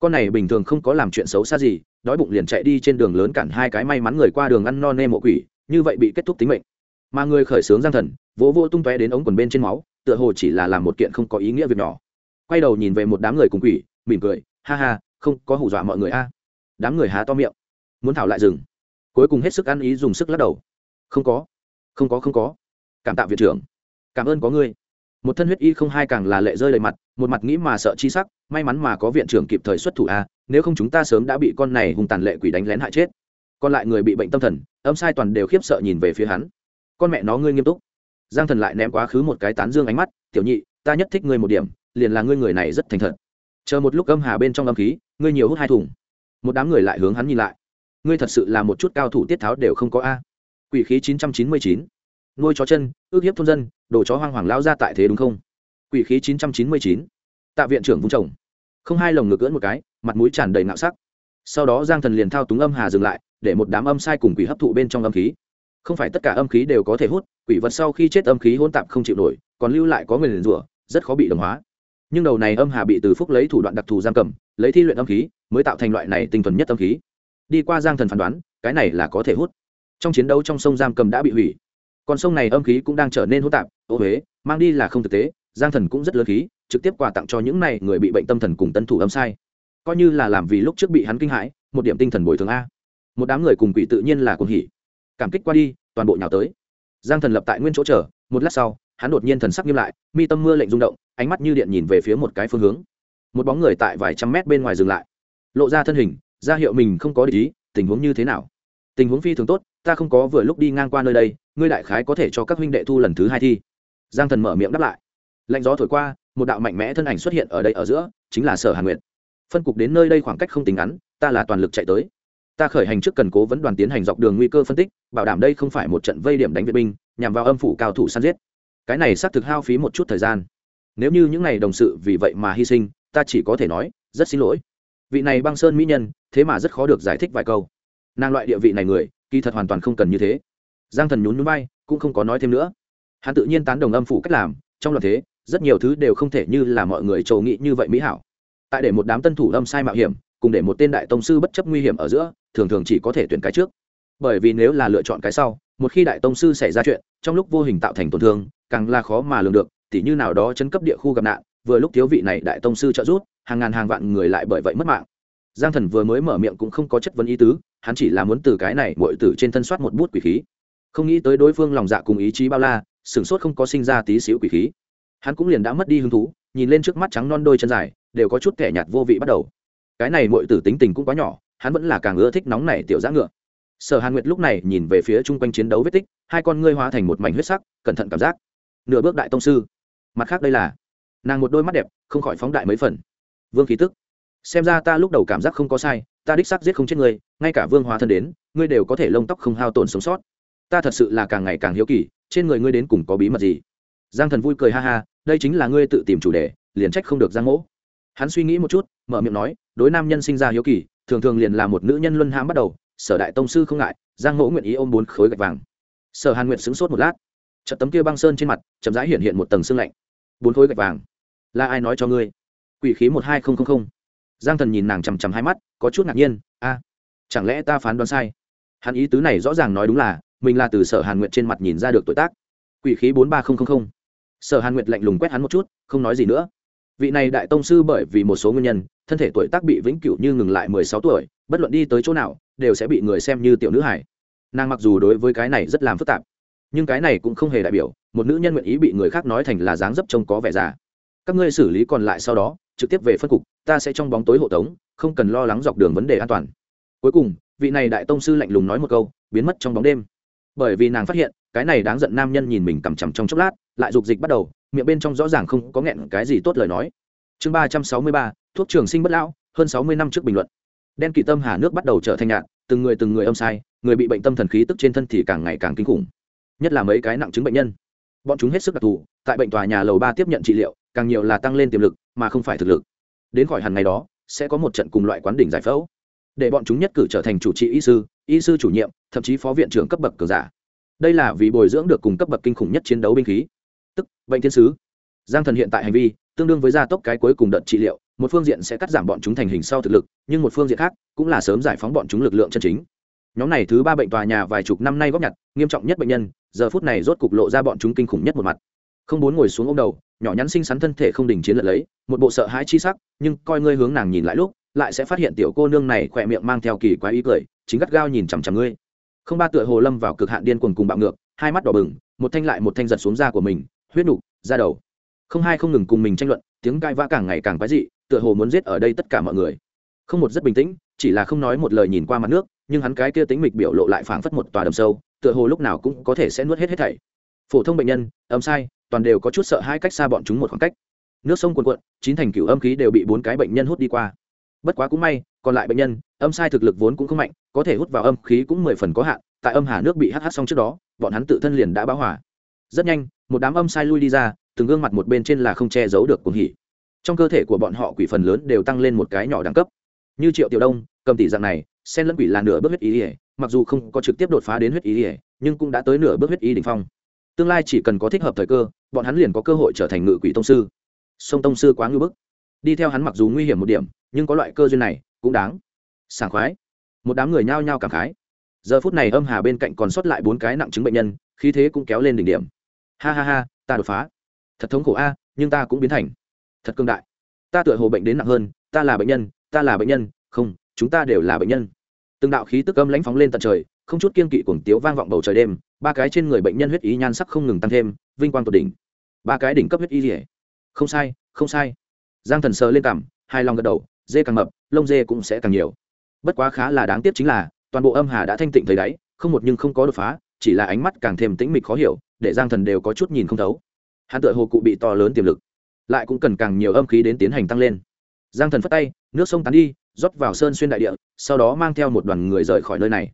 con này bình thường không có làm chuyện xấu xa gì, đói bụng liền chạy đi trên đường lớn cản hai cái may mắn người qua đường ăn no nê mộ quỷ, như vậy bị kết thúc tính mệnh. Mà người khởi xướng giang thần, vỗ vỗ tung tóe đến ống quần bên trên máu, tựa hồ chỉ là làm một kiện không có ý nghĩa việc nhỏ. Quay đầu nhìn về một đám người cùng quỷ, mỉm cười, ha ha, không có hù dọa mọi người a. Đám người há to miệng, muốn thảo lại rừng. Cuối cùng hết sức ăn ý dùng sức lắc đầu. Không có không có không có. Cảm tạ viện trưởng. Cảm ơn có ngươi. Một thân huyết y không hai càng là lệ rơi đầy mặt một mặt nghĩ mà sợ chi sắc, may mắn mà có viện trưởng kịp thời xuất thủ a, nếu không chúng ta sớm đã bị con này hung tàn lệ quỷ đánh lén hại chết. Còn lại người bị bệnh tâm thần, âm sai toàn đều khiếp sợ nhìn về phía hắn. Con mẹ nó ngươi nghiêm túc. Giang thần lại ném quá khứ một cái tán dương ánh mắt, tiểu nhị, ta nhất thích ngươi một điểm, liền là ngươi người này rất thành thật. Chờ một lúc âm hà bên trong âm khí, ngươi nhiều hút hai thùng. Một đám người lại hướng hắn nhìn lại. Ngươi thật sự là một chút cao thủ tiết tháo đều không có a. Quỷ khí chín trăm chín mươi chín. Nuôi chó chân, ước hiếp thôn dân, đồ chó hoang hoàng lao ra tại thế đúng không? Quỷ khí chín trăm chín mươi chín tạ viện trưởng vung chồng. Không hai lồng ngực ưỡn một cái, mặt mũi tràn đầy ngạo sắc. Sau đó giang thần liền thao túng âm hà dừng lại, để một đám âm sai cùng quỷ hấp thụ bên trong âm khí. Không phải tất cả âm khí đều có thể hút, quỷ vật sau khi chết âm khí hôn tạp không chịu nổi, còn lưu lại có người liền rủa, rất khó bị đồng hóa. Nhưng đầu này âm hà bị từ phúc lấy thủ đoạn đặc thù giam cầm, lấy thi luyện âm khí, mới tạo thành loại này tinh thuần nhất âm khí. Đi qua giang thần phán đoán, cái này là có thể hút. Trong chiến đấu trong sông giam cầm đã bị hủy. Còn sông này âm khí cũng đang trở nên hỗn tạp, ô huế, mang đi là không thực tế, giang thần cũng rất lớn khí trực tiếp quà tặng cho những này người bị bệnh tâm thần cùng tân thủ âm sai. Coi như là làm vì lúc trước bị hắn kinh hãi, một điểm tinh thần bồi thường a. Một đám người cùng quỷ tự nhiên là cùng hỉ. Cảm kích qua đi, toàn bộ nhào tới. Giang thần lập tại nguyên chỗ chờ, một lát sau, hắn đột nhiên thần sắc nghiêm lại, mi tâm mưa lệnh rung động, ánh mắt như điện nhìn về phía một cái phương hướng. Một bóng người tại vài trăm mét bên ngoài dừng lại. Lộ ra thân hình, ra hiệu mình không có ý, tình huống như thế nào? Tình huống phi thường tốt, ta không có vừa lúc đi ngang qua nơi đây, ngươi đại khái có thể cho các huynh đệ thu lần thứ hai thi. Giang thần mở miệng đáp lại. Lạnh gió thổi qua một đạo mạnh mẽ thân ảnh xuất hiện ở đây ở giữa, chính là sở hàn nguyệt. Phân cục đến nơi đây khoảng cách không tính ngắn, ta là toàn lực chạy tới. Ta khởi hành trước cần cố vấn đoàn tiến hành dọc đường nguy cơ phân tích, bảo đảm đây không phải một trận vây điểm đánh viện binh, nhằm vào âm phủ cao thủ săn giết. Cái này xác thực hao phí một chút thời gian. Nếu như những n à y đồng sự vì vậy mà hy sinh, ta chỉ có thể nói, rất xin lỗi. Vị này băng sơn mỹ nhân, thế mà rất khó được giải thích vài câu. Nàng loại địa vị này người, kỳ thật hoàn toàn không cần như thế. Giang thần nhún núi bay cũng không có nói thêm nữa. Hắn tự nhiên tán đồng âm phủ cách làm, trong loạt thế rất nhiều thứ đều không thể như là mọi người trầu nghĩ như vậy mỹ hảo. Tại để một đám tân thủ lâm sai mạo hiểm, cùng để một tên đại tông sư bất chấp nguy hiểm ở giữa, thường thường chỉ có thể tuyển cái trước. Bởi vì nếu là lựa chọn cái sau, một khi đại tông sư xảy ra chuyện, trong lúc vô hình tạo thành tổn thương, càng là khó mà lường được, tỉ như nào đó chấn cấp địa khu gặp nạn, vừa lúc thiếu vị này đại tông sư trợ giúp, hàng ngàn hàng vạn người lại bởi vậy mất mạng. Giang thần vừa mới mở miệng cũng không có chất vấn ý tứ, hắn chỉ là muốn từ cái này bội tử trên thân soát một bút quỷ khí. Không nghĩ tới đối phương lòng dạ cùng ý chí bao la, sửng sốt không có sinh ra tí xíu quỷ khí hắn cũng liền đã mất đi hứng thú, nhìn lên trước mắt trắng non đôi chân dài, đều có chút kẻ nhạt vô vị bắt đầu. Cái này mọi tử tính tình cũng quá nhỏ, hắn vẫn là càng ưa thích nóng này tiểu giã ngựa. Sở hàn nguyệt lúc này nhìn về phía chung quanh chiến đấu vết tích, hai con ngươi hóa thành một mảnh huyết sắc, cẩn thận cảm giác. Nửa bước đại tông sư. Mặt khác đây là, nàng một đôi mắt đẹp, không khỏi phóng đại mấy phần. Vương khí tức. Xem ra ta lúc đầu cảm giác không có sai, ta đích xác giết không chết ngươi ngay cả vương hóa thân đến, ngươi đều có thể lông tóc không hao tổn sống sót. Ta thật sự là càng ngày càng hiếu kỳ, trên người ngươi đến cùng có bí mật gì? Giang thần vui cười ha ha đây chính là ngươi tự tìm chủ đề, liền trách không được giang mỗ. Hắn suy nghĩ một chút, mở miệng nói, đối nam nhân sinh ra hiếu kỳ, thường thường liền là một nữ nhân luân hãm bắt đầu, sở đại tông sư không ngại, giang mỗ nguyện ý ôm bốn khối gạch vàng. Sở hàn nguyện sững sốt một lát. Trận tấm kia băng sơn trên mặt, chậm rãi hiện hiện một tầng xương lạnh. Bốn khối gạch vàng? Là ai nói cho ngươi? Quỷ khí một hai nghìn giang thần nhìn nàng chằm chằm hai mắt, có chút ngạc nhiên, a, chẳng lẽ ta phán đoán sai? Hắn ý tứ này rõ ràng nói đúng là, mình là từ sở hàn nguyện trên mặt nhìn ra được tuổi tác. Quỷ khí bốn ba nghìn sở hàn nguyệt lạnh lùng quét hắn một chút, không nói gì nữa. Vị này đại tông sư bởi vì một số nguyên nhân, thân thể tuổi tác bị vĩnh cửu như ngừng lại mười sáu tuổi, bất luận đi tới chỗ nào, đều sẽ bị người xem như tiểu nữ hải nàng mặc dù đối với cái này rất làm phức tạp, nhưng cái này cũng không hề đại biểu một nữ nhân nguyện ý bị người khác nói thành là dáng dấp trông có vẻ già. Các ngươi xử lý còn lại sau đó, trực tiếp về phân cục, ta sẽ trong bóng tối hộ tống, không cần lo lắng dọc đường vấn đề an toàn. Cuối cùng, vị này đại tông sư lạnh lùng nói một câu, biến mất trong bóng đêm bởi vì nàng phát hiện, cái này đáng giận nam nhân nhìn mình cằm chằm trong chốc lát, lại dục dịch bắt đầu, miệng bên trong rõ ràng không có nghẹn cái gì tốt lời nói. Chương ba trăm sáu mươi ba, thuốc trường sinh bất lão, hơn sáu mươi năm trước bình luận. Đen kỵ tâm hà nước bắt đầu trở thành nạn từng người từng người âm sai, người bị bệnh tâm thần khí tức trên thân thì càng ngày càng kinh khủng. Nhất là mấy cái nặng chứng bệnh nhân. Bọn chúng hết sức đặc thù, tại bệnh tòa nhà lầu ba tiếp nhận trị liệu, càng nhiều là tăng lên tiềm lực, mà không phải thực lực. Đến khỏi hẳn ngày đó, sẽ có một trận cùng loại quán đỉnh giải phẫu. Để bọn chúng nhất cử trở thành chủ trị y sư y sư chủ nhiệm, thậm chí phó viện trưởng cấp bậc cờ giả. Đây là vì bồi dưỡng được cùng cấp bậc kinh khủng nhất chiến đấu binh khí. Tức, bệnh thiên sứ. Giang thần hiện tại hành vi, tương đương với gia tốc cái cuối cùng đợt trị liệu, một phương diện sẽ cắt giảm bọn chúng thành hình sau thực lực, nhưng một phương diện khác cũng là sớm giải phóng bọn chúng lực lượng chân chính. Nhóm này thứ ba bệnh tòa nhà vài chục năm nay góp nhặt, nghiêm trọng nhất bệnh nhân, giờ phút này rốt cục lộ ra bọn chúng kinh khủng nhất một mặt. Không muốn ngồi xuống ô m đầu, nhỏ nhắn xinh xắn thân thể không đình chiến lật lấy, một bộ sợ hãi chi sắc, nhưng coi ngươi hướng nàng nhìn lại lúc, lại sẽ phát hiện tiểu cô nương này khỏe miệng mang theo kỳ quái ý cười chính gắt gao nhìn chằm chằm ngươi. Không ba tựa hồ lâm vào cực hạn điên cuồng cùng bạo ngược, hai mắt đỏ bừng, một thanh lại một thanh giật xuống da của mình, huyết nục, da đầu. Không hai không ngừng cùng mình tranh luận, tiếng cãi vã càng ngày càng quái dị, tựa hồ muốn giết ở đây tất cả mọi người. Không một rất bình tĩnh, chỉ là không nói một lời nhìn qua mặt nước, nhưng hắn cái kia tính mịch biểu lộ lại phảng phất một tòa đầm sâu, tựa hồ lúc nào cũng có thể sẽ nuốt hết hết thảy. Phổ thông bệnh nhân, âm sai, toàn đều có chút sợ hai cách xa bọn chúng một khoảng cách. Nước sông cuồn cuộn, chín thành cửu âm khí đều bị bốn cái bệnh nhân hút đi qua bất quá cũng may, còn lại bệnh nhân, âm sai thực lực vốn cũng không mạnh, có thể hút vào âm khí cũng mười phần có hạn, tại âm hà nước bị hh xong trước đó, bọn hắn tự thân liền đã báo hỏa rất nhanh, một đám âm sai lui đi ra, từng gương mặt một bên trên là không che giấu được cuồng hỉ. Trong cơ thể của bọn họ quỷ phần lớn đều tăng lên một cái nhỏ đẳng cấp. Như triệu tiểu đông, cầm tỷ dạng này sen lẫn quỷ là nửa bước huyết ý ỉa mặc dù không có trực tiếp đột phá đến huyết ý ỉa nhưng cũng đã tới nửa bước huyết ý đ ỉ n h phong. Tương lai chỉ cần có thích hợp thời cơ, bọn hắn liền có cơ hội trở thành ngự quỷ tông sư. Sông tông sư quá ngư bức. Đi theo hắn mặc dù nguy hiểm một điểm nhưng có loại cơ duyên này cũng đáng. Sảng khoái. Một đám người nhao nhao cảm khái. Giờ phút này âm hà bên cạnh còn sót lại bốn cái nặng chứng bệnh nhân, khí thế cũng kéo lên đỉnh điểm. Ha ha ha, ta đột phá. Thật thống khổ a, nhưng ta cũng biến thành. Thật cương đại. Ta tựa hồ bệnh đến nặng hơn, ta là bệnh nhân, ta là bệnh nhân, không, chúng ta đều là bệnh nhân. Từng đạo khí tức âm lãnh phóng lên tận trời, không chút kiên kỵ cuồng tiếu vang vọng bầu trời đêm, ba cái trên người bệnh nhân huyết ý nhan sắc không ngừng tăng thêm, vinh quang tột đỉnh. Ba cái đỉnh cấp huyết ý rỉa không sai không sai. Giang thần sờ lên cằm hai lòng gật đầu dê càng mập, lông dê cũng sẽ càng nhiều. Bất quá khá là đáng tiếc chính là, toàn bộ âm hà đã thanh tịnh thấy đáy, không một nhưng không có đột phá, chỉ là ánh mắt càng thêm tĩnh mịch khó hiểu, để giang thần đều có chút nhìn không thấu. Hắn tựa hồ cụ bị to lớn tiềm lực, lại cũng cần càng nhiều âm khí đến tiến hành tăng lên. Giang thần phất tay, nước sông tán đi, rót vào sơn xuyên đại địa, sau đó mang theo một đoàn người rời khỏi nơi này.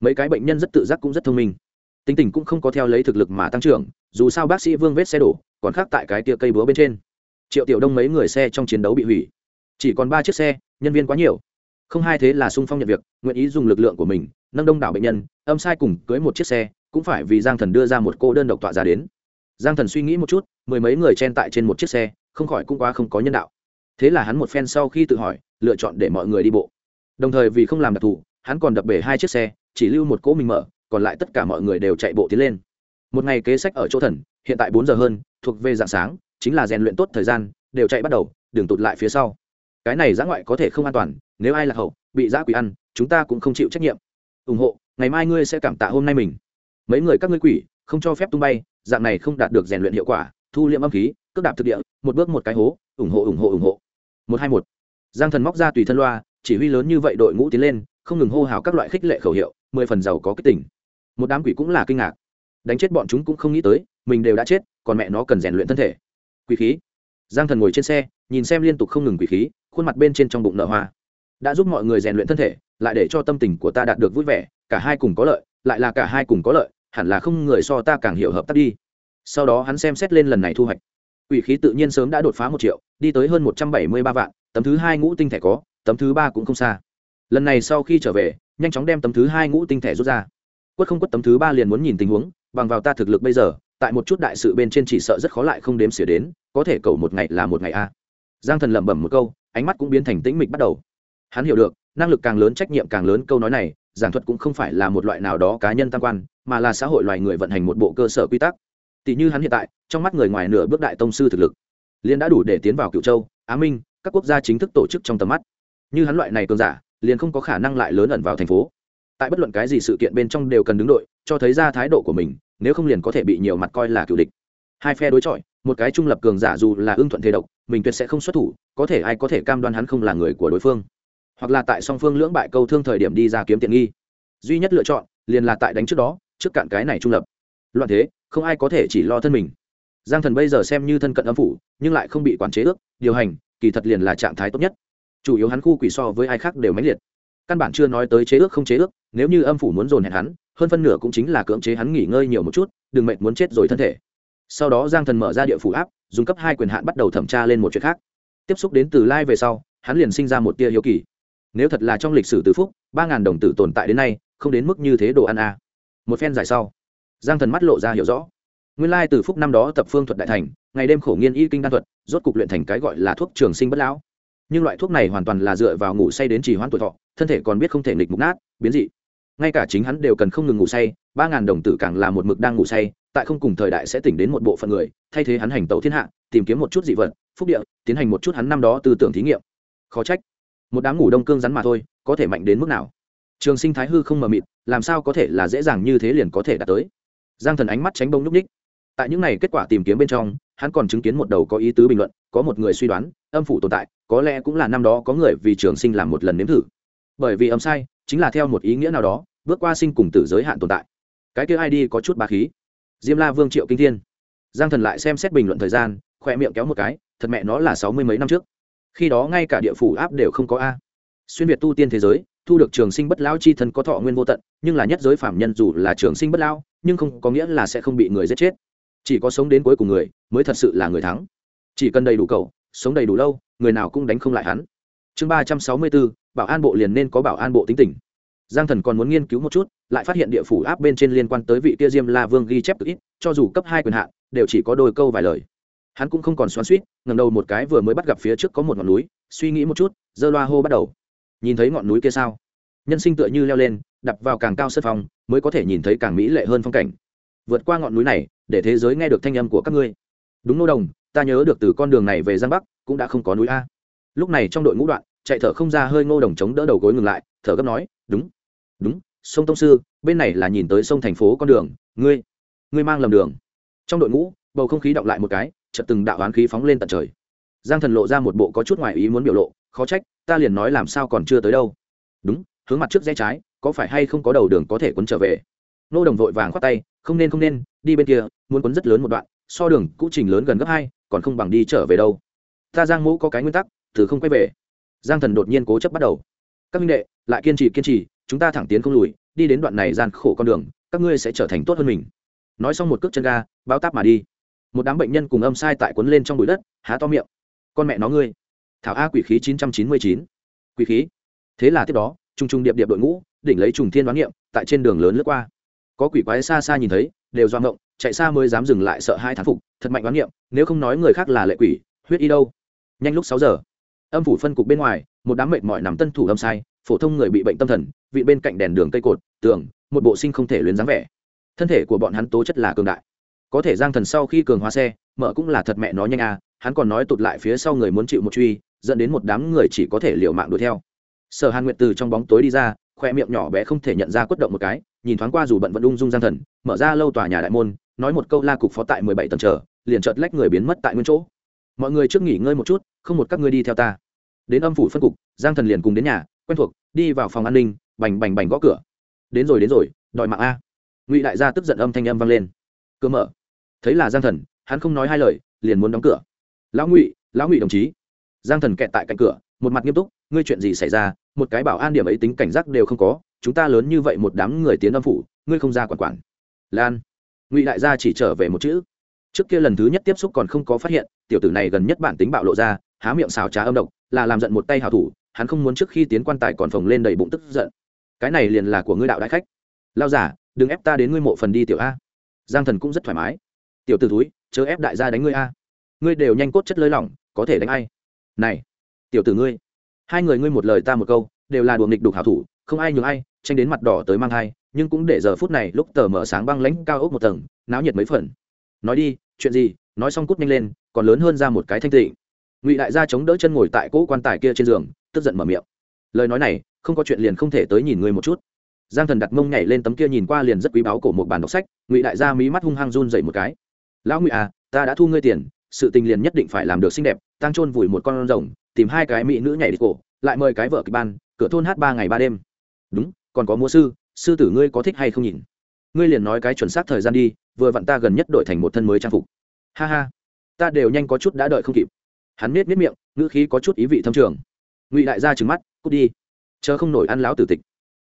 Mấy cái bệnh nhân rất tự giác cũng rất thông minh. Tính tình cũng không có theo lấy thực lực mà tăng trưởng, dù sao bác sĩ vương vết xe đổ, còn khác tại cái tia cây búa bên trên. Triệu tiểu đông mấy người xe trong chiến đấu bị hủy chỉ còn ba chiếc xe, nhân viên quá nhiều. Không hai thế là sung phong nhận việc, nguyện ý dùng lực lượng của mình, nâng đông đảo bệnh nhân, âm sai cùng cưới một chiếc xe, cũng phải vì giang thần đưa ra một cô đơn độc tọa ra đến. Giang thần suy nghĩ một chút, mười mấy người chen tại trên một chiếc xe, không khỏi cũng quá không có nhân đạo. Thế là hắn một phen sau khi tự hỏi, lựa chọn để mọi người đi bộ. Đồng thời vì không làm đặc thù, hắn còn đập bể hai chiếc xe, chỉ lưu một cỗ mình mở, còn lại tất cả mọi người đều chạy bộ tiến lên. Một ngày kế sách ở chỗ thần, hiện tại bốn giờ hơn, thuộc về dạng sáng, chính là rèn luyện tốt thời gian, đều chạy bắt đầu đừng tụt lại phía sau cái này giã ngoại có thể không an toàn, nếu ai là hậu, bị giã quỷ ăn, chúng ta cũng không chịu trách nhiệm. Ủng hộ, ngày mai ngươi sẽ cảm tạ hôm nay mình. Mấy người các ngươi quỷ, không cho phép tung bay, dạng này không đạt được rèn luyện hiệu quả, thu liệm âm khí, cước đạp thực địa, một bước một cái hố, ủng hộ ủng hộ ủng hộ. Một hai một. Giang thần móc ra tùy thân loa, chỉ huy lớn như vậy đội ngũ tiến lên, không ngừng hô hào các loại khích lệ khẩu hiệu, mười phần giàu có kích tỉnh một đám quỷ cũng là kinh ngạc. Đánh chết bọn chúng cũng không nghĩ tới, mình đều đã chết, còn mẹ nó cần rèn luyện thân thể. Quỷ khí. Giang thần ngồi trên xe, nhìn xem liên tục không ngừng quỷ khí khuôn mặt bên trên trong bụng nở hoa. Đã giúp mọi người rèn luyện thân thể, lại để cho tâm tình của ta đạt được vui vẻ, cả hai cùng có lợi, lại là cả hai cùng có lợi, hẳn là không người so ta càng hiểu hợp tác đi. Sau đó hắn xem xét lên lần này thu hoạch. Ủy khí tự nhiên sớm đã đột phá một triệu, đi tới hơn một trăm bảy mươi ba vạn, tấm thứ hai ngũ tinh thẻ có, tấm thứ ba cũng không xa. Lần này sau khi trở về, nhanh chóng đem tấm thứ hai ngũ tinh thẻ rút ra. Quất không quất tấm thứ ba liền muốn nhìn tình huống, bằng vào ta thực lực bây giờ, tại một chút đại sự bên trên chỉ sợ rất khó lại không đếm xỉa đến, có thể cầu một ngày là một ngày a. Giang thần lẩm bẩm một câu ánh mắt cũng biến thành tĩnh mịch bắt đầu. Hắn hiểu được, năng lực càng lớn, trách nhiệm càng lớn câu nói này, giảng thuật cũng không phải là một loại nào đó cá nhân tam quan, mà là xã hội loài người vận hành một bộ cơ sở quy tắc. Tỷ như hắn hiện tại, trong mắt người ngoài nửa bước đại tông sư thực lực, liền đã đủ để tiến vào cựu châu, á minh, các quốc gia chính thức tổ chức trong tầm mắt. Như hắn loại này cường giả, liền không có khả năng lại lớn ẩn vào thành phố. Tại bất luận cái gì sự kiện bên trong đều cần đứng đội, cho thấy ra thái độ của mình, nếu không liền có thể bị nhiều mặt coi là cựu địch. Hai phe đối chọi một cái trung lập cường giả dù là ưng thuận thế độc, mình tuyệt sẽ không xuất thủ, có thể ai có thể cam đoan hắn không là người của đối phương. Hoặc là tại song phương lưỡng bại câu thương thời điểm đi ra kiếm tiện nghi. Duy nhất lựa chọn, liền là tại đánh trước đó, trước cạn cái này trung lập. Loạn thế, không ai có thể chỉ lo thân mình. Giang thần bây giờ xem như thân cận âm phủ, nhưng lại không bị quản chế ước, điều hành, kỳ thật liền là trạng thái tốt nhất. Chủ yếu hắn khu quỷ so với ai khác đều mãnh liệt. Căn bản chưa nói tới chế ước không chế ước, nếu như âm phủ muốn dồn hẹn hắn, hơn phân nửa cũng chính là cưỡng chế hắn nghỉ ngơi nhiều một chút, đừng mệt muốn chết rồi thân thể sau đó giang thần mở ra địa phủ áp, dùng cấp hai quyền hạn bắt đầu thẩm tra lên một chuyện khác. Tiếp xúc đến từ lai về sau, hắn liền sinh ra một tia hiếu kỳ. Nếu thật là trong lịch sử từ phúc, ba ngàn đồng tử tồn tại đến nay, không đến mức như thế đồ ăn a à. một phen dài sau, giang thần mắt lộ ra hiểu rõ. Nguyên lai từ phúc năm đó tập phương thuật đại thành, ngày đêm khổ nghiên y kinh đan thuật, rốt cục luyện thành cái gọi là thuốc trường sinh bất lão. Nhưng loại thuốc này hoàn toàn là dựa vào ngủ say đến trì hoãn tuổi thọ, thân thể còn biết không thể nghịch mục nát, biến dị. Ngay cả chính hắn đều cần không ngừng ngủ say, ba ngàn đồng tử càng là một mực đang ngủ say tại không cùng thời đại sẽ tỉnh đến một bộ phận người, thay thế hắn hành tẩu thiên hạ, tìm kiếm một chút dị vật, phúc địa, tiến hành một chút hắn năm đó tư tưởng thí nghiệm. Khó trách, một đám ngủ đông cương rắn mà thôi, có thể mạnh đến mức nào? Trường sinh thái hư không mờ mịt, làm sao có thể là dễ dàng như thế liền có thể đạt tới? Giang thần ánh mắt tránh bông nhúc ních tại những n à y kết quả tìm kiếm bên trong, hắn còn chứng kiến một đầu có ý tứ bình luận, có một người suy đoán, âm phủ tồn tại, có lẽ cũng là năm đó có người vì trường sinh làm một lần nếm thử. Bởi vì âm sai, chính là theo một ý nghĩa nào đó, bước qua sinh cùng tử giới hạn tồn tại. Cái kia ai đi có chút ba khí diêm la vương triệu kinh thiên. Giang thần lại xem xét bình luận thời gian, khỏe miệng kéo một cái, thật mẹ nó là sáu mươi mấy năm trước. Khi đó ngay cả địa phủ áp đều không có a. Xuyên việt tu tiên thế giới, thu được trường sinh bất lão chi thân có thọ nguyên vô tận, nhưng là nhất giới phạm nhân dù là trường sinh bất lão, nhưng không có nghĩa là sẽ không bị người giết chết. Chỉ có sống đến cuối cùng người, mới thật sự là người thắng. Chỉ cần đầy đủ cầu, sống đầy đủ lâu, người nào cũng đánh không lại hắn. Chương ba trăm sáu mươi bốn, bảo an bộ liền nên có bảo an bộ tính tình giang thần còn muốn nghiên cứu một chút, lại phát hiện địa phủ áp bên trên liên quan tới vị tia diêm la vương ghi chép cực ít, cho dù cấp hai quyền hạn, đều chỉ có đôi câu vài lời. Hắn cũng không còn xoắn suýt ngầm đầu một cái vừa mới bắt gặp phía trước có một ngọn núi, suy nghĩ một chút, giơ loa hô bắt đầu. Nhìn thấy ngọn núi kia sao? Nhân sinh tựa như leo lên, đập vào càng cao sân phong mới có thể nhìn thấy càng mỹ lệ hơn phong cảnh. Vượt qua ngọn núi này, để thế giới nghe được thanh âm của các ngươi. Đúng nô đồng, ta nhớ được từ con đường này về giang bắc, cũng đã không có núi a. Lúc này trong đội ngũ đoạn, chạy thở không ra hơi ngô đồng chống đỡ đầu gối ngừng lại, thở gấp nói, đúng đúng, sông tông sư, bên này là nhìn tới sông thành phố con đường, ngươi ngươi mang lầm đường. Trong đội ngũ, bầu không khí động lại một cái, chợt từng đạo oán khí phóng lên tận trời. Giang thần lộ ra một bộ có chút ngoài ý muốn biểu lộ, khó trách, ta liền nói làm sao còn chưa tới đâu. Đúng, hướng mặt trước rẽ trái, có phải hay không có đầu đường có thể quấn trở về? Nô đồng vội vàng khoát tay, không nên không nên, đi bên kia, muốn quấn rất lớn một đoạn, so đường, cũ trình lớn gần gấp hai, còn không bằng đi trở về đâu. Ta giang mũ có cái nguyên tắc, từ không quay về. Giang thần đột nhiên cố chấp bắt đầu. Các minh đệ, lại kiên trì kiên trì chúng ta thẳng tiến không lùi, đi đến đoạn này gian khổ con đường, các ngươi sẽ trở thành tốt hơn mình. Nói xong một cước chân ga, báo táp mà đi. Một đám bệnh nhân cùng âm sai tại quấn lên trong bụi đất, há to miệng. Con mẹ nó ngươi. Thảo a quỷ khí chín trăm chín mươi chín. Quỷ khí. Thế là tiếp đó t r u n g t r u n g điệp điệp đội ngũ, đỉnh lấy trùng thiên đoán niệm, tại trên đường lớn lướt qua. Có quỷ quái xa xa nhìn thấy, đều doang ngộng chạy xa mới dám dừng lại sợ hai thán phục, thật mạnh đoán niệm, nếu không nói người khác là lệ quỷ, huyết y đâu. Nhanh lúc sáu giờ. Âm phủ phân cục bên ngoài, một đám mệt mỏi nằm tân thủ âm sai phổ thông người bị bệnh tâm thần, vị bên cạnh đèn đường cây cột, tường, một bộ sinh không thể luyến dáng vẻ. Thân thể của bọn hắn tố chất là cường đại. Có thể giang thần sau khi cường hóa xe, mở cũng là thật mẹ nó nhanh à hắn còn nói tụt lại phía sau người muốn chịu một truy, dẫn đến một đám người chỉ có thể liều mạng đuổi theo. Sở hàn nguyệt từ trong bóng tối đi ra, khoe miệng nhỏ bé không thể nhận ra quất động một cái, nhìn thoáng qua dù bận vẫn ung dung giang thần, mở ra lâu tòa nhà đại môn, nói một câu la cục phó tại mười bảy tầng chờ liền chợt lách người biến mất tại nguyên chỗ. Mọi người trước nghỉ ngơi một chút, không một các ngươi đi theo ta. Đến âm phủ phân cục, giang thần liền cùng đến nhà quen thuộc, đi vào phòng an ninh, bành bành bành gõ cửa. Đến rồi đến rồi, đòi mạng a. Ngụy đại gia tức giận âm thanh âm vang lên. Cơ mở. Thấy là giang thần, hắn không nói hai lời, liền muốn đóng cửa. Lão ngụy lão ngụy đồng chí. Giang thần kẹt tại cạnh cửa, một mặt nghiêm túc, ngươi chuyện gì xảy ra? Một cái bảo an điểm ấy tính cảnh giác đều không có, chúng ta lớn như vậy một đám người tiến âm phủ, ngươi không ra quản quản. Lan. Ngụy đại gia chỉ trở về một chữ. Trước kia lần thứ nhất tiếp xúc còn không có phát hiện, tiểu tử này gần nhất bản tính bạo lộ ra, há miệng xào trá âm độc, là làm giận một tay hào thủ hắn không muốn trước khi tiến quan tài còn phồng lên đầy bụng tức giận. Cái này liền là của ngươi đạo đại khách. Lao giả, đừng ép ta đến ngươi mộ phần đi tiểu a. Giang thần cũng rất thoải mái. Tiểu t ử túi chớ ép đại gia đánh ngươi a. Ngươi đều nhanh cốt chất lơi lỏng, có thể đánh ai? Này, tiểu tử ngươi. Hai người ngươi một lời ta một câu, đều là đùa nghịch đục hảo thủ, không ai nhường ai, tranh đến mặt đỏ tới mang hai nhưng cũng để giờ phút này lúc tờ mở sáng băng lãnh cao ốc một tầng, náo nhiệt mấy phần. Nói đi, chuyện gì? Nói xong cút nhanh lên, còn lớn hơn ra một cái thanh tịnh. Ngụy đại gia chống đỡ chân ngồi tại cỗ quan tài kia trên giường tức giận mở miệng. Lời nói này, không có chuyện liền không thể tới nhìn ngươi một chút. Giang thần đặt mông nhảy lên tấm kia nhìn qua liền rất quý báu cổ một bản đọc sách, ngụy đại gia mí mắt hung hăng run dậy một cái. Lão ngụy à ta đã thu ngươi tiền, sự tình liền nhất định phải làm được xinh đẹp tăng trôn vùi một con rồng, tìm hai cái mỹ nữ nhảy đi cổ, lại mời cái vợ kịch ban, cửa thôn hát ba ngày ba đêm. Đúng, còn có múa sư sư tử ngươi có thích hay không nhìn? Ngươi liền nói cái chuẩn xác thời gian đi, vừa vặn ta gần nhất đổi thành một thân mới trang phục. Ha ha, ta đều nhanh có chút đã đợi không kịp. Hắn miết miết miệng, ngữ khí có chút ý vị thâm trường ngụy đại gia trừng mắt, cút đi. Chờ không nổi ăn láo tử tịch.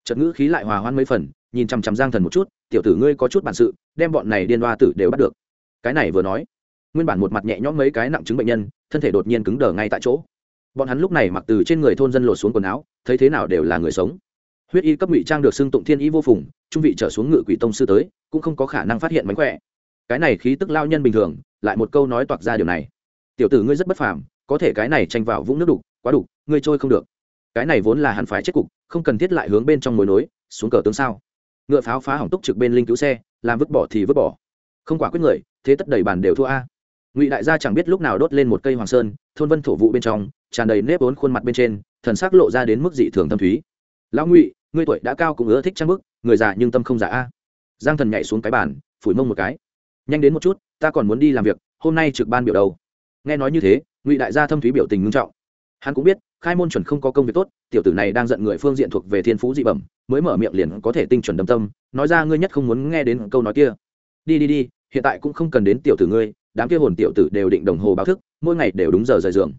Chợt ngữ khí lại hòa hoan mấy phần, nhìn chằm chằm giang thần một chút, tiểu tử ngươi có chút bản sự, đem bọn này điên đoa tử đều bắt được. Cái này vừa nói, nguyên bản một mặt nhẹ nhõm mấy cái nặng chứng bệnh nhân, thân thể đột nhiên cứng đờ ngay tại chỗ. Bọn hắn lúc này mặc từ trên người thôn dân lột xuống quần áo, thấy thế nào đều là người sống. Huyết y cấp ngụy trang được xưng tụng thiên y vô phùng, trung vị trở xuống ngự quỷ tông sư tới, cũng không có khả năng phát hiện mánh khỏe. Cái này khí tức lao nhân bình thường, lại một câu nói toạc ra điều này. Tiểu tử ngươi rất bất phàm, có thể cái này tranh vào vũng nước đục quá đủ ngươi trôi không được. Cái này vốn là hắn phải chết cục, không cần thiết lại hướng bên trong mối nối, xuống cờ tướng sao? Ngựa pháo phá hỏng túc trực bên linh cứu xe, làm vứt bỏ thì vứt bỏ. Không quả quyết người, thế tất đầy bàn đều thua a. Ngụy đại gia chẳng biết lúc nào đốt lên một cây hoàng sơn, thôn vân thổ vụ bên trong, tràn đầy nếp ốn khuôn mặt bên trên, thần sắc lộ ra đến mức dị thường thâm thúy. Lão ngụy, ngươi tuổi đã cao cũng ưa thích trang bức, người già nhưng tâm không già a. Giang thần nhảy xuống cái bàn, phủi mông một cái. Nhanh đến một chút, ta còn muốn đi làm việc, hôm nay trực ban biểu đầu. Nghe nói như thế, ngụy đại gia thâm thúy biểu tình ngưng trọng hắn cũng biết, khai môn chuẩn không có công việc tốt, tiểu tử này đang giận người phương diện thuộc về thiên phú dị bẩm, mới mở miệng liền có thể tinh chuẩn đâm tâm, nói ra ngươi nhất không muốn nghe đến câu nói kia. Đi đi đi, hiện tại cũng không cần đến tiểu tử ngươi, đám kia hồn tiểu tử đều định đồng hồ báo thức, mỗi ngày đều đúng giờ rời giường.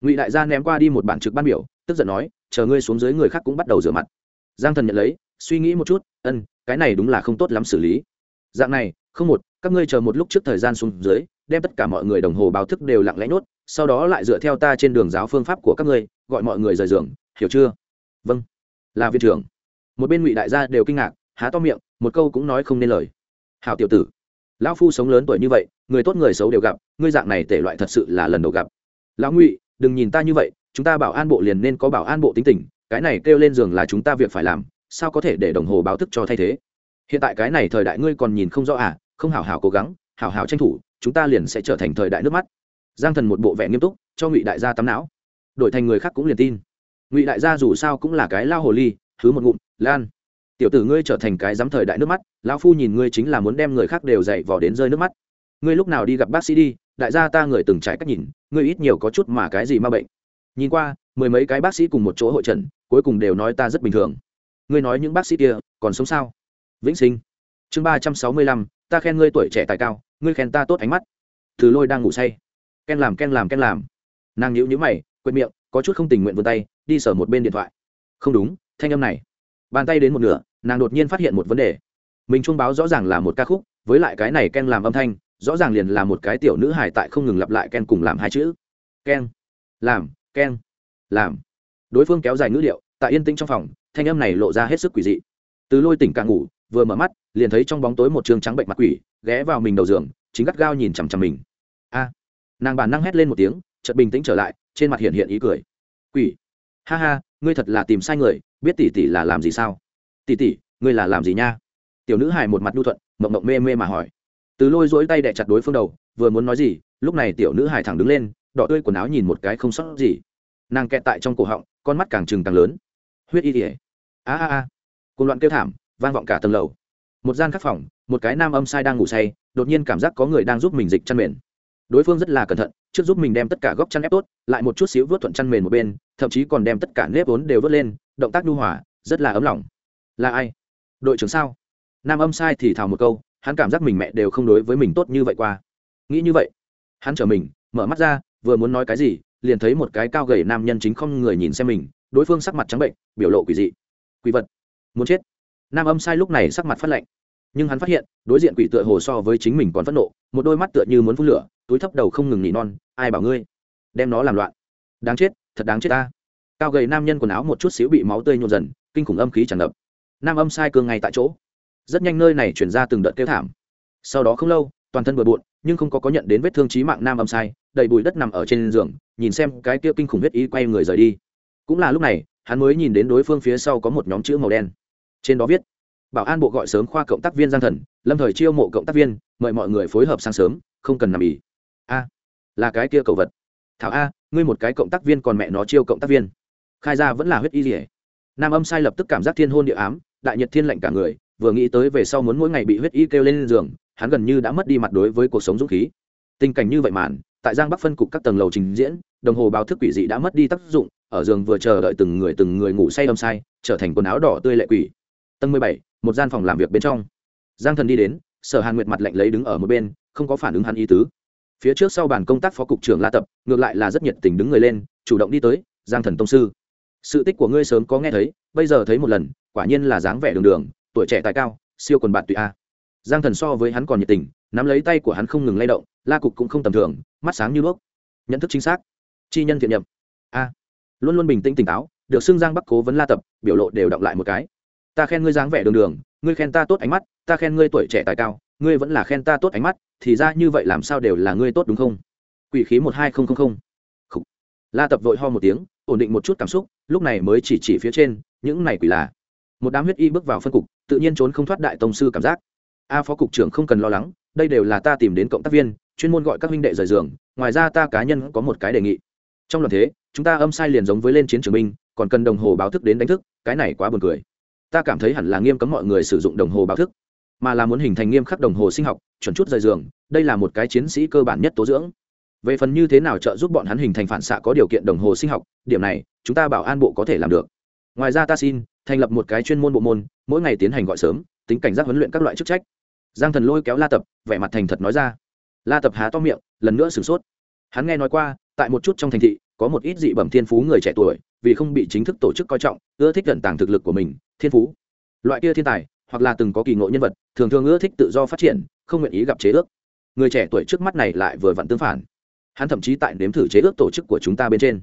Ngụy đại gia ném qua đi một bản trực ban biểu, tức giận nói, chờ ngươi xuống dưới người khác cũng bắt đầu rửa mặt. Giang thần nhận lấy, suy nghĩ một chút, ân, cái này đúng là không tốt lắm xử lý. Dạng này, không một, các ngươi chờ một lúc trước thời gian xuống dưới, đem tất cả mọi người đồng hồ báo thức đều lặng lẽ nhốt sau đó lại dựa theo ta trên đường giáo phương pháp của các ngươi, gọi mọi người rời giường, hiểu chưa? Vâng. Là viện trưởng. Một bên ngụy đại gia đều kinh ngạc, há to miệng, một câu cũng nói không nên lời. Hào tiểu tử, lão phu sống lớn tuổi như vậy, người tốt người xấu đều gặp, ngươi dạng này tể loại thật sự là lần đầu gặp. Lão ngụy, đừng nhìn ta như vậy, chúng ta bảo an bộ liền nên có bảo an bộ tính tình, cái này kêu lên giường là chúng ta việc phải làm, sao có thể để đồng hồ báo thức cho thay thế? Hiện tại cái này thời đại ngươi còn nhìn không rõ à không hảo hảo cố gắng, hảo hảo tranh thủ, chúng ta liền sẽ trở thành thời đại nước mắt giang thần một bộ vẻ nghiêm túc, cho ngụy đại gia tắm não. Đổi thành người khác cũng liền tin. Ngụy đại gia dù sao cũng là cái lao hồ ly thứ một ngụm, lan, tiểu tử ngươi trở thành cái dám thời đại nước mắt, lão phu nhìn ngươi chính là muốn đem người khác đều dạy vò đến rơi nước mắt. Ngươi lúc nào đi gặp bác sĩ đi, đại gia ta người từng trải cách nhìn, ngươi ít nhiều có chút mà cái gì ma bệnh. Nhìn qua, mười mấy cái bác sĩ cùng một chỗ hội trần, cuối cùng đều nói ta rất bình thường. Ngươi nói những bác sĩ kia còn sống sao? Vĩnh sinh. Chương ba trăm sáu mươi lăm, ta khen ngươi tuổi trẻ tài cao, ngươi khen ta tốt ánh mắt. Từ lôi đang ngủ say ken làm ken làm ken làm. Nàng nhữ nhữ mày, quệt miệng, có chút không tình nguyện vươn tay, đi sở một bên điện thoại. Không đúng, thanh âm này. Bàn tay đến một nửa, nàng đột nhiên phát hiện một vấn đề. Mình chuông báo rõ ràng là một ca khúc, với lại cái này ken làm âm thanh, rõ ràng liền là một cái tiểu nữ hài tại không ngừng lặp lại ken cùng làm hai chữ. Ken. Làm ken. Làm. Đối phương kéo dài ngữ điệu, tại yên tĩnh trong phòng, thanh âm này lộ ra hết sức quỷ dị. Từ lôi tỉnh càng ngủ, vừa mở mắt, liền thấy trong bóng tối một trường trắng bệnh mặt quỷ, ghé vào mình đầu giường, chính gắt gao nhìn chằm chằm mình. A nàng bản năng hét lên một tiếng, chợt bình tĩnh trở lại, trên mặt hiện hiện ý cười. Quỷ. Ha ha, ngươi thật là tìm sai người, biết tỷ tỷ là làm gì sao? Tỷ tỷ, ngươi là làm gì nha? Tiểu nữ hài một mặt nhu thuận, mộng mộng mê mê mà hỏi. Từ lôi dỗi tay đẻ chặt đối phương đầu, vừa muốn nói gì, lúc này tiểu nữ hài thẳng đứng lên, đỏ tươi quần áo nhìn một cái không sót gì. Nàng kẹt tại trong cổ họng, con mắt càng trừng càng lớn. Huyết y tỉa a a a. Cùng loạn kêu thảm, vang vọng cả tầng lầu. Một gian khắc phòng, một cái nam âm sai đang ngủ say, đột nhiên cảm giác có người đang giúp mình dịch chăn mền đối phương rất là cẩn thận, trước giúp mình đem tất cả góc chăn ép tốt, lại một chút xíu vớt thuận chăn mền một bên, thậm chí còn đem tất cả nếp vốn đều vớt lên, động tác nhu hòa, rất là ấm lòng. Là ai? Đội trưởng sao? Nam âm sai thì thào một câu, hắn cảm giác mình mẹ đều không đối với mình tốt như vậy qua. Nghĩ như vậy, hắn trở mình, mở mắt ra, vừa muốn nói cái gì, liền thấy một cái cao gầy nam nhân chính không người nhìn xem mình, đối phương sắc mặt trắng bệnh, biểu lộ quỷ dị. Quỷ vật. Muốn chết. Nam âm sai lúc này sắc mặt phát lạnh. Nhưng hắn phát hiện, đối diện quỷ tựa hồ so với chính mình còn phẫn nộ, một đôi mắt tựa như muốn phun lửa túi thấp đầu không ngừng nỉ non, ai bảo ngươi? Đem nó làm loạn. Đáng chết, thật đáng chết ta. Cao gầy nam nhân quần áo một chút xíu bị máu tươi nhộn dần, kinh khủng âm khí tràn ngập. Nam âm sai cương ngay tại chỗ. Rất nhanh nơi này chuyển ra từng đợt kêu thảm. Sau đó không lâu, toàn thân bừa bộn, nhưng không có có nhận đến vết thương trí mạng nam âm sai, đầy bụi đất nằm ở trên giường, nhìn xem cái kia kinh khủng huyết ý quay người rời đi. Cũng là lúc này, hắn mới nhìn đến đối phương phía sau có một nhóm chữ màu đen. Trên đó viết, bảo an bộ gọi sớm khoa cộng tác viên giang thần, lâm thời chiêu mộ cộng tác viên, mời mọi người phối hợp sáng sớm, không cần nằm ỉ a, là cái kia cầu vật. Thảo a, ngươi một cái cộng tác viên còn mẹ nó chiêu cộng tác viên. Khai ra vẫn là huyết y rỉa nam âm sai lập tức cảm giác thiên hôn địa ám, đại nhật thiên lệnh cả người, vừa nghĩ tới về sau muốn mỗi ngày bị huyết y kêu lên giường, hắn gần như đã mất đi mặt đối với cuộc sống dũng khí. Tình cảnh như vậy màn, tại giang bắc phân cục các tầng lầu trình diễn, đồng hồ báo thức quỷ dị đã mất đi tác dụng, ở giường vừa chờ đợi từng người từng người ngủ say âm sai trở thành quần áo đỏ tươi lệ quỷ. Tầng mười bảy, một gian phòng làm việc bên trong. Giang thần đi đến, sở hàn nguyệt mặt lạnh lấy đứng ở một bên, không có phản ứng hắn ý tứ phía trước sau bàn công tác phó cục trưởng la tập, ngược lại là rất nhiệt tình đứng người lên, chủ động đi tới, giang thần tông sư, sự tích của ngươi sớm có nghe thấy, bây giờ thấy một lần, quả nhiên là dáng vẻ đường đường, tuổi trẻ tài cao, siêu quần bạn tụy a. Giang thần so với hắn còn nhiệt tình, nắm lấy tay của hắn không ngừng lay động, la cục cũng không tầm thường, mắt sáng như đuốc nhận thức chính xác. Chi nhân thiện nhậm a. Luôn luôn bình tĩnh tỉnh táo, được xưng giang bắc cố vấn la tập, biểu lộ đều đọng lại một cái. Ta khen ngươi dáng vẻ đường đường, ngươi khen ta tốt ánh mắt, ta khen ngươi tuổi trẻ tài cao, ngươi vẫn là khen ta tốt ánh mắt thì ra như vậy làm sao đều là ngươi tốt đúng không? Quỷ khí một hai không không không. La tập vội ho một tiếng, ổn định một chút cảm xúc, lúc này mới chỉ chỉ phía trên, những này quỷ là. Một đám huyết y bước vào phân cục, tự nhiên trốn không thoát đại tông sư cảm giác. A phó cục trưởng không cần lo lắng, đây đều là ta tìm đến cộng tác viên, chuyên môn gọi các huynh đệ rời giường, ngoài ra ta cá nhân có một cái đề nghị. Trong lần thế, chúng ta âm sai liền giống với lên chiến trường binh, còn cần đồng hồ báo thức đến đánh thức, cái này quá buồn cười. Ta cảm thấy hẳn là nghiêm cấm mọi người sử dụng đồng hồ báo thức mà là muốn hình thành nghiêm khắc đồng hồ sinh học, chuẩn chút rời giường, đây là một cái chiến sĩ cơ bản nhất tố dưỡng. Về phần như thế nào trợ giúp bọn hắn hình thành phản xạ có điều kiện đồng hồ sinh học, điểm này, chúng ta bảo an bộ có thể làm được. Ngoài ra ta xin, thành lập một cái chuyên môn bộ môn, mỗi ngày tiến hành gọi sớm, tính cảnh giác huấn luyện các loại chức trách. Giang thần lôi kéo la tập, vẻ mặt thành thật nói ra. La tập há to miệng, lần nữa sửng sốt. Hắn nghe nói qua, tại một chút trong thành thị, có một ít dị bẩm thiên phú người trẻ tuổi, vì không bị chính thức tổ chức coi trọng, ưa thích gần tàng thực lực của mình, thiên phú. Loại kia thiên tài hoặc là từng có kỳ ngộ nhân vật, thường thường ưa thích tự do phát triển, không nguyện ý gặp chế ước. Người trẻ tuổi trước mắt này lại vừa vặn tương phản. Hắn thậm chí tại nếm thử chế ước tổ chức của chúng ta bên trên.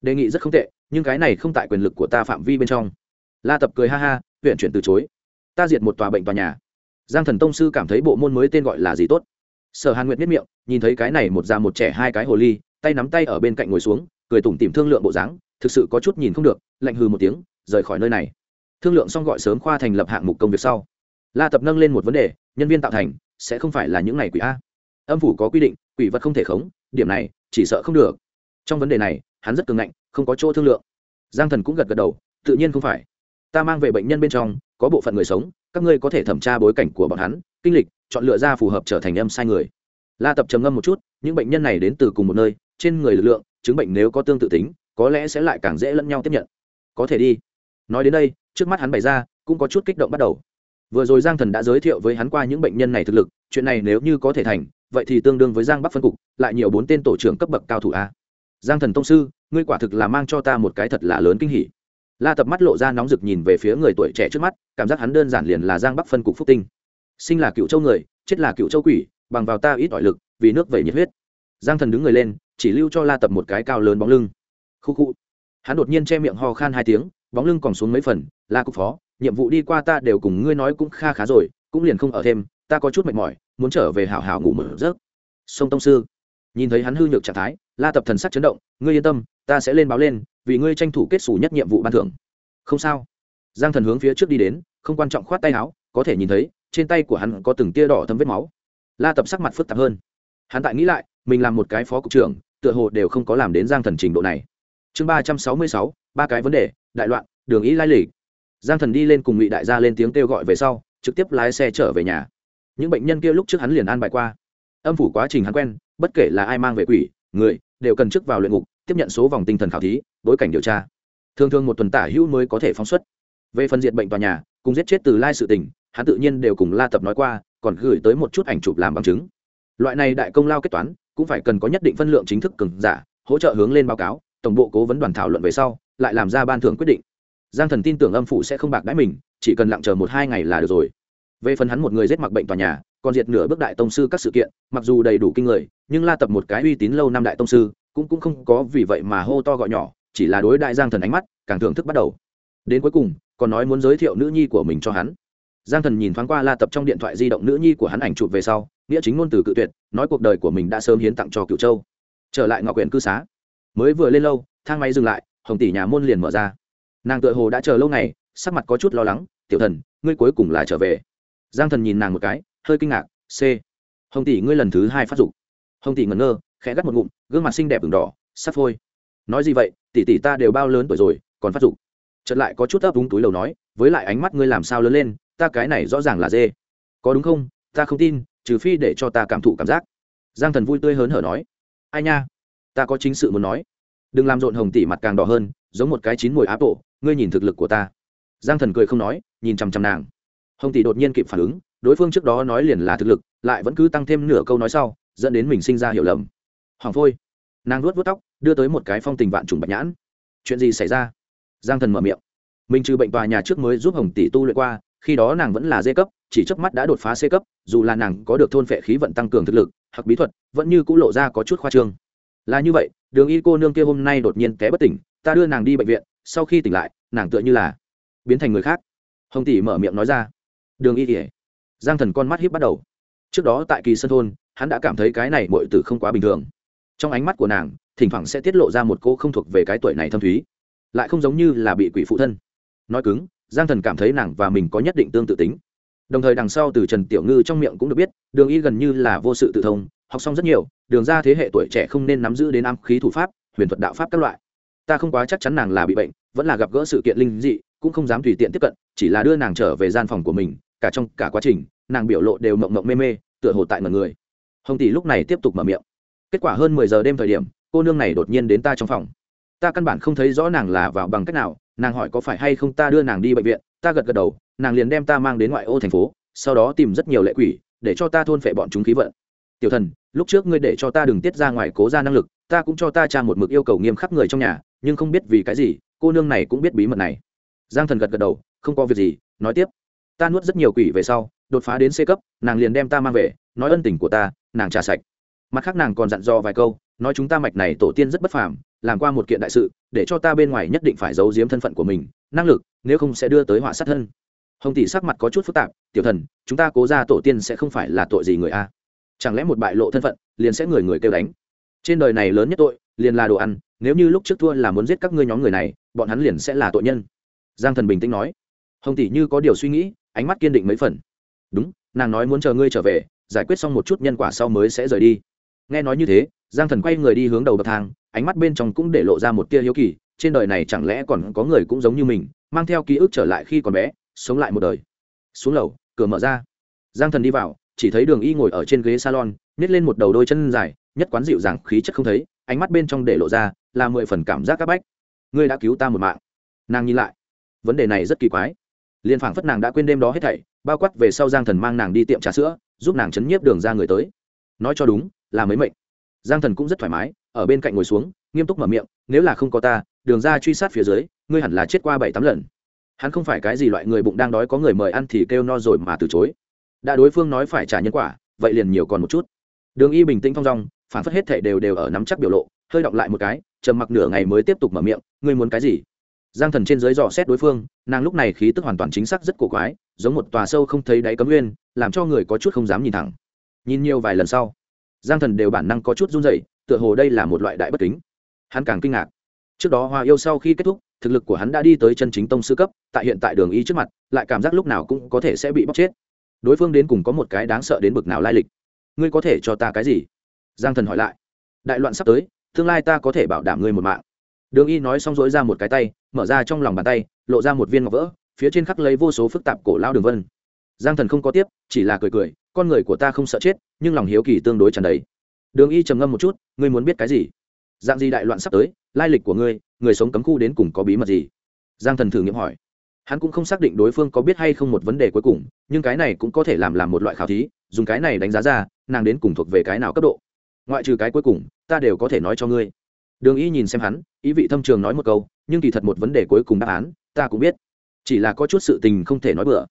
Đề nghị rất không tệ, nhưng cái này không tại quyền lực của ta phạm vi bên trong. La tập cười ha ha, huyện chuyển từ chối. Ta diệt một tòa bệnh tòa nhà. Giang thần tông sư cảm thấy bộ môn mới tên gọi là gì tốt. Sở hàn nguyệt miết miệng, nhìn thấy cái này một già một trẻ hai cái hồ ly, tay nắm tay ở bên cạnh ngồi xuống, cười tủm tìm thương lượng bộ dáng, thực sự có chút nhìn không được, lạnh hừ một tiếng, rời khỏi nơi này thương lượng xong gọi sớm khoa thành lập hạng mục công việc sau. La tập nâng lên một vấn đề, nhân viên tạo thành, sẽ không phải là những ngày quỷ a. Âm phủ có quy định, quỷ vật không thể khống, điểm này, chỉ sợ không được. Trong vấn đề này, hắn rất cường ngạnh, không có chỗ thương lượng. Giang thần cũng gật gật đầu, tự nhiên không phải. Ta mang về bệnh nhân bên trong, có bộ phận người sống, các ngươi có thể thẩm tra bối cảnh của bọn hắn, kinh lịch, chọn lựa ra phù hợp trở thành âm sai người. La tập trầm ngâm một chút, những bệnh nhân này đến từ cùng một nơi, trên người lực lượng, chứng bệnh nếu có tương tự tính, có lẽ sẽ lại càng dễ lẫn nhau tiếp nhận. Có thể đi. Nói đến đây trước mắt hắn bày ra cũng có chút kích động bắt đầu. Vừa rồi giang thần đã giới thiệu với hắn qua những bệnh nhân này thực lực, chuyện này nếu như có thể thành, vậy thì tương đương với giang bắc phân cục, lại nhiều bốn tên tổ trưởng cấp bậc cao thủ a. Giang thần tông sư, ngươi quả thực là mang cho ta một cái thật là lớn kinh hỉ. La tập mắt lộ ra nóng rực nhìn về phía người tuổi trẻ trước mắt, cảm giác hắn đơn giản liền là giang bắc phân cục phúc tinh. Sinh là cựu châu người, chết là cựu châu quỷ, bằng vào ta ít ỏi lực, vì nước vẩy nhiệt huyết. Giang thần đứng người lên, chỉ lưu cho la tập một cái cao lớn bóng lưng. Khu khu. Hắn đột nhiên che miệng ho khan hai tiếng, bóng lưng còn xuống mấy phần là cục phó, nhiệm vụ đi qua ta đều cùng ngươi nói cũng kha khá rồi, cũng liền không ở thêm, ta có chút mệt mỏi, muốn trở về hảo hảo ngủ một giấc. Sông tông sư, nhìn thấy hắn hư nhược trạng thái, la tập thần sắc chấn động, ngươi yên tâm, ta sẽ lên báo lên, vì ngươi tranh thủ kết xù nhất nhiệm vụ ban thưởng. Không sao. Giang thần hướng phía trước đi đến, không quan trọng khoát tay áo, có thể nhìn thấy, trên tay của hắn có từng tia đỏ thấm vết máu. La tập sắc mặt phức tạp hơn. Hắn tại nghĩ lại, mình làm một cái phó cục trưởng, tựa hồ đều không có làm đến giang thần trình độ này. Chương ba trăm sáu mươi sáu, ba cái vấn đề, đại loạn, đường ý lai lịch giang thần đi lên cùng ngụy đại gia lên tiếng kêu gọi về sau, trực tiếp lái xe trở về nhà. Những bệnh nhân kia lúc trước hắn liền an bài qua. Âm phủ quá trình hắn quen, bất kể là ai mang về quỷ, người, đều cần trước vào luyện ngục, tiếp nhận số vòng tinh thần khảo thí, bối cảnh điều tra. Thường thường một tuần tả hữu mới có thể phóng xuất. Về phần diện bệnh tòa nhà, cùng giết chết từ lai sự tình, hắn tự nhiên đều cùng la tập nói qua, còn gửi tới một chút ảnh chụp làm bằng chứng. Loại này đại công lao kết toán, cũng phải cần có nhất định phân lượng chính thức cường giả, hỗ trợ hướng lên báo cáo, tổng bộ cố vấn đoàn thảo luận về sau, lại làm ra ban thưởng quyết định giang thần tin tưởng âm phụ sẽ không bạc đãi mình, chỉ cần lặng chờ một hai ngày là được rồi. Về phần hắn một người giết mặc bệnh tòa nhà, còn diệt nửa bước đại tông sư các sự kiện, mặc dù đầy đủ kinh người, nhưng la tập một cái uy tín lâu năm đại tông sư, cũng cũng không có vì vậy mà hô to gọi nhỏ, chỉ là đối đại giang thần ánh mắt, càng thưởng thức bắt đầu. Đến cuối cùng, còn nói muốn giới thiệu nữ nhi của mình cho hắn. Giang thần nhìn thoáng qua la tập trong điện thoại di động nữ nhi của hắn ảnh chụp về sau, nghĩa chính ngôn từ cự tuyệt, nói cuộc đời của mình đã sớm hiến tặng cho cựu châu. Trở lại ngọc quyền cư xá. Mới vừa lên lâu, thang máy dừng lại, hồng tỷ nhà môn liền mở ra nàng tựa hồ đã chờ lâu ngày, sắc mặt có chút lo lắng, tiểu thần, ngươi cuối cùng là trở về. Giang thần nhìn nàng một cái, hơi kinh ngạc, c, hồng tỷ ngươi lần thứ hai phát dục. Hồng tỷ ngẩn ngơ, khẽ gắt một ngụm, gương mặt xinh đẹp ửng đỏ, sắp phôi. Nói gì vậy, tỷ tỷ ta đều bao lớn tuổi rồi, còn phát dục. Chợt lại có chút ấp đúng túi lầu nói, với lại ánh mắt ngươi làm sao lớn lên, ta cái này rõ ràng là dê. Có đúng không? Ta không tin, trừ phi để cho ta cảm thụ cảm giác. Giang thần vui tươi hớn hở nói, ai nha, ta có chính sự muốn nói. Đừng làm rộn hồng tỷ mặt càng đỏ hơn, giống một cái chín mùi áp bộ ngươi nhìn thực lực của ta. Giang thần cười không nói, nhìn chằm chằm nàng. Hồng tỷ đột nhiên kịp phản ứng, đối phương trước đó nói liền là thực lực, lại vẫn cứ tăng thêm nửa câu nói sau, dẫn đến mình sinh ra hiểu lầm. Hoàng phôi. Nàng luốt vớt tóc, đưa tới một cái phong tình vạn trùng bạch nhãn. Chuyện gì xảy ra? Giang thần mở miệng. Mình trừ bệnh tòa nhà trước mới giúp hồng tỷ tu luyện qua, khi đó nàng vẫn là d cấp, chỉ chớp mắt đã đột phá c cấp, dù là nàng có được thôn phệ khí vận tăng cường thực lực, hoặc bí thuật, vẫn như c ũ lộ ra có chút khoa trương. Là như vậy, đường y cô nương kia hôm nay đột nhiên té bất tỉnh, ta đưa nàng đi bệnh viện sau khi tỉnh lại, nàng tựa như là biến thành người khác. Hồng tỷ mở miệng nói ra, đường y kỉa giang thần con mắt hiếp bắt đầu. Trước đó tại kỳ sân thôn, hắn đã cảm thấy cái này bội tử không quá bình thường. Trong ánh mắt của nàng, thỉnh thoảng sẽ tiết lộ ra một cô không thuộc về cái tuổi này thâm thúy, lại không giống như là bị quỷ phụ thân. Nói cứng, giang thần cảm thấy nàng và mình có nhất định tương tự tính. Đồng thời đằng sau từ trần tiểu ngư trong miệng cũng được biết, đường y gần như là vô sự tự thông, học xong rất nhiều, đường ra thế hệ tuổi trẻ không nên nắm giữ đến ám khí thủ pháp, huyền thuật đạo pháp các loại ta không quá chắc chắn nàng là bị bệnh, vẫn là gặp gỡ sự kiện linh dị, cũng không dám tùy tiện tiếp cận, chỉ là đưa nàng trở về gian phòng của mình, cả trong cả quá trình, nàng biểu lộ đều mộng mộng mê mê, tựa hồ tại mọi người. Hồng tỷ lúc này tiếp tục mở miệng. Kết quả hơn mười giờ đêm thời điểm, cô nương này đột nhiên đến ta trong phòng. Ta căn bản không thấy rõ nàng là vào bằng cách nào, nàng hỏi có phải hay không ta đưa nàng đi bệnh viện, ta gật gật đầu, nàng liền đem ta mang đến ngoại ô thành phố, sau đó tìm rất nhiều lệ quỷ, để cho ta thôn phệ bọn chúng khí vận. Tiểu thần, lúc trước ngươi để cho ta đừng tiết ra ngoài cố ra năng lực, ta cũng cho ta cha một mực yêu cầu nghiêm khắc người trong nhà nhưng không biết vì cái gì, cô nương này cũng biết bí mật này. Giang thần gật gật đầu, không có việc gì, nói tiếp. Ta nuốt rất nhiều quỷ về sau, đột phá đến c cấp, nàng liền đem ta mang về, nói ân tình của ta, nàng trả sạch. Mặt khác nàng còn dặn dò vài câu, nói chúng ta mạch này tổ tiên rất bất phàm, làm qua một kiện đại sự, để cho ta bên ngoài nhất định phải giấu giếm thân phận của mình, năng lực, nếu không sẽ đưa tới họa sát thân. Hồng tỷ sắc mặt có chút phức tạp, tiểu thần, chúng ta cố ra tổ tiên sẽ không phải là tội gì người a? Chẳng lẽ một bại lộ thân phận, liền sẽ người người kêu đánh? Trên đời này lớn nhất tội liền là đồ ăn, nếu như lúc trước thua là muốn giết các ngươi nhóm người này, bọn hắn liền sẽ là tội nhân. Giang thần bình tĩnh nói. Hồng tỷ như có điều suy nghĩ, ánh mắt kiên định mấy phần. Đúng, nàng nói muốn chờ ngươi trở về, giải quyết xong một chút nhân quả sau mới sẽ rời đi. Nghe nói như thế, giang thần quay người đi hướng đầu bậc thang, ánh mắt bên trong cũng để lộ ra một tia hiếu kỳ, trên đời này chẳng lẽ còn có người cũng giống như mình, mang theo ký ức trở lại khi còn bé, sống lại một đời. Xuống lầu, cửa mở ra. Giang thần đi vào, chỉ thấy đường y ngồi ở trên ghế salon nhét lên một đầu đôi chân dài, nhất quán dịu dàng, khí chất không thấy ánh mắt bên trong để lộ ra là mười phần cảm giác c áp bách. Ngươi đã cứu ta một mạng. Nàng nhìn lại. Vấn đề này rất kỳ quái. Liên phảng phất nàng đã quên đêm đó hết thảy, bao quát về sau giang thần mang nàng đi tiệm trà sữa, giúp nàng chấn nhiếp đường ra người tới. Nói cho đúng, là mấy mệnh. Giang thần cũng rất thoải mái, ở bên cạnh ngồi xuống, nghiêm túc mở miệng, nếu là không có ta, đường ra truy sát phía dưới, ngươi hẳn là chết qua bảy tám lần. Hắn không phải cái gì loại người bụng đang đói có người mời ăn thì kêu no rồi mà từ chối. Đã đối phương nói phải trả nhân quả, vậy liền nhiều còn một chút. Đường y bình tĩnh thong dong phản phất hết thể đều đều ở nắm chắc biểu lộ, hơi đọng lại một cái, trầm mặc nửa ngày mới tiếp tục mở miệng, ngươi muốn cái gì? Giang thần trên dưới dò xét đối phương, nàng lúc này khí tức hoàn toàn chính xác rất cổ quái, giống một tòa sâu không thấy đáy cấm nguyên, làm cho người có chút không dám nhìn thẳng. Nhìn nhiều vài lần sau, giang thần đều bản năng có chút run dậy tựa hồ đây là một loại đại bất kính. Hắn càng kinh ngạc. Trước đó hoa yêu sau khi kết thúc, thực lực của hắn đã đi tới chân chính tông sư cấp, tại hiện tại đường y trước mặt, lại cảm giác lúc nào cũng có thể sẽ bị bóc chết. Đối phương đến cùng có một cái đáng sợ đến bực nào lai lịch. Ngươi có thể cho ta cái gì? Giang thần hỏi lại. Đại loạn sắp tới, tương lai ta có thể bảo đảm ngươi một mạng. Đường y nói xong dỗi ra một cái tay, mở ra trong lòng bàn tay, lộ ra một viên ngọc vỡ, phía trên khắc lấy vô số phức tạp cổ lao đường vân. Giang thần không có tiếp, chỉ là cười cười, con người của ta không sợ chết, nhưng lòng hiếu kỳ tương đối tràn đầy. Đường y trầm ngâm một chút, ngươi muốn biết cái gì? Dạng gì đại loạn sắp tới, lai lịch của ngươi, người sống cấm khu đến cùng có bí mật gì? Giang thần thử nghiệm hỏi. Hắn cũng không xác định đối phương có biết hay không một vấn đề cuối cùng, nhưng cái này cũng có thể làm làm một loại khảo thí, dùng cái này đánh giá ra, nàng đến cùng thuộc về cái nào cấp độ ngoại trừ cái cuối cùng, ta đều có thể nói cho ngươi. Đường y nhìn xem hắn, ý vị thâm trường nói một câu, nhưng kỳ thật một vấn đề cuối cùng đáp án, ta cũng biết. Chỉ là có chút sự tình không thể nói bừa.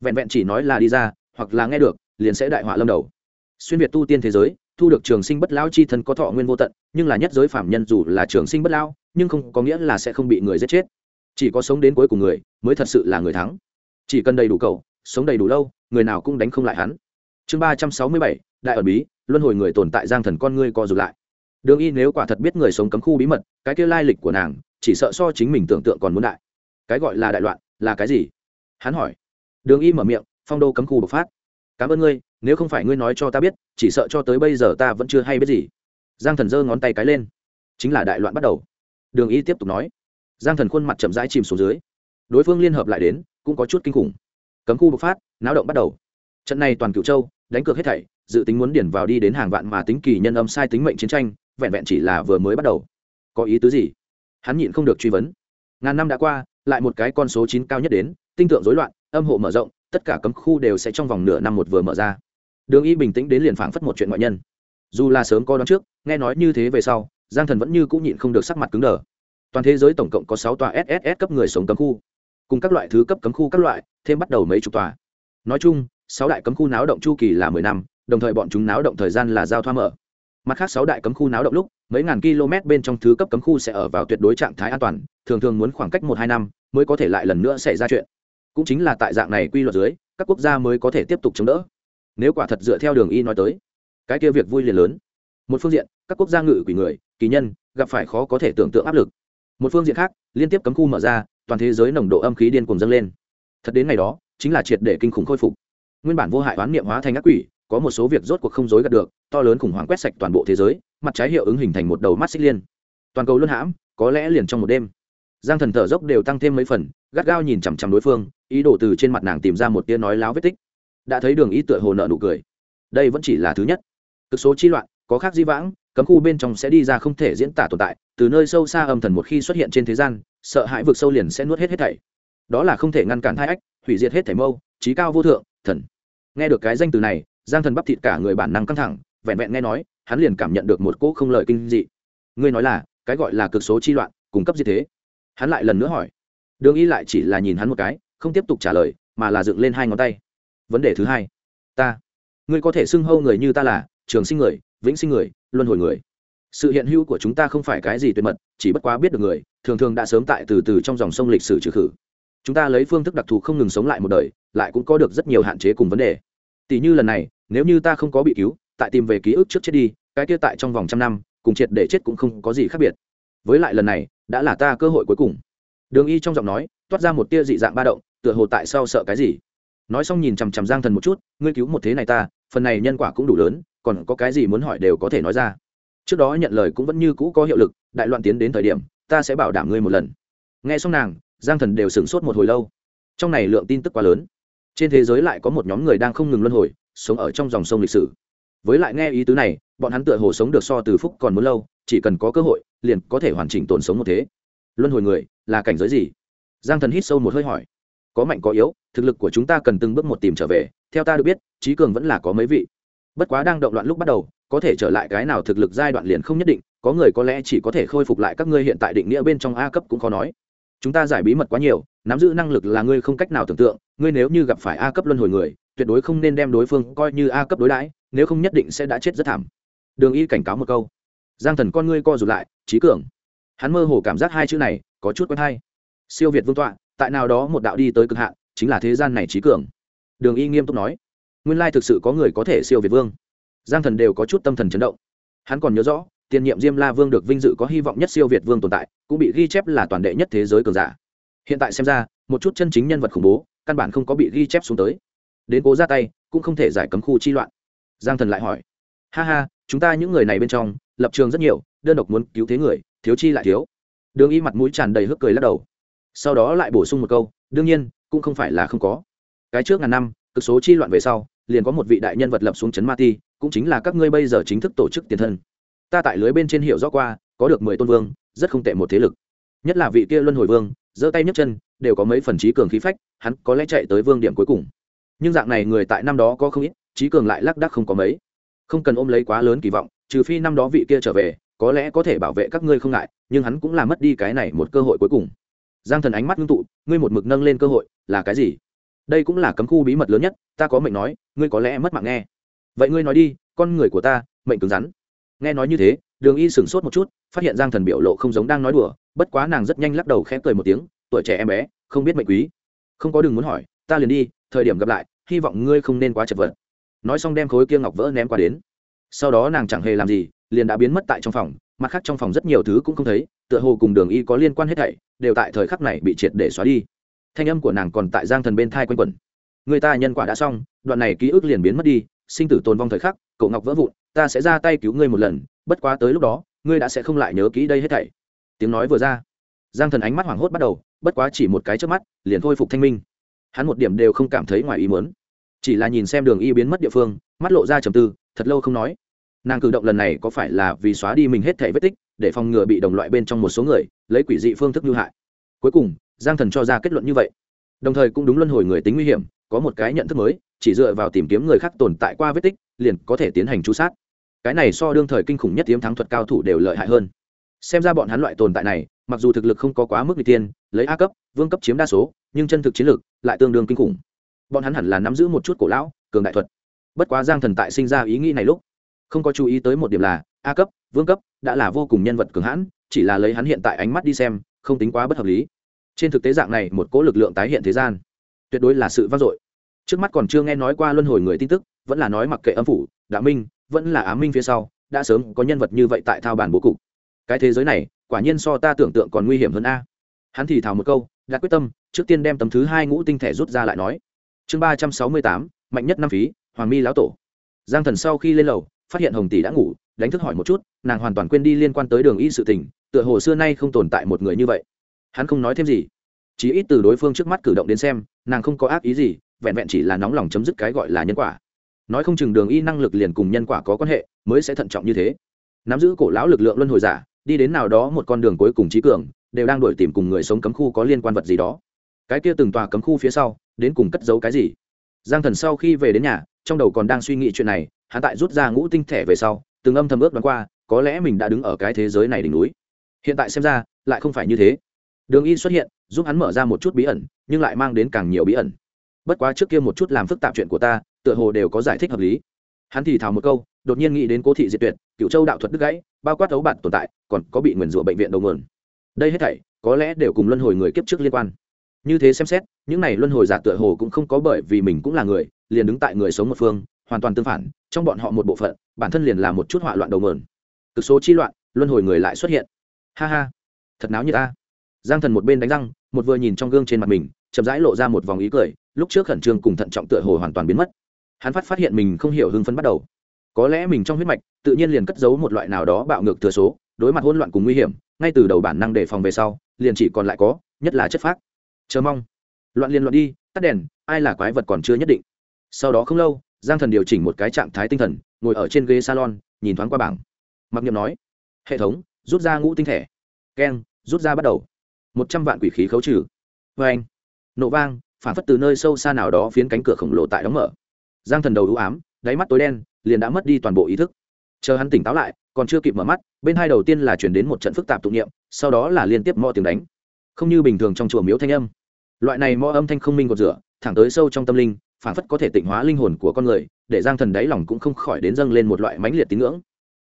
Vẹn vẹn chỉ nói là đi ra, hoặc là nghe được, liền sẽ đại họa lâm đầu. Xuyên việt tu tiên thế giới, thu được trường sinh bất lão chi thân có thọ nguyên vô tận, nhưng là nhất giới phạm nhân dù là trường sinh bất lão, nhưng không có nghĩa là sẽ không bị người giết chết. Chỉ có sống đến cuối cùng người, mới thật sự là người thắng. Chỉ cần đầy đủ cầu, sống đầy đủ lâu, người nào cũng đánh không lại hắn. Chương ba trăm sáu mươi bảy đại ẩn bí, luân hồi người tồn tại giang thần con ngươi co rụt lại. Đường y nếu quả thật biết người sống cấm khu bí mật, cái kia lai lịch của nàng, chỉ sợ so chính mình tưởng tượng còn muốn đại. Cái gọi là đại loạn, là cái gì? Hắn hỏi. Đường y mở miệng, phong đô cấm khu bộc phát. Cảm ơn ngươi, nếu không phải ngươi nói cho ta biết, chỉ sợ cho tới bây giờ ta vẫn chưa hay biết gì. Giang thần giơ ngón tay cái lên. Chính là đại loạn bắt đầu. Đường y tiếp tục nói. Giang thần khuôn mặt chậm rãi chìm xuống dưới. Đối phương liên hợp lại đến, cũng có chút kinh khủng. Cấm khu bộc phát, náo động bắt đầu. Trận này toàn cựu châu, đánh cược hết thảy dự tính muốn điển vào đi đến hàng vạn mà tính kỳ nhân âm sai tính mệnh chiến tranh, vẹn vẹn chỉ là vừa mới bắt đầu. Có ý tứ gì? Hắn nhịn không được truy vấn. Ngàn năm đã qua, lại một cái con số chín cao nhất đến, tinh tượng rối loạn, âm hộ mở rộng, tất cả cấm khu đều sẽ trong vòng nửa năm một vừa mở ra. Đường y bình tĩnh đến liền phảng phất một chuyện ngoại nhân. Dù là sớm có đón trước, nghe nói như thế về sau, giang thần vẫn như cũng nhịn không được sắc mặt cứng đờ. Toàn thế giới tổng cộng có sáu tòa sss cấp người sống cấm khu. Cùng các loại thứ cấp cấm khu các loại, thêm bắt đầu mấy chục tòa. Nói chung, sáu đại cấm khu náo động chu kỳ là mười năm đồng thời bọn chúng náo động thời gian là giao thoa mở. Mặt khác sáu đại cấm khu náo động lúc, mấy ngàn km bên trong thứ cấp cấm khu sẽ ở vào tuyệt đối trạng thái an toàn, thường thường muốn khoảng cách một hai năm mới có thể lại lần nữa xảy ra chuyện. Cũng chính là tại dạng này quy luật dưới, các quốc gia mới có thể tiếp tục chống đỡ. Nếu quả thật dựa theo đường y nói tới, cái kia việc vui liền lớn. Một phương diện, các quốc gia ngự quỷ người, kỳ nhân, gặp phải khó có thể tưởng tượng áp lực. Một phương diện khác, liên tiếp cấm khu mở ra, toàn thế giới nồng độ âm khí điên cùng dâng lên. Thật đến ngày đó, chính là triệt để kinh khủng khôi phục. Nguyên bản vô hại oán niệm hóa thành ác quỷ có một số việc rốt cuộc không dối gạt được, to lớn khủng hoảng quét sạch toàn bộ thế giới, mặt trái hiệu ứng hình thành một đầu mắt xích liên. Toàn cầu luân hãm, có lẽ liền trong một đêm. Giang thần thở dốc đều tăng thêm mấy phần, gắt gao nhìn chằm chằm đối phương, ý đồ từ trên mặt nàng tìm ra một tia nói láo vết tích. Đã thấy đường ý tựa hồ nợ nụ cười. Đây vẫn chỉ là thứ nhất. Cực số chi loạn, có khác di vãng, cấm khu bên trong sẽ đi ra không thể diễn tả tồn tại, từ nơi sâu xa âm thần một khi xuất hiện trên thế gian, sợ hãi vực sâu liền sẽ nuốt hết hết thảy. Đó là không thể ngăn cản thai ách, hủy diệt hết thảy mâu, trí cao vô thượng, thần. Nghe được cái danh từ này giang thần bắp thịt cả người bản năng căng thẳng, vẹn vẹn nghe nói, hắn liền cảm nhận được một cỗ không lợi kinh dị. Ngươi nói là, cái gọi là cực số chi loạn, cung cấp gì thế? Hắn lại lần nữa hỏi. Đường y lại chỉ là nhìn hắn một cái, không tiếp tục trả lời, mà là dựng lên hai ngón tay. Vấn đề thứ hai. Ta. Ngươi có thể xưng hâu người như ta là, trường sinh người, vĩnh sinh người, luân hồi người. Sự hiện hữu của chúng ta không phải cái gì tuyệt mật, chỉ bất quá biết được người, thường thường đã sớm tại từ từ trong dòng sông lịch sử trừ khử. Chúng ta lấy phương thức đặc thù không ngừng sống lại một đời, lại cũng có được rất nhiều hạn chế cùng vấn đề. Tỷ như lần này nếu như ta không có bị cứu, tại tìm về ký ức trước chết đi, cái kia tại trong vòng trăm năm, cùng triệt để chết cũng không có gì khác biệt. Với lại lần này, đã là ta cơ hội cuối cùng. Đường y trong giọng nói, toát ra một tia dị dạng ba động, tựa hồ tại sao sợ cái gì. Nói xong nhìn chằm chằm giang thần một chút, ngươi cứu một thế này ta, phần này nhân quả cũng đủ lớn, còn có cái gì muốn hỏi đều có thể nói ra. Trước đó nhận lời cũng vẫn như cũ có hiệu lực, đại loạn tiến đến thời điểm, ta sẽ bảo đảm ngươi một lần. Nghe xong nàng, giang thần đều sửng sốt một hồi lâu. Trong này lượng tin tức quá lớn. Trên thế giới lại có một nhóm người đang không ngừng luân hồi sống ở trong dòng sông lịch sử. Với lại nghe ý tứ này, bọn hắn tựa hồ sống được so từ phúc còn muốn lâu, chỉ cần có cơ hội, liền có thể hoàn chỉnh tồn sống một thế. Luân hồi người, là cảnh giới gì? Giang thần hít sâu một hơi hỏi. Có mạnh có yếu, thực lực của chúng ta cần từng bước một tìm trở về, theo ta được biết, trí cường vẫn là có mấy vị. Bất quá đang động loạn lúc bắt đầu, có thể trở lại cái nào thực lực giai đoạn liền không nhất định, có người có lẽ chỉ có thể khôi phục lại các ngươi hiện tại định nghĩa bên trong a cấp cũng khó nói. Chúng ta giải bí mật quá nhiều, nắm giữ năng lực là ngươi không cách nào tưởng tượng, ngươi nếu như gặp phải a cấp luân hồi người tuyệt đối không nên đem đối phương coi như a cấp đối đãi, nếu không nhất định sẽ đã chết rất thảm. Đường y cảnh cáo một câu. Giang thần con ngươi co rụt lại, trí cường. Hắn mơ hồ cảm giác hai chữ này có chút quen hay. Siêu việt vương tọa, tại nào đó một đạo đi tới cực hạn, chính là thế gian này trí cường. Đường y nghiêm túc nói. Nguyên lai thực sự có người có thể siêu việt vương. Giang thần đều có chút tâm thần chấn động. Hắn còn nhớ rõ, tiền nhiệm diêm la vương được vinh dự có hy vọng nhất siêu việt vương tồn tại, cũng bị ghi chép là toàn đệ nhất thế giới cường giả. Hiện tại xem ra, một chút chân chính nhân vật khủng bố, căn bản không có bị ghi chép xuống tới đến cố ra tay, cũng không thể giải cấm khu chi loạn. Giang thần lại hỏi, ha ha, chúng ta những người này bên trong, lập trường rất nhiều, đơn độc muốn cứu thế người, thiếu chi lại thiếu. Đường y mặt mũi tràn đầy hức cười lắc đầu. Sau đó lại bổ sung một câu, đương nhiên, cũng không phải là không có. Cái trước ngàn năm, cực số chi loạn về sau, liền có một vị đại nhân vật lập xuống chấn ma ti, cũng chính là các ngươi bây giờ chính thức tổ chức tiền thân. Ta tại lưới bên trên hiệu rõ qua, có được mười tôn vương, rất không tệ một thế lực. Nhất là vị kia luân hồi vương, giơ tay nhấc chân, đều có mấy phần trí cường khí phách, hắn có lẽ chạy tới vương điểm cuối cùng nhưng dạng này người tại năm đó có không ít trí cường lại lác đác không có mấy. Không cần ôm lấy quá lớn kỳ vọng, trừ phi năm đó vị kia trở về, có lẽ có thể bảo vệ các ngươi không ngại, nhưng hắn cũng làm mất đi cái này một cơ hội cuối cùng. Giang thần ánh mắt ngưng tụ, ngươi một mực nâng lên cơ hội, là cái gì? Đây cũng là cấm khu bí mật lớn nhất, ta có mệnh nói, ngươi có lẽ mất mạng nghe. Vậy ngươi nói đi, con người của ta, mệnh cứng rắn. Nghe nói như thế, đường y sửng sốt một chút, phát hiện giang thần biểu lộ không giống đang nói đùa, bất quá nàng rất nhanh lắc đầu khẽ cười một tiếng, tuổi trẻ em bé, không biết mệnh quý. Không có đừng muốn hỏi, ta liền đi, thời điểm gặp lại hy vọng ngươi không nên quá chật vật. Nói xong đem khối kia ngọc vỡ ném qua đến. Sau đó nàng chẳng hề làm gì, liền đã biến mất tại trong phòng, mặt khác trong phòng rất nhiều thứ cũng không thấy, tựa hồ cùng đường y có liên quan hết thảy, đều tại thời khắc này bị triệt để xóa đi. Thanh âm của nàng còn tại giang thần bên thai quanh quẩn. Người ta nhân quả đã xong, đoạn này ký ức liền biến mất đi, sinh tử tồn vong thời khắc cậu ngọc vỡ vụn, ta sẽ ra tay cứu ngươi một lần, bất quá tới lúc đó, ngươi đã sẽ không lại nhớ kỹ đây hết thảy. Tiếng nói vừa ra, giang thần ánh mắt hoảng hốt bắt đầu, bất quá chỉ một cái trước mắt, liền khôi phục thanh minh. Hắn một điểm đều không cảm thấy ngoài ý muốn chỉ là nhìn xem đường y biến mất địa phương, mắt lộ ra trầm tư, thật lâu không nói. Nàng cử động lần này có phải là vì xóa đi mình hết thể vết tích, để phòng ngừa bị đồng loại bên trong một số người, lấy quỷ dị phương thức hư hại? Cuối cùng, giang thần cho ra kết luận như vậy. Đồng thời cũng đúng luân hồi người tính nguy hiểm, có một cái nhận thức mới, chỉ dựa vào tìm kiếm người khác tồn tại qua vết tích, liền có thể tiến hành chú sát. Cái này so đương thời kinh khủng nhất tiếm thắng thuật cao thủ đều lợi hại hơn. Xem ra bọn hắn loại tồn tại này, mặc dù thực lực không có quá mức n g tiên, lấy a cấp, vương cấp chiếm đa số, nhưng chân thực chiến lược lại tương đương kinh khủng bọn hắn hẳn là nắm giữ một chút cổ lão, cường đại thuật. Bất quá giang thần tại sinh ra ý nghĩ này lúc, không có chú ý tới một điểm là, a cấp, vương cấp, đã là vô cùng nhân vật cường hãn, chỉ là lấy hắn hiện tại ánh mắt đi xem, không tính quá bất hợp lý. Trên thực tế dạng này, một cỗ lực lượng tái hiện thế gian, tuyệt đối là sự vang dội. Trước mắt còn chưa nghe nói qua luân hồi người tin tức, vẫn là nói mặc kệ âm phủ đạo minh, vẫn là á minh phía sau, đã sớm có nhân vật như vậy tại thao bản bố cục. Cái thế giới này, quả nhiên so ta tưởng tượng còn nguy hiểm hơn a. Hắn thì thào một câu đã quyết tâm, trước tiên đem tấm thứ hai ngũ tinh thể rút ra lại nói chương ba trăm sáu mươi tám, mạnh nhất năm phí, hoàng mi lão tổ. Giang thần sau khi lên lầu, phát hiện hồng tỷ đã ngủ, đánh thức hỏi một chút, nàng hoàn toàn quên đi liên quan tới đường y sự tình, tựa hồ xưa nay không tồn tại một người như vậy. Hắn không nói thêm gì. Chỉ ít từ đối phương trước mắt cử động đến xem, nàng không có ác ý gì, vẹn vẹn chỉ là nóng lòng chấm dứt cái gọi là nhân quả. Nói không chừng đường y năng lực liền cùng nhân quả có quan hệ, mới sẽ thận trọng như thế. Nắm giữ cổ lão lực lượng luân hồi giả, đi đến nào đó một con đường cuối cùng trí cường, đều đang đổi tìm cùng người sống cấm khu có liên quan vật gì đó. Cái kia từng tòa cấm khu phía sau đến cùng cất giấu cái gì? Giang thần sau khi về đến nhà, trong đầu còn đang suy nghĩ chuyện này, hắn tại rút ra ngũ tinh thẻ về sau, từng âm thầm ước đoán qua, có lẽ mình đã đứng ở cái thế giới này đỉnh núi. Hiện tại xem ra, lại không phải như thế. Đường y xuất hiện, giúp hắn mở ra một chút bí ẩn, nhưng lại mang đến càng nhiều bí ẩn. Bất quá trước kia một chút làm phức tạp chuyện của ta, tựa hồ đều có giải thích hợp lý. Hắn thì thào một câu, đột nhiên nghĩ đến cố thị diệt tuyệt, cựu châu đạo thuật đứt gãy, bao quát ấu bạn tồn tại, còn có bị nguyền rủa bệnh viện đầu nguồn. Đây hết thảy, có lẽ đều cùng luân hồi người kiếp trước liên quan như thế xem xét, những này luân hồi giả tựa hồ cũng không có bởi vì mình cũng là người, liền đứng tại người sống một phương, hoàn toàn tương phản, trong bọn họ một bộ phận, bản thân liền là một chút họa loạn đầu mờn cực số chi loạn, luân hồi người lại xuất hiện. Ha ha, thật náo như ta. Giang thần một bên đánh răng, một vừa nhìn trong gương trên mặt mình, chậm rãi lộ ra một vòng ý cười, lúc trước khẩn trương cùng thận trọng tựa hồ hoàn toàn biến mất. Hắn phát phát hiện mình không hiểu hưng phấn bắt đầu. Có lẽ mình trong huyết mạch, tự nhiên liền cất giấu một loại nào đó bạo ngược thừa số, đối mặt hỗn loạn cùng nguy hiểm, ngay từ đầu bản năng đề phòng về sau, liền chỉ còn lại có, nhất là chất phác chờ mong. Loạn liên loạn đi, tắt đèn, ai là quái vật còn chưa nhất định. Sau đó không lâu, giang thần điều chỉnh một cái trạng thái tinh thần, ngồi ở trên ghế salon, nhìn thoáng qua bảng. Mặc niệm nói, hệ thống, rút ra ngũ tinh thể. Keng, rút ra bắt đầu. Một trăm vạn quỷ khí khấu trừ. Vê anh, nổ vang, phản phất từ nơi sâu xa nào đó phiến cánh cửa khổng lồ tại đóng mở. Giang thần đầu ưu ám, đáy mắt tối đen, liền đã mất đi toàn bộ ý thức. Chờ hắn tỉnh táo lại, còn chưa kịp mở mắt, bên hai đầu tiên là chuyển đến một trận phức tạp tụng niệm, sau đó là liên tiếp mò tiếng đánh. Không như bình thường trong chùa miếu thanh âm loại này mõ âm thanh không minh gột rửa, thẳng tới sâu trong tâm linh phản phất có thể tịnh hóa linh hồn của con người, để giang thần đáy lòng cũng không khỏi đến dâng lên một loại mãnh liệt tín ngưỡng.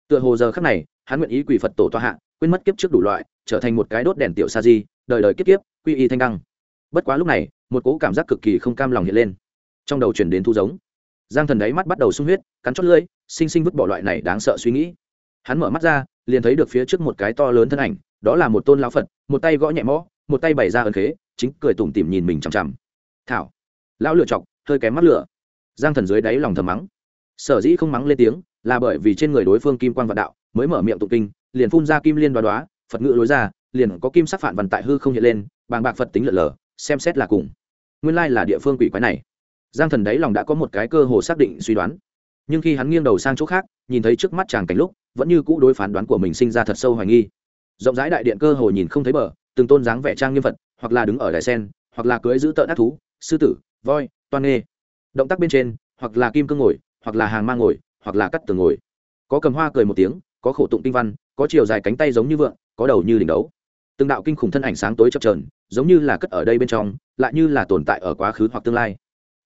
Tựa hồ giờ khắc này, hắn nguyện ý quỳ phật tổ toa hạ, quên mất kiếp trước đủ loại, trở thành một cái đốt đèn tiểu sa di, đời đời kiếp kiếp, quy y thanh đăng. Bất quá lúc này, một cố cảm giác cực kỳ không cam lòng hiện lên. Trong đầu chuyển đến thu giống. Giang thần đáy mắt bắt đầu sung huyết, cắn chót lưỡi, sinh sinh vứt bỏ loại này đáng sợ suy nghĩ. Hắn mở mắt ra, liền thấy được phía trước một cái to lớn thân ảnh, đó là một tôn lão phật, một tay gõ nhẹ mõ, một tay bày ra ẩn khế chính cười tủm tỉm nhìn mình chằm chằm. Thảo. Lão lựa chọc, hơi kém mắt lửa. Giang thần dưới đáy lòng thầm mắng. Sở dĩ không mắng lên tiếng, là bởi vì trên người đối phương kim quan vạn đạo, mới mở miệng tụng kinh, liền phun ra kim liên đoá đoá, phật ngự lối ra, liền có kim sắc phản văn tại hư không hiện lên, bàng bạc phật tính lợn lờ, xem xét là cùng. Nguyên lai là địa phương quỷ quái này. Giang thần đáy lòng đã có một cái cơ hồ xác định suy đoán. Nhưng khi hắn nghiêng đầu sang chỗ khác, nhìn thấy trước mắt chàng cảnh lúc, vẫn như cũ đối phán đoán của mình sinh ra thật sâu hoài nghi. Rộng rãi đại điện cơ hồ nhìn không thấy bờ từng tôn dáng vẻ trang nghiêm phật, hoặc là đứng ở đài sen, hoặc là cưới giữ tợn ác thú, sư tử, voi, toan nghê. Động tác bên trên, hoặc là kim cương ngồi, hoặc là hàng mang ngồi, hoặc là cắt tường ngồi. Có cầm hoa cười một tiếng, có khổ tụng tinh văn, có chiều dài cánh tay giống như vượng, có đầu như đỉnh đấu. Từng đạo kinh khủng thân ảnh sáng tối chập trờn giống như là cất ở đây bên trong, lại như là tồn tại ở quá khứ hoặc tương lai.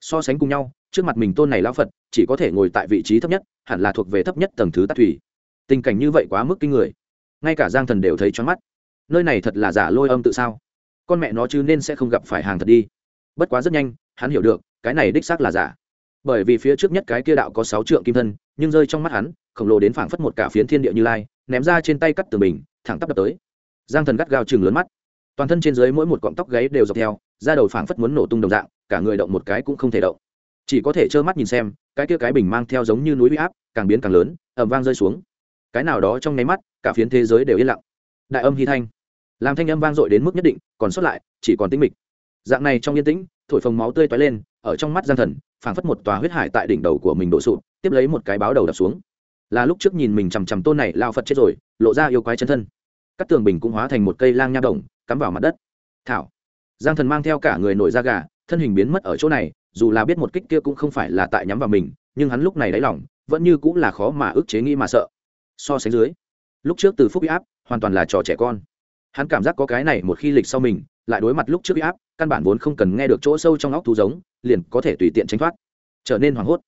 So sánh cùng nhau, trước mặt mình tôn này lao phật, chỉ có thể ngồi tại vị trí thấp nhất, hẳn là thuộc về thấp nhất tầng thứ tát thủy. Tình cảnh như vậy quá mức kinh người. Ngay cả giang thần đều thấy choáng mắt nơi này thật là giả lôi âm tự sao? Con mẹ nó chứ nên sẽ không gặp phải hàng thật đi. Bất quá rất nhanh, hắn hiểu được, cái này đích xác là giả. Bởi vì phía trước nhất cái kia đạo có sáu trượng kim thân, nhưng rơi trong mắt hắn, khổng lồ đến phảng phất một cả phiến thiên địa như lai, ném ra trên tay cắt từ mình thẳng tắp đập tới. Giang thần gắt gao chừng lớn mắt. Toàn thân trên dưới mỗi một cọng tóc gáy đều dọc theo, da đầu phảng phất muốn nổ tung đồng dạng, cả người động một cái cũng không thể động. Chỉ có thể trơ mắt nhìn xem, cái kia cái bình mang theo giống như núi huy áp, càng biến càng lớn ẩm vang rơi xuống. Cái nào đó trong nháy mắt, cả phiến thế giới đều yên lặng. Đại âm hy thanh làm thanh âm vang dội đến mức nhất định, còn sót lại, chỉ còn tĩnh mịch. Dạng này trong yên tĩnh, thổi phồng máu tươi toái lên, ở trong mắt giang thần, phảng phất một tòa huyết hải tại đỉnh đầu của mình đổ sụp, tiếp lấy một cái báo đầu đập xuống. Là lúc trước nhìn mình chằm chằm tôn này lao phật chết rồi, lộ ra yêu quái chân thân. Các tường bình cũng hóa thành một cây lang nha đồng, cắm vào mặt đất. Thảo. Giang thần mang theo cả người nổi da gà, thân hình biến mất ở chỗ này, dù là biết một kích kia cũng không phải là tại nhắm vào mình, nhưng hắn lúc này đáy lỏng vẫn như cũng là khó mà ức chế nghĩ mà sợ. So sánh dưới, lúc trước từ phúc áp, hoàn toàn là trò trẻ con hắn cảm giác có cái này một khi lịch sau mình, lại đối mặt lúc trước áp, căn bản vốn không cần nghe được chỗ sâu trong óc thú giống, liền có thể tùy tiện tránh thoát. Trở nên hoảng hốt.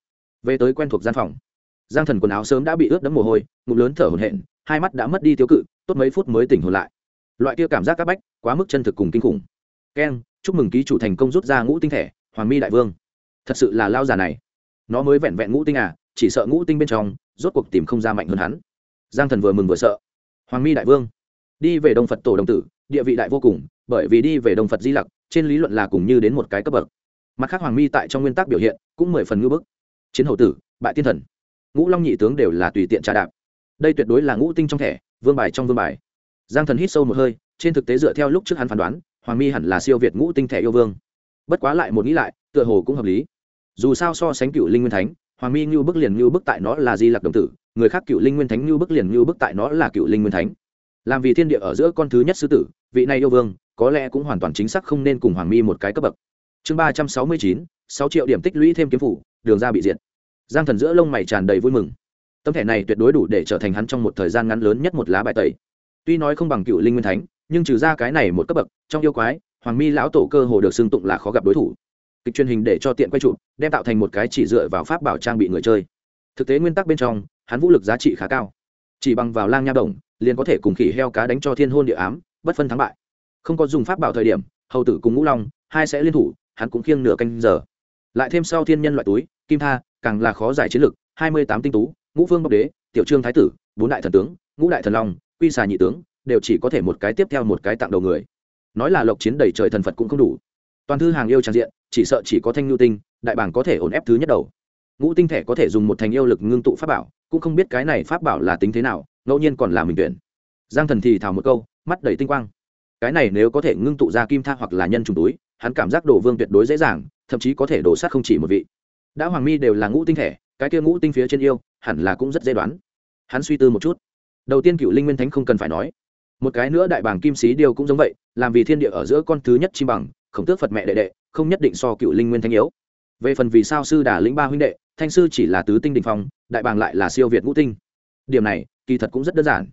Về tới quen thuộc gian phòng. Giang thần quần áo sớm đã bị ướt đẫm mồ hôi, ngụm lớn thở hổn hển, hai mắt đã mất đi tiêu cự, tốt mấy phút mới tỉnh hồn lại. Loại kia cảm giác các bách, quá mức chân thực cùng kinh khủng. Keng chúc mừng ký chủ thành công rút ra ngũ tinh thể, hoàng mi đại vương. Thật sự là lao già này. Nó mới vẹn vẹn ngũ tinh à chỉ sợ ngũ tinh bên trong, rốt cuộc tìm không ra mạnh hơn hắn. Giang thần vừa mừng vừa sợ. Hoàng mi đại vương đi về đông phật tổ đồng tử, địa vị đại vô cùng, bởi vì đi về đông phật di lặc, trên lý luận là cùng như đến một cái cấp bậc. Mặt khác hoàng mi tại trong nguyên tắc biểu hiện cũng mười phần ngư bức. Chiến hậu tử, bại tiên thần. Ngũ long nhị tướng đều là tùy tiện trà đạp. Đây tuyệt đối là ngũ tinh trong thẻ, vương bài trong vương bài. Giang thần hít sâu một hơi, trên thực tế dựa theo lúc trước hắn phán đoán, hoàng mi hẳn là siêu việt ngũ tinh thẻ yêu vương. Bất quá lại một nghĩ lại, tựa hồ cũng hợp lý. Dù sao so sánh cựu linh nguyên thánh, hoàng mi như bức liền như bức tại nó là di lặc đồng tử, người khác cựu linh nguyên thánh như bức liền như bức tại nó là cựu linh nguyên thánh làm vì thiên địa ở giữa con thứ nhất sư tử, vị này yêu vương, có lẽ cũng hoàn toàn chính xác không nên cùng hoàng mi một cái cấp bậc. Chương ba trăm sáu mươi chín, sáu triệu điểm tích lũy thêm kiếm phủ, đường ra bị diệt. Giang thần giữa lông mày tràn đầy vui mừng. Tấm thẻ này tuyệt đối đủ để trở thành hắn trong một thời gian ngắn lớn nhất một lá bài tẩy. Tuy nói không bằng cựu linh nguyên thánh, nhưng trừ ra cái này một cấp bậc, trong yêu quái, hoàng mi lão tổ cơ hồ được xưng tụng là khó gặp đối thủ. Kịch truyền hình để cho tiện quay trụ, đem tạo thành một cái chỉ dựa vào pháp bảo trang bị người chơi. Thực tế nguyên tắc bên trong, hắn vũ lực giá trị khá cao. Chỉ bằng vào lang nha đồng liền có thể cùng khỉ heo cá đánh cho thiên hôn địa ám, bất phân thắng bại. Không có dùng pháp bảo thời điểm, hầu tử cùng ngũ long, hai sẽ liên thủ, hắn cũng khiêng nửa canh giờ. Lại thêm sau thiên nhân loại túi, kim tha, càng là khó giải chiến lực hai mươi tám tinh tú, ngũ vương bọc đế, tiểu trương thái tử, bốn đại thần tướng, ngũ đại thần long, quy xà nhị tướng, đều chỉ có thể một cái tiếp theo một cái tặng đầu người. Nói là lộc chiến đầy trời thần phật cũng không đủ. Toàn thư hàng yêu tràn diện, chỉ sợ chỉ có thanh nhu tinh, đại bảng có thể ổn ép thứ nhất đầu. Ngũ tinh thể có thể dùng một thành yêu lực ngưng tụ pháp bảo, cũng không biết cái này pháp bảo là tính thế nào ngẫu nhiên còn là mình tuyển. Giang thần thì thào một câu, mắt đầy tinh quang. Cái này nếu có thể ngưng tụ ra kim tha hoặc là nhân trùng túi, hắn cảm giác đổ vương tuyệt đối dễ dàng, thậm chí có thể đổ sát không chỉ một vị. Đã hoàng mi đều là ngũ tinh thể, cái kia ngũ tinh phía trên yêu, hẳn là cũng rất dễ đoán. Hắn suy tư một chút. Đầu tiên cựu linh nguyên thánh không cần phải nói. Một cái nữa đại bảng kim sĩ điều cũng giống vậy, làm vì thiên địa ở giữa con thứ nhất chi bằng, khổng tước phật mẹ đệ đệ, không nhất định so cựu linh nguyên thánh yếu. Về phần vì sao sư đà lĩnh ba huynh đệ, thanh sư chỉ là tứ tinh đình phong, đại bàng lại là siêu việt ngũ tinh. Điểm này kỳ thật cũng rất đơn giản.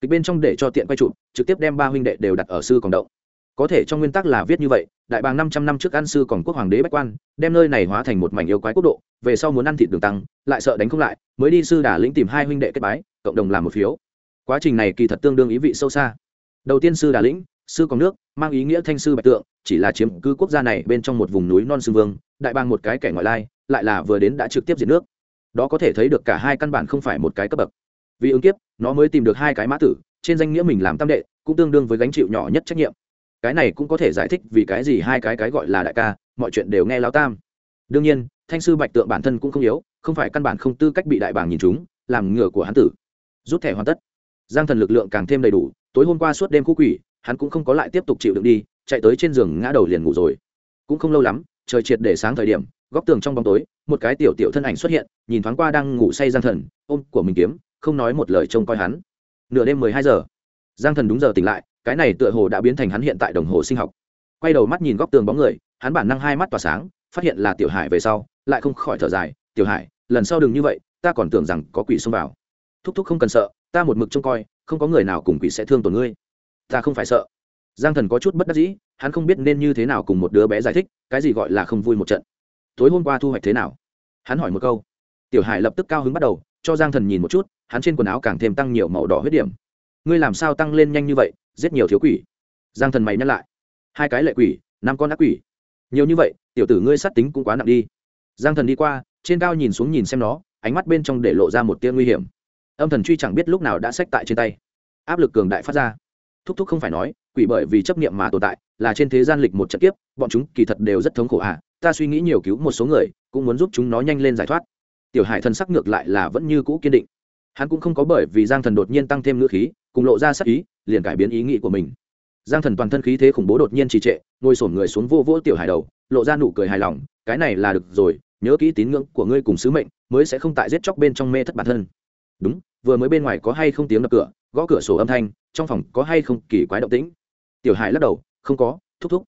Kịch bên trong để cho tiện quay trụ trực tiếp đem ba huynh đệ đều đặt ở sư còn động. Có thể trong nguyên tắc là viết như vậy, đại bàng năm trăm năm trước ăn sư còn quốc hoàng đế bách quan, đem nơi này hóa thành một mảnh yêu quái quốc độ, về sau muốn ăn thịt đường tăng, lại sợ đánh không lại, mới đi sư đà lĩnh tìm hai huynh đệ kết bái, cộng đồng làm một phiếu. Quá trình này kỳ thật tương đương ý vị sâu xa. Đầu tiên sư đà lĩnh, sư còn nước, mang ý nghĩa thanh sư bạch tượng, chỉ là chiếm cứ quốc gia này bên trong một vùng núi non sư vương, đại bang một cái kẻ ngoại lai, lại là vừa đến đã trực tiếp diệt nước. Đó có thể thấy được cả hai căn bản không phải một cái cấp bậc vì ứng kiếp, nó mới tìm được hai cái mã tử, trên danh nghĩa mình làm tam đệ, cũng tương đương với gánh chịu nhỏ nhất trách nhiệm. Cái này cũng có thể giải thích vì cái gì hai cái cái gọi là đại ca, mọi chuyện đều nghe lao tam. Đương nhiên, thanh sư bạch tượng bản thân cũng không yếu, không phải căn bản không tư cách bị đại bàng nhìn chúng, làm ngựa của hán tử. Rút thẻ hoàn tất. Giang thần lực lượng càng thêm đầy đủ, tối hôm qua suốt đêm khu quỷ, hắn cũng không có lại tiếp tục chịu đựng đi, chạy tới trên giường ngã đầu liền ngủ rồi. Cũng không lâu lắm, trời triệt để sáng thời điểm, góc tường trong bóng tối, một cái tiểu tiểu thân ảnh xuất hiện, nhìn thoáng qua đang ngủ say giang thần, ôm của mình kiếm không nói một lời trông coi hắn. Nửa đêm mười hai giờ, giang thần đúng giờ tỉnh lại, cái này tựa hồ đã biến thành hắn hiện tại đồng hồ sinh học. Quay đầu mắt nhìn góc tường bóng người, hắn bản năng hai mắt tỏa sáng, phát hiện là tiểu hải về sau, lại không khỏi thở dài, tiểu hải, lần sau đừng như vậy, ta còn tưởng rằng có quỷ xông vào. Thúc thúc không cần sợ, ta một mực trông coi, không có người nào cùng quỷ sẽ thương tổn ngươi. Ta không phải sợ. Giang thần có chút bất đắc dĩ, hắn không biết nên như thế nào cùng một đứa bé giải thích, cái gì gọi là không vui một trận. Tối hôm qua thu hoạch thế nào? Hắn hỏi một câu. Tiểu hải lập tức cao hứng bắt đầu, cho giang thần nhìn một chút hắn trên quần áo càng thêm tăng nhiều màu đỏ huyết điểm. Ngươi làm sao tăng lên nhanh như vậy, giết nhiều thiếu quỷ? Giang thần mày nhắc lại. Hai cái lệ quỷ, năm con ác quỷ. Nhiều như vậy, tiểu tử ngươi sát tính cũng quá nặng đi. Giang thần đi qua, trên cao nhìn xuống nhìn xem nó, ánh mắt bên trong để lộ ra một tia nguy hiểm. Âm thần truy chẳng biết lúc nào đã xách tại trên tay. Áp lực cường đại phát ra. Thúc thúc không phải nói, quỷ bởi vì chấp niệm mà tồn tại, là trên thế gian lịch một trận kiếp, bọn chúng kỳ thật đều rất thống khổ à. Ta suy nghĩ nhiều cứu một số người, cũng muốn giúp chúng nó nhanh lên giải thoát. Tiểu hải thần sắc ngược lại là vẫn như cũ kiên định hắn cũng không có bởi vì giang thần đột nhiên tăng thêm ngữ khí cùng lộ ra sắc ý liền cải biến ý nghĩ của mình. Giang thần toàn thân khí thế khủng bố đột nhiên trì trệ ngồi sổm người xuống vô vỗ tiểu hải đầu lộ ra nụ cười hài lòng cái này là được rồi nhớ kỹ tín ngưỡng của ngươi cùng sứ mệnh mới sẽ không tại giết chóc bên trong mê thất bản thân. Đúng vừa mới bên ngoài có hay không tiếng đập cửa gõ cửa sổ âm thanh trong phòng có hay không kỳ quái động tĩnh? Tiểu hải lắc đầu không có thúc thúc.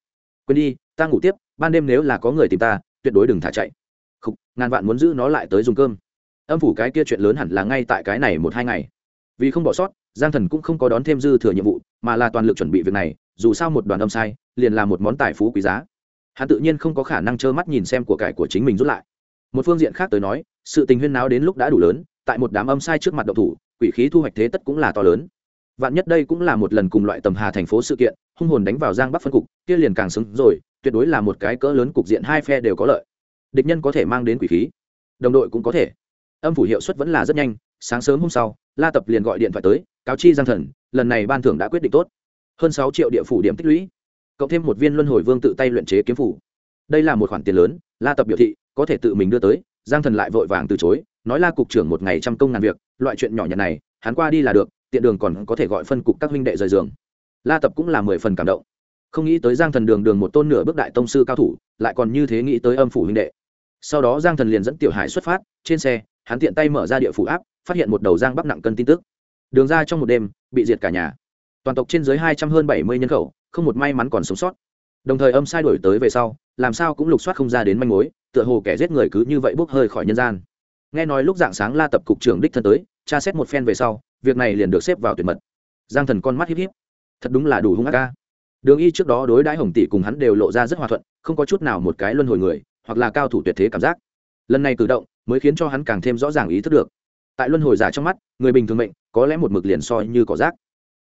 Quên đi ta ngủ tiếp ban đêm nếu là có người tìm ta tuyệt đối đừng thả chạy. Không, ngàn vạn muốn giữ nó lại tới dùng cơm âm phủ cái kia chuyện lớn hẳn là ngay tại cái này một hai ngày. Vì không bỏ sót, giang thần cũng không có đón thêm dư thừa nhiệm vụ, mà là toàn lực chuẩn bị việc này, dù sao một đoàn âm sai, liền là một món tài phú quý giá. Hắn tự nhiên không có khả năng trơ mắt nhìn xem của cải của chính mình rút lại. Một phương diện khác tới nói, sự tình huyên náo đến lúc đã đủ lớn, tại một đám âm sai trước mặt độc thủ, quỷ khí thu hoạch thế tất cũng là to lớn. Vạn nhất đây cũng là một lần cùng loại tầm hà thành phố sự kiện, hung hồn đánh vào giang bắc phân cục, kia liền càng xứng rồi, tuyệt đối là một cái cỡ lớn cục diện hai phe đều có lợi. Địch nhân có thể mang đến quỷ khí, đồng đội cũng có thể âm phủ hiệu suất vẫn là rất nhanh, sáng sớm hôm sau, la tập liền gọi điện thoại tới, cáo chi giang thần, lần này ban thưởng đã quyết định tốt. Hơn sáu triệu địa phủ điểm tích lũy, cộng thêm một viên luân hồi vương tự tay luyện chế kiếm phủ. Đây là một khoản tiền lớn, la tập biểu thị, có thể tự mình đưa tới, giang thần lại vội vàng từ chối, nói la cục trưởng một ngày trăm công ngàn việc, loại chuyện nhỏ nhặt này, hắn qua đi là được, tiện đường còn có thể gọi phân cục các huynh đệ rời giường. La tập cũng là mười phần cảm động. Không nghĩ tới giang thần đường đường một tôn nửa bước đại tông sư cao thủ, lại còn như thế nghĩ tới âm phủ huynh đệ. Sau đó giang thần liền dẫn tiểu hải xuất phát, trên xe hắn tiện tay mở ra địa phủ áp, phát hiện một đầu giang bắc nặng cân tin tức. Đường ra trong một đêm, bị diệt cả nhà. Toàn tộc trên dưới hai trăm hơn bảy mươi nhân khẩu, không một may mắn còn sống sót. Đồng thời âm sai đổi tới về sau, làm sao cũng lục soát không ra đến manh mối, tựa hồ kẻ giết người cứ như vậy bốc hơi khỏi nhân gian. Nghe nói lúc dạng sáng la tập cục trưởng đích thân tới, tra xét một phen về sau, việc này liền được xếp vào tuyệt mật. Giang thần con mắt híp híp. Thật đúng là đủ hung ác ca đường y trước đó đối đãi hồng tỷ cùng hắn đều lộ ra rất hòa thuận, không có chút nào một cái luân hồi người, hoặc là cao thủ tuyệt thế cảm giác. Lần này cử động mới khiến cho hắn càng thêm rõ ràng ý thức được. Tại luân hồi giả trong mắt, người bình thường mệnh, có lẽ một mực liền soi như cỏ rác.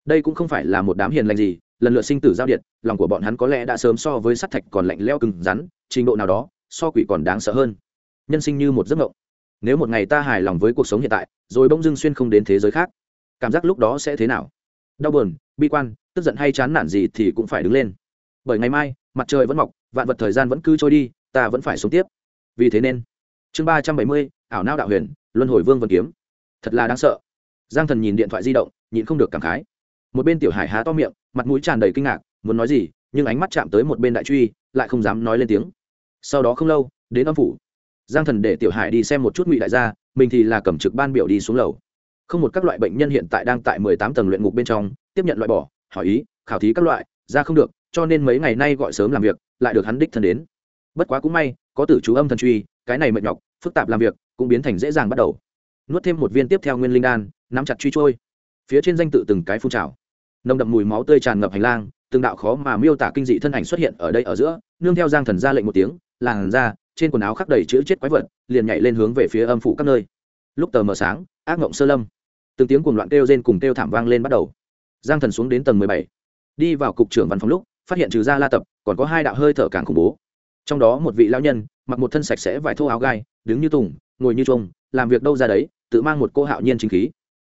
Đây cũng không phải là một đám hiền lành gì, lần lượt sinh tử giao điện lòng của bọn hắn có lẽ đã sớm so với sắt thạch còn lạnh leo cứng rắn, trình độ nào đó, so quỷ còn đáng sợ hơn. Nhân sinh như một giấc mộng. Nếu một ngày ta hài lòng với cuộc sống hiện tại, rồi bỗng dưng xuyên không đến thế giới khác, cảm giác lúc đó sẽ thế nào? Đau buồn, bi quan, tức giận hay chán nản gì thì cũng phải đứng lên. Bởi ngày mai, mặt trời vẫn mọc, vạn vật thời gian vẫn cứ trôi đi, ta vẫn phải sống tiếp. Vì thế nên chương ba trăm bảy mươi, ảo nao đạo huyền, luân hồi vương vân kiếm. Thật là đáng sợ. Giang thần nhìn điện thoại di động, nhịn không được cảm khái. Một bên tiểu hải há to miệng, mặt mũi tràn đầy kinh ngạc, muốn nói gì, nhưng ánh mắt chạm tới một bên đại truy, lại không dám nói lên tiếng. Sau đó không lâu, đến âm phủ. Giang thần để tiểu hải đi xem một chút ngụy đại gia, mình thì là cầm trực ban biểu đi xuống lầu. Không một các loại bệnh nhân hiện tại đang tại mười tám tầng luyện ngục bên trong, tiếp nhận loại bỏ, hỏi ý, khảo thí các loại, ra không được, cho nên mấy ngày nay gọi sớm làm việc, lại được hắn đích thân đến. Bất quá cũng may, có tử chú âm thần truy cái này mệt nhọc, phức tạp làm việc, cũng biến thành dễ dàng bắt đầu. Nuốt thêm một viên tiếp theo nguyên linh đan, nắm chặt truy trôi. Phía trên danh tự từng cái phun trào. Nồng đậm mùi máu tươi tràn ngập hành lang, từng đạo khó mà miêu tả kinh dị thân ảnh xuất hiện ở đây ở giữa, nương theo giang thần ra lệnh một tiếng, làn ra trên quần áo khắc đầy chữ chết quái vật, liền nhảy lên hướng về phía âm phủ các nơi. Lúc tờ mờ sáng, ác ngộng sơ lâm. Từng tiếng cuồng loạn kêu rên cùng kêu thảm vang lên bắt đầu. Giang thần xuống đến tầng mười bảy. Đi vào cục trưởng văn phòng lúc, phát hiện trừ ra la tập, còn có hai đạo hơi thở càng khủng bố trong đó một vị lão nhân, mặc một thân sạch sẽ vải thô áo gai, đứng như tùng, ngồi như trông làm việc đâu ra đấy, tự mang một cô hạo nhiên chính khí.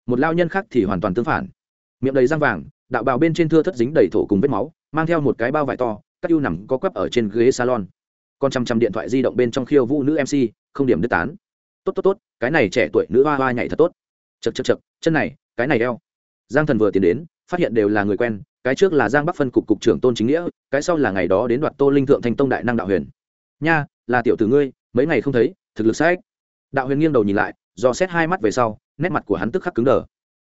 Một lao nhân khác thì hoàn toàn tương phản. Miệng đầy răng vàng, đạo bào bên trên thưa thất dính đầy thổ cùng vết máu, mang theo một cái bao vải to, các ưu nằm có quắp ở trên ghế salon. Còn chăm chăm điện thoại di động bên trong khiêu vũ nữ mc không điểm đứt tán. Tốt tốt tốt, cái này trẻ tuổi nữ hoa hoa nhảy thật tốt. Chật chật chật chân này, cái này đeo giang thần vừa tiến đến, phát hiện đều là người quen cái trước là giang bắc phân cục cục trưởng tôn chính nghĩa, cái sau là ngày đó đến đoạt tô linh thượng thành tông đại năng đạo huyền. Nha, là tiểu tử ngươi, mấy ngày không thấy, thực lực sách đạo huyền nghiêng đầu nhìn lại, do xét hai mắt về sau, nét mặt của hắn tức khắc cứng đờ.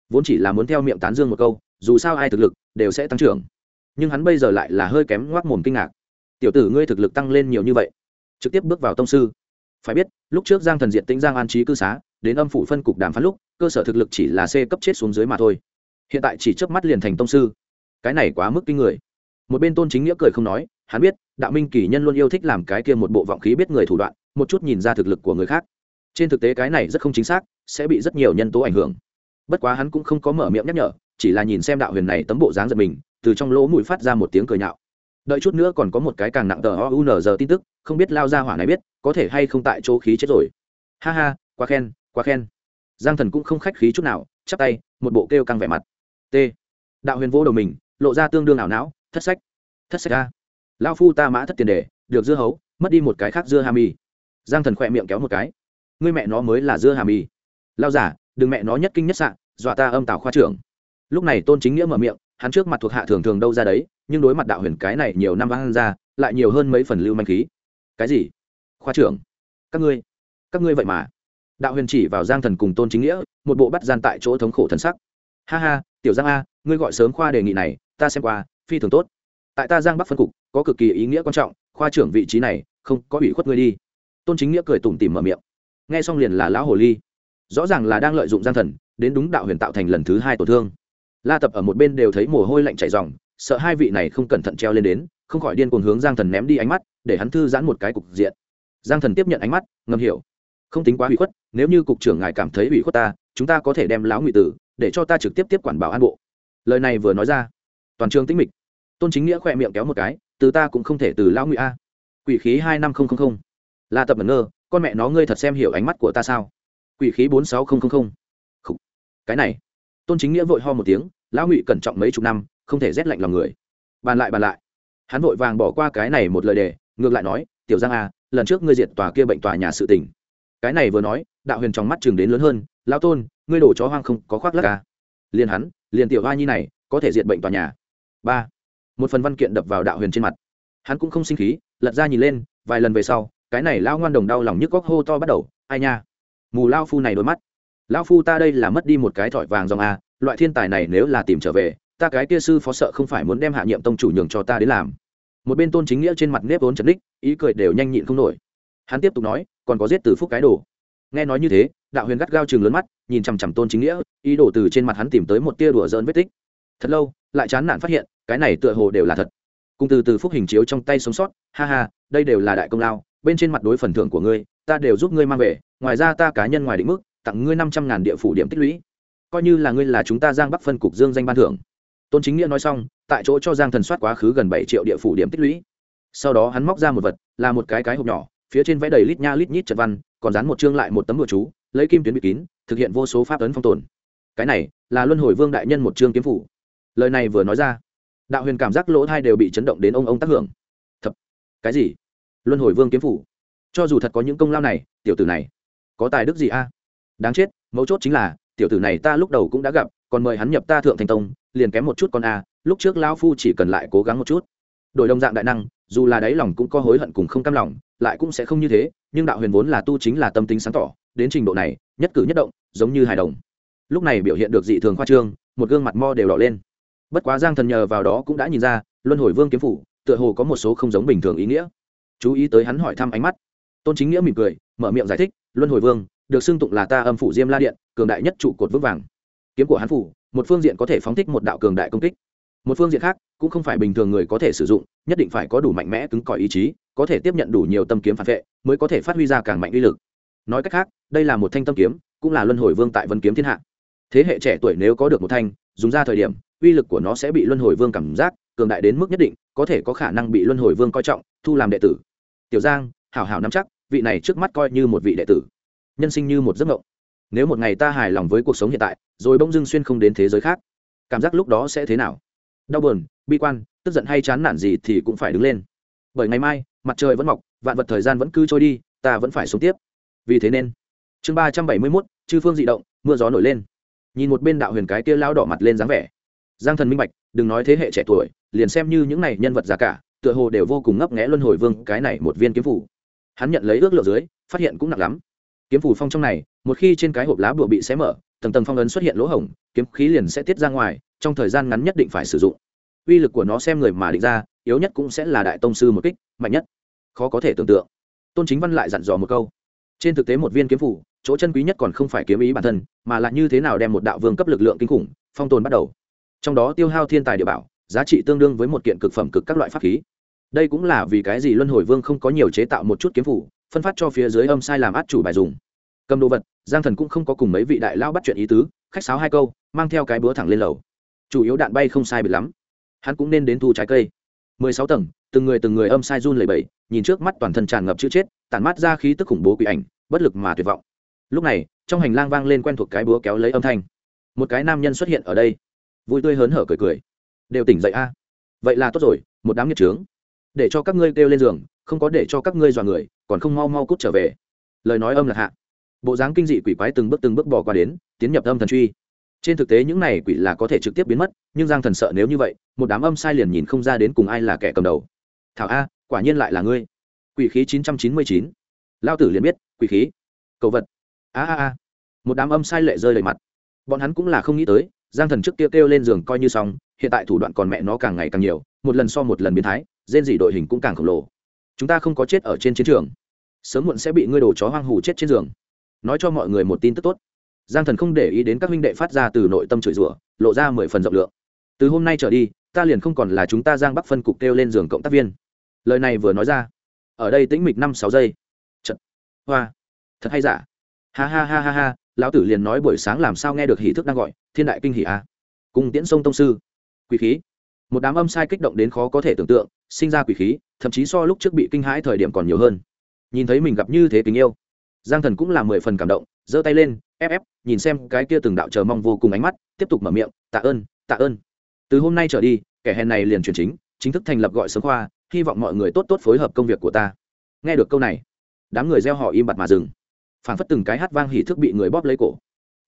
Vốn chỉ là muốn theo miệng tán dương một câu, dù sao ai thực lực đều sẽ tăng trưởng. Nhưng hắn bây giờ lại là hơi kém ngoác mồm kinh ngạc. Tiểu tử ngươi thực lực tăng lên nhiều như vậy. Trực tiếp bước vào tông sư. Phải biết, lúc trước giang thần diện tĩnh giang an trí cư xá, đến âm phủ phân cục đàm phán lúc, cơ sở thực lực chỉ là c cấp chết xuống dưới mà thôi. Hiện tại chỉ trước mắt liền thành tông sư cái này quá mức kinh người. Một bên tôn chính nghĩa cười không nói, hắn biết, đạo minh kỳ nhân luôn yêu thích làm cái kia một bộ vọng khí biết người thủ đoạn, một chút nhìn ra thực lực của người khác. Trên thực tế cái này rất không chính xác, sẽ bị rất nhiều nhân tố ảnh hưởng. Bất quá hắn cũng không có mở miệng nhắc nhở, chỉ là nhìn xem đạo huyền này tấm bộ dáng giật mình, từ trong lỗ mũi phát ra một tiếng cười nhạo. Đợi chút nữa còn có một cái càng nặng tờ o u n giờ tin tức, không biết lao ra hỏa này biết, có thể hay không tại chỗ khí chết rồi. Ha ha, quá khen quá khen. Giang thần cũng không khách khí chút nào, chắp tay, một bộ kêu căng vẻ mặt. T. Đạo huyền vô đầu mình lộ ra tương đương ảo não, thất sách. Thất sách a. Lao phu ta mã thất tiền đề, được dưa hấu, mất đi một cái khác dưa hà mì. Giang thần khỏe miệng kéo một cái. Ngươi mẹ nó mới là dưa hà mì. Lao giả đừng mẹ nó nhất kinh nhất sạn dọa ta âm tào khoa trưởng. Lúc này tôn chính nghĩa mở miệng, hắn trước mặt thuộc hạ thường thường đâu ra đấy, nhưng đối mặt đạo huyền cái này nhiều năm vang ra, lại nhiều hơn mấy phần lưu manh khí. Cái gì? Khoa trưởng. Các ngươi các ngươi vậy mà. Đạo huyền chỉ vào giang thần cùng tôn chính nghĩa, một bộ bắt gian tại chỗ thống khổ thần sắc. Ha ha, tiểu giang a, ngươi gọi sớm khoa đề nghị này ta xem qua, phi thường tốt. Tại ta giang bắc phân cục, có cực kỳ ý nghĩa quan trọng, khoa trưởng vị trí này, không có ủy khuất ngươi đi. Tôn chính nghĩa cười tủm tỉm mở miệng. Nghe xong liền là lão hồ ly. Rõ ràng là đang lợi dụng giang thần, đến đúng đạo huyền tạo thành lần thứ hai tổn thương. La tập ở một bên đều thấy mồ hôi lạnh chảy dòng sợ hai vị này không cẩn thận treo lên đến, không khỏi điên cuồng hướng giang thần ném đi ánh mắt, để hắn thư giãn một cái cục diện. Giang thần tiếp nhận ánh mắt, ngầm hiểu. Không tính quá ủy khuất, nếu như cục trưởng ngài cảm thấy ủy khuất ta, chúng ta có thể đem lão ngụy tử, để cho ta trực tiếp tiếp quản bảo an bộ. Lời này vừa nói ra toàn trường tĩnh mịch. Tôn chính nghĩa khỏe miệng kéo một cái từ ta cũng không thể từ lão ngụy a. Quỷ khí hai năm không không không. La tập ngẩn ngơ con mẹ nó ngươi thật xem hiểu ánh mắt của ta sao? Quỷ khí bốn sáu không không không. Cái này. Tôn chính nghĩa vội ho một tiếng lão ngụy cẩn trọng mấy chục năm không thể rét lạnh lòng người. Bàn lại bàn lại. Hắn vội vàng bỏ qua cái này một lời đề ngược lại nói tiểu giang a, lần trước ngươi diệt tòa kia bệnh tòa nhà sự tỉnh cái này vừa nói đạo huyền trong mắt chừng đến lớn hơn lão tôn ngươi đổ chó hoang không có khoác lắc à. liền hắn liền tiểu hoa nhi này có thể diệt bệnh tòa nhà ba. Một phần văn kiện đập vào đạo huyền trên mặt. Hắn cũng không sinh khí, lật ra nhìn lên, vài lần về sau, cái này lao ngoan đồng đau lòng nhức góc hô to bắt đầu, ai nha. Mù lao phu này đôi mắt. Lao phu ta đây là mất đi một cái thỏi vàng dòng a loại thiên tài này nếu là tìm trở về, ta cái kia sư phó sợ không phải muốn đem hạ nhiệm tông chủ nhường cho ta đến làm. Một bên tôn chính nghĩa trên mặt nếp vốn trần đích ý cười đều nhanh nhịn không nổi. Hắn tiếp tục nói, còn có giết từ phúc cái đồ. Nghe nói như thế, đạo huyền gắt gao chừng lớn mắt, nhìn chằm chằm tôn chính nghĩa, ý đồ từ trên mặt hắn tìm tới một tia đùa dỡn vết tích. Thật lâu lại chán nản phát hiện, cái này tựa hồ đều là thật. Cùng từ từ phúc hình chiếu trong tay sống sót, ha ha, đây đều là đại công lao, bên trên mặt đối phần thưởng của ngươi, ta đều giúp ngươi mang về, ngoài ra ta cá nhân ngoài định mức, tặng ngươi năm trăm ngàn địa phủ điểm tích lũy. Coi như là ngươi là chúng ta giang bắc phân cục dương danh ban thưởng. Tôn chính nghĩa nói xong, tại chỗ cho giang thần soát quá khứ gần bảy triệu địa phủ điểm tích lũy. Sau đó hắn móc ra một vật, là một cái cái hộp nhỏ, phía trên vẽ đầy lít nha lít nhít trật văn, còn dán một chương lại một tấm bừa chú, lấy kim tuyến bị kín, thực hiện vô số pháp ấn phong tồn. Cái này là luân hồi vương đại nhân một chương kiếm phủ lời này vừa nói ra, đạo huyền cảm giác lỗ thai đều bị chấn động đến ông ông tác hưởng. Thật? Cái gì? Luân hồi vương kiếm phủ. Cho dù thật có những công lao này, tiểu tử này có tài đức gì a? Đáng chết, mấu chốt chính là, tiểu tử này ta lúc đầu cũng đã gặp, còn mời hắn nhập ta thượng thành tông, liền kém một chút con a, lúc trước lão phu chỉ cần lại cố gắng một chút. Đổi đồng dạng đại năng, dù là đáy lòng cũng có hối hận cùng không cam lòng, lại cũng sẽ không như thế, nhưng đạo huyền vốn là tu chính là tâm tính sáng tỏ, đến trình độ này, nhất cử nhất động, giống như hài đồng. Lúc này biểu hiện được dị thường khoa trương, một gương mặt mo đều đỏ lên bất quá giang thần nhờ vào đó cũng đã nhìn ra, luân hồi vương kiếm phủ, tựa hồ có một số không giống bình thường ý nghĩa. Chú ý tới hắn hỏi thăm ánh mắt. Tôn chính nghĩa mỉm cười, mở miệng giải thích, luân hồi vương, được xưng tụng là ta âm phủ diêm la điện, cường đại nhất trụ cột vững vàng. Kiếm của hắn phủ, một phương diện có thể phóng thích một đạo cường đại công kích. Một phương diện khác, cũng không phải bình thường người có thể sử dụng, nhất định phải có đủ mạnh mẽ cứng cỏi ý chí, có thể tiếp nhận đủ nhiều tâm kiếm phản vệ, mới có thể phát huy ra càng mạnh uy lực. Nói cách khác, đây là một thanh tâm kiếm, cũng là luân hồi vương tại vân kiếm thiên hạ. Thế hệ trẻ tuổi nếu có được một thanh, dùng ra thời điểm uy lực của nó sẽ bị luân hồi vương cảm giác, cường đại đến mức nhất định, có thể có khả năng bị luân hồi vương coi trọng, thu làm đệ tử. Tiểu giang, hảo hảo nắm chắc, vị này trước mắt coi như một vị đệ tử. Nhân sinh như một giấc mộng. Nếu một ngày ta hài lòng với cuộc sống hiện tại, rồi bỗng dưng xuyên không đến thế giới khác, cảm giác lúc đó sẽ thế nào? Đau buồn, bi quan, tức giận hay chán nản gì thì cũng phải đứng lên. Bởi ngày mai, mặt trời vẫn mọc, vạn vật thời gian vẫn cứ trôi đi, ta vẫn phải sống tiếp. Vì thế nên, chương ba trăm bảy mươi mốt, chư phương d ị động, mưa gió nổi lên. Nhìn một bên đạo huyền cái kia lao đỏ mặt lên dáng vẻ giang thần minh bạch, đừng nói thế hệ trẻ tuổi, liền xem như những này nhân vật già cả, tựa hồ đều vô cùng ngấp nghẽ luân hồi vương, cái này một viên kiếm phủ. Hắn nhận lấy ước lượng dưới, phát hiện cũng nặng lắm. Kiếm phủ phong trong này, một khi trên cái hộp lá bụa bị xé mở, tầng tầng phong ấn xuất hiện lỗ hổng, kiếm khí liền sẽ tiết ra ngoài, trong thời gian ngắn nhất định phải sử dụng. Uy lực của nó xem người mà định ra, yếu nhất cũng sẽ là đại tông sư một kích, mạnh nhất. Khó có thể tưởng tượng. Tôn chính văn lại dặn dò một câu. Trên thực tế một viên kiếm phủ, chỗ chân quý nhất còn không phải kiếm ý bản thân, mà là như thế nào đem một đạo vương cấp lực lượng kinh khủng, phong tồn bắt đầu trong đó tiêu hao thiên tài địa bảo, giá trị tương đương với một kiện cực phẩm cực các loại pháp khí. Đây cũng là vì cái gì luân hồi vương không có nhiều chế tạo một chút kiếm phủ phân phát cho phía dưới âm sai làm át chủ bài dùng. Cầm đồ vật, giang thần cũng không có cùng mấy vị đại lao bắt chuyện ý tứ, khách sáo hai câu, mang theo cái búa thẳng lên lầu. Chủ yếu đạn bay không sai bị lắm. Hắn cũng nên đến thu trái cây. Mười sáu tầng, từng người từng người âm sai run lầy bẫy nhìn trước mắt toàn thân tràn ngập chữ chết, tản mát ra khí tức khủng bố quỷ ảnh, bất lực mà tuyệt vọng. Lúc này, trong hành lang vang lên quen thuộc cái búa kéo lấy âm thanh. Một cái nam nhân xuất hiện ở đây vui tươi hớn hở cười cười. Đều tỉnh dậy a. Vậy là tốt rồi, một đám nghiệt trướng để cho các ngươi kêu lên giường, không có để cho các ngươi dọa người, còn không mau mau cút trở về. Lời nói âm là hạ. Bộ dáng kinh dị quỷ quái từng bước từng bước bỏ qua đến, tiến nhập âm thần truy. Trên thực tế những này quỷ là có thể trực tiếp biến mất, nhưng giang thần sợ nếu như vậy, một đám âm sai liền nhìn không ra đến cùng ai là kẻ cầm đầu. Thảo a, quả nhiên lại là ngươi. Quỷ khí chín trăm chín mươi chín. Lao tử liền biết, quỷ khí. Cầu vật. A a a. Một đám âm sai lệ rơi đầy mặt. Bọn hắn cũng là không nghĩ tới giang thần trước kia kêu, kêu lên giường coi như xong hiện tại thủ đoạn còn mẹ nó càng ngày càng nhiều một lần so một lần biến thái rên dị đội hình cũng càng khổng lồ. Chúng ta không có chết ở trên chiến trường. Sớm muộn sẽ bị ngươi đồ chó hoang hủ chết trên giường. Nói cho mọi người một tin tức tốt. Giang thần không để ý đến các huynh đệ phát ra từ nội tâm chửi rủa lộ ra mười phần rộng lượng. Từ hôm nay trở đi ta liền không còn là chúng ta giang bắc phân cục kêu lên giường cộng tác viên. Lời này vừa nói ra ở đây tĩnh mịch năm sáu giây. Trận hoa. Thật hay giả? Ha ha ha ha ha lão tử liền nói buổi sáng làm sao nghe được hỷ thức đang gọi, thiên đại kinh hỷ a. À. cùng tiễn sông tông sư. Quỷ khí. Một đám âm sai kích động đến khó có thể tưởng tượng, sinh ra quỷ khí, thậm chí so lúc trước bị kinh hãi thời điểm còn nhiều hơn. Nhìn thấy mình gặp như thế tình yêu. Giang thần cũng là mười phần cảm động, giơ tay lên, ép ép, nhìn xem cái kia từng đạo chờ mong vô cùng ánh mắt, tiếp tục mở miệng, tạ ơn tạ ơn. Từ hôm nay trở đi, kẻ hèn này liền chuyển chính chính thức thành lập gọi sớm khoa, hy vọng mọi người tốt tốt phối hợp công việc của ta. Nghe được câu này, đám người gieo họ im bặt mà dừng phảng phất từng cái hát vang hỉ thức bị người bóp lấy cổ.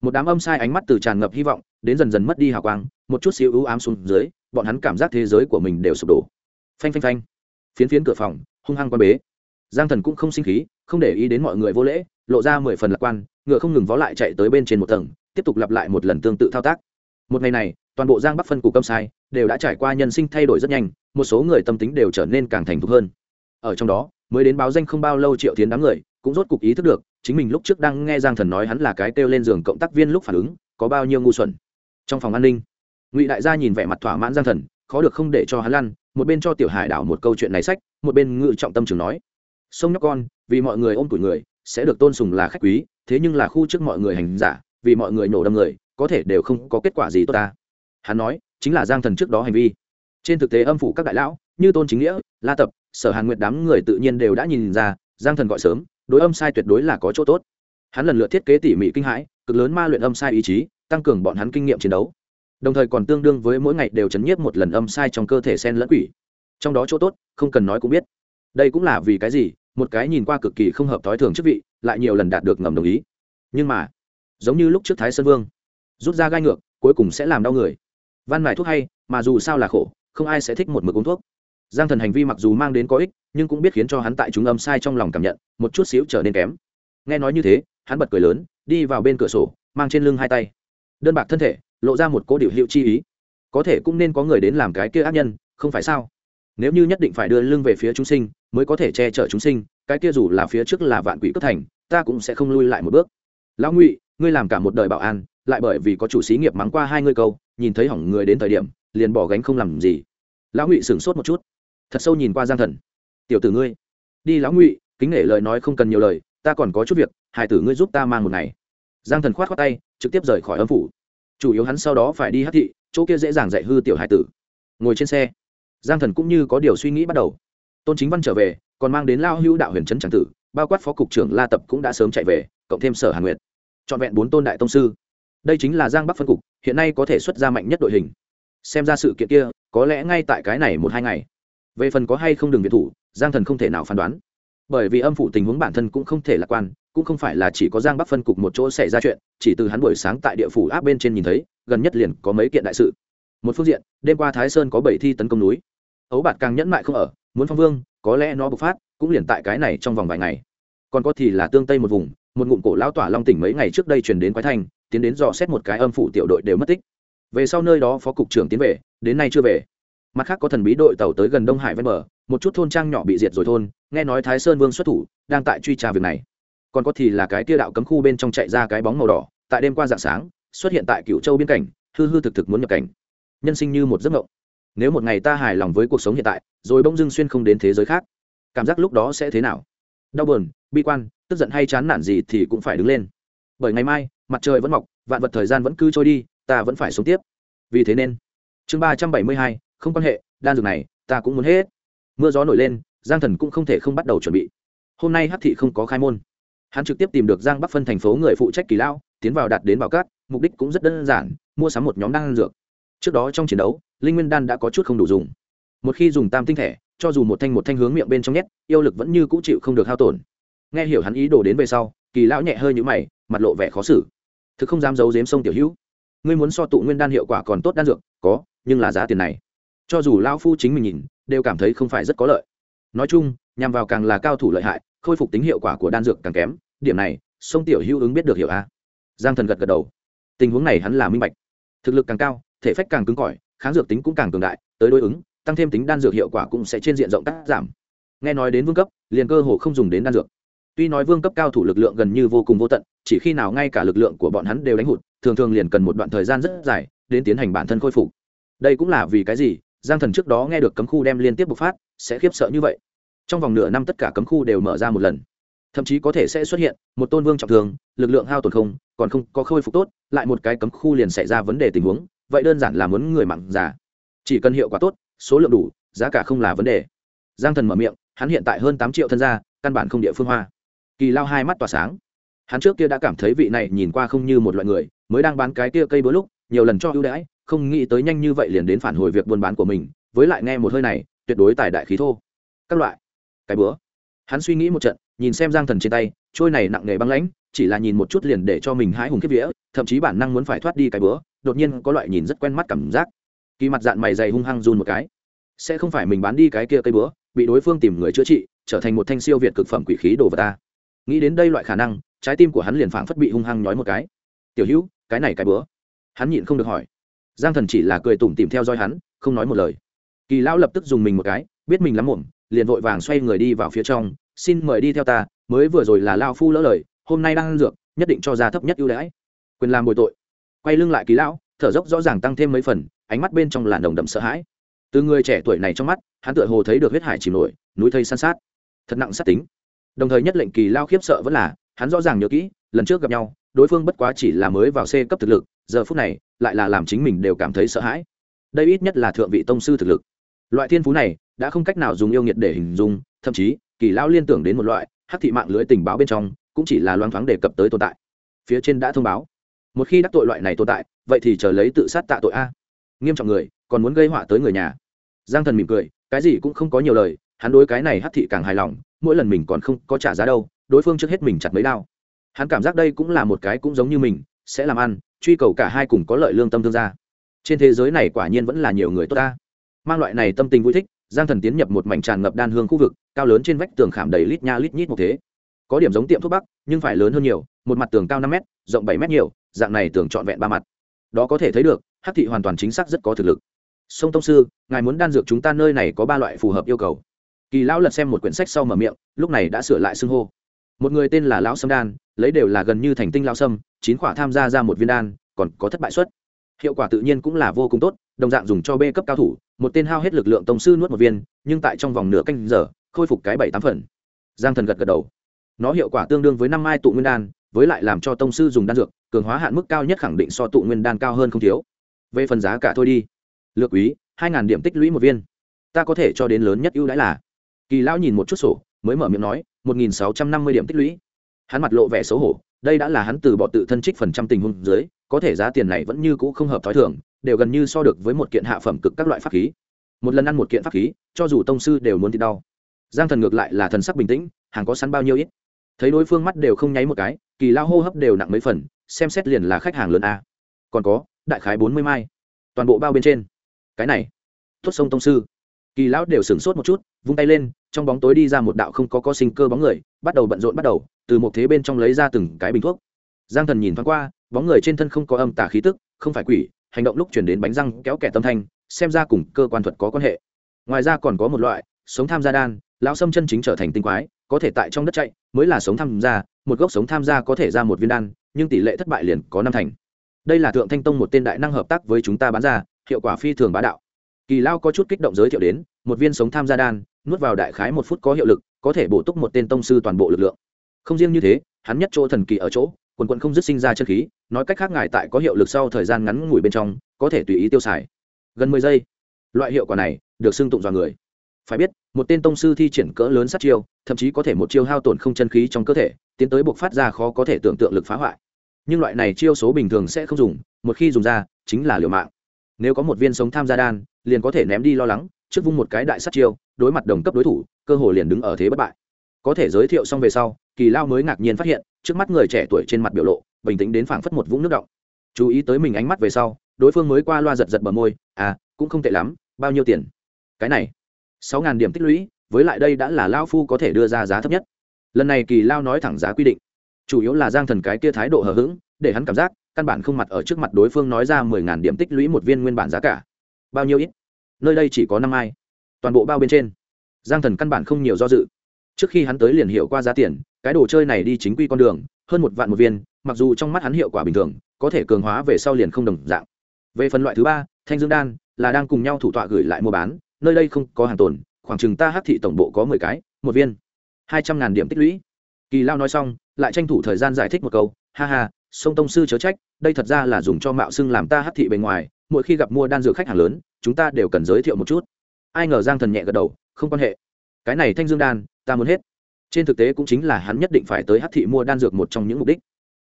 Một đám âm sai ánh mắt từ tràn ngập hy vọng, đến dần dần mất đi hào quang, một chút xíu ưu ám xuống dưới, bọn hắn cảm giác thế giới của mình đều sụp đổ. Phanh phanh phanh. Phiến phiến cửa phòng, hung hăng quan bế. Giang thần cũng không sinh khí, không để ý đến mọi người vô lễ, lộ ra mười phần lạc quan, ngựa không ngừng vó lại chạy tới bên trên một tầng, tiếp tục lặp lại một lần tương tự thao tác. Một ngày này, toàn bộ giang bắc phân cục âm sai đều đã trải qua nhân sinh thay đổi rất nhanh, một số người tâm tính đều trở nên càng thành thục hơn. Ở trong đó, mới đến báo danh không bao lâu triệu tiến đám người cũng rốt cục ý thức được chính mình lúc trước đang nghe giang thần nói hắn là cái kêu lên giường cộng tác viên lúc phản ứng, có bao nhiêu ngu xuẩn. Trong phòng an ninh, ngụy đại gia nhìn vẻ mặt thỏa mãn giang thần, khó được không để cho hắn lăn, một bên cho tiểu hải đảo một câu chuyện này sách, một bên ngự trọng tâm trường nói. Sông nhóc con, vì mọi người ôm tuổi người, sẽ được tôn sùng là khách quý, thế nhưng là khu trước mọi người hành giả, vì mọi người nổ đâm người, có thể đều không có kết quả gì tốt ta. Hắn nói, chính là giang thần trước đó hành vi. Trên thực tế âm phủ các đại lão, như tôn chính nghĩa, la tập, sở hàn nguyệt đám người tự nhiên đều đã nhìn ra, giang thần gọi sớm đối âm sai tuyệt đối là có chỗ tốt. Hắn lần lượt thiết kế tỉ mỉ kinh hãi, cực lớn ma luyện âm sai ý chí, tăng cường bọn hắn kinh nghiệm chiến đấu. Đồng thời còn tương đương với mỗi ngày đều chấn nhiếp một lần âm sai trong cơ thể sen lẫn quỷ. Trong đó chỗ tốt, không cần nói cũng biết. Đây cũng là vì cái gì, một cái nhìn qua cực kỳ không hợp thói thường chức vị, lại nhiều lần đạt được ngầm đồng ý. Nhưng mà, giống như lúc trước thái sơn vương, rút ra gai ngược, cuối cùng sẽ làm đau người. Van mài thuốc hay, mà dù sao là khổ, không ai sẽ thích một mực uống thuốc giang thần hành vi mặc dù mang đến có ích, nhưng cũng biết khiến cho hắn tại chúng âm sai trong lòng cảm nhận, một chút xíu trở nên kém. Nghe nói như thế, hắn bật cười lớn, đi vào bên cửa sổ, mang trên lưng hai tay. Đơn bạc thân thể, lộ ra một cố điệu hiệu chi ý. Có thể cũng nên có người đến làm cái kia ác nhân, không phải sao? Nếu như nhất định phải đưa lưng về phía chúng sinh, mới có thể che chở chúng sinh, cái kia dù là phía trước là vạn quỷ cất thành, ta cũng sẽ không lui lại một bước. Lão ngụy, ngươi làm cả một đời bảo an, lại bởi vì có chủ xí nghiệp mắng qua hai ngươi câu, nhìn thấy hỏng người đến thời điểm, liền bỏ gánh không làm gì. Lão ngụy sửng sốt một chút thật sâu nhìn qua giang thần. Tiểu tử ngươi, đi lão ngụy, kính nể lời nói không cần nhiều lời, ta còn có chút việc hải tử ngươi giúp ta mang một ngày. Giang thần khoát khoát tay, trực tiếp rời khỏi âm phủ. Chủ yếu hắn sau đó phải đi hát thị, chỗ kia dễ dàng dạy hư tiểu hải tử. Ngồi trên xe, giang thần cũng như có điều suy nghĩ bắt đầu. Tôn chính văn trở về, còn mang đến lao hữu đạo huyền trấn tràng tử, bao quát phó cục trưởng la tập cũng đã sớm chạy về, cộng thêm sở hà nguyệt. Trọn vẹn bốn tôn đại tông sư. Đây chính là giang bắc phân cục, hiện nay có thể xuất ra mạnh nhất đội hình. Xem ra sự kiện kia, có lẽ ngay tại cái này một hai ngày về phần có hay không đường viện thủ, giang thần không thể nào phán đoán. Bởi vì âm phủ tình huống bản thân cũng không thể lạc quan, cũng không phải là chỉ có giang bắc phân cục một chỗ xảy ra chuyện, chỉ từ hắn buổi sáng tại địa phủ áp bên trên nhìn thấy, gần nhất liền có mấy kiện đại sự. Một phương diện, đêm qua thái sơn có bảy thi tấn công núi. Ấu bạt càng nhẫn mại không ở, muốn phong vương, có lẽ nó bộc phát, cũng liền tại cái này trong vòng vài ngày. Còn có thì là tương tây một vùng, một ngụm cổ lão tỏa long tỉnh mấy ngày trước đây truyền đến quái thanh tiến đến dò xét một cái âm phủ tiểu đội đều mất tích. Về sau nơi đó phó cục trưởng tiến về, đến nay chưa về mặt khác có thần bí đội tàu tới gần đông hải ven bờ, một chút thôn trang nhỏ bị diệt rồi thôn, nghe nói thái sơn vương xuất thủ, đang tại truy tra việc này. Còn có thì là cái tia đạo cấm khu bên trong chạy ra cái bóng màu đỏ, tại đêm qua dạng sáng, xuất hiện tại cựu châu biên cảnh, hư hư thực thực muốn nhập cảnh. Nhân sinh như một giấc mộng. Nếu một ngày ta hài lòng với cuộc sống hiện tại, rồi bỗng dưng xuyên không đến thế giới khác, cảm giác lúc đó sẽ thế nào? Đau buồn, bi quan, tức giận hay chán nản gì thì cũng phải đứng lên. Bởi ngày mai, mặt trời vẫn mọc, vạn vật thời gian vẫn cứ trôi đi, ta vẫn phải sống tiếp. Vì thế nên, chương ba trăm bảy mươi hai không quan hệ, đan dược này, ta cũng muốn hết. Mưa gió nổi lên, giang thần cũng không thể không bắt đầu chuẩn bị. Hôm nay hát thị không có khai môn. Hắn trực tiếp tìm được giang bắc phân thành phố người phụ trách kỳ lao, tiến vào đạt đến bảo cát, mục đích cũng rất đơn giản, mua sắm một nhóm đan dược. Trước đó trong chiến đấu, linh nguyên đan đã có chút không đủ dùng. Một khi dùng tam tinh thể, cho dù một thanh một thanh hướng miệng bên trong nhét, yêu lực vẫn như cũ chịu không được hao tổn. Nghe hiểu hắn ý đồ đến về sau, kỳ lão nhẹ hơi nhũ mày, mặt lộ vẻ khó xử. Thực không dám giấu giếm sông tiểu hữu. Ngươi muốn so tụ nguyên đan hiệu quả còn tốt đan dược, có, nhưng là giá tiền này cho dù lão phu chính mình nhìn, đều cảm thấy không phải rất có lợi. Nói chung, nhằm vào càng là cao thủ lợi hại, khôi phục tính hiệu quả của đan dược càng kém, điểm này sông tiểu hữu ứng biết được hiểu a. Giang thần gật gật đầu. Tình huống này hắn là minh bạch. Thực lực càng cao, thể phách càng cứng cỏi, kháng dược tính cũng càng cường đại, tới đối ứng, tăng thêm tính đan dược hiệu quả cũng sẽ trên diện rộng cắt giảm. Nghe nói đến vương cấp, liền cơ hồ không dùng đến đan dược. Tuy nói vương cấp cao thủ lực lượng gần như vô cùng vô tận, chỉ khi nào ngay cả lực lượng của bọn hắn đều đánh hụt, thường thường liền cần một đoạn thời gian rất dài, đến tiến hành bản thân khôi phục. Đây cũng là vì cái gì? Giang thần trước đó nghe được cấm khu đem liên tiếp bộc phát, sẽ khiếp sợ như vậy. Trong vòng nửa năm tất cả cấm khu đều mở ra một lần. Thậm chí có thể sẽ xuất hiện một tôn vương trọng thường lực lượng hao tổn không, còn không có khôi phục tốt, lại một cái cấm khu liền xảy ra vấn đề tình huống, vậy đơn giản là muốn người mặn già. Chỉ cần hiệu quả tốt, số lượng đủ, giá cả không là vấn đề. Giang thần mở miệng, hắn hiện tại hơn tám triệu thân gia, căn bản không địa phương hoa. Kỳ lao hai mắt tỏa sáng. Hắn trước kia đã cảm thấy vị này nhìn qua không như một loại người, mới đang bán cái kia cây bữa lúc, nhiều lần cho ưu đãi không nghĩ tới nhanh như vậy liền đến phản hồi việc buôn bán của mình, với lại nghe một hơi này, tuyệt đối tài đại khí thô. Các loại. Cái bữa. Hắn suy nghĩ một trận, nhìn xem giang thần trên tay, trôi này nặng nề băng lãnh, chỉ là nhìn một chút liền để cho mình hái hùng kiếp vía, thậm chí bản năng muốn phải thoát đi cái bữa, đột nhiên có loại nhìn rất quen mắt cảm giác. Kỳ mặt dạng mày dày hung hăng run một cái. Sẽ không phải mình bán đi cái kia cây bữa, bị đối phương tìm người chữa trị, trở thành một thanh siêu việt cực phẩm quỷ khí đồ vật ta. Nghĩ đến đây loại khả năng, trái tim của hắn liền phảng phất bị hung hăng nhói một cái. Tiểu hữu, cái này cái bữa? Hắn nhịn không được hỏi giang thần chỉ là cười tủm tìm theo dõi hắn, không nói một lời. Kỳ lão lập tức dùng mình một cái, biết mình lắm muộn, liền vội vàng xoay người đi vào phía trong, xin mời đi theo ta, mới vừa rồi là lao phu lỡ lời, hôm nay đang ăn dược, nhất định cho ra thấp nhất ưu đãi. Quyền làm bồi tội. Quay lưng lại kỳ lão, thở dốc rõ ràng tăng thêm mấy phần, ánh mắt bên trong làn đồng đậm sợ hãi. Từ người trẻ tuổi này trong mắt, hắn tựa hồ thấy được huyết hải chìm nổi, núi thây san sát. Thật nặng sát tính. Đồng thời nhất lệnh kỳ lao khiếp sợ vẫn là, hắn rõ ràng nhớ kỹ, lần trước gặp nhau, đối phương bất quá chỉ là mới vào c cấp thực lực, giờ phút này lại là làm chính mình đều cảm thấy sợ hãi. Đây ít nhất là thượng vị tông sư thực lực. Loại thiên phú này đã không cách nào dùng yêu nghiệt để hình dung, thậm chí, kỳ lao liên tưởng đến một loại, hắc thị mạng lưới tình báo bên trong, cũng chỉ là loáng thoáng đề cập tới tồn tại. Phía trên đã thông báo. Một khi đắc tội loại này tồn tại, vậy thì chờ lấy tự sát tạ tội a. Nghiêm trọng người, còn muốn gây họa tới người nhà. Giang thần mỉm cười, cái gì cũng không có nhiều lời, hắn đối cái này hắc thị càng hài lòng, mỗi lần mình còn không có trả giá đâu, đối phương trước hết mình chặt mấy đao. Hắn cảm giác đây cũng là một cái cũng giống như mình sẽ làm ăn, truy cầu cả hai cùng có lợi lương tâm thương gia. Trên thế giới này quả nhiên vẫn là nhiều người tốt ta. Mang loại này tâm tình vui thích, giang thần tiến nhập một mảnh tràn ngập đan hương khu vực, cao lớn trên vách tường khảm đầy lít nha lít nhít một thế. Có điểm giống tiệm thuốc bắc, nhưng phải lớn hơn nhiều, một mặt tường cao năm m rộng bảy m nhiều, dạng này tường trọn vẹn ba mặt. Đó có thể thấy được hát thị hoàn toàn chính xác rất có thực lực. Sông tông sư, ngài muốn đan dược chúng ta nơi này có ba loại phù hợp yêu cầu. Kỳ lão lật xem một quyển sách sau mở miệng, lúc này đã sửa lại xưng hô một người tên là lão sâm đan, lấy đều là gần như thành tinh lao sâm, chín khỏa tham gia ra một viên đan, còn có thất bại suất. Hiệu quả tự nhiên cũng là vô cùng tốt, đồng dạng dùng cho b cấp cao thủ, một tên hao hết lực lượng tông sư nuốt một viên, nhưng tại trong vòng nửa canh giờ, khôi phục cái bảy tám phần. Giang thần gật gật đầu. Nó hiệu quả tương đương với năm mai tụ nguyên đan, với lại làm cho tông sư dùng đan dược, cường hóa hạn mức cao nhất khẳng định so tụ nguyên đan cao hơn không thiếu. Về phần giá cả thôi đi. Lược quý, hai ngàn điểm tích lũy một viên. Ta có thể cho đến lớn nhất ưu đãi là. Kỳ lão nhìn một chút sổ mới mở miệng nói, một nghìn sáu trăm năm mươi điểm tích lũy. Hắn mặt lộ vẻ xấu hổ, đây đã là hắn từ bỏ tự thân trích phần trăm tình huống dưới, có thể giá tiền này vẫn như cũ không hợp thói thường, đều gần như so được với một kiện hạ phẩm cực các loại pháp khí. Một lần ăn một kiện pháp khí, cho dù tông sư đều muốn thì đau. Giang thần ngược lại là thần sắc bình tĩnh, hàng có sẵn bao nhiêu ít? Thấy đối phương mắt đều không nháy một cái, kỳ lao hô hấp đều nặng mấy phần, xem xét liền là khách hàng lớn a. Còn có, đại khái bốn mươi mai. Toàn bộ bao bên trên. Cái này, tốt sông tông sư. Kỳ lão đều sửng sốt một chút, vung tay lên trong bóng tối đi ra một đạo không có có sinh cơ bóng người, bắt đầu bận rộn bắt đầu, từ một thế bên trong lấy ra từng cái bình thuốc. Giang thần nhìn thoáng qua, bóng người trên thân không có âm tả khí tức, không phải quỷ, hành động lúc chuyển đến bánh răng kéo kẻ tâm thanh, xem ra cùng cơ quan thuật có quan hệ. Ngoài ra còn có một loại, sống tham gia đan, lão sâm chân chính trở thành tinh quái, có thể tại trong đất chạy, mới là sống tham gia, một gốc sống tham gia có thể ra một viên đan, nhưng tỷ lệ thất bại liền có năm thành. Đây là thượng thanh tông một tên đại năng hợp tác với chúng ta bán ra, hiệu quả phi thường bá đạo. Kỳ lao có chút kích động giới thiệu đến, một viên sống tham gia đan nuốt vào đại khái một phút có hiệu lực, có thể bổ túc một tên tông sư toàn bộ lực lượng. Không riêng như thế, hắn nhất chỗ thần kỳ ở chỗ, quần quần không dứt sinh ra chân khí, nói cách khác ngài tại có hiệu lực sau thời gian ngắn ngủi bên trong, có thể tùy ý tiêu xài. Gần mười giây. Loại hiệu quả này, được xưng tụng dọa người. Phải biết, một tên tông sư thi triển cỡ lớn sát chiêu, thậm chí có thể một chiêu hao tổn không chân khí trong cơ thể, tiến tới buộc phát ra khó có thể tưởng tượng lực phá hoại. Nhưng loại này chiêu số bình thường sẽ không dùng, một khi dùng ra, chính là liều mạng. Nếu có một viên sống tham gia đan, liền có thể ném đi lo lắng, trước vung một cái đại sát chiêu đối mặt đồng cấp đối thủ, cơ hội liền đứng ở thế bất bại. Có thể giới thiệu xong về sau, kỳ lao mới ngạc nhiên phát hiện, trước mắt người trẻ tuổi trên mặt biểu lộ, bình tĩnh đến phảng phất một vũng nước động. Chú ý tới mình ánh mắt về sau, đối phương mới qua loa giật giật bờ môi à cũng không tệ lắm, bao nhiêu tiền? Cái này, sáu ngàn điểm tích lũy, với lại đây đã là lao phu có thể đưa ra giá thấp nhất. Lần này kỳ lao nói thẳng giá quy định. Chủ yếu là giang thần cái kia thái độ hờ hững, để hắn cảm giác, căn bản không mặt ở trước mặt đối phương nói ra mười ngàn điểm tích lũy một viên nguyên bản giá cả. Bao nhiêu ít? Nơi đây chỉ có năm ai? Toàn bộ bao bên trên. Giang thần căn bản không nhiều do dự. Trước khi hắn tới liền hiểu qua giá tiền, cái đồ chơi này đi chính quy con đường, hơn một vạn một viên, mặc dù trong mắt hắn hiệu quả bình thường, có thể cường hóa về sau liền không đồng dạng. Về phần loại thứ ba, thanh dương đan, là đang cùng nhau thủ tọa gửi lại mua bán, nơi đây không có hàng tồn, khoảng chừng ta hát thị tổng bộ có mười cái, một viên. Hai trăm ngàn điểm tích lũy. Kỳ lao nói xong, lại tranh thủ thời gian giải thích một câu, ha ha, sông tông sư chớ trách, đây thật ra là dùng cho mạo xưng làm ta hát thị bề ngoài, mỗi khi gặp mua đan dược khách hàng lớn, chúng ta đều cần giới thiệu một chút ai ngờ giang thần nhẹ gật đầu, không quan hệ. Cái này thanh dương đan, ta muốn hết. Trên thực tế cũng chính là hắn nhất định phải tới hát thị mua đan dược một trong những mục đích.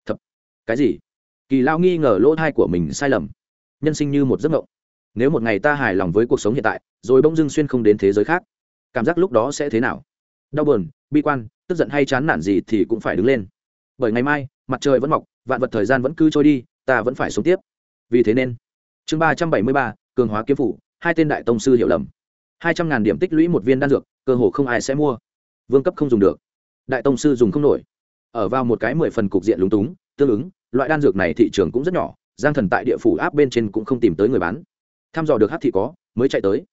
Thật. Cái gì? Kỳ lao nghi ngờ lỗ thai của mình sai lầm. Nhân sinh như một giấc mộng. Nếu một ngày ta hài lòng với cuộc sống hiện tại, rồi bỗng dưng xuyên không đến thế giới khác, cảm giác lúc đó sẽ thế nào? Đau buồn, bi quan, tức giận hay chán nản gì thì cũng phải đứng lên. Bởi ngày mai, mặt trời vẫn mọc, vạn vật thời gian vẫn cứ trôi đi, ta vẫn phải sống tiếp. Vì thế nên, chương ba trăm bảy mươi ba, cường hóa kiếm phủ, hai tên đại tông sư hiểu lầm hai trăm ngàn điểm tích lũy một viên đan dược, cơ hồ không ai sẽ mua. Vương cấp không dùng được. Đại tông sư dùng không nổi. Ở vào một cái mười phần cục diện lúng túng, tương ứng, loại đan dược này thị trường cũng rất nhỏ, giang thần tại địa phủ áp bên trên cũng không tìm tới người bán. Thăm dò được hát thị có, mới chạy tới.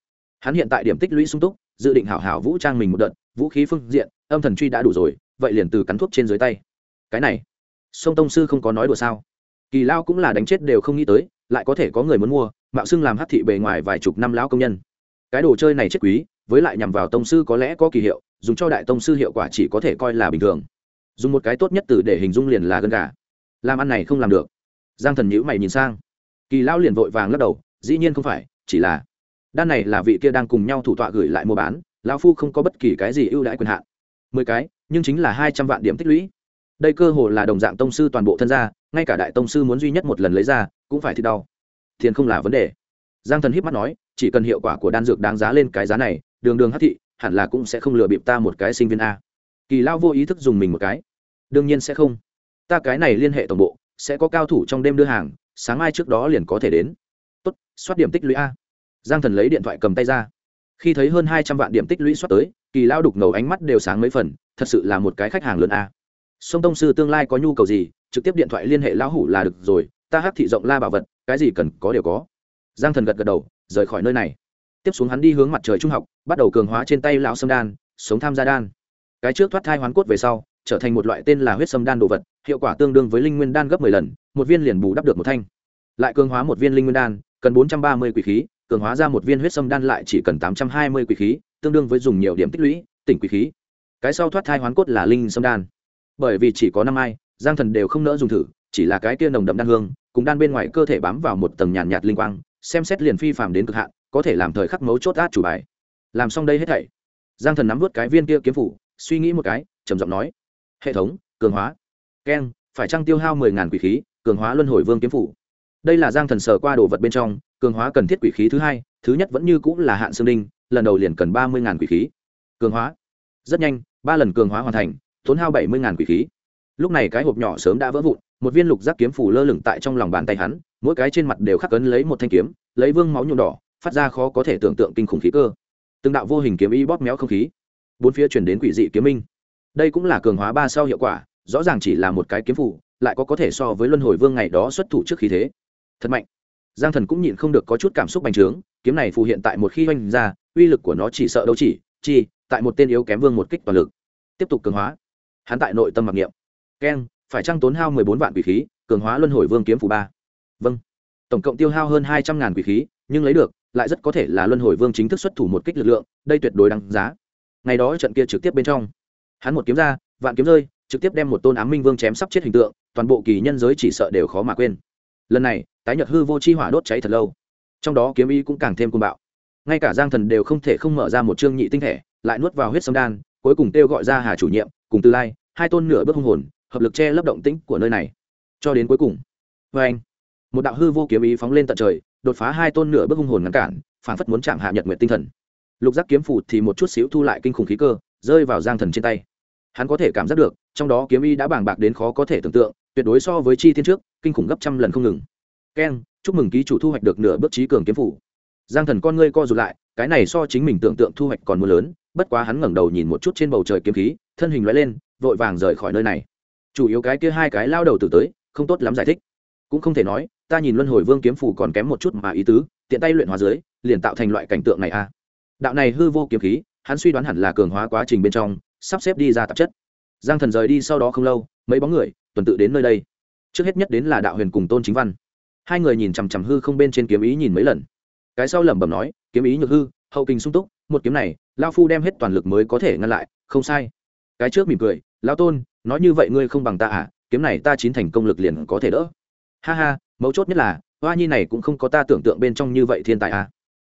Hắn hiện tại điểm tích lũy sung túc, dự định hảo hảo vũ trang mình một đợt, vũ khí phương diện, âm thần truy đã đủ rồi, vậy liền từ cắn thuốc trên dưới tay. Cái này, sông tông sư không có nói đùa sao? Kỳ lao cũng là đánh chết đều không nghĩ tới, lại có thể có người muốn mua, mạo xưng làm hát thị bề ngoài vài chục năm lão công nhân cái đồ chơi này chết quý, với lại nhằm vào tông sư có lẽ có kỳ hiệu, dùng cho đại tông sư hiệu quả chỉ có thể coi là bình thường. Dùng một cái tốt nhất từ để hình dung liền là gân gà. Làm ăn này không làm được. Giang thần nhữ mày nhìn sang. Kỳ lão liền vội vàng lắc đầu, dĩ nhiên không phải, chỉ là đan này là vị kia đang cùng nhau thủ tọa gửi lại mua bán, lão phu không có bất kỳ cái gì ưu đãi quyền hạn. Mười cái, nhưng chính là hai trăm vạn điểm tích lũy. Đây cơ hồ là đồng dạng tông sư toàn bộ thân gia, ngay cả đại tông sư muốn duy nhất một lần lấy ra, cũng phải thì đau. Tiền không là vấn đề. Giang thần híp mắt nói chỉ cần hiệu quả của đan dược đáng giá lên cái giá này, đường đường hát thị, hẳn là cũng sẽ không lừa bịp ta một cái sinh viên a. Kỳ lao vô ý thức dùng mình một cái. Đương nhiên sẽ không. Ta cái này liên hệ tổng bộ, sẽ có cao thủ trong đêm đưa hàng, sáng mai trước đó liền có thể đến. Tốt, soát điểm tích lũy a. Giang thần lấy điện thoại cầm tay ra. Khi thấy hơn hai trăm vạn điểm tích lũy soát tới, kỳ lao đục ngầu ánh mắt đều sáng mấy phần, thật sự là một cái khách hàng lớn a. Sông tông sư tương lai có nhu cầu gì, trực tiếp điện thoại liên hệ lão hủ là được rồi, ta hắc thị rộng la bảo vật, cái gì cần có đều có. Giang thần gật gật đầu rời khỏi nơi này. Tiếp xuống hắn đi hướng mặt trời trung học bắt đầu cường hóa trên tay lão sâm đan sống tham gia đan. Cái trước thoát thai hoán cốt về sau trở thành một loại tên là huyết sâm đan đồ vật hiệu quả tương đương với linh nguyên đan gấp mười lần một viên liền bù đắp được một thanh. Lại cường hóa một viên linh nguyên đan cần bốn trăm ba mươi quỷ khí cường hóa ra một viên huyết sâm đan lại chỉ cần tám trăm hai mươi quỷ khí tương đương với dùng nhiều điểm tích lũy tỉnh quỷ khí. Cái sau thoát thai hoán cốt là linh sâm đan. Bởi vì chỉ có năm ai giang thần đều không nỡ dùng thử chỉ là cái kia nồng đậm đan hương cùng đan bên ngoài cơ thể bám vào một tầng nhàn nhạt, nhạt linh quang xem xét liền phi phàm đến cực hạn, có thể làm thời khắc mấu chốt át chủ bài. Làm xong đây hết thảy. Giang thần nắm vớt cái viên kia kiếm phủ, suy nghĩ một cái, trầm giọng nói, hệ thống, cường hóa. Keng, phải trăng tiêu hao mười ngàn quỷ khí, cường hóa luân hồi vương kiếm phủ? Đây là giang thần sờ qua đồ vật bên trong, cường hóa cần thiết quỷ khí thứ hai, thứ nhất vẫn như cũng là hạn xương đinh, lần đầu liền cần ba mươi ngàn quỷ khí. Cường hóa. Rất nhanh, ba lần cường hóa hoàn thành, tốn hao bảy mươi ngàn quỷ khí. Lúc này cái hộp nhỏ sớm đã vỡ vụn, một viên lục giác kiếm phủ lơ lửng tại trong lòng bàn tay hắn mỗi cái trên mặt đều khắc cấn lấy một thanh kiếm, lấy vương máu nhuộm đỏ, phát ra khó có thể tưởng tượng kinh khủng khí cơ. Từng đạo vô hình kiếm y bóp méo không khí. Bốn phía chuyển đến quỷ dị kiếm minh. Đây cũng là cường hóa ba sau hiệu quả, rõ ràng chỉ là một cái kiếm phủ lại có có thể so với luân hồi vương ngày đó xuất thủ trước khí thế. Thật mạnh. Giang thần cũng nhịn không được có chút cảm xúc bành trướng, kiếm này phù hiện tại một khi oanh ra, uy lực của nó chỉ sợ đâu chỉ, chi, tại một tên yếu kém vương một kích toàn lực. Tiếp tục cường hóa. Hắn tại nội tâm mặc niệm. Keng, phải trăng tốn hao mười bốn vạn quỷ khí, cường hóa luân hồi vương kiếm phù ba? Vâng. Tổng cộng tiêu hao hơn hai trăm ngàn quỷ khí, nhưng lấy được, lại rất có thể là luân hồi vương chính thức xuất thủ một kích lực lượng, đây tuyệt đối đáng giá. Ngày đó trận kia trực tiếp bên trong, hắn một kiếm ra, vạn kiếm rơi, trực tiếp đem một tôn ám minh vương chém sắp chết hình tượng, toàn bộ kỳ nhân giới chỉ sợ đều khó mà quên. Lần này, tái nhật hư vô chi hỏa đốt cháy thật lâu. Trong đó kiếm ý cũng càng thêm côn bạo. Ngay cả giang thần đều không thể không mở ra một chương nhị tinh thể, lại nuốt vào huyết sông đan, cuối cùng kêu gọi ra hà chủ nhiệm, cùng tư lai, hai tôn nửa bước hung hồn, hợp lực che lấp động tĩnh của nơi này. Cho đến cuối cùng. Vê anh một đạo hư vô kiếm ý phóng lên tận trời, đột phá hai tôn nửa bước hung hồn ngăn cản phản phất muốn chạm hạ nhật nguyện tinh thần. Lục giác kiếm phủ thì một chút xíu thu lại kinh khủng khí cơ, rơi vào giang thần trên tay. Hắn có thể cảm giác được, trong đó kiếm ý đã bàng bạc đến khó có thể tưởng tượng, tuyệt đối so với chi thiên trước, kinh khủng gấp trăm lần không ngừng. Keng chúc mừng ký chủ thu hoạch được nửa bước trí cường kiếm phủ. Giang thần con ngươi co rụt lại, cái này so chính mình tưởng tượng thu hoạch còn mưa lớn, bất quá hắn ngẩng đầu nhìn một chút trên bầu trời kiếm khí, thân hình loại lên, vội vàng rời khỏi nơi này. Chủ yếu cái kia hai cái lao đầu từ tới, không tốt lắm giải thích. Cũng không thể nói ta nhìn luân hồi vương kiếm phủ còn kém một chút mà ý tứ, tiện tay luyện hóa dưới, liền tạo thành loại cảnh tượng này a à. đạo này hư vô kiếm khí, hắn suy đoán hẳn là cường hóa quá trình bên trong, sắp xếp đi ra tạp chất. Giang thần rời đi sau đó không lâu, mấy bóng người, tuần tự đến nơi đây. Trước hết nhất đến là đạo huyền cùng tôn chính văn. Hai người nhìn chằm chằm hư không bên trên kiếm ý nhìn mấy lần. Cái sau lẩm bẩm nói, kiếm ý nhược hư, hậu kinh sung túc, một kiếm này lao phu đem hết toàn lực mới có thể ngăn lại, không sai. Cái trước mỉm cười lao tôn, nói như vậy ngươi không bằng ta à kiếm này ta chín thành công lực liền có thể đỡ. Ha ha mấu chốt nhất là, hoa nhi này cũng không có ta tưởng tượng bên trong như vậy thiên tài à.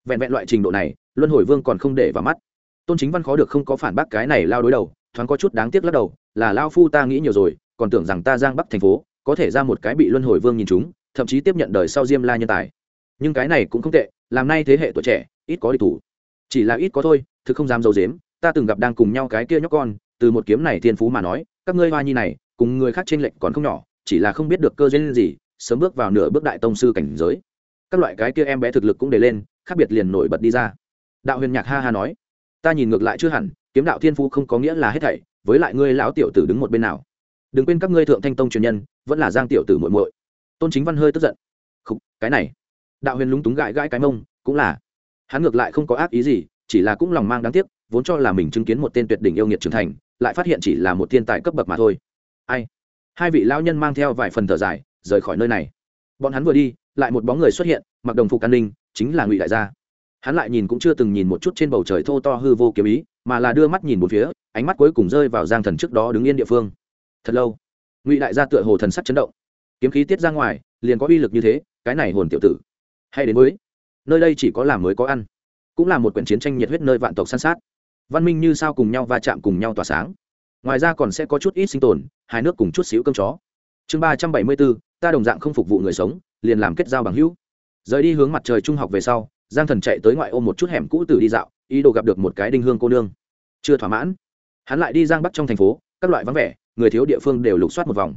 Vẹn vẹn loại trình độ này, luân hồi vương còn không để vào mắt. Tôn chính văn khó được không có phản bác cái này lao đối đầu, thoáng có chút đáng tiếc lắc đầu, là lao phu ta nghĩ nhiều rồi, còn tưởng rằng ta giang bắc thành phố, có thể ra một cái bị luân hồi vương nhìn chúng, thậm chí tiếp nhận đời sau diêm la nhân tài. Nhưng cái này cũng không tệ, làm nay thế hệ tuổi trẻ, ít có đi thủ. Chỉ là ít có thôi, thực không dám dầu dếm ta từng gặp đang cùng nhau cái kia nhóc con, từ một kiếm này thiên phú mà nói, các ngươi hoa nhi này, cùng người khác trên lệnh còn không nhỏ, chỉ là không biết được cơ duyên gì sớm bước vào nửa bước đại tông sư cảnh giới. Các loại cái kia em bé thực lực cũng để lên khác biệt liền nổi bật đi ra. Đạo huyền nhạc ha ha nói ta nhìn ngược lại chưa hẳn kiếm đạo thiên phú không có nghĩa là hết thảy với lại ngươi lão tiểu tử đứng một bên nào. Đừng quên các ngươi thượng thanh tông truyền nhân vẫn là giang tiểu tử muội muội. Tôn chính văn hơi tức giận Khúc, cái này. Đạo huyền lúng túng gãi gãi cái mông cũng là hắn ngược lại không có ác ý gì chỉ là cũng lòng mang đáng tiếc vốn cho là mình chứng kiến một tên tuyệt đỉnh yêu nghiệt trưởng thành lại phát hiện chỉ là một thiên tài cấp bậc mà thôi. Ai? Hai vị lão nhân mang theo vài phần thở dài rời khỏi nơi này. Bọn hắn vừa đi, lại một bóng người xuất hiện, mặc đồng phục an ninh, chính là ngụy đại gia. Hắn lại nhìn cũng chưa từng nhìn một chút trên bầu trời thô to hư vô kiếm ý, mà là đưa mắt nhìn một phía, ánh mắt cuối cùng rơi vào giang thần trước đó đứng yên địa phương. Thật lâu, ngụy đại gia tựa hồ thần sắc chấn động. Kiếm khí tiết ra ngoài, liền có uy lực như thế, cái này hồn tiểu tử. Hay đến mới nơi đây chỉ có làm mới có ăn, cũng là một quyển chiến tranh nhiệt huyết nơi vạn tộc săn sát. Văn minh như sao cùng nhau va chạm cùng nhau tỏa sáng. Ngoài ra còn sẽ có chút ít sinh tồn, hai nước cùng chút xíu cơm chó. Chương ba trăm bảy mươi bốn ta đồng dạng không phục vụ người sống, liền làm kết giao bằng hữu. Rời đi hướng mặt trời trung học về sau, giang thần chạy tới ngoại ô một chút hẻm cũ từ đi dạo, ý đồ gặp được một cái đinh hương cô nương. Chưa thỏa mãn. Hắn lại đi giang bắc trong thành phố, các loại vắng vẻ, người thiếu địa phương đều lục soát một vòng.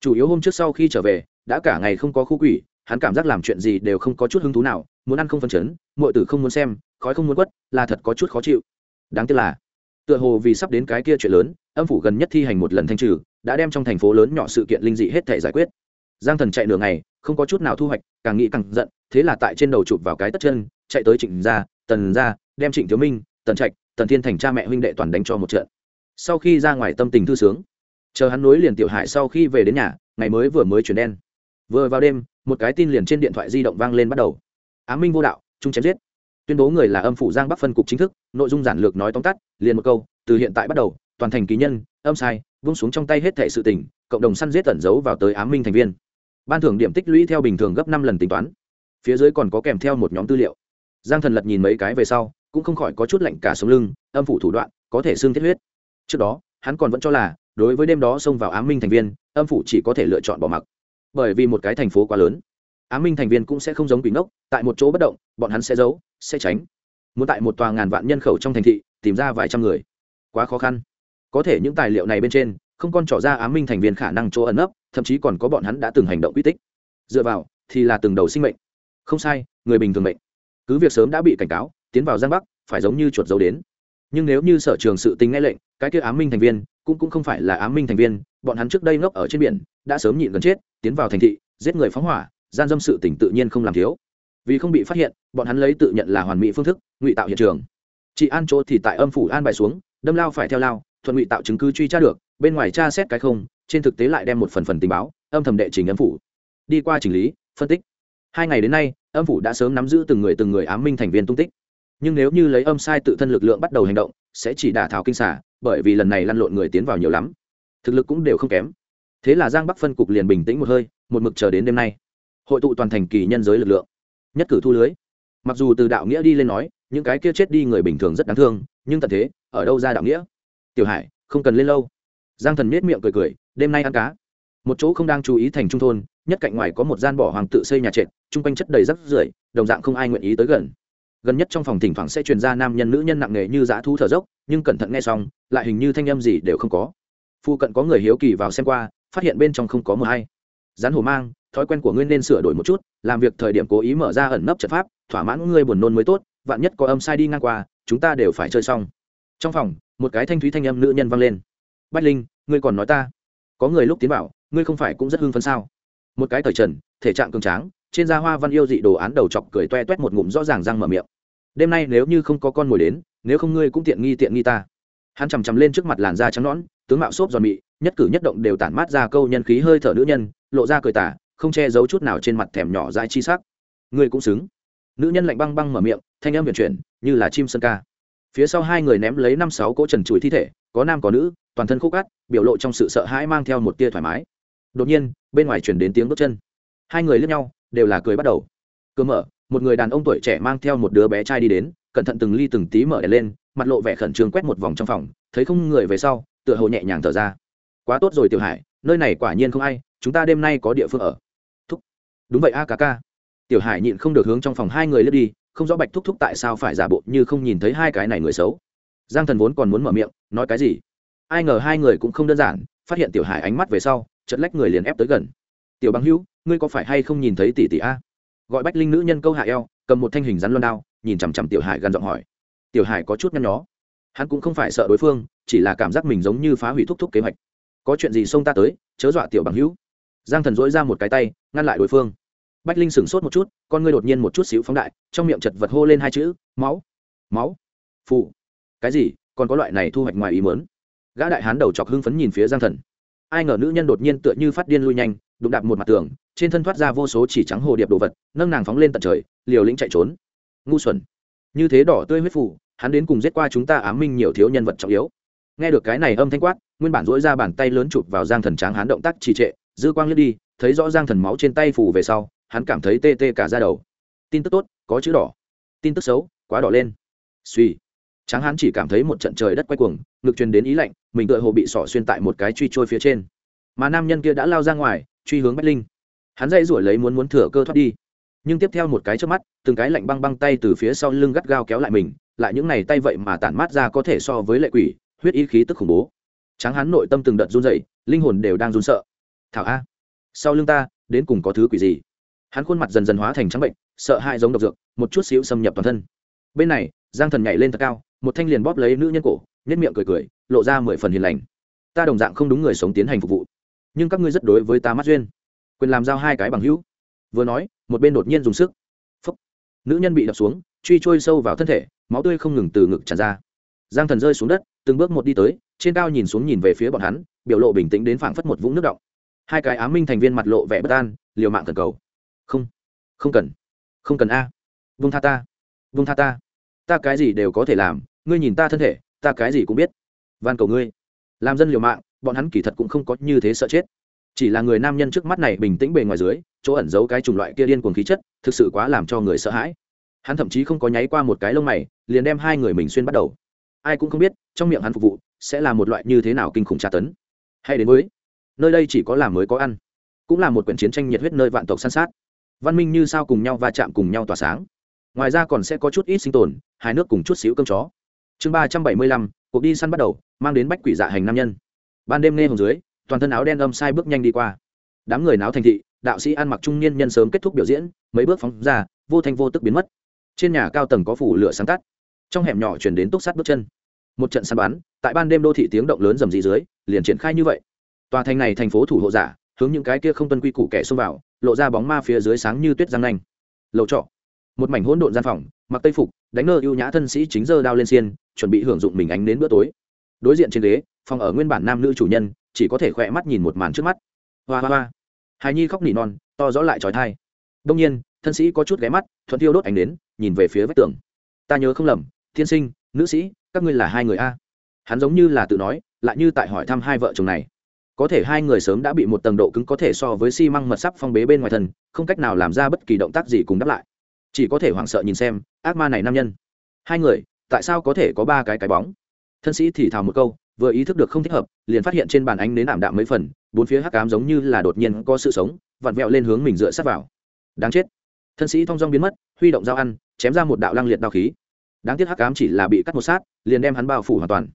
Chủ yếu hôm trước sau khi trở về, đã cả ngày không có khu quỷ, hắn cảm giác làm chuyện gì đều không có chút hứng thú nào, muốn ăn không phân chấn mọi tử không muốn xem, khói không muốn quất, là thật có chút khó chịu. Đáng tiếc là, tựa hồ vì sắp đến cái kia chuyện lớn, âm phủ gần nhất thi hành một lần thanh trừ, đã đem trong thành phố lớn nhỏ sự kiện linh dị hết thể giải quyết giang thần chạy nửa ngày, không có chút nào thu hoạch, càng nghĩ càng giận, thế là tại trên đầu chụp vào cái tất chân, chạy tới trịnh gia, tần gia, đem trịnh thiếu minh, tần trạch, tần thiên thành cha mẹ huynh đệ toàn đánh cho một trận. Sau khi ra ngoài tâm tình thư sướng, chờ hắn nối liền tiểu hải sau khi về đến nhà, ngày mới vừa mới chuyển đen. Vừa vào đêm, một cái tin liền trên điện thoại di động vang lên bắt đầu. Á minh vô đạo trung chém giết. Tuyên bố người là âm phủ giang bắc phân cục chính thức, nội dung giản lược nói tóm tắt, liền một câu, từ hiện tại bắt đầu, toàn thành ký nhân, âm sai vung xuống trong tay hết thệ sự tỉnh cộng đồng săn giết tẩn giấu vào tới ám minh thành viên ban thưởng điểm tích lũy theo bình thường gấp năm lần tính toán. Phía dưới còn có kèm theo một nhóm tư liệu. Giang thần lật nhìn mấy cái về sau, cũng không khỏi có chút lạnh cả sống lưng, âm phủ thủ đoạn, có thể xương thiết huyết. Trước đó, hắn còn vẫn cho là, đối với đêm đó xông vào ám minh thành viên, âm phủ chỉ có thể lựa chọn bỏ mặc. Bởi vì một cái thành phố quá lớn ám minh thành viên cũng sẽ không giống quỷ ngốc, tại một chỗ bất động, bọn hắn sẽ giấu, sẽ tránh. Muốn tại một tòa ngàn vạn nhân khẩu trong thành thị, tìm ra vài trăm người. Quá khó khăn. Có thể những tài liệu này bên trên, không còn trỏ ra ám minh thành viên khả năng chỗ ẩn nấp thậm chí còn có bọn hắn đã từng hành động quy tích. Dựa vào, thì là từng đầu sinh mệnh. Không sai, người bình thường mệnh. Cứ việc sớm đã bị cảnh cáo, tiến vào giang bắc, phải giống như chuột dấu đến. Nhưng nếu như sở trường sự tính nghe lệnh, cái kia ám minh thành viên, cũng cũng không phải là ám minh thành viên, bọn hắn trước đây ngốc ở trên biển, đã sớm nhịn gần chết, tiến vào thành thị, giết người phóng hỏa, gian dâm sự tỉnh tự nhiên không làm thiếu. Vì không bị phát hiện, bọn hắn lấy tự nhận là hoàn mỹ phương thức, ngụy tạo hiện trường. Chị an chỗ thì tại âm phủ an bài xuống, đâm lao phải theo lao, thuận ngụy tạo chứng cứ truy tra được, bên ngoài tra xét cái không trên thực tế lại đem một phần phần tình báo, âm thầm đệ trình âm phủ. Đi qua chỉnh lý, phân tích. Hai ngày đến nay, âm phủ đã sớm nắm giữ từng người từng người ám minh thành viên tung tích. Nhưng nếu như lấy âm sai tự thân lực lượng bắt đầu hành động, sẽ chỉ đả thảo kinh xả bởi vì lần này lăn lộn người tiến vào nhiều lắm. Thực lực cũng đều không kém. Thế là giang bắc phân cục liền bình tĩnh một hơi, một mực chờ đến đêm nay. Hội tụ toàn thành kỳ nhân giới lực lượng. Nhất cử thu lưới. Mặc dù từ đạo nghĩa đi lên nói, những cái kia chết đi người bình thường rất đáng thương, nhưng tận thế, ở đâu ra đạo nghĩa? Tiểu hải, không cần lên lâu. Giang thần miết miệng cười cười đêm nay ăn cá. Một chỗ không đang chú ý thành trung thôn, nhất cạnh ngoài có một gian bỏ hoàng tự xây nhà trệt, chung quanh chất đầy rắc rưởi, đồng dạng không ai nguyện ý tới gần. Gần nhất trong phòng thỉnh thoảng sẽ truyền ra nam nhân nữ nhân nặng nề như dã thu thở dốc, nhưng cẩn thận nghe xong, lại hình như thanh âm gì đều không có. Phu cận có người hiếu kỳ vào xem qua, phát hiện bên trong không có mờ hay. Rắn hổ mang, thói quen của ngươi nên sửa đổi một chút, làm việc thời điểm cố ý mở ra ẩn nấp trận pháp, thỏa mãn ngươi buồn nôn mới tốt, vạn nhất có âm sai đi ngang qua, chúng ta đều phải chơi xong. Trong phòng, một cái thanh thúy thanh âm nữ nhân vang lên. Bách linh, ngươi còn nói ta? Có người lúc tiến vào, ngươi không phải cũng rất hưng phấn sao? Một cái thời trần thể trạng cường tráng trên da hoa văn yêu dị đồ án đầu chọc cười toe toét một ngụm rõ ràng răng mở miệng. Đêm nay nếu như không có con mồi đến nếu không ngươi cũng tiện nghi tiện nghi ta. Hắn chằm chằm lên trước mặt làn da trắng nõn tướng mạo xốp giòn mị nhất cử nhất động đều tản mát ra câu nhân khí hơi thở nữ nhân lộ ra cười tả không che giấu chút nào trên mặt thèm nhỏ dãi chi sắc. Ngươi cũng xứng. Nữ nhân lạnh băng băng mở miệng thanh âm vận chuyển như là chim sơn ca. Phía sau hai người ném lấy năm sáu cỗ trần trụi thi thể có nam có nữ toàn thân khúc cát, biểu lộ trong sự sợ hãi mang theo một tia thoải mái. Đột nhiên, bên ngoài chuyển đến tiếng bước chân. Hai người lướt nhau, đều là cười bắt đầu. Cơ mở, một người đàn ông tuổi trẻ mang theo một đứa bé trai đi đến, cẩn thận từng ly từng tí mở đèn lên, mặt lộ vẻ khẩn trương quét một vòng trong phòng, thấy không người về sau, tựa hồ nhẹ nhàng thở ra. Quá tốt rồi tiểu hải, nơi này quả nhiên không ai, chúng ta đêm nay có địa phương ở. Thúc. Đúng vậy a, ca ca. Tiểu hải nhịn không được hướng trong phòng hai người lướt đi, không rõ bạch thúc thúc tại sao phải giả bộ như không nhìn thấy hai cái này người xấu. Giang thần vốn còn muốn mở miệng, nói cái gì? Ai ngờ hai người cũng không đơn giản, phát hiện tiểu hải ánh mắt về sau chật lách người liền ép tới gần. Tiểu bằng hữu, ngươi có phải hay không nhìn thấy tỷ tỷ a? Gọi bách linh nữ nhân câu hạ eo, cầm một thanh hình rắn loan đao, nhìn chằm chằm tiểu hải gần giọng hỏi. Tiểu hải có chút nhăn nhó. Hắn cũng không phải sợ đối phương, chỉ là cảm giác mình giống như phá hủy thúc thúc kế hoạch. Có chuyện gì xông ta tới, chớ dọa tiểu bằng hữu. Giang thần dỗi ra một cái tay, ngăn lại đối phương. Bách linh sửng sốt một chút, con ngươi đột nhiên một chút xíu phóng đại, trong miệng chật vật hô lên hai chữ, máu máu phụ cái gì, còn có loại này thu hoạch ngoài ý mớn gã đại hán đầu chọc hưng phấn nhìn phía giang thần. Ai ngờ nữ nhân đột nhiên tựa như phát điên lui nhanh, đụng đạp một mặt tường, trên thân thoát ra vô số chỉ trắng hồ điệp đồ vật, nâng nàng phóng lên tận trời, liều lĩnh chạy trốn. Ngu xuẩn. Như thế đỏ tươi huyết phủ hắn đến cùng giết qua chúng ta ám minh nhiều thiếu nhân vật trọng yếu. Nghe được cái này âm thanh quát, nguyên bản dỗi ra bàn tay lớn chụp vào giang thần tráng hắn động tác trì trệ, dư quang lướt đi, thấy rõ giang thần máu trên tay phủ về sau, hắn cảm thấy tê tê cả ra đầu. Tin tức tốt, có chữ đỏ. Tin tức xấu, quá đỏ lên. Suy tráng Hán chỉ cảm thấy một trận trời đất quay cuồng, ngực truyền đến ý lạnh, mình tựa hồ bị sỏ xuyên tại một cái truy trôi phía trên. Mà nam nhân kia đã lao ra ngoài, truy hướng bách linh. Hắn dây rủi lấy muốn muốn thừa cơ thoát đi. Nhưng tiếp theo một cái trước mắt, từng cái lạnh băng băng tay từ phía sau lưng gắt gao kéo lại mình, lại những này tay vậy mà tản mát ra có thể so với lệ quỷ, huyết ý khí tức khủng bố. Tráng Hán nội tâm từng đợt run dậy linh hồn đều đang run sợ. Thảo a, sau lưng ta, đến cùng có thứ quỷ gì? Hắn khuôn mặt dần dần hóa thành trắng bệnh, sợ hãi giống độc dược, một chút xíu xâm nhập toàn thân. Bên này, giang thần nhảy lên thật cao một thanh liền bóp lấy nữ nhân cổ nhất miệng cười cười, lộ ra mười phần hiền lành. Ta đồng dạng không đúng người sống tiến hành phục vụ, nhưng các ngươi rất đối với ta mắt duyên. Quyền làm giao hai cái bằng hữu. Vừa nói, một bên đột nhiên dùng sức. Phúc. nữ nhân bị đập xuống, truy trôi sâu vào thân thể, máu tươi không ngừng từ ngực tràn ra. Giang thần rơi xuống đất, từng bước một đi tới, trên cao nhìn xuống nhìn về phía bọn hắn, biểu lộ bình tĩnh đến phảng phất một vũng nước động. Hai cái á minh thành viên mặt lộ vẻ bất an, liều mạng cần cầu. Không không cần không cần a. Vung tha ta, vung tha ta ta cái gì đều có thể làm, ngươi nhìn ta thân thể, ta cái gì cũng biết. Van cầu ngươi. Làm dân liều mạng, bọn hắn kỳ thật cũng không có như thế sợ chết. Chỉ là người nam nhân trước mắt này bình tĩnh bề ngoài dưới, chỗ ẩn giấu cái chủng loại kia điên cuồng khí chất, thực sự quá làm cho người sợ hãi. Hắn thậm chí không có nháy qua một cái lông mày, liền đem hai người mình xuyên bắt đầu. Ai cũng không biết, trong miệng hắn phục vụ, sẽ là một loại như thế nào kinh khủng tra tấn. Hay đến với, nơi đây chỉ có làm mới có ăn, cũng là một quyển chiến tranh nhiệt huyết nơi vạn tộc săn sát. Văn minh như sao cùng nhau va chạm cùng nhau tỏa sáng. Ngoài ra còn sẽ có chút ít sinh tồn hai nước cùng chút xíu cơm chó. Chương ba trăm bảy mươi lăm, cuộc đi săn bắt đầu, mang đến bách quỷ dạ hành nam nhân. Ban đêm nghe hồng dưới, toàn thân áo đen âm sai bước nhanh đi qua. Đám người náo thành thị, đạo sĩ ăn mặc trung niên nhân sớm kết thúc biểu diễn, mấy bước phóng ra, vô thanh vô tức biến mất. Trên nhà cao tầng có phủ lửa sáng tắt. Trong hẻm nhỏ chuyển đến túc sát bước chân. Một trận săn bắn, tại ban đêm đô thị tiếng động lớn rầm rì dưới, liền triển khai như vậy. Tòa thành này thành phố thủ hộ giả, hướng những cái kia không tuân quy củ kẻ xông vào, lộ ra bóng ma phía dưới sáng như tuyết răng nanh. Lầu trọ một mảnh hỗn độn gian phòng, mặc tây phục, đánh nơ ưu nhã thân sĩ chính giờ đao lên xiên, chuẩn bị hưởng dụng mình ánh đến bữa tối. Đối diện trên ghế, phòng ở nguyên bản nam nữ chủ nhân, chỉ có thể khỏe mắt nhìn một màn trước mắt. Hoa hoa hoa. Hài nhi khóc nỉ non, to rõ lại trói thai. Đông nhiên, thân sĩ có chút ghé mắt, thuận tiêu đốt ánh đến nhìn về phía vách tường. Ta nhớ không lầm thiên sinh, nữ sĩ, các ngươi là hai người a? Hắn giống như là tự nói, lại như tại hỏi thăm hai vợ chồng này. Có thể hai người sớm đã bị một tầng độ cứng có thể so với xi măng mật sắp phong bế bên ngoài thân, không cách nào làm ra bất kỳ động tác gì cùng đáp lại chỉ có thể hoảng sợ nhìn xem ác ma này nam nhân. Hai người, tại sao có thể có ba cái cái bóng? Thân sĩ thì thào một câu, vừa ý thức được không thích hợp, liền phát hiện trên bàn ánh đến ảm đạm mấy phần, bốn phía hắc cám giống như là đột nhiên có sự sống, vặn vẹo lên hướng mình dựa sát vào. Đáng chết. Thân sĩ thong dong biến mất, huy động dao ăn, chém ra một đạo lăng liệt đao khí. Đáng tiếc hắc cám chỉ là bị cắt một sát, liền đem hắn bao phủ hoàn toàn.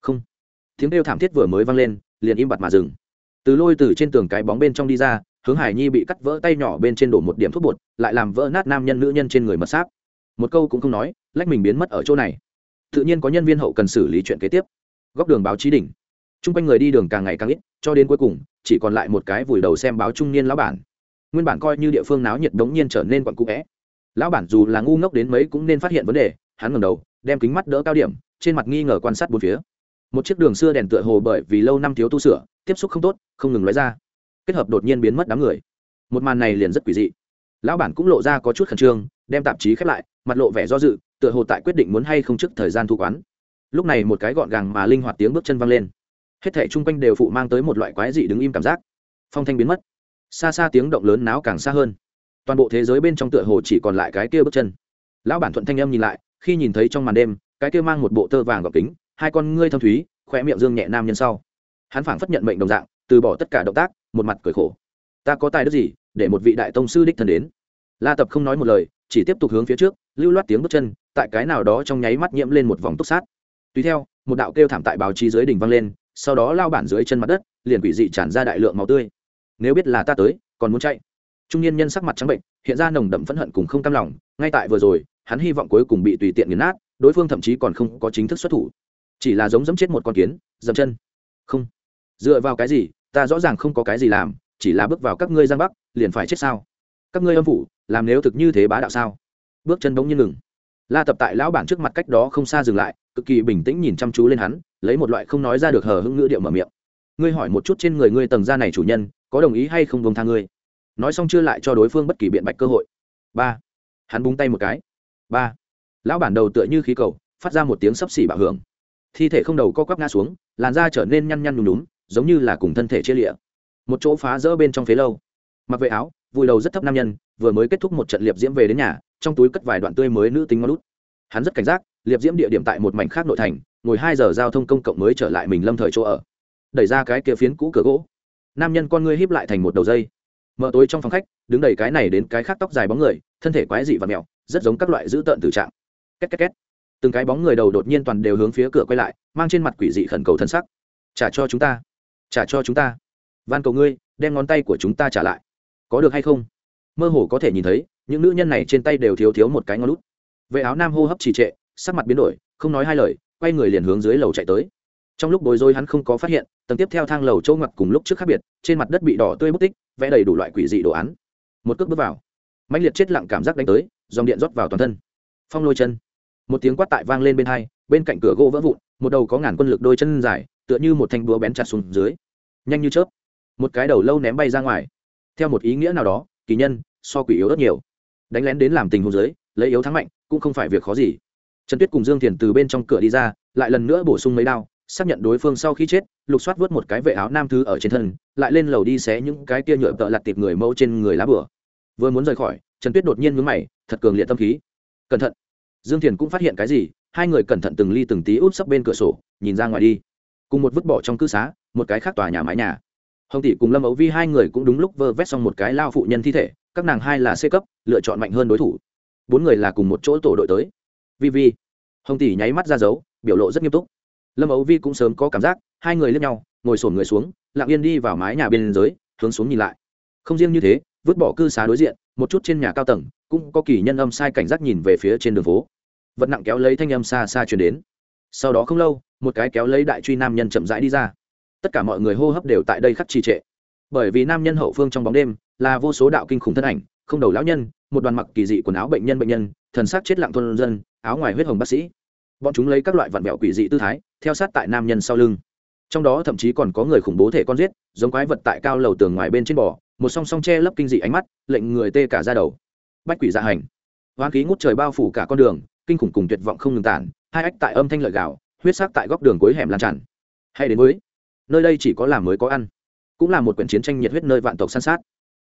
Không. Tiếng kêu thảm thiết vừa mới vang lên, liền im bặt mà dừng. Từ lôi từ trên tường cái bóng bên trong đi ra hướng hải nhi bị cắt vỡ tay nhỏ bên trên đổ một điểm thuốc bột, lại làm vỡ nát nam nhân nữ nhân trên người mật sáp. Một câu cũng không nói, lách mình biến mất ở chỗ này. Tự nhiên có nhân viên hậu cần xử lý chuyện kế tiếp. Góc đường báo chí đỉnh. T r u n g quanh người đi đường càng ngày càng ít, cho đến cuối cùng, chỉ còn lại một cái vùi đầu xem báo trung niên lão bản. Nguyên bản coi như địa phương náo nhiệt đống nhiên trở nên quặn cụ vẽ lão bản dù là ngu ngốc đến mấy cũng nên phát hiện vấn đề, hắn ngầm đầu, đem kính mắt đỡ cao điểm, trên mặt nghi ngờ quan sát bốn phía. Một chiếc đường xưa đèn tựa hồ bởi vì lâu năm thiếu tu sửa, tiếp xúc không tốt, không ngừng nói ra kết hợp đột nhiên biến mất đám người. Một màn này liền rất quỷ dị. Lão bản cũng lộ ra có chút khẩn trương, đem tạp chí khép lại, mặt lộ vẻ do dự, tựa hồ tại quyết định muốn hay không trước thời gian thu quán. Lúc này một cái gọn gàng mà linh hoạt tiếng bước chân văng lên. Hết thảy chung quanh đều phụ mang tới một loại quái dị đứng im cảm giác. Phong thanh biến mất. Xa xa tiếng động lớn náo càng xa hơn. Toàn bộ thế giới bên trong tựa hồ chỉ còn lại cái kia bước chân. Lão bản thuận thanh âm nhìn lại, khi nhìn thấy trong màn đêm, cái kia mang một bộ tơ vàng gọc kính, hai con ngươi thâm thúy khoe miệng dương nhẹ nam nhân sau. Hắn phảng phất nhận mệnh đồng dạng từ bỏ tất cả động tác, một mặt cười khổ. Ta có tài đức gì để một vị đại tông sư đích thân đến? La tập không nói một lời, chỉ tiếp tục hướng phía trước, lưu loát tiếng bước chân, tại cái nào đó trong nháy mắt nhiễm lên một vòng túc sát. Tùy theo, một đạo kêu thảm tại báo chí dưới đỉnh văng lên, sau đó lao bản dưới chân mặt đất, liền quỷ dị tràn ra đại lượng máu tươi. Nếu biết là ta tới, còn muốn chạy. Trung niên nhân sắc mặt trắng bệnh, hiện ra nồng đậm phẫn hận cùng không cam lòng, ngay tại vừa rồi, hắn hy vọng cuối cùng bị tùy tiện nghiền nát, đối phương thậm chí còn không có chính thức xuất thủ. Chỉ là giống dẫm chết một con kiến, dậm chân. Không. Dựa vào cái gì ta rõ ràng không có cái gì làm, chỉ là bước vào các ngươi giang bắc, liền phải chết sao? Các ngươi âm phủ, làm nếu thực như thế bá đạo sao? Bước chân bỗng nhiên ngừng. La tập tại lão bản trước mặt cách đó không xa dừng lại, cực kỳ bình tĩnh nhìn chăm chú lên hắn, lấy một loại không nói ra được hờ hững ngữ điệu mở miệng. Ngươi hỏi một chút trên người ngươi tầng da này chủ nhân, có đồng ý hay không bông tha ngươi? Nói xong chưa lại cho đối phương bất kỳ biện bạch cơ hội. Ba. Hắn búng tay một cái. Ba. Lão bản đầu tựa như khí cầu, phát ra một tiếng sấp xỉ bạo hưởng. Thi thể không đầu co quắp ngã xuống, làn da trở nên nhăn nhăn nhùm nhúm giống như là cùng thân thể chia lịa. Một chỗ phá rỡ bên trong phế lâu. Mặc vệ áo, vùi đầu rất thấp nam nhân, vừa mới kết thúc một trận liệp diễm về đến nhà, trong túi cất vài đoạn tươi mới nữ tính ngon út. Hắn rất cảnh giác, liệp diễm địa điểm tại một mảnh khác nội thành, ngồi hai giờ giao thông công cộng mới trở lại mình lâm thời chỗ ở. Đẩy ra cái kia phiến cũ cửa gỗ. Nam nhân con ngươi híp lại thành một đầu dây. Mở tối trong phòng khách, đứng đầy cái này đến cái khác tóc dài bóng người, thân thể quái dị và mèo, rất giống các loại dữ tợn tử trạng. Két két két. Từng cái bóng người đầu đột nhiên toàn đều hướng phía cửa quay lại, mang trên mặt quỷ dị khẩn cầu thân sắc. Trả cho chúng ta trả cho chúng ta. Van cầu ngươi, đem ngón tay của chúng ta trả lại. Có được hay không? Mơ hồ có thể nhìn thấy, những nữ nhân này trên tay đều thiếu thiếu một cái ngón lút vệ áo nam hô hấp trì trệ, sắc mặt biến đổi, không nói hai lời, quay người liền hướng dưới lầu chạy tới. Trong lúc bối rối hắn không có phát hiện, tầng tiếp theo thang lầu châu ngặt cùng lúc trước khác biệt, trên mặt đất bị đỏ tươi bút tích, vẽ đầy đủ loại quỷ dị đồ án. Một cước bước vào. Mạnh liệt chết lặng cảm giác đánh tới, dòng điện rót vào toàn thân. Phong lôi chân. Một tiếng quát tại vang lên bên hai, bên cạnh cửa gỗ vỡ vụn, một đầu có ngàn quân lực đôi chân dài tựa như một thanh búa bén chặt xuống dưới. Nhanh như chớp, một cái đầu lâu ném bay ra ngoài. Theo một ý nghĩa nào đó, kỳ nhân, so quỷ yếu rất nhiều. Đánh lén đến làm tình hồ dưới, lấy yếu thắng mạnh, cũng không phải việc khó gì. Trần tuyết cùng dương thiền từ bên trong cửa đi ra, lại lần nữa bổ sung mấy đao, xác nhận đối phương sau khi chết, lục soát vớt một cái vệ áo nam thứ ở trên thân, lại lên lầu đi xé những cái kia nhựa tợ lặt tiệp người mẫu trên người lá bửa. Vừa muốn rời khỏi, trần tuyết đột nhiên mướn mày, thật cường liệt tâm khí. Cẩn thận. Dương thiền cũng phát hiện cái gì, hai người cẩn thận từng ly từng tí út sấp bên cửa sổ, nhìn ra ngoài đi cùng một vứt bỏ trong cư xá, một cái khác tòa nhà mái nhà. Hồng tỷ cùng lâm ấu vi hai người cũng đúng lúc vơ vét xong một cái lao phụ nhân thi thể, các nàng hai là c cấp, lựa chọn mạnh hơn đối thủ. Bốn người là cùng một chỗ tổ đội tới. Vi vi. Hồng tỷ nháy mắt ra dấu, biểu lộ rất nghiêm túc. Lâm ấu vi cũng sớm có cảm giác, hai người lên nhau, ngồi sổn người xuống, lặng yên đi vào mái nhà bên dưới, hướng xuống nhìn lại. Không riêng như thế, vứt bỏ cư xá đối diện, một chút trên nhà cao tầng, cũng có kỳ nhân âm sai cảnh giác nhìn về phía trên đường phố. Vật nặng kéo lấy thanh âm xa xa chuyển đến sau đó không lâu, một cái kéo lấy đại truy nam nhân chậm rãi đi ra. Tất cả mọi người hô hấp đều tại đây khắc trì trệ. Bởi vì nam nhân hậu phương trong bóng đêm là vô số đạo kinh khủng thân ảnh, không đầu lão nhân, một đoàn mặc kỳ dị quần áo bệnh nhân bệnh nhân, thần sắc chết lặng thôn dân, áo ngoài huyết hồng bác sĩ. Bọn chúng lấy các loại vặn vẹo quỷ dị tư thái, theo sát tại nam nhân sau lưng. Trong đó thậm chí còn có người khủng bố thể con giết, giống quái vật tại cao lầu tường ngoài bên trên bò, một song song che lấp kinh dị ánh mắt, lệnh người tê cả ra đầu. Bách quỷ dạ hành. Hoang khí ngút trời bao phủ cả con đường, kinh khủng cùng tuyệt vọng không ngừng tản hai ách tại âm thanh lợi gạo, huyết sắc tại góc đường cuối hẻm lan tràn. Hay đến mới nơi đây chỉ có làm mới có ăn, cũng là một quyển chiến tranh nhiệt huyết nơi vạn tộc san sát.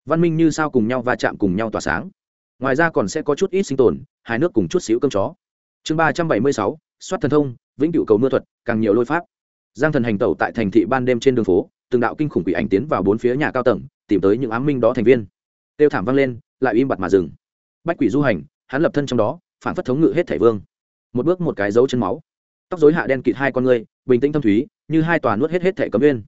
Văn minh như sao cùng nhau va chạm cùng nhau tỏa sáng. Ngoài ra còn sẽ có chút ít sinh tồn, hai nước cùng chút xíu cơm chó. Chương ba trăm bảy mươi sáu, soát thần thông, vĩnh cựu cầu mưa thuật, càng nhiều lôi pháp. Giang thần hành tẩu tại thành thị ban đêm trên đường phố, từng đạo kinh khủng quỷ ảnh tiến vào bốn phía nhà cao tầng, tìm tới những ám minh đó thành viên. Tiêu thảm vang lên, lại im bặt mà dừng. Bách quỷ du hành, hắn lập thân trong đó, phản phất thống ngự hết thẻ vương một bước một cái dấu chân máu. Tóc dối hạ đen kịt hai con người bình tĩnh thâm thúy, như hai tòa nuốt hết hết thẻ cấm viên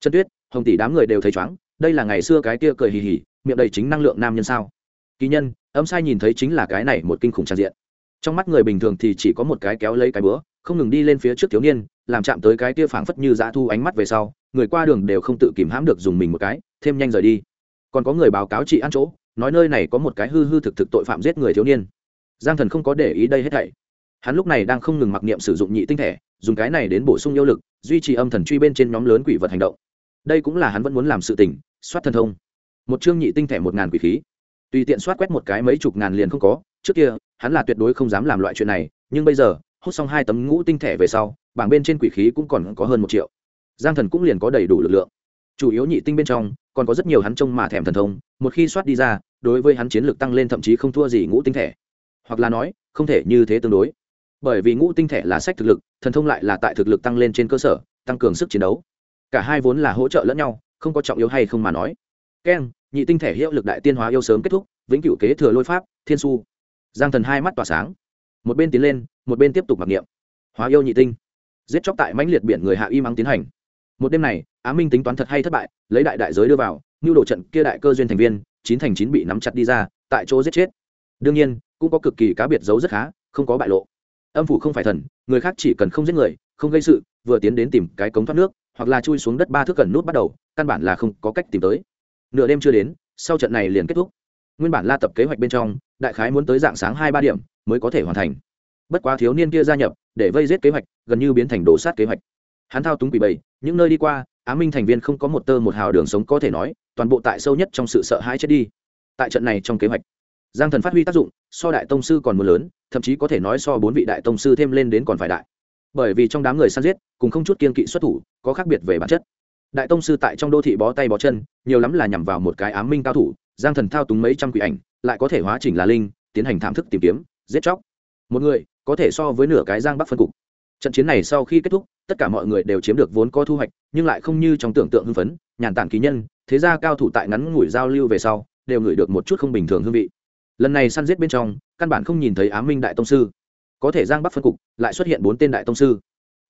chân tuyết, hồng tỷ đám người đều thấy chóng đây là ngày xưa cái kia cười hì hì, miệng đầy chính năng lượng nam nhân sao? Kỳ nhân, âm sai nhìn thấy chính là cái này một kinh khủng tràn diện. Trong mắt người bình thường thì chỉ có một cái kéo lấy cái bữa không ngừng đi lên phía trước thiếu niên, làm chạm tới cái kia phảng phất như dã thu ánh mắt về sau, người qua đường đều không tự kìm hãm được dùng mình một cái, thêm nhanh rời đi. Còn có người báo cáo chị ăn chỗ, nói nơi này có một cái hư hư thực thực tội phạm giết người thiếu niên. Giang thần không có để ý đây hết thảy hắn lúc này đang không ngừng mặc niệm sử dụng nhị tinh thể dùng cái này đến bổ sung yêu lực duy trì âm thần truy bên trên nhóm lớn quỷ vật hành động. Đây cũng là hắn vẫn muốn làm sự tỉnh, soát thần thông. Một chương nhị tinh thể một ngàn quỷ khí. Tùy tiện soát quét một cái mấy chục ngàn liền không có trước kia hắn là tuyệt đối không dám làm loại chuyện này nhưng bây giờ hút xong hai tấm ngũ tinh thể về sau bảng bên trên quỷ khí cũng còn có hơn một triệu. Giang thần cũng liền có đầy đủ lực lượng. Chủ yếu nhị tinh bên trong còn có rất nhiều hắn trông mà thèm thần thông một khi soát đi ra đối với hắn chiến lược tăng lên thậm chí không thua gì ngũ tinh thể. Hoặc là nói không thể như thế tương đối bởi vì ngũ tinh thể là sách thực lực, thần thông lại là tại thực lực tăng lên trên cơ sở, tăng cường sức chiến đấu. Cả hai vốn là hỗ trợ lẫn nhau, không có trọng yếu hay không mà nói. Keng, nhị tinh thể hiệu lực đại tiên hóa yêu sớm kết thúc, vĩnh cửu kế thừa lôi pháp, thiên su. Giang thần hai mắt tỏa sáng. Một bên tiến lên, một bên tiếp tục mặc niệm. Hóa yêu nhị tinh. Giết chóc tại mãnh liệt biển người hạ y mắng tiến hành. Một đêm này, á minh tính toán thật hay thất bại, lấy đại đại giới đưa vào, nhu đồ trận kia đại cơ duyên thành viên, chín thành chín bị nắm chặt đi ra, tại chỗ giết chết. Đương nhiên, cũng có cực kỳ cá biệt giấu rất khá, không có bại lộ âm phủ không phải thần, người khác chỉ cần không giết người, không gây sự, vừa tiến đến tìm cái cống thoát nước, hoặc là chui xuống đất ba thước cần nút bắt đầu, căn bản là không có cách tìm tới. Nửa đêm chưa đến, sau trận này liền kết thúc. Nguyên bản la tập kế hoạch bên trong, đại khái muốn tới dạng sáng hai ba điểm mới có thể hoàn thành. Bất quá thiếu niên kia gia nhập, để vây giết kế hoạch, gần như biến thành đổ sát kế hoạch. Hắn thao túng quỷ bầy, những nơi đi qua, á minh thành viên không có một tơ một hào đường sống có thể nói, toàn bộ tại sâu nhất trong sự sợ hãi chết đi. Tại trận này trong kế hoạch giang thần phát huy tác dụng, so đại tông sư còn mưa lớn, thậm chí có thể nói so bốn vị đại tông sư thêm lên đến còn phải đại. Bởi vì trong đám người săn giết, cùng không chút kiên kỵ xuất thủ, có khác biệt về bản chất. Đại tông sư tại trong đô thị bó tay bó chân, nhiều lắm là nhằm vào một cái ám minh cao thủ, giang thần thao túng mấy trăm quỷ ảnh, lại có thể hóa chỉnh là linh, tiến hành thảm thức tìm kiếm, giết chóc. Một người, có thể so với nửa cái giang bắc phân cục. Trận chiến này sau khi kết thúc, tất cả mọi người đều chiếm được vốn có thu hoạch, nhưng lại không như trong tưởng tượng hưng phấn, nhàn tản ký nhân, thế ra cao thủ tại ngắn ngủi giao lưu về sau, đều ngửi được một chút không bình thường hương vị lần này săn giết bên trong, căn bản không nhìn thấy á minh đại tông sư. Có thể giang bắc phân cục, lại xuất hiện bốn tên đại tông sư.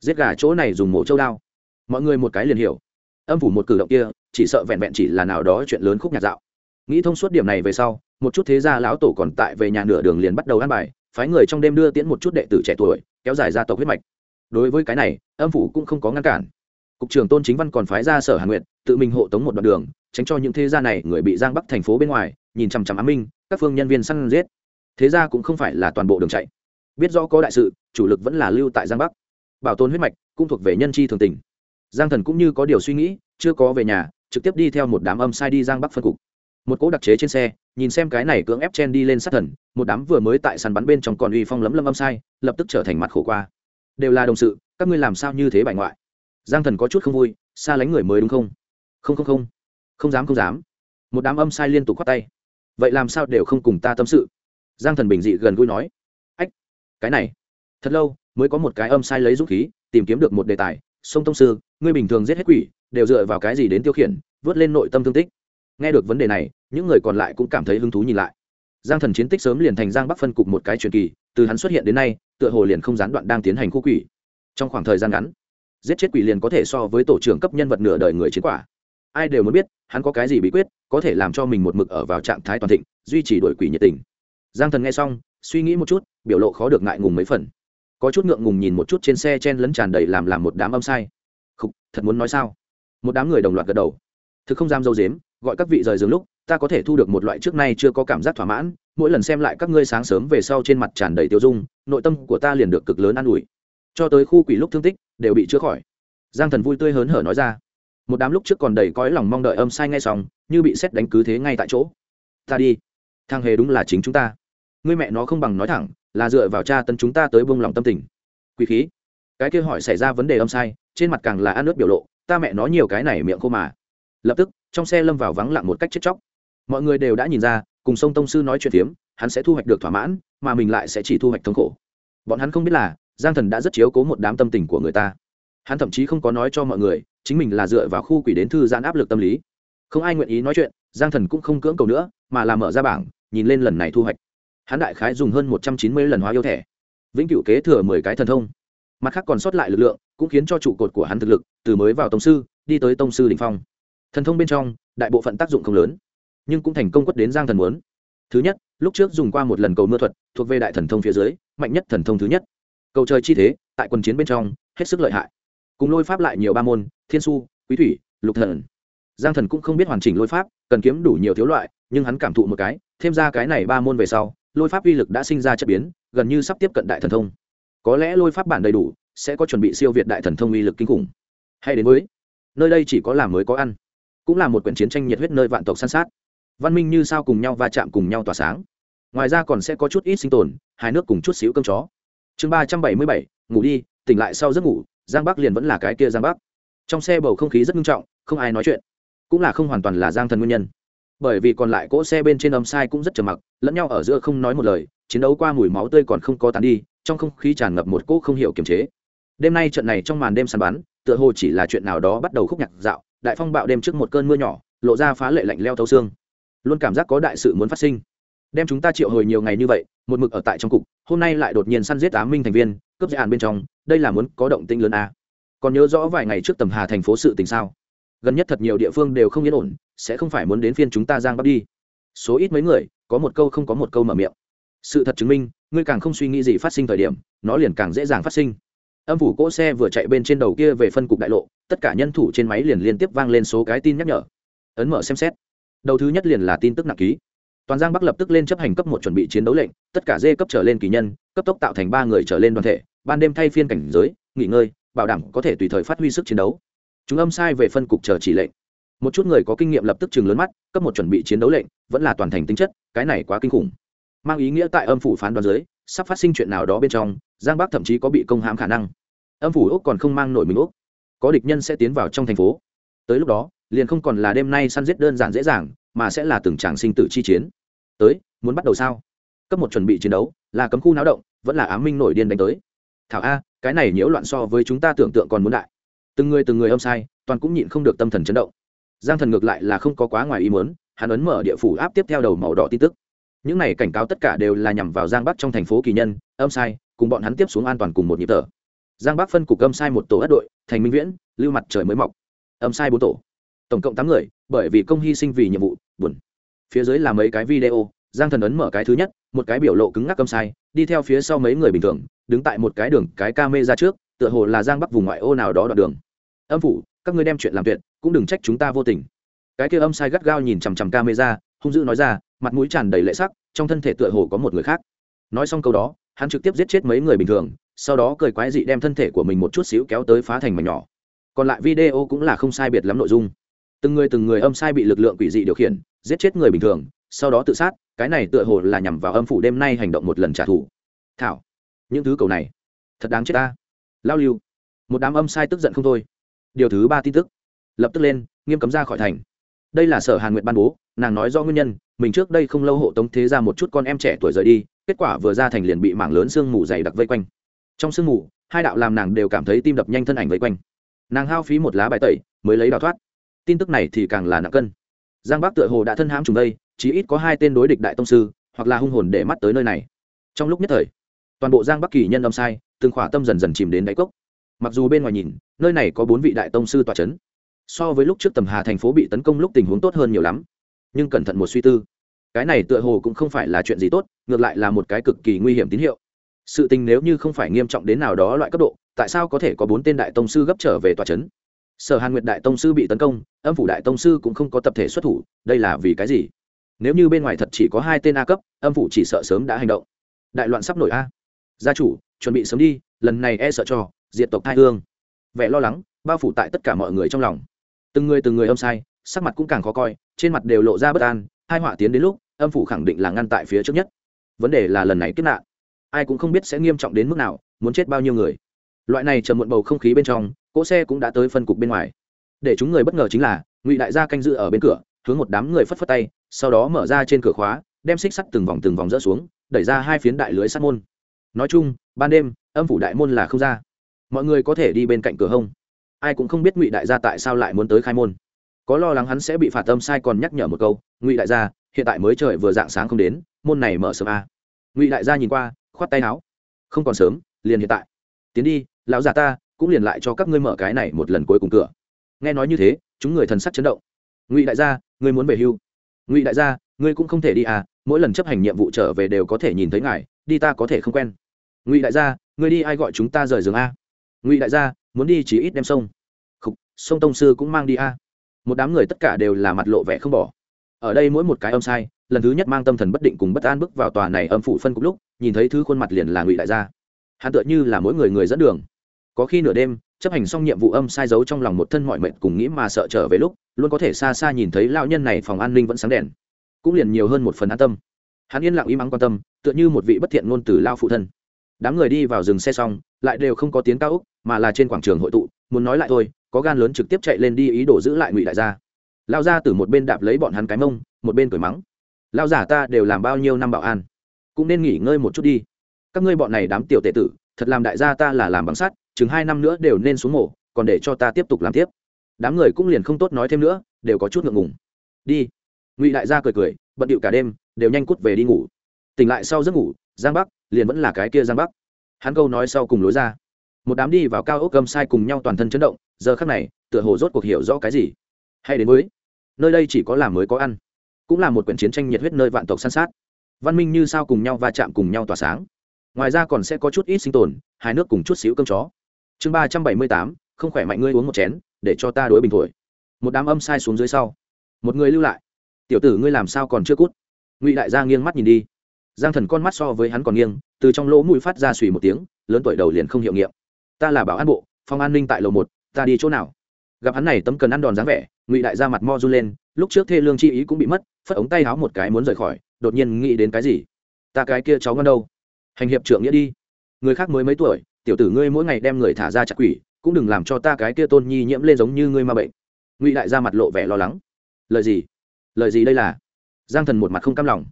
Giết gà chỗ này dùng mổ châu đao. Mọi người một cái liền hiểu. Âm phủ một cử động kia, chỉ sợ vẹn vẹn chỉ là nào đó chuyện lớn khúc nhạt dạo. Nghĩ thông suốt điểm này về sau, một chút thế gia lão tổ còn tại về nhà nửa đường liền bắt đầu ăn bài, phái người trong đêm đưa tiễn một chút đệ tử trẻ tuổi, kéo dài gia tộc huyết mạch. Đối với cái này, âm phủ cũng không có ngăn cản. Cục trưởng tôn chính văn còn phái ra sở hà nguyện tự mình hộ tống một đoạn đường, tránh cho những thế gia này người bị giang bắc thành phố bên ngoài nhìn chằm chằm ám minh, các phương nhân viên săn giết. Thế gia cũng không phải là toàn bộ đường chạy. Biết rõ có đại sự, chủ lực vẫn là lưu tại giang bắc. Bảo tồn huyết mạch cũng thuộc về nhân chi thường tình. Giang thần cũng như có điều suy nghĩ, chưa có về nhà, trực tiếp đi theo một đám âm sai đi giang bắc phân cục. Một cỗ đặc chế trên xe, nhìn xem cái này cưỡng ép chen đi lên sát thần, một đám vừa mới tại sàn bắn bên trong còn uy phong lấm lâm âm sai, lập tức trở thành mặt khổ qua. Đều là đồng sự, các ngươi làm sao như thế bài ngoại? Giang thần có chút không vui, xa lánh người mới đúng không? Không không không. Không dám không dám. Một đám âm sai liên tục khoát tay vậy làm sao đều không cùng ta tâm sự? Giang thần bình dị gần gũi nói. Ách, cái này, thật lâu mới có một cái âm sai lấy dũng khí, tìm kiếm được một đề tài. Sông tông sư, ngươi bình thường giết hết quỷ, đều dựa vào cái gì đến tiêu khiển, vớt lên nội tâm thương tích? Nghe được vấn đề này, những người còn lại cũng cảm thấy hứng thú nhìn lại. Giang thần chiến tích sớm liền thành giang bắc phân cục một cái truyền kỳ, từ hắn xuất hiện đến nay, tựa hồ liền không gián đoạn đang tiến hành khu quỷ. Trong khoảng thời gian ngắn, giết chết quỷ liền có thể so với tổ trưởng cấp nhân vật nửa đời người chiến quả ai đều muốn biết, hắn có cái gì bí quyết có thể làm cho mình một mực ở vào trạng thái toàn thịnh, duy trì đổi quỷ nhiệt tình. Giang thần nghe xong, suy nghĩ một chút, biểu lộ khó được ngại ngùng mấy phần. Có chút ngượng ngùng nhìn một chút trên xe chen lấn tràn đầy làm làm một đám âm sai. Không thật muốn nói sao? Một đám người đồng loạt gật đầu. Thực không dám dâu dếm, gọi các vị rời giường lúc, ta có thể thu được một loại trước nay chưa có cảm giác thỏa mãn, mỗi lần xem lại các ngươi sáng sớm về sau trên mặt tràn đầy tiêu dung, nội tâm của ta liền được cực lớn an ủi. Cho tới khu quỷ lúc thương tích, đều bị chữa khỏi. Giang thần vui tươi hớn hở nói ra một đám lúc trước còn đầy cõi lòng mong đợi âm sai ngay xong, như bị xét đánh cứ thế ngay tại chỗ. Ta đi. Thằng hề đúng là chính chúng ta. Ngươi mẹ nó không bằng nói thẳng, là dựa vào cha tân chúng ta tới bông lòng tâm tình. Quý khí. Cái kia hỏi xảy ra vấn đề âm sai, trên mặt càng là ăn nước biểu lộ, ta mẹ nó nhiều cái này miệng khô mà. Lập tức, trong xe lâm vào vắng lặng một cách chết chóc. Mọi người đều đã nhìn ra, cùng sông tông sư nói chuyện phiếm, hắn sẽ thu hoạch được thỏa mãn, mà mình lại sẽ chỉ thu hoạch thống khổ. Bọn hắn không biết là, giang thần đã rất chiếu cố một đám tâm tình của người ta. Hắn thậm chí không có nói cho mọi người chính mình là dựa vào khu quỷ đến thư giãn áp lực tâm lý. Không ai nguyện ý nói chuyện, giang thần cũng không cưỡng cầu nữa, mà làm mở ra bảng, nhìn lên lần này thu hoạch. Hắn đại khái dùng hơn một trăm chín mươi lần hóa yêu thẻ vĩnh cửu kế thừa mười cái thần thông. Mặt khác còn sót lại lực lượng, cũng khiến cho trụ cột của hắn thực lực, từ mới vào tông sư, đi tới tông sư đình phong. Thần thông bên trong, đại bộ phận tác dụng không lớn, nhưng cũng thành công quất đến giang thần muốn. Thứ nhất, lúc trước dùng qua một lần cầu mưa thuật, thuộc về đại thần thông phía dưới, mạnh nhất thần thông thứ nhất. Cầu trời chi thế, tại quần chiến bên trong, hết sức lợi hại. Cùng lôi pháp lại nhiều ba môn thiên su, quý thủy, lục thần. Giang thần cũng không biết hoàn chỉnh lôi pháp, cần kiếm đủ nhiều thiếu loại, nhưng hắn cảm thụ một cái, thêm ra cái này ba môn về sau, lôi pháp uy lực đã sinh ra chất biến, gần như sắp tiếp cận đại thần thông. Có lẽ lôi pháp bản đầy đủ, sẽ có chuẩn bị siêu việt đại thần thông uy lực kinh khủng. Hay đến với, nơi đây chỉ có làm mới có ăn, cũng là một quyển chiến tranh nhiệt huyết nơi vạn tộc săn sát. Văn minh như sao cùng nhau va chạm cùng nhau tỏa sáng. Ngoài ra còn sẽ có chút ít sinh tồn hai nước cùng chút xíu cơm chó. Chương ba trăm bảy mươi bảy, ngủ đi, tỉnh lại sau giấc ngủ, giang bắc liền vẫn là cái kia giang bắc trong xe bầu không khí rất nghiêm trọng, không ai nói chuyện. Cũng là không hoàn toàn là giang thần nguyên nhân. Bởi vì còn lại cỗ xe bên trên âm sai cũng rất trầm mặc, lẫn nhau ở giữa không nói một lời, chiến đấu qua mùi máu tươi còn không có tàn đi, trong không khí tràn ngập một cỗ không hiểu kiềm chế. Đêm nay trận này trong màn đêm săn bắn, tựa hồ chỉ là chuyện nào đó bắt đầu khúc nhạc dạo, đại phong bạo đêm trước một cơn mưa nhỏ, lộ ra phá lệ lạnh leo thấu xương. Luôn cảm giác có đại sự muốn phát sinh. Đem chúng ta triệu hồi nhiều ngày như vậy, một mực ở tại trong cục, hôm nay lại đột nhiên săn giết tám minh thành viên, cướp dây án bên trong, đây là muốn có động tĩnh lớn à còn nhớ rõ vài ngày trước tầm hà thành phố sự tình sao? Gần nhất thật nhiều địa phương đều không yên ổn, sẽ không phải muốn đến phiên chúng ta giang bắc đi. Số ít mấy người, có một câu không có một câu mở miệng. Sự thật chứng minh, ngươi càng không suy nghĩ gì phát sinh thời điểm, nó liền càng dễ dàng phát sinh. Âm phủ cỗ xe vừa chạy bên trên đầu kia về phân cục đại lộ, tất cả nhân thủ trên máy liền liên tiếp vang lên số cái tin nhắc nhở. Ấn mở xem xét. Đầu thứ nhất liền là tin tức nặng ký. Toàn giang bắc lập tức lên chấp hành cấp một chuẩn bị chiến đấu lệnh, tất cả dê cấp trở lên kỳ nhân, cấp tốc tạo thành ba người trở lên đoàn thể, ban đêm thay phiên cảnh giới, nghỉ ngơi bảo đảm có thể tùy thời phát huy sức chiến đấu. Chúng âm sai về phân cục chờ chỉ lệnh. Một chút người có kinh nghiệm lập tức chừng lớn mắt cấp một chuẩn bị chiến đấu lệnh vẫn là toàn thành tính chất cái này quá kinh khủng. Mang ý nghĩa tại âm phủ phán đoán dưới, sắp phát sinh chuyện nào đó bên trong giang bắc thậm chí có bị công hãm khả năng. Âm phủ úc còn không mang nổi mình úc. Có địch nhân sẽ tiến vào trong thành phố. Tới lúc đó liền không còn là đêm nay săn giết đơn giản dễ dàng mà sẽ là từng tràng sinh tử chi chiến. Tới muốn bắt đầu sao? Cấp một chuẩn bị chiến đấu là cấm khu náo động vẫn là ám minh nổi điên đánh tới thảo a, cái này nhiễu loạn so với chúng ta tưởng tượng còn muốn đại. Từng người từng người âm sai, toàn cũng nhịn không được tâm thần chấn động. Giang thần ngược lại là không có quá ngoài ý muốn, hắn ấn mở địa phủ áp tiếp theo đầu màu đỏ tin tức. Những này cảnh cáo tất cả đều là nhằm vào giang bắc trong thành phố kỳ nhân, âm sai, cùng bọn hắn tiếp xuống an toàn cùng một nhịp thở. Giang bắc phân cục âm sai một tổ ất đội, thành minh viễn, lưu mặt trời mới mọc. Âm sai bốn tổ. Tổng cộng tám người, bởi vì công hy sinh vì nhiệm vụ, buồn. Phía dưới là mấy cái video giang thần ấn mở cái thứ nhất, một cái biểu lộ cứng ngắc âm sai, đi theo phía sau mấy người bình thường, đứng tại một cái đường, cái ca mê ra trước, tựa hồ là giang bắc vùng ngoại ô nào đó đoạn đường. Âm phủ, các ngươi đem chuyện làm tuyệt, cũng đừng trách chúng ta vô tình. Cái kia âm sai gắt gao nhìn chằm chằm ca mê ra hung dữ nói ra, mặt mũi tràn đầy lệ sắc, trong thân thể tựa hồ có một người khác. Nói xong câu đó, hắn trực tiếp giết chết mấy người bình thường, sau đó cười quái dị đem thân thể của mình một chút xíu kéo tới phá thành mảnh nhỏ. Còn lại video cũng là không sai biệt lắm nội dung. Từng người từng người âm sai bị lực lượng quỷ dị điều khiển, giết chết người bình thường, sau đó tự sát cái này tựa hồ là nhằm vào âm phủ đêm nay hành động một lần trả thù. Thảo, những thứ cầu này, thật đáng chết ta. Lao lưu, một đám âm sai tức giận không thôi. Điều thứ ba tin tức, lập tức lên, nghiêm cấm ra khỏi thành. Đây là sở hàn nguyệt ban bố, nàng nói do nguyên nhân, mình trước đây không lâu hộ tống thế ra một chút con em trẻ tuổi rời đi, kết quả vừa ra thành liền bị mảng lớn sương mù dày đặc vây quanh. Trong sương mù, hai đạo làm nàng đều cảm thấy tim đập nhanh thân ảnh vây quanh. Nàng hao phí một lá bài tẩy, mới lấy đào thoát. Tin tức này thì càng là nặng cân. Giang bắc tựa hồ đã thân hãm trùng đây chí ít có hai tên đối địch đại tông sư, hoặc là hung hồn để mắt tới nơi này. Trong lúc nhất thời, toàn bộ giang bắc kỳ nhân âm sai, từng khỏa tâm dần dần chìm đến đáy cốc. Mặc dù bên ngoài nhìn, nơi này có bốn vị đại tông sư tòa c h ấ n so với lúc trước tầm hà thành phố bị tấn công lúc tình huống tốt hơn nhiều lắm. Nhưng cẩn thận một suy tư, cái này tựa hồ cũng không phải là chuyện gì tốt, ngược lại là một cái cực kỳ nguy hiểm tín hiệu. Sự tình nếu như không phải nghiêm trọng đến nào đó loại cấp độ, tại sao có thể có bốn tên đại tông sư gấp trở về tòa c h ấ n sở hàn nguyệt đại tông sư bị tấn công, âm phủ đại tông sư cũng không có tập thể xuất thủ, đây là vì cái gì? Nếu như bên ngoài thật chỉ có hai tên a cấp, âm phủ chỉ sợ sớm đã hành động. Đại loạn sắp nổi a. Gia chủ, chuẩn bị sớm đi, lần này e sợ cho, diệt tộc thai hương. Vẻ lo lắng, bao phủ tại tất cả mọi người trong lòng. Từng người từng người âm sai, sắc mặt cũng càng khó coi, trên mặt đều lộ ra bất an, hai họa tiến đến lúc, âm phủ khẳng định là ngăn tại phía trước nhất. Vấn đề là lần này kết nạn, ai cũng không biết sẽ nghiêm trọng đến mức nào, muốn chết bao nhiêu người. Loại này chờ muộn bầu không khí bên trong, cỗ xe cũng đã tới phân cục bên ngoài. Để chúng người bất ngờ chính là, ngụy đại gia canh dự ở bên cửa hướng một đám người phất phất tay, sau đó mở ra trên cửa khóa, đem xích sắt từng vòng từng vòng rỡ xuống, đẩy ra hai phiến đại lưới sắt môn. Nói chung, ban đêm, âm phủ đại môn là không ra. Mọi người có thể đi bên cạnh cửa hông. Ai cũng không biết ngụy đại gia tại sao lại muốn tới khai môn. Có lo lắng hắn sẽ bị phạt tâm sai còn nhắc nhở một câu, ngụy đại gia, hiện tại mới trời vừa dạng sáng không đến, môn này mở sớm a. À. ngụy đại gia nhìn qua, khoát tay áo. Không còn sớm, liền hiện tại. Tiến đi, lão già ta, cũng liền lại cho các ngươi mở cái này một lần cuối cùng cửa. Nghe nói như thế, chúng người thần sắc chấn động. Ngụy đại gia ngươi muốn về hưu. Ngụy đại gia ngươi cũng không thể đi à mỗi lần chấp hành nhiệm vụ trở về đều có thể nhìn thấy ngài đi ta có thể không quen. Ngụy đại gia ngươi đi ai gọi chúng ta rời giường a? Ngụy đại gia muốn đi chỉ ít đem sông. Khục, sông tông sư cũng mang đi a. Một đám người tất cả đều là mặt lộ vẻ không bỏ. Ở đây mỗi một cái âm sai lần thứ nhất mang tâm thần bất định cùng bất an bước vào tòa này âm phụ phân cục lúc nhìn thấy thứ khuôn mặt liền là ngụy đại gia. Hắn tựa như là mỗi người người dẫn đường. Có khi nửa đêm chấp hành xong nhiệm vụ âm sai giấu trong lòng một thân mọi mệnh cùng nghĩ mà sợ trở về lúc, luôn có thể xa xa nhìn thấy lão nhân này phòng an ninh vẫn sáng đèn. Cũng liền nhiều hơn một phần an tâm. Hắn yên lặng im ắng quan tâm, tựa như một vị bất thiện ngôn từ lao phụ thân. Đám người đi vào rừng xe xong, lại đều không có tiếng cao úc, mà là trên quảng trường hội tụ, muốn nói lại thôi, có gan lớn trực tiếp chạy lên đi ý đồ giữ lại ngụy đại gia. Lao ra từ một bên đạp lấy bọn hắn cái mông, một bên cười mắng. Lao giả ta đều làm bao nhiêu năm bảo an, cũng nên nghỉ ngơi một chút đi. Các ngươi bọn này đám tiểu tệ tử, thật làm đại gia ta là làm bằng sắt chừng hai năm nữa đều nên xuống mổ, còn để cho ta tiếp tục làm tiếp. Đám người cũng liền không tốt nói thêm nữa, đều có chút ngượng ngùng. Đi. Ngụy đại gia cười cười, bận điệu cả đêm, đều nhanh cút về đi ngủ. Tỉnh lại sau giấc ngủ, giang bắc, liền vẫn là cái kia giang bắc. Hắn câu nói sau cùng lối ra. Một đám đi vào cao ốc gầm sai cùng nhau toàn thân chấn động, giờ khắc này, tựa hồ rốt cuộc hiểu rõ cái gì. Hay đến mới. nơi đây chỉ có làm mới có ăn, cũng là một quyển chiến tranh nhiệt huyết nơi vạn tộc săn sát. Văn minh như sao cùng nhau va chạm cùng nhau tỏa sáng. Ngoài ra còn sẽ có chút ít sinh tồn hai nước cùng chút xíu cơm chó chương ba trăm bảy mươi tám, không khỏe mạnh ngươi uống một chén, để cho ta đối bình thổi. Một đám âm sai xuống dưới sau. Một người lưu lại. Tiểu tử ngươi làm sao còn chưa cút? Ngụy đại gia nghiêng mắt nhìn đi. Giang thần con mắt so với hắn còn nghiêng, từ trong lỗ mũi phát ra suy một tiếng, lớn tuổi đầu liền không hiệu nghiệm. Ta là bảo an bộ, phòng an ninh tại lầu một, ta đi chỗ nào? Gặp hắn này tấm cần ăn đòn dáng vẻ, ngụy đại gia mặt mo run lên, lúc trước thê lương chi ý cũng bị mất, phất ống tay háo một cái muốn rời khỏi, đột nhiên nghĩ đến cái gì? Ta cái kia cháu ngon đâu? Hành hiệp trưởng nghĩa đi. Người khác mới mấy tuổi tiểu tử ngươi mỗi ngày đem người thả ra chặt quỷ, cũng đừng làm cho ta cái kia tôn nhi nhiễm lên giống như ngươi ma bệnh. Ngụy đại gia mặt lộ vẻ lo lắng. Lời gì? Lời gì đây là? Giang thần một mặt không cam lòng.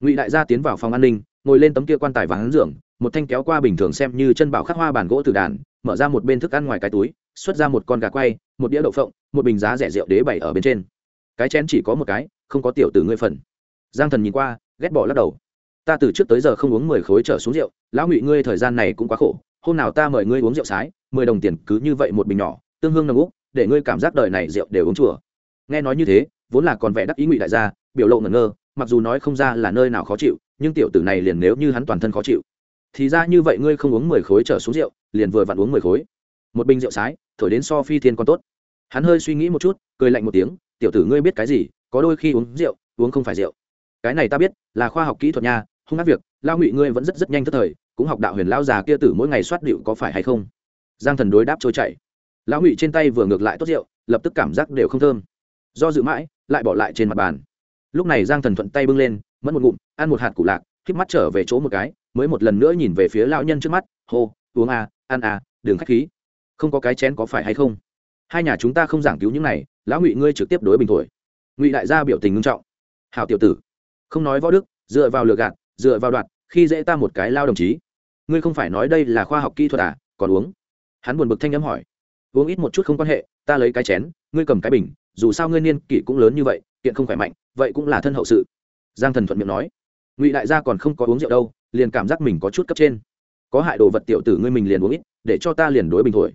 Ngụy đại gia tiến vào phòng an ninh, ngồi lên tấm kia quan tài và hắn giường một thanh kéo qua bình thường xem như chân bảo khắc hoa bàn gỗ từ đàn, mở ra một bên thức ăn ngoài cái túi, xuất ra một con gà quay, một đĩa đậu phộng, một bình giá rẻ rượu đế bày ở bên trên. Cái chén chỉ có một cái, không có tiểu tử ngươi phần. Giang thần nhìn qua, ghét bỏ lắc đầu. Ta từ trước tới giờ không uống mười khối trở xuống rượu, lão ngụy ngươi thời gian này cũng quá khổ hôm nào ta mời ngươi uống rượu sái, mười đồng tiền cứ như vậy một bình nhỏ, tương hương nồng úc, để ngươi cảm giác đời này rượu đều uống chùa. Nghe nói như thế, vốn là còn vẻ đắc ý ngụy đại gia, biểu lộ ngẩn ngơ, mặc dù nói không ra là nơi nào khó chịu, nhưng tiểu tử này liền nếu như hắn toàn thân khó chịu, thì ra như vậy ngươi không uống mười khối trở xuống rượu, liền vừa vặn uống mười khối. Một bình rượu sái, thổi đến so phi thiên còn tốt. Hắn hơi suy nghĩ một chút, cười lạnh một tiếng, tiểu tử ngươi biết cái gì, có đôi khi uống rượu, uống không phải rượu. Cái này ta biết, là khoa học kỹ thuật nha không ác việc lao ngụy ngươi vẫn rất rất nhanh tức thời cũng học đạo huyền lao già kia tử mỗi ngày soát điệu có phải hay không? Giang thần đối đáp trôi chảy. Lão ngụy trên tay vừa ngược lại tốt rượu, lập tức cảm giác đều không thơm. Do dự mãi, lại bỏ lại trên mặt bàn. Lúc này giang thần thuận tay bưng lên mất một ngụm, ăn một hạt củ lạc k mắt trở về chỗ một cái, mới một lần nữa nhìn về phía lão nhân trước mắt, hô, uống à ăn à đường khách khí. Không có cái chén có phải hay không? Hai nhà chúng ta không giảng cứu những này, lão ngụy ngươi trực tiếp đối bình thổi. Ngụy đại gia biểu tình ngưng trọng. Hào tiểu tử, không nói võ đức, dựa vào lừa gạt, dựa vào đoạt khi dễ ta một cái lao đồng chí. Ngươi không phải nói đây là khoa học kỹ thuật à còn uống? Hắn buồn bực thanh nhắm hỏi. Uống ít một chút không quan hệ, ta lấy cái chén, ngươi cầm cái bình, dù sao ngươi niên kỷ cũng lớn như vậy, kiện không khỏe mạnh, vậy cũng là thân hậu sự. Giang thần thuận miệng nói. Ngụy đại gia còn không có uống rượu đâu, liền cảm giác mình có chút cấp trên. Có hại đồ vật tiểu tử ngươi mình liền uống ít, để cho ta liền đối bình thổi.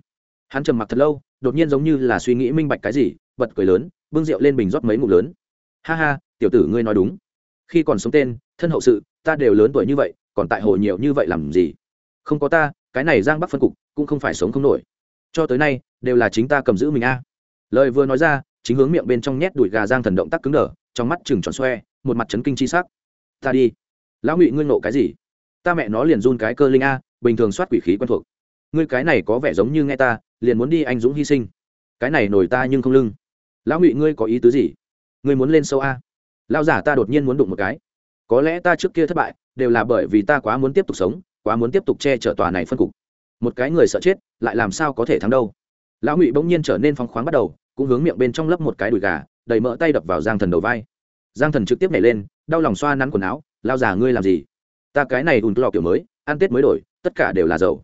Hắn trầm mặc thật lâu, đột nhiên giống như là suy nghĩ minh bạch cái gì, bật cười lớn, bưng rượu lên bình rót mấy ngụm lớn. Ha ha, tiểu tử ngươi nói đúng. Khi còn sống tên thân hậu sự, ta đều lớn tuổi như vậy, còn tại hồ nhiều như vậy làm gì? Không có ta, cái này giang bắc phân cục cũng không phải sống không nổi. Cho tới nay, đều là chính ta cầm giữ mình a. Lời vừa nói ra, chính hướng miệng bên trong nhét đùi gà giang thần động tác cứng đờ, trong mắt chừng tròn xoe, một mặt chấn kinh chi sắc. Ta đi. Lão ngụy, ngươi nộ cái gì? Ta mẹ nó liền run cái cơ linh a, bình thường soát quỷ khí quen thuộc. Ngươi cái này có vẻ giống như nghe ta, liền muốn đi anh dũng hy sinh. Cái này nổi ta nhưng không lưng. Lão ngụy, ngươi có ý tứ gì? Ngươi muốn lên sâu a? Lão giả ta đột nhiên muốn đụng một cái có lẽ ta trước kia thất bại, đều là bởi vì ta quá muốn tiếp tục sống, quá muốn tiếp tục che chở tòa này phân cục. Một cái người sợ chết, lại làm sao có thể thắng đâu? Lão ngụy bỗng nhiên trở nên phong khoáng bắt đầu, cũng hướng miệng bên trong lấp một cái đùi gà, đầy mỡ tay đập vào giang thần đầu vai. Giang thần trực tiếp nhảy lên, đau lòng xoa nắn quần áo lao già ngươi làm gì? Ta cái này ùn lò kiểu mới, ăn tết mới đổi, tất cả đều là dầu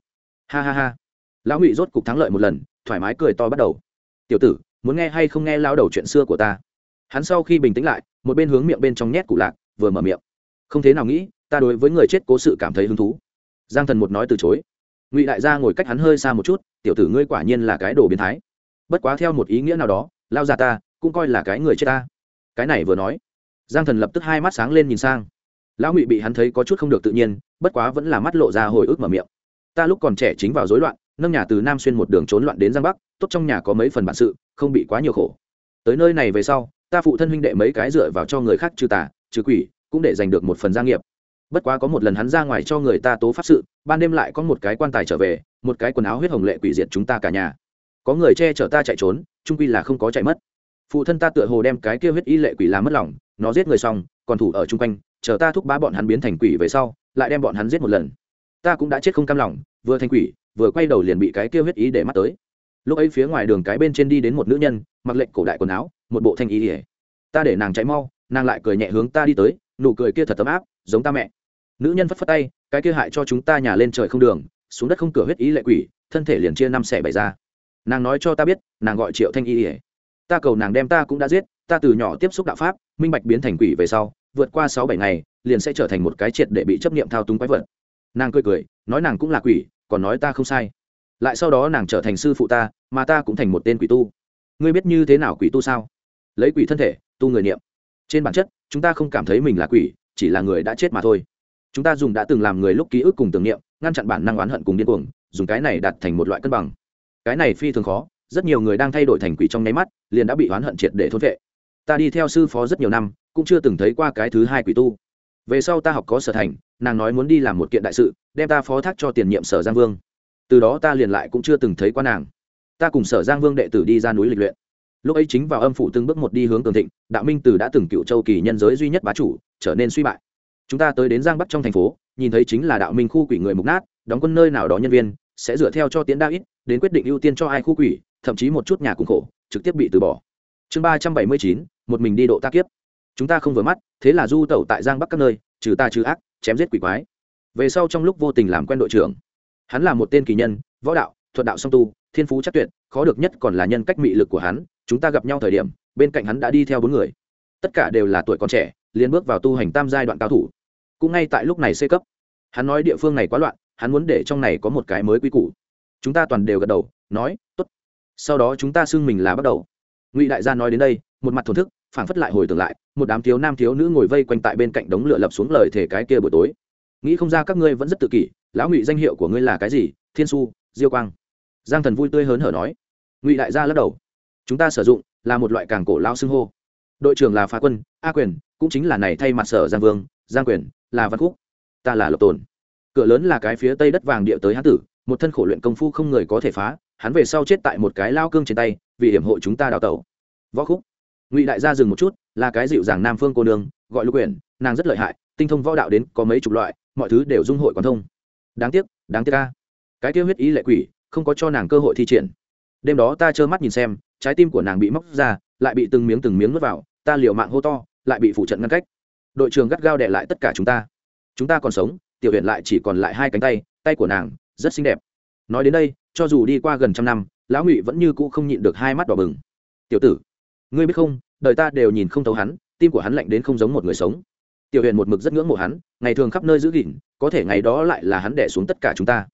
ha ha ha. Lão ngụy rốt cục thắng lợi một lần, thoải mái cười to bắt đầu. Tiểu tử, muốn nghe hay không nghe lao đầu chuyện xưa của ta? Hắn sau khi bình tĩnh lại, một bên hướng miệng bên trong nhét cụ lạc, vừa mở miệng không thế nào nghĩ, ta đối với người chết cố sự cảm thấy hứng thú. Giang thần một nói từ chối. Ngụy đại gia ngồi cách hắn hơi xa một chút, tiểu tử ngươi quả nhiên là cái đồ biến thái. Bất quá theo một ý nghĩa nào đó, lao ra ta, cũng coi là cái người chết ta. Cái này vừa nói, giang thần lập tức hai mắt sáng lên nhìn sang. Lão ngụy bị hắn thấy có chút không được tự nhiên, bất quá vẫn là mắt lộ ra hồi ức mở miệng. Ta lúc còn trẻ chính vào rối loạn, nâng nhà từ nam xuyên một đường trốn loạn đến giang bắc, tốt trong nhà có mấy phần bản sự, không bị quá nhiều khổ. Tới nơi này về sau, ta phụ thân huynh đệ mấy cái dựa vào cho người khác trừ tà, trừ quỷ cũng để giành được một phần gia nghiệp. Bất quá có một lần hắn ra ngoài cho người ta tố pháp sự, ban đêm lại có một cái quan tài trở về, một cái quần áo huyết hồng lệ quỷ diệt chúng ta cả nhà. Có người che chở ta chạy trốn trung quy là không có chạy mất. Phụ thân ta tựa hồ đem cái kia huyết y lệ quỷ làm mất lòng, nó giết người xong, còn thủ ở chung quanh, chờ ta thúc bá bọn hắn biến thành quỷ về sau, lại đem bọn hắn giết một lần. Ta cũng đã chết không cam lòng, vừa thành quỷ, vừa quay đầu liền bị cái kia huyết ý để mắt tới. Lúc ấy phía ngoài đường cái bên trên đi đến một nữ nhân, mặc lệnh cổ đại quần áo, một bộ thanh ý ỉa ta để nàng chạy mau, nàng lại cười nhẹ hướng ta đi tới nụ cười kia thật ấm áp, giống ta mẹ. Nữ nhân phất phất tay, cái kia hại cho chúng ta nhà lên trời không đường, xuống đất không cửa huyết ý lệ quỷ, thân thể liền chia năm xẻ bảy ra. Nàng nói cho ta biết, nàng gọi triệu thanh y ỉa ta cầu nàng đem ta cũng đã giết, ta từ nhỏ tiếp xúc đạo pháp, minh bạch biến thành quỷ về sau, vượt qua sáu bảy ngày, liền sẽ trở thành một cái triệt để bị chấp nghiệm thao túng quái vật. Nàng cười cười, nói nàng cũng là quỷ, còn nói ta không sai. Lại sau đó nàng trở thành sư phụ ta, mà ta cũng thành một tên quỷ tu. Ngươi biết như thế nào quỷ tu sao? Lấy quỷ thân thể, tu người niệm. Trên bản chất chúng ta không cảm thấy mình là quỷ, chỉ là người đã chết mà thôi. Chúng ta dùng đã từng làm người lúc ký ức cùng tưởng niệm, ngăn chặn bản năng oán hận cùng điên cuồng, dùng cái này đặt thành một loại cân bằng. Cái này phi thường khó, rất nhiều người đang thay đổi thành quỷ trong nháy mắt, liền đã bị oán hận triệt để thốt vệ. Ta đi theo sư phó rất nhiều năm, cũng chưa từng thấy qua cái thứ hai quỷ tu. Về sau ta học có sở thành, nàng nói muốn đi làm một kiện đại sự, đem ta phó thác cho tiền nhiệm sở giang vương. Từ đó ta liền lại cũng chưa từng thấy qua nàng. Ta cùng sở giang vương đệ tử đi ra núi lịch luyện lúc ấy chính vào âm phủ từng bước một đi hướng cường thịnh, đạo minh từ đã từng cựu châu kỳ nhân giới duy nhất bá chủ, trở nên suy bại. Chúng ta tới đến giang bắc trong thành phố, nhìn thấy chính là đạo minh khu quỷ người mục nát, đóng quân nơi nào đó nhân viên, sẽ dựa theo cho tiến đa ít, đến quyết định ưu tiên cho ai khu quỷ, thậm chí một chút nhà cùng khổ, trực tiếp bị từ bỏ. Chương ba trăm bảy mươi chín, một mình đi độ ta kiếp. Chúng ta không vừa mắt, thế là du tẩu tại giang bắc các nơi, trừ ta trừ ác, chém giết quỷ quái. Về sau trong lúc vô tình làm quen đội trưởng, hắn là một tên kỳ nhân, võ đạo, thuật đạo song tu, thiên phú chắc tuyệt, khó được nhất còn là nhân cách mị lực của hắn chúng ta gặp nhau thời điểm, bên cạnh hắn đã đi theo bốn người. Tất cả đều là tuổi còn trẻ, liền bước vào tu hành tam giai đoạn cao thủ. Cũng ngay tại lúc này xây cấp. Hắn nói địa phương này quá loạn, hắn muốn để trong này có một cái mới quy củ. Chúng ta toàn đều gật đầu, nói t ố t sau đó chúng ta xưng mình là bắt đầu. Ngụy đại gia nói đến đây, một mặt thổn thức, phảng phất lại hồi tưởng lại, một đám thiếu nam thiếu nữ ngồi vây quanh tại bên cạnh đống lửa lập xuống lời thể cái kia buổi tối. Nghĩ không ra các ngươi vẫn rất tự kỷ, lão ngụy danh hiệu của ngươi là cái gì? Thiên su, diêu quang. Giang thần vui tươi hớn hở nói. Ngụy đại gia lắc đầu chúng ta sử dụng là một loại càng cổ lao xưng hô. Đội trưởng là phá quân, a quyền, cũng chính là này thay mặt sở giang vương, giang quyền, là văn khúc. Ta là lộc tồn. Cửa lớn là cái phía tây đất vàng địa tới hán tử, một thân khổ luyện công phu không người có thể phá, hắn về sau chết tại một cái lao cương trên tay, vì hiểm hộ chúng ta đào tẩu. Võ khúc. Ngụy đại gia dừng một chút, là cái dịu dàng nam phương cô nương, gọi lục quyển nàng rất lợi hại, tinh thông võ đạo đến có mấy chục loại, mọi thứ đều dung hội quán thông. Đáng tiếc đáng tiếc ca cái tiêu huyết ý lệ quỷ, không có cho nàng cơ hội thi triển. Đêm đó ta trơ mắt nhìn xem trái tim của nàng bị móc ra, lại bị từng miếng từng miếng nuốt vào, ta liều mạng hô to, lại bị phủ trận ngăn cách. Đội trưởng gắt gao đệ lại tất cả chúng ta. Chúng ta còn sống, tiểu huyện lại chỉ còn lại hai cánh tay tay của nàng, rất xinh đẹp. Nói đến đây, cho dù đi qua gần trăm năm, lão ngụy vẫn như cũ không nhịn được hai mắt đỏ bừng. Tiểu tử, ngươi biết không, đời ta đều nhìn không thấu hắn, tim của hắn lạnh đến không giống một người sống. Tiểu huyện một mực rất ngưỡng mộ hắn, ngày thường khắp nơi giữ gìn, có thể ngày đó lại là hắn đẻ xuống tất cả chúng ta.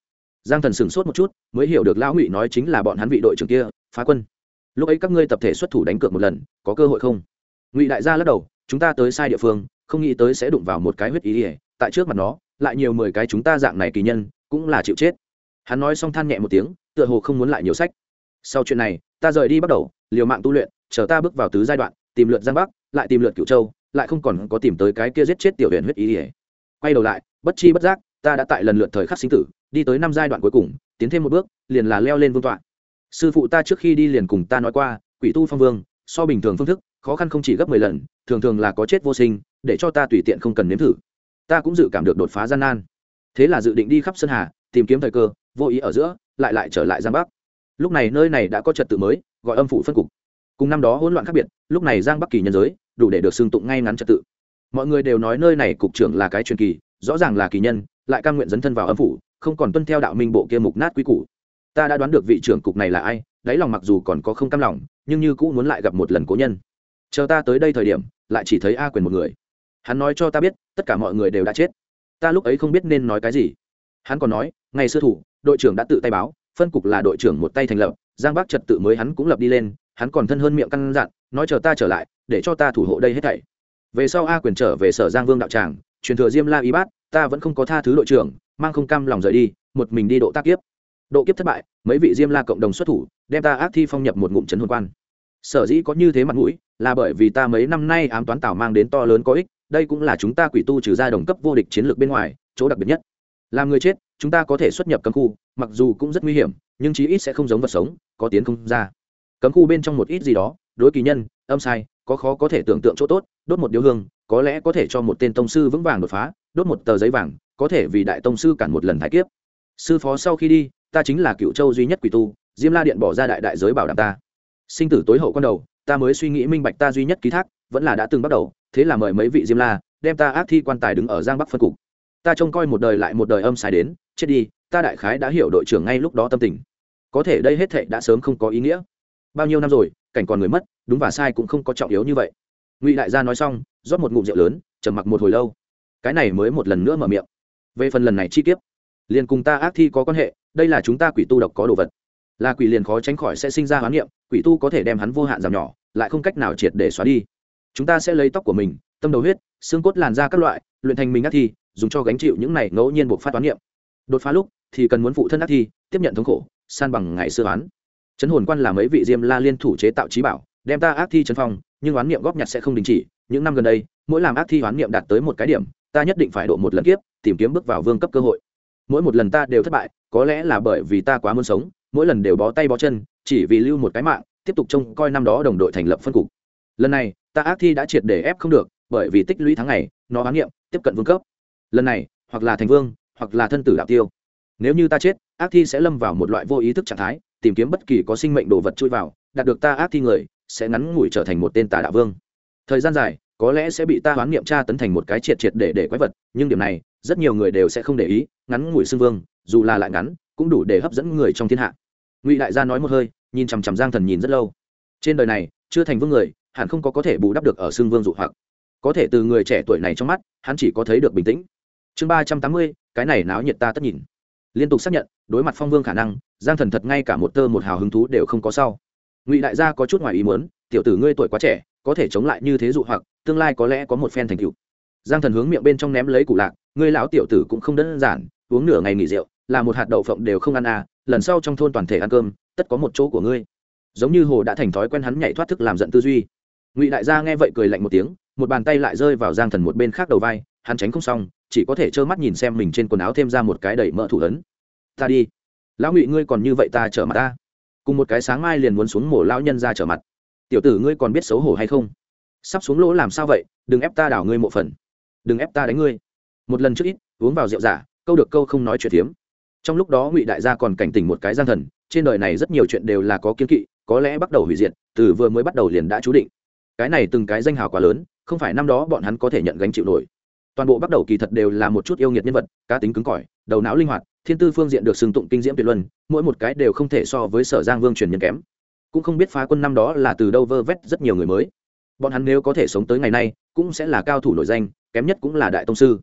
Giang thần sửng sốt một chút, mới hiểu được lão ngụy nói chính là bọn hắn vị đội trưởng kia, phá quân lúc ấy các ngươi tập thể xuất thủ đánh cược một lần, có cơ hội không? Ngụy đại gia lắc đầu, chúng ta tới sai địa phương, không nghĩ tới sẽ đụng vào một cái huyết ý ỉa tại trước mặt nó, lại nhiều mười cái chúng ta dạng này kỳ nhân, cũng là chịu chết. Hắn nói xong than nhẹ một tiếng, tựa hồ không muốn lại nhiều sách. Sau chuyện này, ta rời đi bắt đầu, liều mạng tu luyện, chờ ta bước vào tứ giai đoạn, tìm lượt giang bắc, lại tìm lượt cửu châu, lại không còn có tìm tới cái kia giết chết tiểu huyện huyết ý ỉa quay đầu lại, bất chi bất giác, ta đã tại lần lượt thời khắc sinh tử, đi tới năm giai đoạn cuối cùng, tiến thêm một bước, liền là leo lên vương tọa sư phụ ta trước khi đi liền cùng ta nói qua, quỷ tu phong vương, so bình thường phương thức, khó khăn không chỉ gấp mười lần, thường thường là có chết vô sinh, để cho ta tùy tiện không cần nếm thử. Ta cũng dự cảm được đột phá gian nan. Thế là dự định đi khắp sơn hà, tìm kiếm thời cơ, vô ý ở giữa, lại lại trở lại giang bắc. Lúc này nơi này đã có trật tự mới, gọi âm phủ phân cục. Cùng năm đó hỗn loạn khác biệt, lúc này giang bắc kỳ nhân giới, đủ để được xưng tụng ngay ngắn trật tự. Mọi người đều nói nơi này cục trưởng là cái truyền kỳ, rõ ràng là kỳ nhân, lại cam nguyện dấn thân vào âm phủ, không còn tuân theo đạo minh bộ kia mục nát quy củ ta đã đoán được vị trưởng cục này là ai, đáy lòng mặc dù còn có không cam lòng, nhưng như cũng muốn lại gặp một lần cố nhân. Chờ ta tới đây thời điểm, lại chỉ thấy a quyền một người. Hắn nói cho ta biết, tất cả mọi người đều đã chết. Ta lúc ấy không biết nên nói cái gì. Hắn còn nói, ngày xưa thủ, đội trưởng đã tự tay báo, phân cục là đội trưởng một tay thành lập, giang bắc trật tự mới hắn cũng lập đi lên, hắn còn thân hơn miệng căn dặn, nói chờ ta trở lại, để cho ta thủ hộ đây hết thảy. Về sau a quyền trở về sở giang vương đạo tràng, truyền thừa diêm la y bát, ta vẫn không có tha thứ đội trưởng, mang không cam lòng rời đi, một mình đi độ tác kiếp độ kiếp thất bại, mấy vị diêm la cộng đồng xuất thủ, đem ta ác thi phong nhập một ngụm trấn hồn quan. Sở dĩ có như thế mặt mũi, là bởi vì ta mấy năm nay ám toán tảo mang đến to lớn có ích, đây cũng là chúng ta quỷ tu trừ ra đồng cấp vô địch chiến lược bên ngoài, chỗ đặc biệt nhất. Làm người chết, chúng ta có thể xuất nhập cấm khu, mặc dù cũng rất nguy hiểm, nhưng chí ít sẽ không giống vật sống, có tiến không ra. Cấm khu bên trong một ít gì đó, đối kỳ nhân, âm sai, có khó có thể tưởng tượng chỗ tốt, đốt một điếu hương, có lẽ có thể cho một tên tông sư vững vàng đột phá, đốt một tờ giấy vàng, có thể vì đại tông sư cản một lần thái kiếp. Sư phó sau khi đi ta chính là cựu châu duy nhất quỷ tu, diêm la điện bỏ ra đại đại giới bảo đảm ta. Sinh tử tối hậu con đầu, ta mới suy nghĩ minh bạch ta duy nhất ký thác, vẫn là đã từng bắt đầu, thế là mời mấy vị diêm la, đem ta ác thi quan tài đứng ở giang bắc phân cục. Ta trông coi một đời lại một đời âm sai đến, chết đi, ta đại khái đã hiểu đội trưởng ngay lúc đó tâm tình. Có thể đây hết thệ đã sớm không có ý nghĩa. Bao nhiêu năm rồi, cảnh còn người mất, đúng và sai cũng không có trọng yếu như vậy. Ngụy đại gia nói xong, rót một ngụm rượu lớn, trầm mặc một hồi lâu. Cái này mới một lần nữa mở miệng. Về phần lần này chi kiếp, liền cùng ta ác thi có quan hệ đây là chúng ta quỷ tu độc có đồ vật. Là quỷ liền khó tránh khỏi sẽ sinh ra hoán niệm, quỷ tu có thể đem hắn vô hạn giảm nhỏ, lại không cách nào triệt để xóa đi. Chúng ta sẽ lấy tóc của mình, tâm đầu huyết, xương cốt làn da các loại, luyện thành mình ác thi, dùng cho gánh chịu những này ngẫu nhiên buộc phát toán niệm. Đột phá lúc, thì cần muốn phụ thân ác thi, tiếp nhận thống khổ, san bằng ngày xưa oán chấn hồn quan là mấy vị diêm la liên thủ chế tạo trí bảo, đem ta ác thi chấn phong, nhưng oán niệm góp nhặt sẽ không đình chỉ. Những năm gần đây, mỗi làm ác thi oán niệm đạt tới một cái điểm, ta nhất định phải độ một lần kiếp, tìm kiếm bước vào vương cấp cơ hội mỗi một lần ta đều thất bại, có lẽ là bởi vì ta quá muốn sống, mỗi lần đều bó tay bó chân, chỉ vì lưu một cái mạng, tiếp tục trông coi năm đó đồng đội thành lập phân cục. Lần này, ta ác thi đã triệt để ép không được, bởi vì tích lũy tháng ngày, nó hoán niệm tiếp cận vương cấp. Lần này, hoặc là thành vương, hoặc là thân tử đạo tiêu. Nếu như ta chết, ác thi sẽ lâm vào một loại vô ý thức trạng thái, tìm kiếm bất kỳ có sinh mệnh đồ vật chui vào, đạt được ta ác thi người, sẽ ngắn ngủi trở thành một tên tà đạo vương. Thời gian dài có lẽ sẽ bị ta hoán niệm tra tấn thành một cái triệt triệt để để quái vật, nhưng điểm này, rất nhiều người đều sẽ không để ý, ngắn ngủi xưng vương, dù là lại ngắn, cũng đủ để hấp dẫn người trong thiên hạ. Ngụy đại gia nói một hơi, nhìn chằm chằm giang thần nhìn rất lâu. Trên đời này, chưa thành vương người, hẳn không có có thể bù đắp được ở xưng vương dụ hoặc. Có thể từ người trẻ tuổi này trong mắt, hắn chỉ có thấy được bình tĩnh. Chương ba trăm tám mươi, cái này náo nhiệt ta tất nhìn. Liên tục xác nhận, đối mặt phong vương khả năng, giang thần thật ngay cả một tơ một hào hứng thú đều không có sau. Ngụy đại gia có chút ngoài ý muốn, tiểu tử ngươi tuổi quá trẻ, có thể chống lại như thế dụ hoặc tương lai có lẽ có một phen thành tựu. Giang thần hướng miệng bên trong ném lấy củ lạc, ngươi lão tiểu tử cũng không đơn giản, uống nửa ngày nghỉ rượu, là một hạt đậu phộng đều không ăn à lần sau trong thôn toàn thể ăn cơm, tất có một chỗ của ngươi. Giống như hồ đã thành thói quen hắn nhảy thoát thức làm giận tư duy. Ngụy đại gia nghe vậy cười lạnh một tiếng, một bàn tay lại rơi vào giang thần một bên khác đầu vai, hắn tránh không xong, chỉ có thể trơ mắt nhìn xem mình trên quần áo thêm ra một cái đẩy mỡ thủ ấn. Ta đi. Lão ngụy, ngươi còn như vậy ta trở mặt ta. Cùng một cái sáng mai liền muốn xuống mổ lão nhân ra trở mặt. Tiểu tử ngươi còn biết xấu hổ hay không? Sắp xuống lỗ làm sao vậy, đừng ép ta đảo ngươi mộ phần. Đừng ép ta đánh ngươi. Một lần trước ít, uống vào rượu giả, câu được câu không nói chuyện hiếm. trong lúc đó ngụy đại gia còn cảnh tỉnh một cái gian thần, trên đời này rất nhiều chuyện đều là có kiến kỵ, có lẽ bắt đầu hủy diệt, từ vừa mới bắt đầu liền đã chú định. Cái này từng cái danh hào quá lớn, không phải năm đó bọn hắn có thể nhận gánh chịu nổi. Toàn bộ bắt đầu kỳ thật đều là một chút yêu nghiệt nhân vật, cá tính cứng cỏi, đầu não linh hoạt, thiên tư phương diện được sừng tụng kinh diễm tuyệt luân, mỗi một cái đều không thể so với sở giang vương truyền nhân kém. Cũng không biết phá quân năm đó là từ đâu vơ vét rất nhiều người mới bọn hắn nếu có thể sống tới ngày nay, cũng sẽ là cao thủ nổi danh, kém nhất cũng là đại tông sư.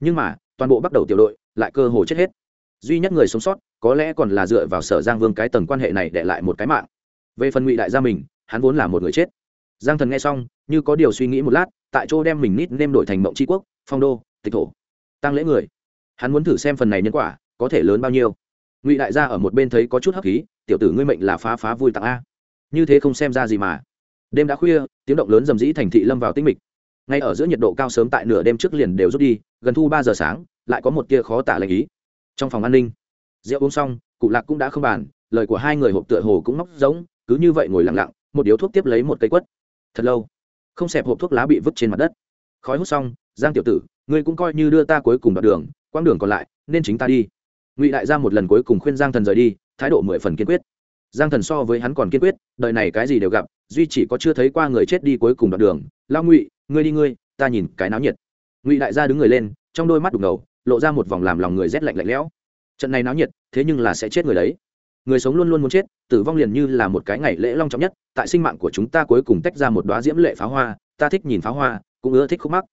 Nhưng mà, toàn bộ bắt đầu tiểu đội lại cơ hồ chết hết. Duy nhất người sống sót, có lẽ còn là dựa vào sở giang vương cái tầng quan hệ này để lại một cái mạng. Về phần ngụy đại gia mình, hắn vốn là một người chết. Giang thần nghe xong, như có điều suy nghĩ một lát, tại chỗ đem mình nít nêm đổi thành mộng tri quốc, phong đô, tịch thổ. Tăng lễ người. Hắn muốn thử xem phần này nhân quả, có thể lớn bao nhiêu. Ngụy đại gia ở một bên thấy có chút hấp khí, tiểu tử ngươi mệnh là phá phá vui tặng a. Như thế không xem ra gì mà đêm đã khuya, tiếng động lớn rầm rĩ thành thị lâm vào tinh mịch. Ngay ở giữa nhiệt độ cao sớm tại nửa đêm trước liền đều rút đi, gần thu ba giờ sáng, lại có một tia khó tả lệnh ý. Trong phòng an ninh, rượu uống xong, cụ lạc cũng đã không bàn, lời của hai người hộp tựa hồ cũng móc giống cứ như vậy ngồi lặng lặng, một điếu thuốc tiếp lấy một cây quất. Thật lâu, không xẹp hộp thuốc lá bị vứt trên mặt đất. Khói hút xong, giang tiểu tử, ngươi cũng coi như đưa ta cuối cùng đoạn đường, quãng đường còn lại, nên chính ta đi. Ngụy đại gia một lần cuối cùng khuyên giang thần rời đi, thái độ mười phần kiên quyết giang thần so với hắn còn kiên quyết, đời này cái gì đều gặp, duy chỉ có chưa thấy qua người chết đi cuối cùng đoạn đường. Lao ngụy, ngươi đi ngươi, ta nhìn cái náo nhiệt. Ngụy đại gia đứng người lên, trong đôi mắt đục ngầu, lộ ra một vòng làm lòng người rét lạnh lạnh lẽo. Trận này náo nhiệt, thế nhưng là sẽ chết người đấy. Người sống luôn luôn muốn chết, tử vong liền như là một cái ngày lễ long trọng nhất, tại sinh mạng của chúng ta cuối cùng tách ra một đoá diễm lệ pháo hoa, ta thích nhìn pháo hoa, cũng ưa thích khúc mắc.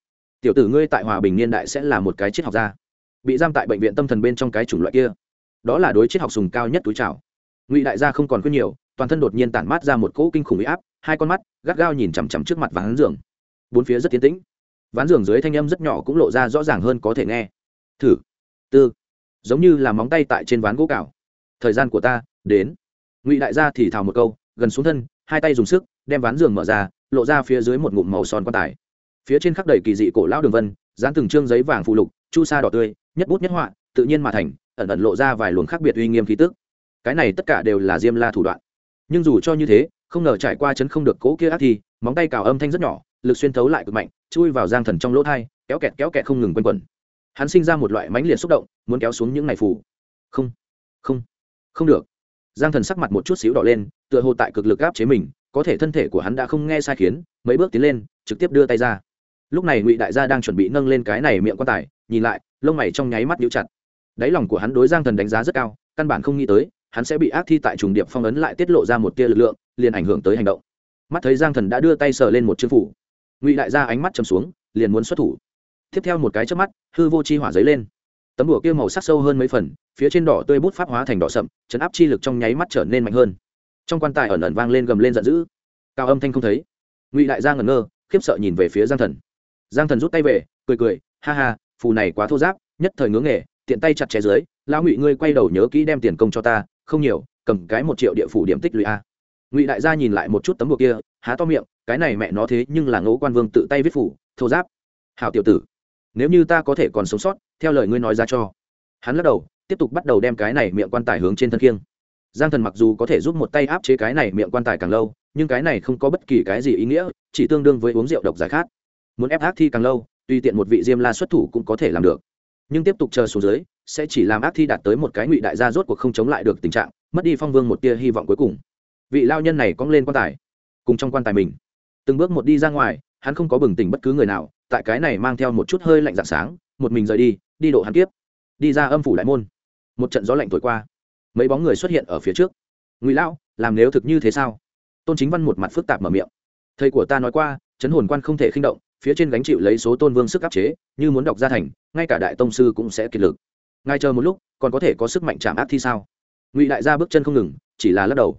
Tiểu tử ngươi tại hòa bình niên đại sẽ là một cái triết học gia. Bị giam tại bệnh viện tâm thần bên trong cái chủng loại kia. Đó là đối triết học sùng cao nhất túi trào ngụy đại gia không còn khuyên nhiều toàn thân đột nhiên tản mát ra một cỗ kinh khủng huy áp hai con mắt gắt gao nhìn chằm chằm trước mặt ván giường bốn phía rất tiến tĩnh ván giường dưới thanh âm rất nhỏ cũng lộ ra rõ ràng hơn có thể nghe thử tư giống như là móng tay tại trên ván gỗ cào thời gian của ta đến ngụy đại gia thì thào một câu gần xuống thân hai tay dùng sức đem ván giường mở ra lộ ra phía dưới một ngụm màu son quan tài phía trên khắc đầy kỳ dị cổ lão đường vân dán từng trương giấy vàng phụ lục chu sa đỏ tươi nhất bút nhất họa tự nhiên mà thành ẩn ẩn lộ ra vài luồng khác biệt uy nghiêm khí tức cái này tất cả đều là diêm la thủ đoạn. Nhưng dù cho như thế, không ngờ trải qua chấn không được cố kia ác thì, móng tay cào âm thanh rất nhỏ, lực xuyên thấu lại cực mạnh, chui vào giang thần trong lỗ thai, kéo kẹt kéo kẹt không ngừng quanh quẩn. Hắn sinh ra một loại mãnh liệt xúc động, muốn kéo xuống những ngày phủ không không không được. Giang thần sắc mặt một chút xíu đỏ lên, tựa hồ tại cực lực áp chế mình, có thể thân thể của hắn đã không nghe sai khiến, mấy bước tiến lên, trực tiếp đưa tay ra. Lúc này ngụy đại gia đang chuẩn bị nâng lên cái này miệng quan tài, nhìn lại, lông mày trong nháy mắt nhũ chặt. Đáy lòng của hắn đối giang thần đánh giá rất cao, căn bản không nghĩ tới hắn sẽ bị ác thi tại trùng điệp phong ấn lại tiết lộ ra một tia lực lượng, liền ảnh hưởng tới hành động. Mắt thấy giang thần đã đưa tay sờ lên một chữ phủ. Ngụy đại gia ánh mắt chầm xuống, liền muốn xuất thủ. Tiếp theo một cái trước mắt, hư vô chi hỏa giấy lên. Tấm đùa kia màu sắc sâu hơn mấy phần, phía trên đỏ tươi bút pháp hóa thành đỏ sậm, chấn áp chi lực trong nháy mắt trở nên mạnh hơn. Trong quan tài ẩn ẩn vang lên gầm lên giận dữ. Cao âm thanh không thấy. Ngụy đại gia ngẩn ngơ, khiếp sợ nhìn về phía giang thần. Giang thần rút tay về, cười cười, ha ha, phù này quá thô giáp, nhất thời ngưỡng nghề, tiện tay chặt chẽ dưới, lão ngụy ngươi quay đầu nhớ kỹ đem tiền công cho ta không nhiều, cầm cái một triệu địa phủ điểm tích lũy a. Ngụy đại gia nhìn lại một chút tấm buộc kia, há to miệng, cái này mẹ nó thế nhưng là ngỗ quan vương tự tay viết phủ, thô giáp. Hảo tiểu tử, nếu như ta có thể còn sống sót, theo lời ngươi nói ra cho. Hắn lắc đầu, tiếp tục bắt đầu đem cái này miệng quan tài hướng trên thân kiêng giang thần mặc dù có thể giúp một tay áp chế cái này miệng quan tài càng lâu, nhưng cái này không có bất kỳ cái gì ý nghĩa, chỉ tương đương với uống rượu độc giải khát. Muốn ép ác thi càng lâu, tùy tiện một vị diêm la xuất thủ cũng có thể làm được. Nhưng tiếp tục chờ xuống dưới sẽ chỉ làm ác thi đạt tới một cái ngụy đại gia rốt cuộc không chống lại được tình trạng, mất đi phong vương một tia hy vọng cuối cùng. Vị lao nhân này cong lên quan tài, cùng trong quan tài mình. Từng bước một đi ra ngoài, hắn không có bừng tỉnh bất cứ người nào, tại cái này mang theo một chút hơi lạnh dạng sáng, một mình rời đi đi độ hắn tiếp đi ra âm phủ đại môn. Một trận gió lạnh thổi qua. Mấy bóng người xuất hiện ở phía trước. Ngụy lão, làm nếu thực như thế sao? Tôn chính văn một mặt phức tạp mở miệng. Thầy của ta nói qua, chấn hồn quan không thể khinh động, phía trên gánh chịu lấy số tôn vương sức áp chế, như muốn đọc ra thành, ngay cả đại tông sư cũng sẽ kiệt lực ngay chờ một lúc, còn có thể có sức mạnh chạm áp thi sao? Ngụy đại gia bước chân không ngừng, chỉ là lắc đầu.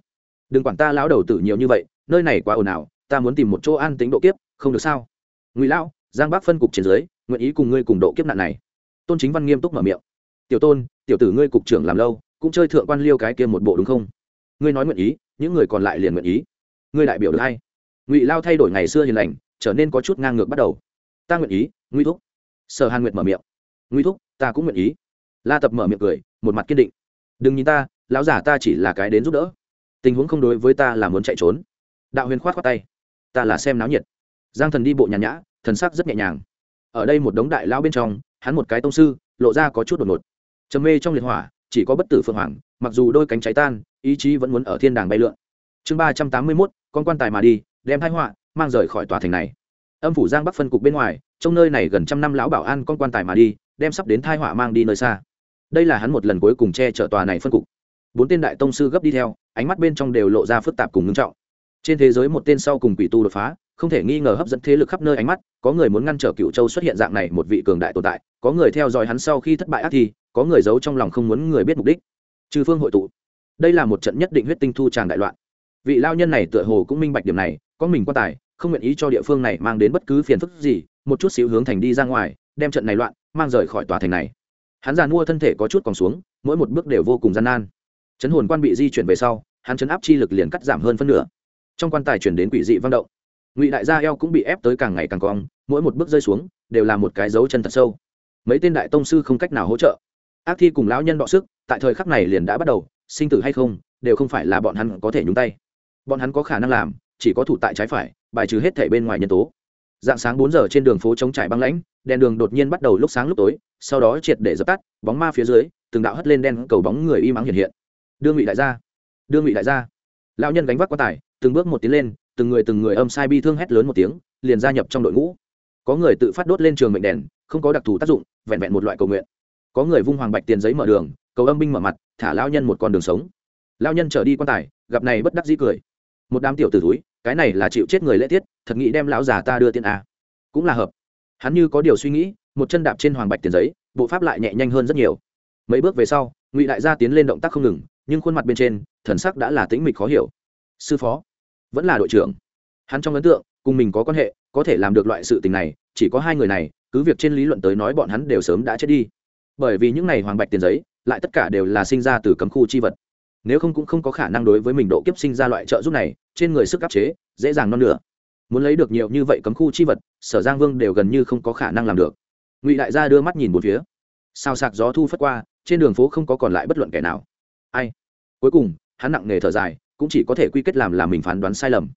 Đừng quản ta lão đầu tử nhiều như vậy, nơi này quá ồn ào, ta muốn tìm một chỗ an tính độ kiếp, không được sao? Ngụy lão, giang bác phân cục trên dưới, nguyện ý cùng ngươi cùng độ kiếp nạn này. Tôn chính văn nghiêm túc mở miệng. Tiểu tôn, tiểu tử ngươi cục trưởng làm lâu, cũng chơi thượng quan liêu cái kia một bộ đúng không? Ngươi nói nguyện ý, những người còn lại liền nguyện ý. Ngươi đại biểu được hay? Ngụy lao thay đổi ngày xưa hiền lành, trở nên có chút ngang ngược bắt đầu. Ta nguyện ý nguy thúc. Sở hàn nguyệt mở miệng. Nguy thúc, ta cũng nguyện ý la tập mở miệng cười, một mặt kiên định. Đừng nhìn ta, lão giả ta chỉ là cái đến giúp đỡ. Tình huống không đối với ta là muốn chạy trốn. Đạo huyền khoát khoát tay. Ta là xem náo nhiệt. Giang thần đi bộ nhàn nhã, thần sắc rất nhẹ nhàng. Ở đây một đống đại lao bên trong, hắn một cái tông sư, lộ ra có chút đột ngột. Trầm mê trong liệt hỏa, chỉ có bất tử phượng hoàng, mặc dù đôi cánh cháy tan, ý chí vẫn muốn ở thiên đàng bay lượn. Chương ba trăm tám mươi mốt, con quan tài mà đi, đem thái họa, mang rời khỏi tòa thành này. Âm phủ giang bắc phân cục bên ngoài, trong nơi này gần trăm năm lão bảo an con quan tài mà đi, đem sắp đến thai họa mang đi nơi xa đây là hắn một lần cuối cùng che chở tòa này phân cục. Bốn tên đại tông sư gấp đi theo, ánh mắt bên trong đều lộ ra phức tạp cùng ngưng trọng. Trên thế giới một tên sau cùng quỷ tu đột phá, không thể nghi ngờ hấp dẫn thế lực khắp nơi ánh mắt, có người muốn ngăn trở cựu châu xuất hiện dạng này một vị cường đại tồn tại, có người theo dõi hắn sau khi thất bại ác thi, có người giấu trong lòng không muốn người biết mục đích. Trừ phương hội tụ, đây là một trận nhất định huyết tinh thu tràng đại loạn. Vị lao nhân này tựa hồ cũng minh bạch điểm này, có mình quan tài, không nguyện ý cho địa phương này mang đến bất cứ phiền phức gì, một chút xíu hướng thành đi ra ngoài, đem trận này loạn, mang rời khỏi tòa thành này hắn giàn mua thân thể có chút còn xuống, mỗi một bước đều vô cùng gian nan. Chấn hồn quan bị di chuyển về sau, hắn chấn áp chi lực liền cắt giảm hơn phân nửa. Trong quan tài chuyển đến quỷ dị vang động. Ngụy đại gia eo cũng bị ép tới càng ngày càng cong, mỗi một bước rơi xuống, đều là một cái dấu chân thật sâu. Mấy tên đại tông sư không cách nào hỗ trợ. Ác thi cùng lão nhân đọ sức, tại thời khắc này liền đã bắt đầu, sinh tử hay không, đều không phải là bọn hắn có thể nhúng tay. Bọn hắn có khả năng làm, chỉ có thủ tại trái phải, bài trừ hết thể bên ngoài nhân tố. Dạng sáng bốn giờ trên đường phố chống trải băng lãnh, đèn đường đột nhiên bắt đầu lúc sáng lúc tối sau đó triệt để dập tắt bóng ma phía dưới từng đạo hất lên đen cầu bóng người y mắng hiện hiện. Đương ngụy đại gia đương ngụy đại gia. Lão nhân gánh vác quan tài từng bước một tiến lên từng người từng người âm sai bi thương hét lớn một tiếng liền gia nhập trong đội ngũ. Có người tự phát đốt lên trường mệnh đèn không có đặc thù tác dụng vẹn vẹn một loại cầu nguyện. Có người vung hoàng bạch tiền giấy mở đường cầu âm binh mở mặt thả lao nhân một con đường sống. Lao nhân trở đi quan tài gặp này bất đắc dĩ cười. Một đám tiểu t túi cái này là chịu chết người lễ tiết thật nghĩ đem lão già ta đưa tiền à, cũng là hợp. Hắn như có điều suy nghĩ một chân đạp trên hoàng bạch tiền giấy, bộ pháp lại nhẹ nhanh hơn rất nhiều. Mấy bước về sau, ngụy đại gia tiến lên động tác không ngừng, nhưng khuôn mặt bên trên, thần sắc đã là tĩnh mịch khó hiểu. Sư phó, vẫn là đội trưởng. Hắn trong ấn tượng, cùng mình có quan hệ, có thể làm được loại sự tình này, chỉ có hai người này, cứ việc trên lý luận tới nói bọn hắn đều sớm đã chết đi. Bởi vì những này hoàng bạch tiền giấy, lại tất cả đều là sinh ra từ cấm khu chi vật. Nếu không cũng không có khả năng đối với mình độ kiếp sinh ra loại trợ giúp này, trên người sức áp chế, dễ dàng non nửa. Muốn lấy được nhiều như vậy cấm khu chi vật, sở giang vương đều gần như không có khả năng làm được ngụy đại gia đưa mắt nhìn một phía sao sạc gió thu phất qua trên đường phố không có còn lại bất luận kẻ nào ai cuối cùng hắn nặng nề thở dài cũng chỉ có thể quy kết làm là mình phán đoán sai lầm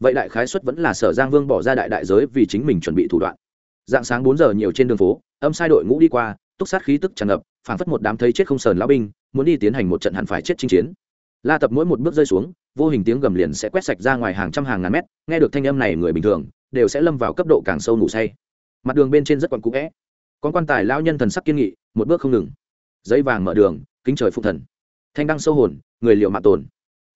vậy đại khái xuất vẫn là sở giang vương bỏ ra đại đại giới vì chính mình chuẩn bị thủ đoạn dạng sáng bốn giờ nhiều trên đường phố âm sai đội ngũ đi qua túc sát khí tức tràn ngập phảng phất một đám thấy chết không sờn lão binh muốn đi tiến hành một trận hẳn phải chết chinh chiến la tập mỗi một bước rơi xuống vô hình tiếng gầm liền sẽ quét sạch ra ngoài hàng trăm hàng ngàn mét nghe được thanh âm này người bình thường đều sẽ lâm vào cấp độ càng sâu ngủ say mặt đường bên trên rất còn cũ vẽ. Con quan tài lao nhân thần sắc kiên nghị, một bước không ngừng. Giấy vàng mở đường, kính trời phụ thần. Thanh đăng sâu hồn, người liệu mạng tồn.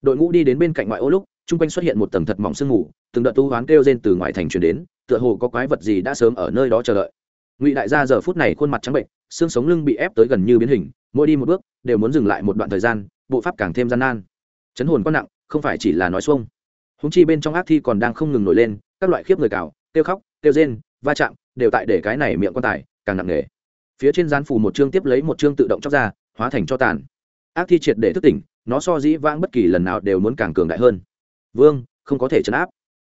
Đội ngũ đi đến bên cạnh ngoại ô lúc, chung quanh xuất hiện một tầng thật mỏng sương mù, từng đợt tu hoán kêu rên từ ngoại thành chuyển đến, tựa hồ có quái vật gì đã sớm ở nơi đó chờ đợi. Ngụy đại gia giờ phút này khuôn mặt trắng bệnh xương sống lưng bị ép tới gần như biến hình, mỗi đi một bước, đều muốn dừng lại một đoạn thời gian, bộ pháp càng thêm gian nan. Chấn hồn quá nặng, không phải chỉ là nói xuông. Húng chi bên trong ác thi còn đang không ngừng nổi lên, các loại khiếp người cào, kêu khóc, kêu rên, va chạm đều tại để cái này miệng quan tài, càng nặng nề. Phía trên gián phủ một chương tiếp lấy một chương tự động chóc ra, hóa thành cho tàn. Ác thi triệt để thức tỉnh, nó so dĩ vãng bất kỳ lần nào đều muốn càng cường đại hơn. Vương, không có thể chấn áp.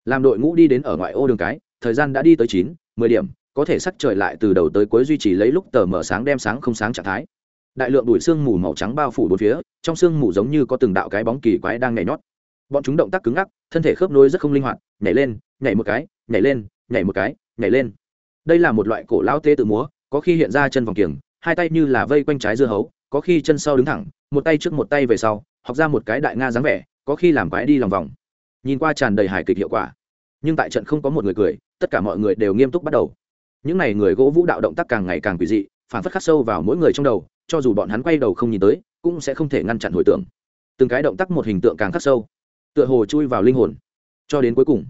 Làm đội ngũ đi đến ở ngoại ô đường cái, thời gian đã đi tới chín, mười điểm, có thể sắc trời lại từ đầu tới cuối duy trì lấy lúc tờ mở sáng đem sáng không sáng trạng thái. Đại lượng đuổi sương mù màu trắng bao phủ bốn phía, trong sương mù giống như có từng đạo cái bóng kỳ quái đang nhảy nhót. Bọn chúng động tác cứng ngắc, thân thể khớp nối rất không linh hoạt, nhảy lên, nhảy một cái, nhảy lên, nhảy một cái, nhảy lên đây là một loại cổ lao tế tự múa, có khi hiện ra chân vòng kiềng, hai tay như là vây quanh trái dưa hấu, có khi chân sau đứng thẳng, một tay trước một tay về sau, học ra một cái đại nga dáng vẻ, có khi làm quái đi lòng vòng. Nhìn qua tràn đầy hài kịch hiệu quả. Nhưng tại trận không có một người cười, tất cả mọi người đều nghiêm túc bắt đầu. Những n à y người gỗ vũ đạo động tác càng ngày càng quỷ dị, phản phất khắc sâu vào mỗi người trong đầu, cho dù bọn hắn quay đầu không nhìn tới, cũng sẽ không thể ngăn chặn hồi tưởng. Từng cái động tác một hình tượng càng khắc sâu, tựa hồ chui vào linh hồn. Cho đến cuối cùng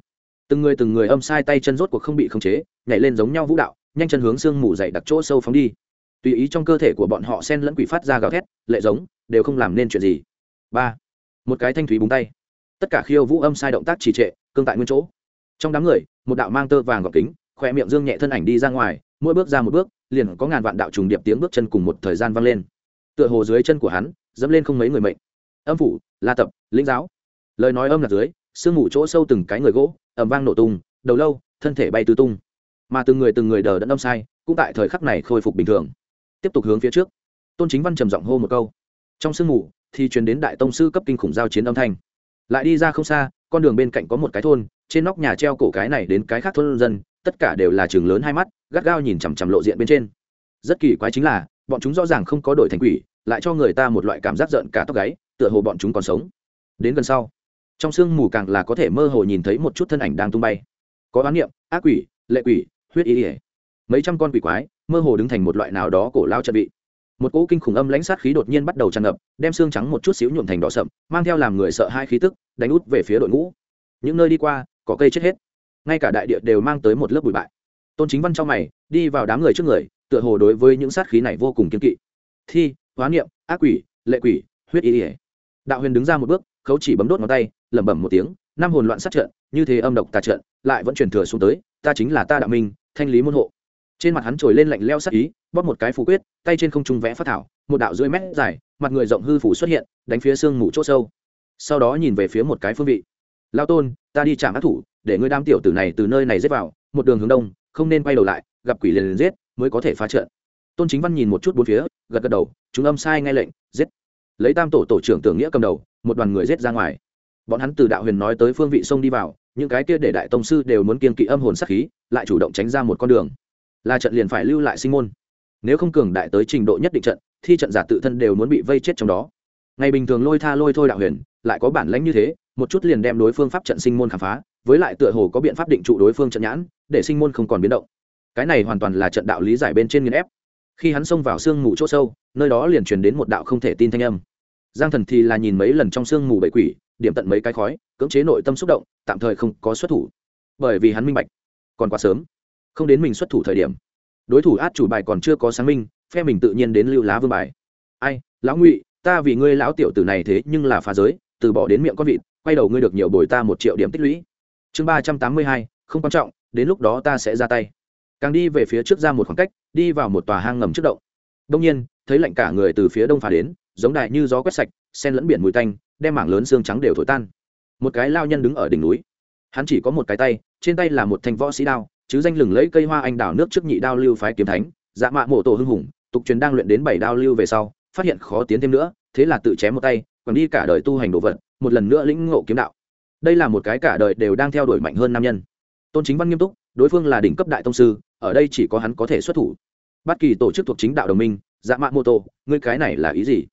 từng người từng người âm sai tay chân rốt cuộc không bị khống chế, nhảy lên giống nhau vũ đạo, nhanh chân hướng sương mù dày đặc chỗ sâu phóng đi. Tùy ý trong cơ thể của bọn họ sen lẫn quỷ phát ra gào thét, lệ giống, đều không làm nên chuyện gì. Ba. Một cái thanh thúy búng tay. Tất cả khiêu vũ âm sai động tác trì trệ, cương tại nguyên chỗ. Trong đám người, một đạo mang tơ vàng gọc kính khoe miệng dương nhẹ thân ảnh đi ra ngoài, mỗi bước ra một bước, liền có ngàn vạn đạo trùng điệp tiếng bước chân cùng một thời gian vang lên. Tựa hồ dưới chân của hắn, dẫm lên không mấy người mệnh. Âm phủ, la tập, lĩnh giáo. Lời nói âm là dưới sương mù chỗ sâu từng cái người gỗ ẩm vang nổ tung, đầu lâu, thân thể bay tứ tung. Mà từng người từng người đờ đẫn âm sai, cũng tại thời khắc này khôi phục bình thường. Tiếp tục hướng phía trước. Tôn chính văn trầm giọng hô một câu. Trong sương mù, thì truyền đến đại tông sư cấp kinh khủng giao chiến âm thanh. Lại đi ra không xa, con đường bên cạnh có một cái thôn, trên nóc nhà treo cổ cái này đến cái khác thôn dân, tất cả đều là trường lớn hai mắt, gắt gao nhìn chằm chằm lộ diện bên trên. Rất kỳ quái chính là, bọn chúng rõ ràng không có đổi thành quỷ, lại cho người ta một loại cảm giác giận cả tóc gáy, tựa hồ bọn chúng còn sống. Đến gần sau trong sương mù càng là có thể mơ hồ nhìn thấy một chút thân ảnh đang tung bay. Có oán niệm, ác quỷ, lệ quỷ, huyết ý ỉa mấy trăm con quỷ quái mơ hồ đứng thành một loại nào đó cổ lao trận bị. Một cỗ kinh khủng âm lãnh sát khí đột nhiên bắt đầu tràn ngập, đem xương trắng một chút xíu nhuộm thành đỏ sậm, mang theo làm người sợ hai khí tức, đánh út về phía đội ngũ. Những nơi đi qua, có cây chết hết. Ngay cả đại địa đều mang tới một lớp bụi bại. Tôn chính văn trong mày, đi vào đám người trước người, tựa hồ đối với những sát khí này vô cùng kiên kỵ. Thi hóa niệm, ác quỷ, lệ quỷ, huyết ý ỉa đạo huyền đứng ra một bước, khấu chỉ bấm đốt ngón tay lẩm bẩm một tiếng, năm hồn loạn sát trận, như thế âm độc tà trận, lại vẫn truyền thừa xuống tới, ta chính là ta đạo minh, thanh lý môn hộ. Trên mặt hắn trồi lên lạnh leo sát ý, bóp một cái phủ quyết, tay trên không trung vẽ phát thảo, một đạo rưỡi mét dài, mặt người rộng hư phủ xuất hiện, đánh phía xương mù chỗ sâu. Sau đó nhìn về phía một cái phương vị. Lao tôn, ta đi chạm ác thủ, để ngươi đám tiểu tử này từ nơi này giết vào, một đường hướng đông, không nên quay đầu lại, gặp quỷ liền liền giết, mới có thể phá trận. Tôn chính văn nhìn một chút bốn phía, gật gật đầu, chúng âm sai nghe lệnh, giết. Lấy tam tổ tổ trưởng tưởng nghĩa cầm đầu, một đoàn người giết ra ngoài bọn hắn từ đạo huyền nói tới phương vị sông đi vào, những cái kia để đại tông sư đều muốn kiên kỵ âm hồn sắc khí, lại chủ động tránh ra một con đường. Là trận liền phải lưu lại sinh môn. Nếu không cường đại tới trình độ nhất định trận thì trận giả tự thân đều muốn bị vây chết trong đó. Ngày bình thường lôi tha lôi thôi đạo huyền, lại có bản lãnh như thế, một chút liền đem đối phương pháp trận sinh môn khám phá, với lại tựa hồ có biện pháp định trụ đối phương trận nhãn, để sinh môn không còn biến động. Cái này hoàn toàn là trận đạo lý giải bên trên nghiên ép. Khi hắn xông vào sương mù chỗ sâu, nơi đó liền truyền đến một đạo không thể tin thanh âm. Giang thần thì là nhìn mấy lần trong sương mù bậy quỷ điểm tận mấy cái khói, cưỡng chế nội tâm xúc động, tạm thời không có xuất thủ. Bởi vì hắn minh bạch, còn quá sớm. Không đến mình xuất thủ thời điểm, đối thủ át chủ bài còn chưa có sáng minh, phe mình tự nhiên đến lưu lá vương bài. Ai, lão ngụy, ta vì ngươi lão tiểu tử này thế nhưng là phá giới, từ bỏ đến miệng con vịt, quay đầu ngươi được nhiều bồi ta một triệu điểm tích lũy. Chương ba trăm tám mươi hai, không quan trọng, đến lúc đó ta sẽ ra tay. Càng đi về phía trước ra một khoảng cách, đi vào một tòa hang ngầm trước động. Đông nhiên, thấy lạnh cả người từ phía đông phá đến, giống đại như gió quét sạch sen lẫn biển mùi tanh đem mảng lớn xương trắng đều thổi tan. Một cái lao nhân đứng ở đỉnh núi. Hắn chỉ có một cái tay, trên tay là một thanh võ sĩ đao, chứ danh lừng lấy cây hoa anh đào nước trước nhị đao lưu phái kiếm thánh dạ mạ mộ tổ hưng hùng, tục truyền đang luyện đến bảy đao lưu về sau, phát hiện khó tiến thêm nữa, thế là tự chém một tay, còn đi cả đời tu hành đồ vật, một lần nữa lĩnh ngộ kiếm đạo. Đây là một cái cả đời đều đang theo đuổi mạnh hơn nam nhân. Tôn chính văn nghiêm túc, đối phương là đỉnh cấp đại tông sư, ở đây chỉ có hắn có thể xuất thủ. Bất kỳ tổ chức thuộc chính đạo đồng minh dạ mạ mô tô ngươi cái này là ý gì?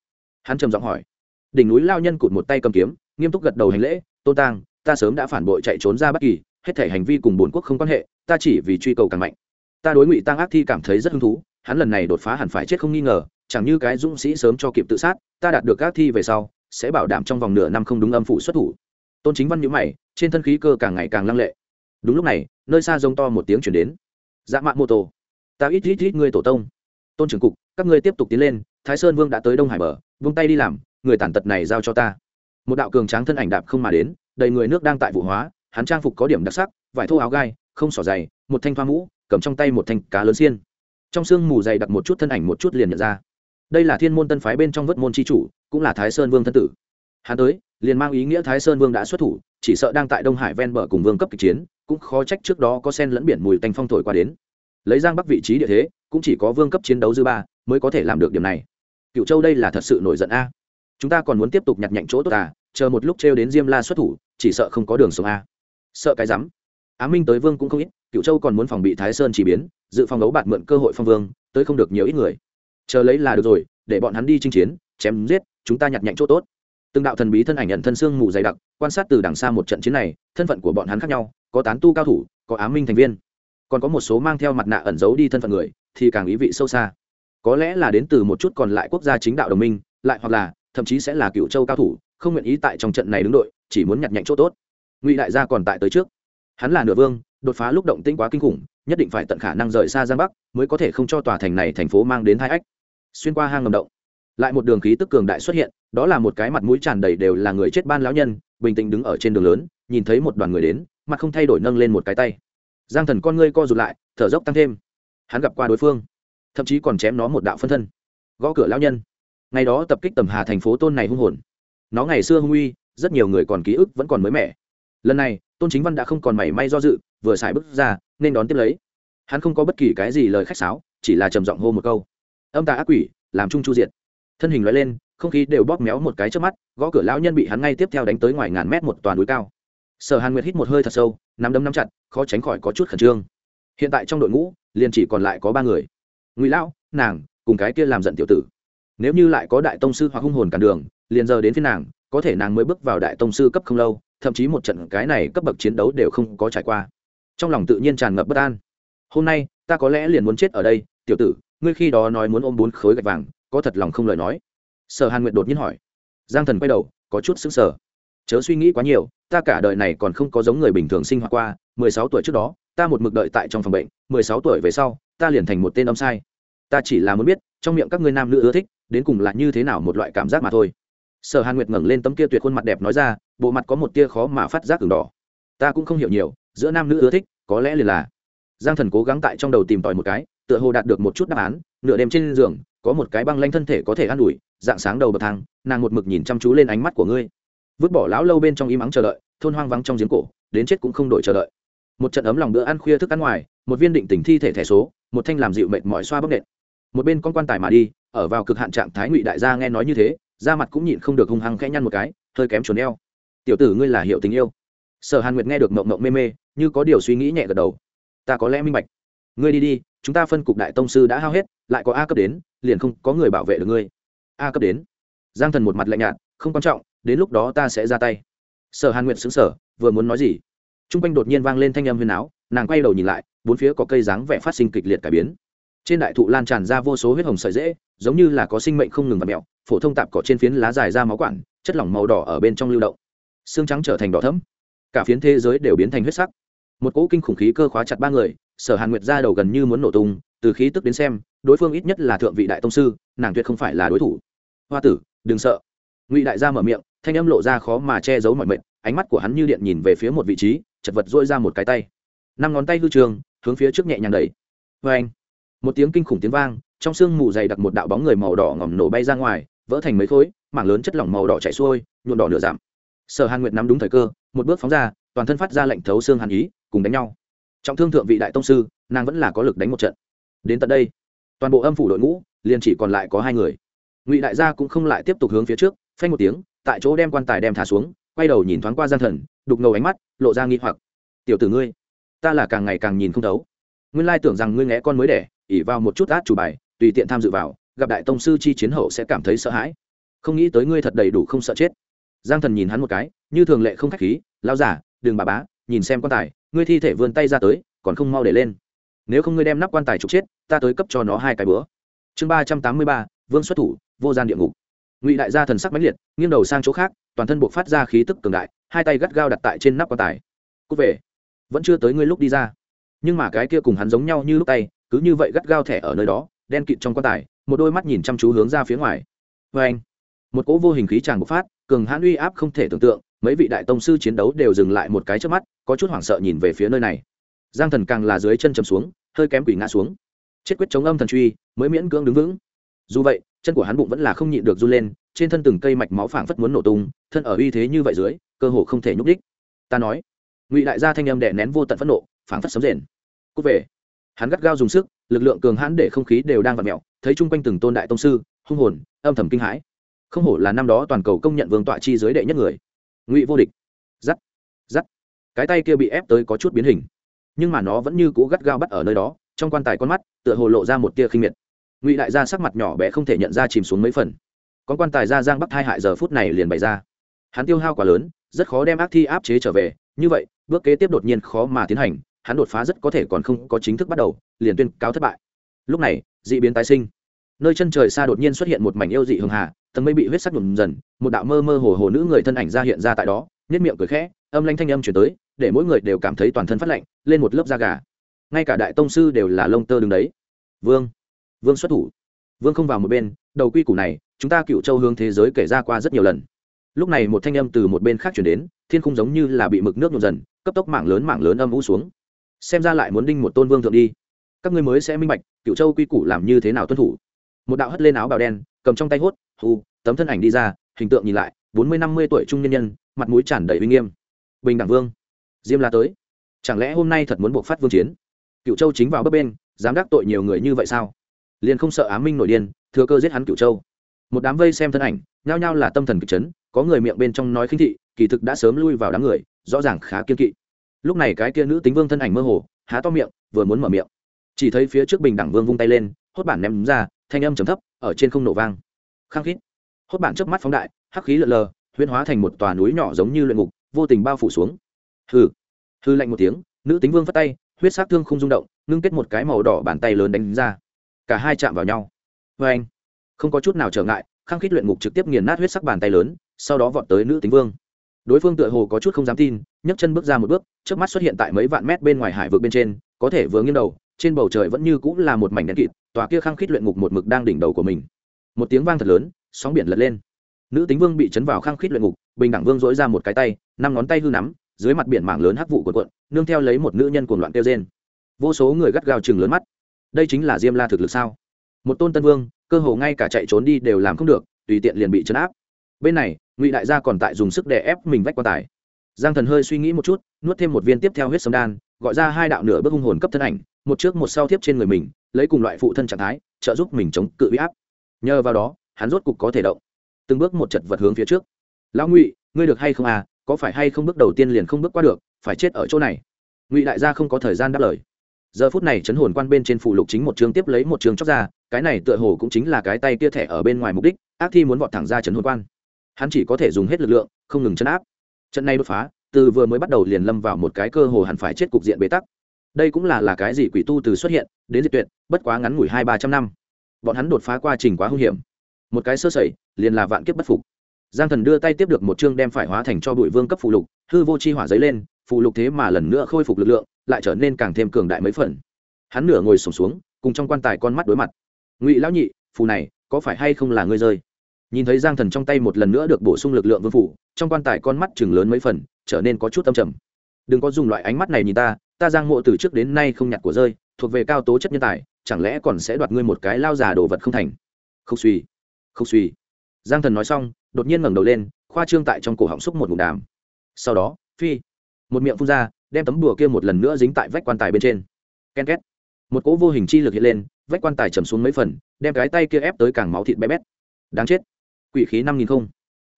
Hắn trầm giọng hỏi đỉnh núi lao nhân cụt một tay cầm kiếm, nghiêm túc gật đầu hành lễ, tôn tang, ta sớm đã phản bội chạy trốn ra bất kỳ, hết thể hành vi cùng bổn quốc không quan hệ, ta chỉ vì truy cầu càng mạnh. Ta đối ngụy tăng ác thi cảm thấy rất hứng thú, hắn lần này đột phá hẳn phải chết không nghi ngờ, chẳng như cái dũng sĩ sớm cho kịp tự sát, ta đạt được ác thi về sau, sẽ bảo đảm trong vòng nửa năm không đúng âm phủ xuất thủ. Tôn chính văn nhữ mày, trên thân khí cơ càng ngày càng lăng lệ. Đúng lúc này, nơi xa rông to một tiếng chuyển đến. Dạ mạn mô tô ta ít ít ít ngươi tổ tông. Tôn trưởng cục, các ngươi tiếp tục tiến lên, thái sơn vương đã tới đông hải bờ, vung tay đi làm người tàn tật này giao cho ta. Một đạo cường tráng thân ảnh đạp không mà đến, đầy người nước đang tại vụ hóa, hắn trang phục có điểm đặc sắc, vải thô áo gai, không xỏ dày, một thanh thoa mũ, cầm trong tay một thanh cá lớn xiên. Trong sương mù dày đặt một chút thân ảnh một chút liền nhận ra. Đây là thiên môn tân phái bên trong vớt môn c h i chủ, cũng là thái sơn vương thân tử. Hắn tới, liền mang ý nghĩa thái sơn vương đã xuất thủ, chỉ sợ đang tại đông hải ven bờ cùng vương cấp kịch chiến, cũng khó trách trước đó có sen lẫn biển mùi tanh phong thổi qua đến. Lấy giang bắc vị trí địa thế, cũng chỉ có vương cấp chiến đấu dư ba mới có thể làm được điểm này. Cựu châu đây là thật sự nổi giận a chúng ta còn muốn tiếp tục nhặt nhạnh chỗ tốt à chờ một lúc trêu đến diêm la xuất thủ, chỉ sợ không có đường sống a sợ cái rắm. Á minh tới vương cũng không ít cựu châu còn muốn phòng bị thái sơn chỉ biến, dự phòng đấu bạt mượn cơ hội phong vương, tới không được nhiều ít người. Chờ lấy là được rồi, để bọn hắn đi chinh chiến, chém giết, chúng ta nhặt nhạnh chỗ tốt. Từng đạo thần bí thân ảnh nhận thân xương mù dày đặc, quan sát từ đằng xa một trận chiến này, thân phận của bọn hắn khác nhau, có tán tu cao thủ, có á minh thành viên. Còn có một số mang theo mặt nạ ẩn giấu đi thân phận người, thì càng ý vị sâu xa. Có lẽ là đến từ một chút còn lại quốc gia chính đạo đồng minh, lại hoặc là thậm chí sẽ là cựu châu cao thủ, không nguyện ý tại trong trận này đứng đội, chỉ muốn nhặt nhạnh chỗ tốt. Ngụy đại gia còn tại tới trước. Hắn là nửa vương, đột phá lúc động tĩnh quá kinh khủng, nhất định phải tận khả năng rời xa giang bắc, mới có thể không cho tòa thành này thành phố mang đến hai ách. Xuyên qua hang ngầm động, lại một đường khí tức cường đại xuất hiện, đó là một cái mặt mũi tràn đầy đều là người chết ban lão nhân, bình tĩnh đứng ở trên đường lớn, nhìn thấy một đoàn người đến, mặt không thay đổi nâng lên một cái tay. Giang thần con ngươi co rụt lại, thở dốc tăng thêm. Hắn gặp qua đối phương, thậm chí còn chém nó một đạo phân thân. Gõ cửa lão nhân ngày đó tập kích tầm hà thành phố tôn này hung hồn. Nó ngày xưa hung uy, rất nhiều người còn ký ức vẫn còn mới mẻ. Lần này, tôn chính văn đã không còn mảy may do dự, vừa xài bước ra, nên đón tiếp lấy. Hắn không có bất kỳ cái gì lời khách sáo, chỉ là trầm giọng hô một câu. Âm tà ác quỷ, làm chung chu diệt. Thân hình loại lên, không khí đều bóp méo một cái trước mắt, gõ cửa lão nhân bị hắn ngay tiếp theo đánh tới ngoài ngàn mét một toàn núi cao. Sở hàn nguyệt hít một hơi thật sâu, nắm đấm nắm chặt, khó tránh khỏi có chút khẩn trương. Hiện tại trong đội ngũ, liền chỉ còn lại có ba người. Ngụy lão, nàng, cùng cái kia làm giận tiểu tử nếu như lại có đại tông sư hoặc hung hồn cản đường, liền giờ đến phía nàng, có thể nàng mới bước vào đại tông sư cấp không lâu, thậm chí một trận cái này cấp bậc chiến đấu đều không có trải qua. Trong lòng tự nhiên tràn ngập bất an. Hôm nay, ta có lẽ liền muốn chết ở đây, tiểu tử, ngươi khi đó nói muốn ôm bốn khối gạch vàng, có thật lòng không lời nói? Sở hàn nguyện đột nhiên hỏi. Giang thần quay đầu, có chút xứng sở chớ suy nghĩ quá nhiều, ta cả đời này còn không có giống người bình thường sinh hoạt qua, mười sáu tuổi trước đó, ta một mực đợi tại trong phòng bệnh, mười sáu tuổi về sau, ta liền thành một tên âm sai. Ta chỉ là muốn biết, trong miệng các ngươi nam nữ ưa thích đến cùng là như thế nào một loại cảm giác mà thôi. Sở hàn nguyệt ngẩng lên tấm kia tuyệt khuôn mặt đẹp nói ra, bộ mặt có một tia khó mà phát giác từng đỏ. Ta cũng không hiểu nhiều, giữa nam nữ ưa thích, có lẽ liền là. Giang thần cố gắng tại trong đầu tìm tòi một cái, tựa hồ đạt được một chút đáp án, nửa đêm trên giường, có một cái băng lanh thân thể có thể an ủi, dạng sáng đầu bậc thang, nàng một mực nhìn chăm chú lên ánh mắt của ngươi. Vứt bỏ lão lâu bên trong im ắng chờ đợi, thôn hoang vắng trong giếng cổ, đến chết cũng không đổi chờ đợi. Một trận ấm lòng bữa ăn khuya thức ăn ngoài, một viên định tình thi thể thẻ số, một thanh làm dịu mệt mỏi xoa bóc nện. Một bên con quan tài mà đi ở vào cực hạn trạng thái ngụy đại gia nghe nói như thế, da mặt cũng nhịn không được hung hăng khẽ nhăn một cái, hơi kém chuồn eo. Tiểu tử ngươi là hiệu tình yêu. Sở hàn nguyệt nghe được mộng mộng mê mê, như có điều suy nghĩ nhẹ gật đầu. Ta có lẽ minh bạch. Ngươi đi đi, chúng ta phân cục đại tông sư đã hao hết, lại có a cấp đến, liền không có người bảo vệ được ngươi. A cấp đến? Giang thần một mặt lạnh nhạt, không quan trọng, đến lúc đó ta sẽ ra tay. Sở hàn nguyệt xứng sở vừa muốn nói gì t r u n g quanh đột nhiên vang lên thanh âm huyền áo, nàng quay đầu nhìn lại, bốn phía có cây dáng vẻ phát sinh kịch liệt cải biến trên đại thụ lan tràn ra vô số huyết hồng sợi dễ, giống như là có sinh mệnh không ngừng và mẹo, phổ thông tạp cỏ trên phiến lá dài ra máu quản, chất lỏng màu đỏ ở bên trong lưu động. Xương trắng trở thành đỏ thấm cả phiến thế giới đều biến thành huyết sắc. Một cỗ kinh khủng khí cơ khóa chặt ba người, sở hàn nguyệt ra đầu gần như muốn nổ tung, từ khí tức đến xem, đối phương ít nhất là thượng vị đại tông sư, nàng tuyệt không phải là đối thủ. Hoa tử, đừng sợ. Ngụy đại gia mở miệng, thanh âm lộ ra khó mà che giấu mọi mệnh ánh mắt của hắn như điện nhìn về phía một vị trí, chật vật dỗi ra một cái tay. Năm ngón tay hư trường, hướng phía trước nhẹ nhàng đẩy. Vê anh một tiếng kinh khủng tiếng vang, trong sương mù dày đặc một đạo bóng người màu đỏ ngỏm nổ bay ra ngoài, vỡ thành mấy khối, mảng lớn chất lỏng màu đỏ chảy xuôi nhuộn đỏ nửa giảm. Sở hàn nguyệt nắm đúng thời cơ, một bước phóng ra, toàn thân phát ra lệnh thấu xương hàn ý, cùng đánh nhau. Trọng thương thượng vị đại tông sư, nàng vẫn là có lực đánh một trận. Đến tận đây, toàn bộ âm phủ đội ngũ, liền chỉ còn lại có hai người. Ngụy đại gia cũng không lại tiếp tục hướng phía trước, phanh một tiếng, tại chỗ đem quan tài đem thả xuống, quay đầu nhìn thoáng qua gian thần, đục ngầu ánh mắt, lộ ra nghi hoặc. Tiểu tử ngươi, ta là càng ngày càng nhìn không thấu. Nguyên lai tưởng rằng ngươi nghe con mới đẻ ỉ vào một chút át chủ bài, tùy tiện tham dự vào, gặp đại tông sư chi chiến hậu sẽ cảm thấy sợ hãi. Không nghĩ tới ngươi thật đầy đủ không sợ chết. Giang thần nhìn hắn một cái, như thường lệ không khách khí lao giả đừng bà bá, nhìn xem quan tài, ngươi thi thể vươn tay ra tới, còn không mau để lên. Nếu không ngươi đem nắp quan tài trục chết, ta tới cấp cho nó hai cái bữa. Chương ba trăm tám mươi ba, vương xuất thủ, vô gian địa ngục. Ngụy đại gia thần sắc mãnh liệt, nghiêng đầu sang chỗ khác, toàn thân buộc phát ra khí tức cường đại, hai tay gắt gao đặt tại trên nắp quan tài. Cúc về, vẫn chưa tới ngươi lúc đi ra nhưng mà cái kia cùng hắn giống nhau như lúc tay, cứ như vậy gắt gao thẻ ở nơi đó, đen kịt trong quan tài, một đôi mắt nhìn chăm chú hướng ra phía ngoài. Vê anh, một cỗ vô hình khí tràng bộc phát, cường hãn uy áp không thể tưởng tượng, mấy vị đại tông sư chiến đấu đều dừng lại một cái trước mắt, có chút hoảng sợ nhìn về phía nơi này. Giang thần càng là dưới chân chầm xuống, hơi kém quỷ ngã xuống. Chết quyết chống âm thần truy, mới miễn cưỡng đứng vững. Dù vậy, chân của hắn bụng vẫn là không nhịn được run lên, trên thân từng cây mạch máu phảng phất muốn nổ tung, thân ở uy thế như vậy dưới, cơ hồ không thể nhúc đích ta nói ngụy đại gia thanh âm đè nén vô tận phẫn nộ, phảng phất sấm rền. Cút về. Hắn gắt gao dùng sức, lực lượng cường hãn để không khí đều đang vặn mẹo thấy chung quanh từng tôn đại tông sư, hung hồn, âm thầm kinh hãi. Không hổ là năm đó toàn cầu công nhận vương tọa chi giới đệ nhất người. Ngụy vô địch. Giắt. Giắt. Cái tay kia bị ép tới có chút biến hình. Nhưng mà nó vẫn như cũ gắt gao bắt ở nơi đó, trong quan tài con mắt, tựa hồ lộ ra một tia khinh miệt. Ngụy đại gia sắc mặt nhỏ bé không thể nhận ra chìm xuống mấy phần. Con quan tài ra giang bắc hai hại giờ phút này liền bày ra. Hắn tiêu hao quá lớn, rất khó đem ác thi áp chế trở về như vậy, bước kế tiếp đột nhiên khó mà tiến hành, hắn đột phá rất có thể còn không có chính thức bắt đầu, liền tuyên cáo thất bại. Lúc này, dị biến tái sinh. Nơi chân trời xa đột nhiên xuất hiện một mảnh yêu dị hường hà, tầng mây bị huyết sắc nhuộm dần, một đạo mơ mơ hồ hồ nữ người thân ảnh ra hiện ra tại đó nhất miệng cười khẽ, âm lanh thanh âm chuyển tới, để mỗi người đều cảm thấy toàn thân phát lạnh, lên một lớp da gà. Ngay cả đại tông sư đều là lông tơ đứng đấy. Vương vương xuất thủ. Vương không vào một bên, đầu quy củ này, chúng ta cựu châu hướng thế giới kể ra qua rất nhiều lần. Lúc này một thanh âm từ một bên khác chuyển đến thiên khung giống như là bị mực nước nhuộm dần, cấp tốc mảng lớn mảng lớn âm u xuống. Xem ra lại muốn đinh một tôn vương thượng đi. Các ngươi mới sẽ minh bạch cựu châu quy củ làm như thế nào tuân thủ. Một đạo hất lên áo bào đen, cầm trong tay hốt, hù, tấm thân ảnh đi ra, hình tượng nhìn lại, bốn mươi năm mươi tuổi trung nhân nhân, mặt mũi tràn đầy uy nghiêm. Bình đẳng vương, diêm la tới. Chẳng lẽ hôm nay thật muốn buộc phát vương chiến? Cựu châu chính vào bấp bên, dám đắc tội nhiều người như vậy sao? Liền không sợ á minh nổi điên, thừa cơ giết hắn cựu châu. Một đám vây xem thân ảnh, nhao nhao là tâm thần kịch chấn có người miệng bên trong nói khinh thị, kỳ thực đã sớm lui vào đám người, rõ ràng khá kiên kỵ. Lúc này cái kia nữ tính vương thân ảnh mơ hồ, há to miệng, vừa muốn mở miệng. Chỉ thấy phía trước bình đẳng vương vung tay lên, hốt bản ném ra, thanh âm trầm thấp, ở trên không nổ vang. Khang khít. Hốt bản trước mắt phóng đại, hắc khí lợn lờ huyên hóa thành một tòa núi nhỏ giống như luyện ngục, vô tình bao phủ xuống. Hư hư lạnh một tiếng, nữ tính vương phát tay, huyết sát thương không rung động, ngưng kết một cái màu đỏ bàn tay lớn đánh ra. Cả hai chạm vào nhau. Vê anh không có chút nào trở ngại khang khít luyện ngục trực tiếp nghiền nát huyết sắc bàn tay lớn sau đó vọt tới nữ tính vương. Đối phương tựa hồ có chút không dám tin, nhấc chân bước ra một bước trước mắt xuất hiện tại mấy vạn mét bên ngoài hải vực bên trên, có thể vừa nghiêng đầu, trên bầu trời vẫn như cũng là một mảnh đen kịt, tòa kia khăng khít luyện ngục một mực đang đỉnh đầu của mình. Một tiếng vang thật lớn, sóng biển lật lên. Nữ tính vương bị chấn vào khăng khít luyện ngục, bình đẳng vương dỗi ra một cái tay, năm ngón tay hư nắm, dưới mặt biển mảng lớn hắc vụ quần quận nương theo lấy một nữ nhân cuồng loạn kêu trên vô số người gắt gao chừng lớn mắt. Đây chính là diêm la thực lực sao? Một tôn tân vương, cơ hồ ngay cả chạy trốn đi đều làm không được, tùy tiện liền bị chấn áp. Bên này ngụy đại gia còn tại dùng sức đè ép mình vách quan tài. Giang thần hơi suy nghĩ một chút, nuốt thêm một viên tiếp theo huyết sâm đan, gọi ra hai đạo nửa bước hung hồn cấp thân ảnh, một trước một sau tiếp trên người mình, lấy cùng loại phụ thân trạng thái, trợ giúp mình chống cự huy áp. Nhờ vào đó, hắn rốt cục có thể động. Từng bước một chật vật hướng phía trước. Lão ngụy, ngươi được hay không à? Có phải hay không bước đầu tiên liền không bước qua được, phải chết ở chỗ này? Ngụy đại gia không có thời gian đáp lời. Giờ phút này chấn hồn quan bên trên phụ lục chính một chương tiếp lấy một chương chóc ra, cái này tựa hồ cũng chính là cái tay kia thẻ ở bên ngoài mục đích, ác thi muốn vọt thẳng ra chấn hồn quan hắn chỉ có thể dùng hết lực lượng không ngừng chấn áp. Trận này đột phá từ vừa mới bắt đầu liền lâm vào một cái cơ hồ hẳn phải chết cục diện bế tắc. Đây cũng là là cái gì quỷ tu từ xuất hiện đến diệt tuyệt bất quá ngắn ngủi hai ba trăm năm. Bọn hắn đột phá qua trình quá hung hiểm. Một cái sơ sẩy liền là vạn kiếp bất phục. Giang thần đưa tay tiếp được một chương đem phải hóa thành cho bụi vương cấp phụ lục hư vô chi hỏa giấy lên phụ lục thế mà lần nữa khôi phục lực lượng lại trở nên càng thêm cường đại mấy phần. Hắn nửa ngồi sổm xuống, xuống cùng trong quan tài con mắt đối mặt. Ngụy lão nhị phù này có phải hay không là ngươi rơi? Nhìn thấy giang thần trong tay một lần nữa được bổ sung lực lượng vương phủ, trong quan tài con mắt chừng lớn mấy phần, trở nên có chút âm trầm. Đừng có dùng loại ánh mắt này nhìn ta ta giang mộ từ trước đến nay không nhặt của rơi, thuộc về cao tố chất nhân tài, chẳng lẽ còn sẽ đoạt ngươi một cái lao già đồ vật không thành? Không suy không suy. Giang thần nói xong, đột nhiên ngẩng đầu lên, khoa trương tại trong cổ họng xúc một ngụm đàm. Sau đó, phi, một miệng phun ra, đem tấm bùa kia một lần nữa dính tại vách quan tài bên trên. Ken két. Một cỗ vô hình chi lực hiện lên, vách quan tài chầm xuống mấy phần, đem cái tay kia ép tới càng máu thịt bé bét. Đáng chết quỷ khí năm nghìn không.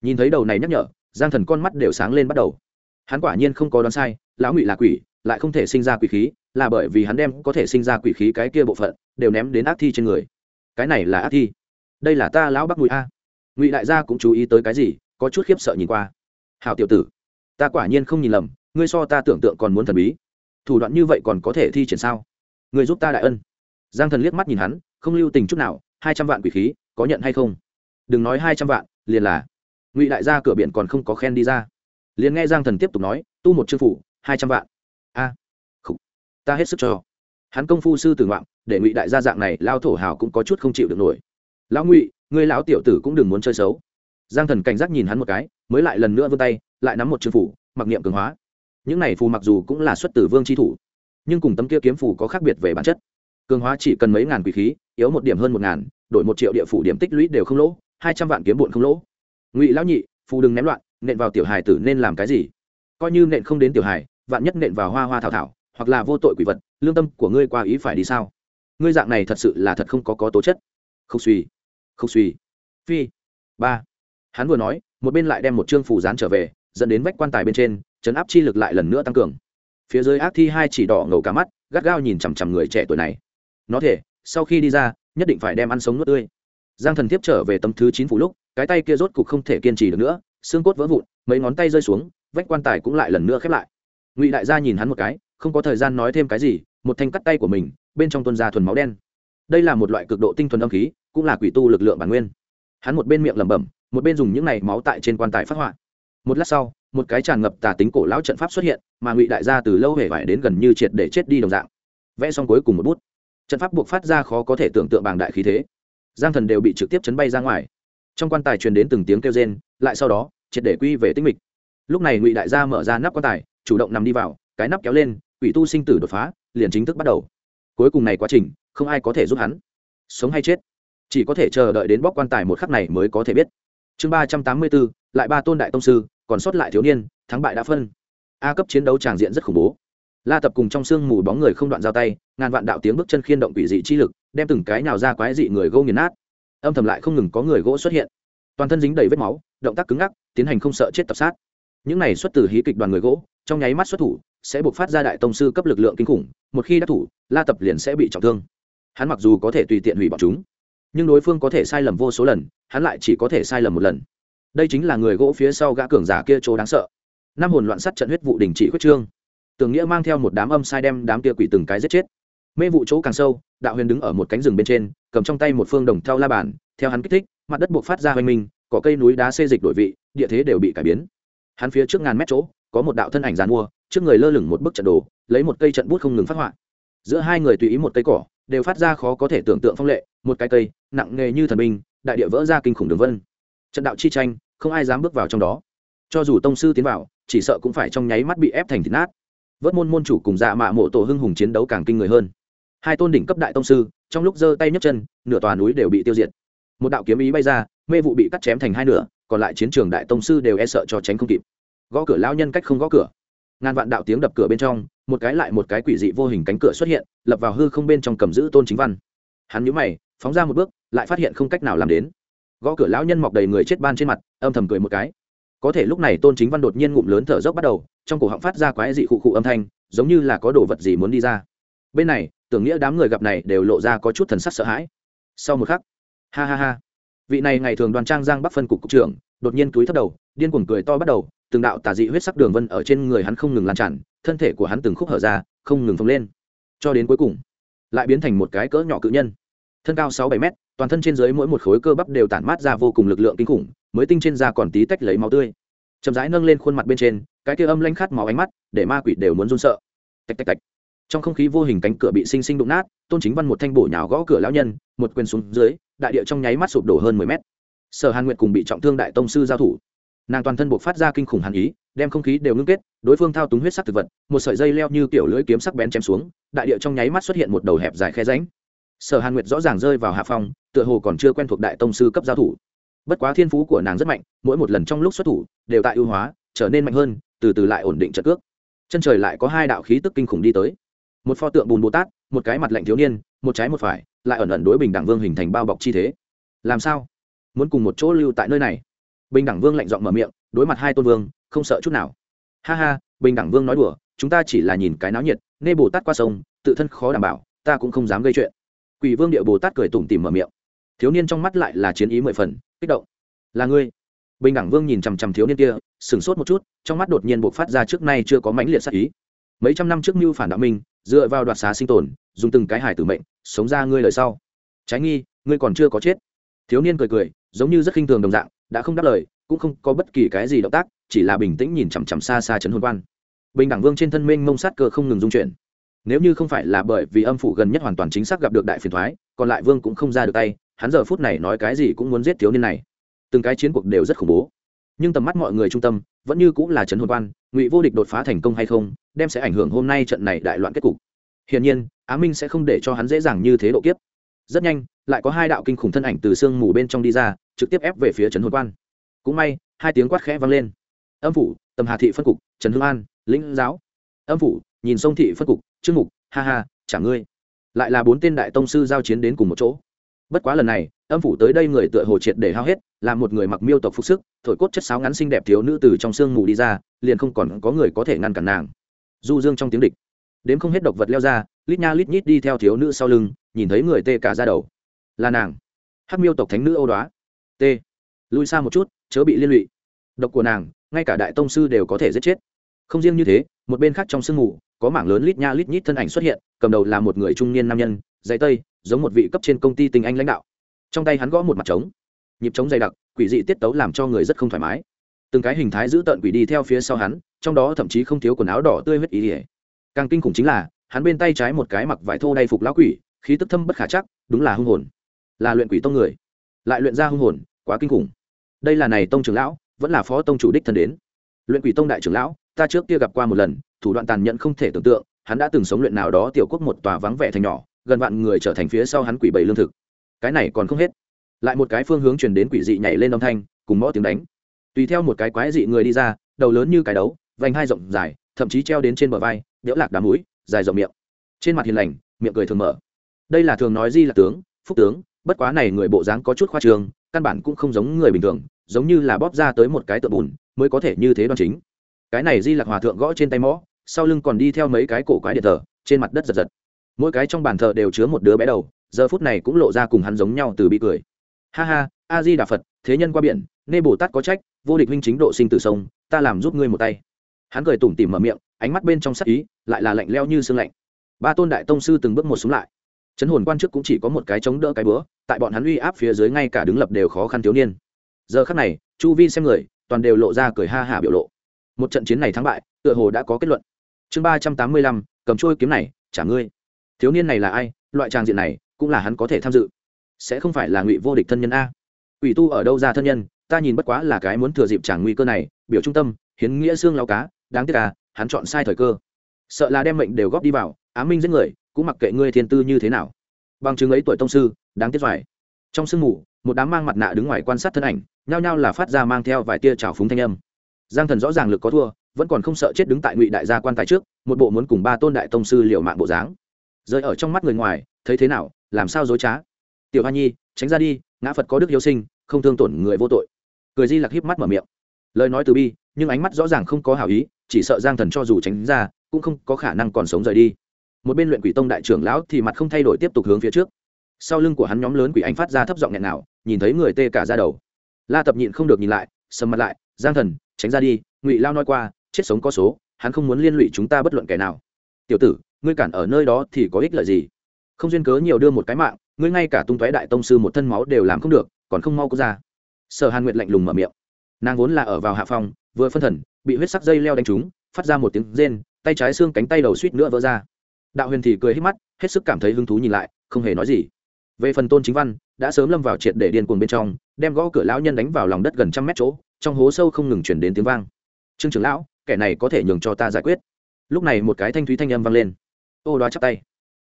Nhìn thấy đầu này nhắc nhở, giang thần con mắt đều sáng lên bắt đầu. Hắn quả nhiên không có đoán sai, lão ngụy là quỷ, lại không thể sinh ra quỷ khí, là bởi vì hắn đem có thể sinh ra quỷ khí cái kia bộ phận, đều ném đến ác thi trên người. Cái này là ác thi. Đây là ta lão bắc ngụy a. Ngụy đại gia cũng chú ý tới cái gì, có chút khiếp sợ nhìn qua. Hào tiểu tử, ta quả nhiên không nhìn lầm, ngươi so ta tưởng tượng còn muốn thần bí. Thủ đoạn như vậy còn có thể thi triển sao? Người giúp ta đại ân. Giang thần liếc mắt nhìn hắn, không lưu tình chút nào, hai trăm vạn quỷ khí, có nhận hay không? Đừng nói hai trăm vạn, liền là. Ngụy đại gia cửa biển còn không có khen đi ra. Liền nghe giang thần tiếp tục nói, tu một chư phủ, hai trăm vạn. A không ta hết sức cho. Hắn công phu sư tử ngoạn để ngụy đại gia dạng này, lao thổ hào cũng có chút không chịu được nổi. Lão ngụy người lão tiểu tử cũng đừng muốn chơi xấu. Giang thần cảnh giác nhìn hắn một cái, mới lại lần nữa vươn tay, lại nắm một chư phủ, mặc niệm cường hóa. Những này phù mặc dù cũng là xuất tử vương tri thủ, nhưng cùng tấm kia kiếm phù có khác biệt về bản chất. Cường hóa chỉ cần mấy ngàn quỷ khí, yếu một điểm hơn một ngàn, đổi một triệu địa phủ điểm tích lũy đều không lỗ hai trăm vạn kiếm bụn không lỗ. Ngụy lão nhị, phù đừng ném loạn, nện vào tiểu hài tử nên làm cái gì? Coi như nện không đến tiểu hài, vạn nhất nện vào hoa hoa thảo thảo, hoặc là vô tội quỷ vật, lương tâm của ngươi qua ý phải đi sao? Ngươi dạng này thật sự là thật không có có tố chất. Không suy không suy. Phi, ba. Hắn vừa nói, một bên lại đem một chương phủ dán trở về, dẫn đến vách quan tài bên trên, chấn áp chi lực lại lần nữa tăng cường. Phía dưới ác thi hai chỉ đỏ ngầu cả mắt, gắt gao nhìn chằm chằm người trẻ tuổi này. Nó thể sau khi đi ra, nhất định phải đem ăn sống nước tươi giang thần tiếp trở về tấm thứ chín phủ lúc, cái tay kia rốt cục không thể kiên trì được nữa, xương cốt vỡ vụn, mấy ngón tay rơi xuống, vách quan tài cũng lại lần nữa khép lại. Ngụy đại gia nhìn hắn một cái, không có thời gian nói thêm cái gì, một thanh cắt tay của mình, bên trong tuân ra thuần máu đen. Đây là một loại cực độ tinh thuần âm khí, cũng là quỷ tu lực lượng bản nguyên. Hắn một bên miệng lẩm bẩm, một bên dùng những này máu tại trên quan tài phát họa. Một lát sau, một cái tràn ngập tà tính cổ lão trận pháp xuất hiện, mà ngụy đại gia từ lâu hề vải đến gần như triệt để chết đi đồng dạng. Vẽ xong cuối cùng một bút. Trận pháp buộc phát ra khó có thể tưởng tượng bằng đại khí thế giang thần đều bị trực tiếp chấn bay ra ngoài. Trong quan tài truyền đến từng tiếng kêu rên, lại sau đó, triệt để quy về tinh mịch. Lúc này ngụy đại gia mở ra nắp quan tài, chủ động nằm đi vào, cái nắp kéo lên, quỷ tu sinh tử đột phá, liền chính thức bắt đầu. Cuối cùng này quá trình, không ai có thể giúp hắn. Sống hay chết, chỉ có thể chờ đợi đến bóc quan tài một khắc này mới có thể biết. Chương ba trăm tám mươi bốn, lại ba tôn đại tông sư, còn sót lại thiếu niên, thắng bại đã phân. A cấp chiến đấu tràng diện rất khủng bố la tập cùng trong sương mù bóng người không đoạn giao tay, ngàn vạn đạo tiếng bước chân khiên động quỷ dị chi lực, đem từng cái nào ra quái dị người gỗ nghiền nát. Âm thầm lại không ngừng có người gỗ xuất hiện. Toàn thân dính đầy vết máu, động tác cứng ngắc, tiến hành không sợ chết tập sát. Những này xuất từ hí kịch đoàn người gỗ, trong nháy mắt xuất thủ, sẽ buộc phát ra đại tông sư cấp lực lượng kinh khủng, một khi đắc thủ, la tập liền sẽ bị trọng thương. Hắn mặc dù có thể tùy tiện hủy bọn chúng, nhưng đối phương có thể sai lầm vô số lần, hắn lại chỉ có thể sai lầm một lần. Đây chính là người gỗ phía sau gã cường giả kia chỗ đáng sợ. Năm hồn loạn sắt trận huyết vụ đình chỉ khuyết trương tưởng nghĩa mang theo một đám âm sai đem đám kia quỷ từng cái giết chết. Mê vụ chỗ càng sâu, đạo huyền đứng ở một cánh rừng bên trên, cầm trong tay một phương đồng theo la bàn, theo hắn kích thích, mặt đất buộc phát ra hoành minh, có cây núi đá xê dịch đổi vị, địa thế đều bị cải biến. Hắn phía trước ngàn mét chỗ, có một đạo thân ảnh dàn mua, trước người lơ lửng một bức trận đồ, lấy một cây trận bút không ngừng phát họa. Giữa hai người tùy ý một cây cỏ, đều phát ra khó có thể tưởng tượng phong lệ, một cái cây, nặng nghề như thần binh, đại địa vỡ ra kinh khủng đường vân. Trận đạo chi tranh, không ai dám bước vào trong đó. Cho dù tông sư tiến vào, chỉ sợ cũng phải trong nháy mắt bị ép thành thịt nát vớt môn môn chủ cùng dạ mạ mộ tổ hưng hùng chiến đấu càng kinh người hơn. Hai tôn đỉnh cấp đại tông sư, trong lúc giơ tay nhấc chân, nửa tòa núi đều bị tiêu diệt. Một đạo kiếm ý bay ra, mê vụ bị cắt chém thành hai nửa, còn lại chiến trường đại tông sư đều e sợ cho tránh không kịp. Gõ cửa lao nhân cách không gõ cửa. Ngàn vạn đạo tiếng đập cửa bên trong, một cái lại một cái quỷ dị vô hình cánh cửa xuất hiện, lập vào hư không bên trong cầm giữ tôn chính văn. Hắn nhũ mày, phóng ra một bước, lại phát hiện không cách nào làm đến. Gõ cửa lão nhân mọc đầy người chết ban trên mặt, âm thầm cười một cái. Có thể lúc này tôn chính văn đột nhiên ngụm lớn thở dốc bắt đầu trong cổ họng phát ra quái dị khụ khụ âm thanh, giống như là có đồ vật gì muốn đi ra. Bên này, tưởng nghĩa đám người gặp này đều lộ ra có chút thần sắc sợ hãi. Sau một khắc, ha ha ha. Vị này ngày thường đoàn trang giang bắc phân cục cục trưởng, đột nhiên túi thấp đầu, điên cuồng cười to bắt đầu, từng đạo tà dị huyết sắc đường vân ở trên người hắn không ngừng lan tràn, thân thể của hắn từng khúc hở ra, không ngừng phồng lên. Cho đến cuối cùng, lại biến thành một cái cỡ nhỏ cự nhân. Thân cao sáu bảy mét, toàn thân trên dưới mỗi một khối cơ bắp đều tản mát ra vô cùng lực lượng kinh khủng, mới tinh trên da còn tí tách lấy máu tươi chậm rãi nâng lên khuôn mặt bên trên, cái kia âm lanh khát máu ánh mắt, để ma quỷ đều muốn run sợ. Tạch tạch tạch. Trong không khí vô hình cánh cửa bị sinh sinh đụng nát, tôn chính văn một thanh bổ nhào gõ cửa lão nhân, một quyền xuống dưới, đại địa trong nháy mắt sụp đổ hơn mười mét. Sở hàn nguyệt cùng bị trọng thương đại tông sư giao thủ. Nàng toàn thân buộc phát ra kinh khủng hàn ý, đem không khí đều ngưng kết, đối phương thao túng huyết sắc thực vật, một sợi dây leo như kiểu lưỡi kiếm sắc bén chém xuống, đại địa trong nháy mắt xuất hiện một đầu hẹp dài khe ránh sở hàn nguyệt rõ ràng rơi vào hạ phong, tựa hồ còn chưa quen thuộc đại tông sư cấp giao thủ bất quá thiên phú của nàng rất mạnh, mỗi một lần trong lúc xuất thủ đều tại ưu hóa, trở nên mạnh hơn, từ từ lại ổn định trận cước. Chân trời lại có hai đạo khí tức kinh khủng đi tới. Một pho tượng bùn bồ tát, một cái mặt lạnh thiếu niên, một trái một phải, lại ẩn ẩn đối bình đẳng vương hình thành bao bọc chi thế. Làm sao? Muốn cùng một chỗ lưu tại nơi này? Bình đẳng vương lạnh giọng mở miệng, đối mặt hai tôn vương, không sợ chút nào. Ha ha, bình đẳng vương nói đùa, chúng ta chỉ là nhìn cái náo nhiệt nê bồ tát qua sông, tự thân khó đảm bảo, ta cũng không dám gây chuyện. Quỷ vương địa bồ tát cười tủm tìm mở miệng thiếu niên trong mắt lại là chiến ý mười phần, kích động. Là ngươi? Bình đẳng vương nhìn chằm chằm thiếu niên kia, sửng sốt một chút, trong mắt đột nhiên buộc phát ra trước nay chưa có mãnh liệt sắc ý. Mấy trăm năm trước mưu phản đạo minh, dựa vào đoạt xá sinh tồn, dùng từng cái hải tử mệnh, sống ra ngươi lời sau. Trái nghi, ngươi còn chưa có chết. Thiếu niên cười cười, giống như rất khinh thường đồng dạng, đã không đáp lời, cũng không có bất kỳ cái gì động tác, chỉ là bình tĩnh nhìn chằm chằm xa xa trấn hồn quan. Bình đẳng vương trên thân minh mông sát cơ không ngừng dung chuyển. Nếu như không phải là bởi vì âm phủ gần nhất hoàn toàn chính xác gặp được đại phiền thoái, còn lại vương cũng không ra được tay hắn giờ phút này nói cái gì cũng muốn giết thiếu niên này. Từng cái chiến cuộc đều rất khủng bố. Nhưng tầm mắt mọi người trung tâm vẫn như cũng là trấn hồn quan, ngụy vô địch đột phá thành công hay không, đem sẽ ảnh hưởng hôm nay trận này đại loạn kết cục. Hiển nhiên, á minh sẽ không để cho hắn dễ dàng như thế độ kiếp. Rất nhanh, lại có hai đạo kinh khủng thân ảnh từ sương mù bên trong đi ra, trực tiếp ép về phía trấn hồn quan. Cũng may, hai tiếng quát khẽ vang lên. Âm phủ, tầm hà thị phân cục, trần hương an, lĩnh giáo. Âm phủ, nhìn sông thị phân cục, trương mục, ha ha, chả ngươi. Lại là bốn tên đại tông sư giao chiến đến cùng một chỗ bất quá lần này, âm phủ tới đây người tựa hồ triệt để hao hết, là một người mặc miêu tộc phục sức, thổi cốt chất sáo ngắn xinh đẹp thiếu nữ từ trong sương mù đi ra, liền không còn có người có thể ngăn cản nàng. Du dương trong tiếng địch. Đếm không hết độc vật leo ra, lít nha lít nhít đi theo thiếu nữ sau lưng, nhìn thấy người tê cả ra đầu. Là nàng. Hắc miêu tộc thánh nữ âu đoá. T. Lui xa một chút, chớ bị liên lụy. Độc của nàng, ngay cả đại tông sư đều có thể giết chết. Không riêng như thế, một bên khác trong sương mù, có mảng lớn lít nha lít nhít thân ảnh xuất hiện, cầm đầu là một người trung niên nam nhân, dày tây giống một vị cấp trên công ty tình anh lãnh đạo. Trong tay hắn gõ một mặt trống. Nhịp trống dày đặc, quỷ dị tiết tấu làm cho người rất không thoải mái. Từng cái hình thái giữ tợn quỷ đi theo phía sau hắn, trong đó thậm chí không thiếu quần áo đỏ tươi huyết ý ỉa càng kinh khủng chính là, hắn bên tay trái một cái mặc vải thô đay phục lão quỷ, khí tức thâm bất khả chắc, đúng là hung hồn. Là luyện quỷ tông người. Lại luyện ra hung hồn, quá kinh khủng. Đây là này tông trưởng lão, vẫn là phó tông chủ đích thân đến. Luyện quỷ tông đại trưởng lão, ta trước kia gặp qua một lần, thủ đoạn tàn nhẫn không thể tưởng tượng, hắn đã từng sống luyện nào đó tiểu quốc một tòa vắng vẻ thành nhỏ gần vạn người trở thành phía sau hắn quỷ bầy lương thực. Cái này còn không hết. Lại một cái phương hướng truyền đến quỷ dị nhảy lên âm thanh, cùng mõ tiếng đánh. Tùy theo một cái quái dị người đi ra, đầu lớn như cái đấu, vành hai rộng dài, thậm chí treo đến trên bờ vai đẽo lạc đá mũi, dài rộng miệng. Trên mặt hiền lành, miệng cười thường mở. Đây là thường nói di là tướng, phúc tướng, bất quá này người bộ dáng có chút khoa trường căn bản cũng không giống người bình thường, giống như là bóp ra tới một cái tượng bùn, mới có thể như thế đoan chính. Cái này di lạc hòa thượng gõ trên tay mõ, sau lưng còn đi theo mấy cái cổ quái điện thờ, trên mặt đất giật giật mỗi cái trong bàn thờ đều chứa một đứa bé đầu, giờ phút này cũng lộ ra cùng hắn giống nhau từ bị cười. Ha ha a di đà phật, thế nhân qua biển, nê bồ tát có trách, vô địch huynh chính độ sinh tử sông, ta làm giúp ngươi một tay. Hắn cười tủm tỉm mở miệng, ánh mắt bên trong sắc ý, lại là lạnh leo như sương lạnh. Ba tôn đại tông sư từng bước một xuống lại. Chấn hồn quan chức cũng chỉ có một cái chống đỡ cái bữa, tại bọn hắn uy áp phía dưới ngay cả đứng lập đều khó khăn thiếu niên. Giờ khắc này, chu vi xem người, toàn đều lộ ra cười ha hả biểu lộ. Một trận chiến này thắng bại, tựa hồ đã có kết luận. Chương ba trăm tám mươi lăm, cầm trôi kiếm này, trả ngươi thiếu niên này là ai, loại tràng diện này cũng là hắn có thể tham dự. Sẽ không phải là ngụy vô địch thân nhân a. Ủy tu ở đâu ra thân nhân, ta nhìn bất quá là cái muốn thừa dịp tràng nguy cơ này, biểu trung tâm, hiến nghĩa xương lao cá, đáng tiếc à hắn chọn sai thời cơ. Sợ là đem mệnh đều góp đi vào, á minh giết người, cũng mặc kệ ngươi thiên tư như thế nào. Bằng chứng ấy tuổi tông sư, đáng tiếc phải. Trong sương mù, một đám mang mặt nạ đứng ngoài quan sát thân ảnh, nhao nhao là phát ra mang theo vài tia trào phúng thanh âm. Giang thần rõ ràng lực có thua, vẫn còn không sợ chết đứng tại ngụy đại gia quan tài trước, một bộ muốn cùng ba tôn đại tông sư liệu mạng bộ dáng rơi ở trong mắt người ngoài, thấy thế nào, làm sao dối trá? Tiểu hoa nhi, tránh ra đi, ngã phật có đức hiếu sinh, không thương tổn người vô tội. Cười di lặc híp mắt mở miệng. Lời nói từ bi, nhưng ánh mắt rõ ràng không có hảo ý, chỉ sợ giang thần cho dù tránh ra, cũng không có khả năng còn sống rời đi. Một bên luyện quỷ tông đại trưởng lão thì mặt không thay đổi tiếp tục hướng phía trước. Sau lưng của hắn nhóm lớn quỷ anh phát ra thấp giọng nghẹn nào nhìn thấy người tê cả ra đầu. La tập nhịn không được nhìn lại, sầm mặt lại, giang thần, tránh ra đi, ngụy lao nói qua, chết sống có số, hắn không muốn liên lụy chúng ta bất luận kẻ nào. Tiểu tử ngươi cản ở nơi đó thì có ích lợi gì? Không duyên cớ nhiều đưa một cái mạng, ngươi ngay cả tung tóe đại tông sư một thân máu đều làm không được, còn không mau có ra. Sở hàn nguyệt lạnh lùng mở miệng. Nàng vốn là ở vào hạ phòng, vừa phân thần, bị huyết sắc dây leo đánh trúng, phát ra một tiếng rên, tay trái xương cánh tay đầu suýt nữa vỡ ra. Đạo huyền thì cười hết mắt, hết sức cảm thấy hứng thú nhìn lại, không hề nói gì. Về phần tôn chính văn, đã sớm lâm vào triệt để điên cuồng bên trong, đem gõ cửa lão nhân đánh vào lòng đất gần trăm mét chỗ, trong hố sâu không ngừng chuyển đến tiếng vang. Trương trưởng lão, kẻ này có thể nhường cho ta giải quyết. Lúc này một cái thanh thúy thanh âm vang lên ô đoá chắp tay.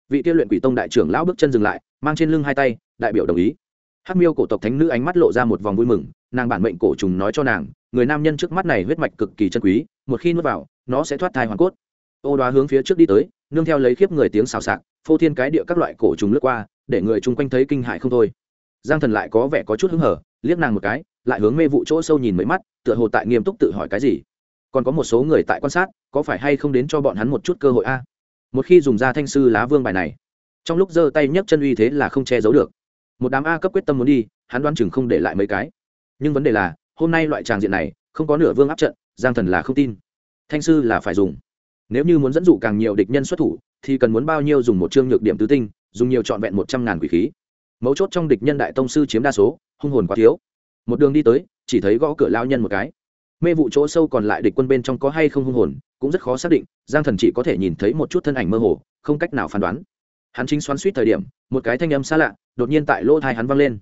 Vị tiêu luyện quỷ tông đại trưởng lão bước chân dừng lại, mang trên lưng hai tay, đại biểu đồng ý. Hắc miêu cổ tộc thánh nữ ánh mắt lộ ra một vòng vui mừng, nàng bản mệnh cổ trùng nói cho nàng, người nam nhân trước mắt này huyết mạch cực kỳ chân quý, một khi nuốt vào, nó sẽ thoát thai hoàn cốt. Ô đoá hướng phía trước đi tới, nương theo lấy khiếp người tiếng xào xạc, phô thiên cái địa các loại cổ trùng lướt qua, để người chung quanh thấy kinh hại không thôi. Giang thần lại có vẻ có chút hứng hở, liếc nàng một cái, lại hướng mê vụ chỗ sâu nhìn mấy mắt, tựa hồ tại nghiêm túc tự hỏi cái gì. Còn có một số người tại quan sát, có phải hay không đến cho bọn hắn một chút cơ hội a? Một khi dùng ra thanh sư lá vương bài này, trong lúc giơ tay nhấc chân uy thế là không che giấu được. Một đám a cấp quyết tâm muốn đi, hắn đoán chừng không để lại mấy cái. Nhưng vấn đề là, hôm nay loại tràng diện này, không có nửa vương áp trận, giang thần là không tin. Thanh sư là phải dùng. Nếu như muốn dẫn dụ càng nhiều địch nhân xuất thủ, thì cần muốn bao nhiêu dùng một chương nhược điểm tứ tinh, dùng nhiều trọn vẹn một trăm ngàn quỷ khí. Mấu chốt trong địch nhân đại tông sư chiếm đa số, hung hồn quá thiếu. Một đường đi tới, chỉ thấy gõ cửa lao nhân một cái mê vụ chỗ sâu còn lại địch quân bên trong có hay không hung hồn, cũng rất khó xác định, giang thần chỉ có thể nhìn thấy một chút thân ảnh mơ hồ, không cách nào phán đoán. Hắn chính xoắn suýt thời điểm, một cái thanh âm xa lạ, đột nhiên tại lỗ thai hắn vang lên.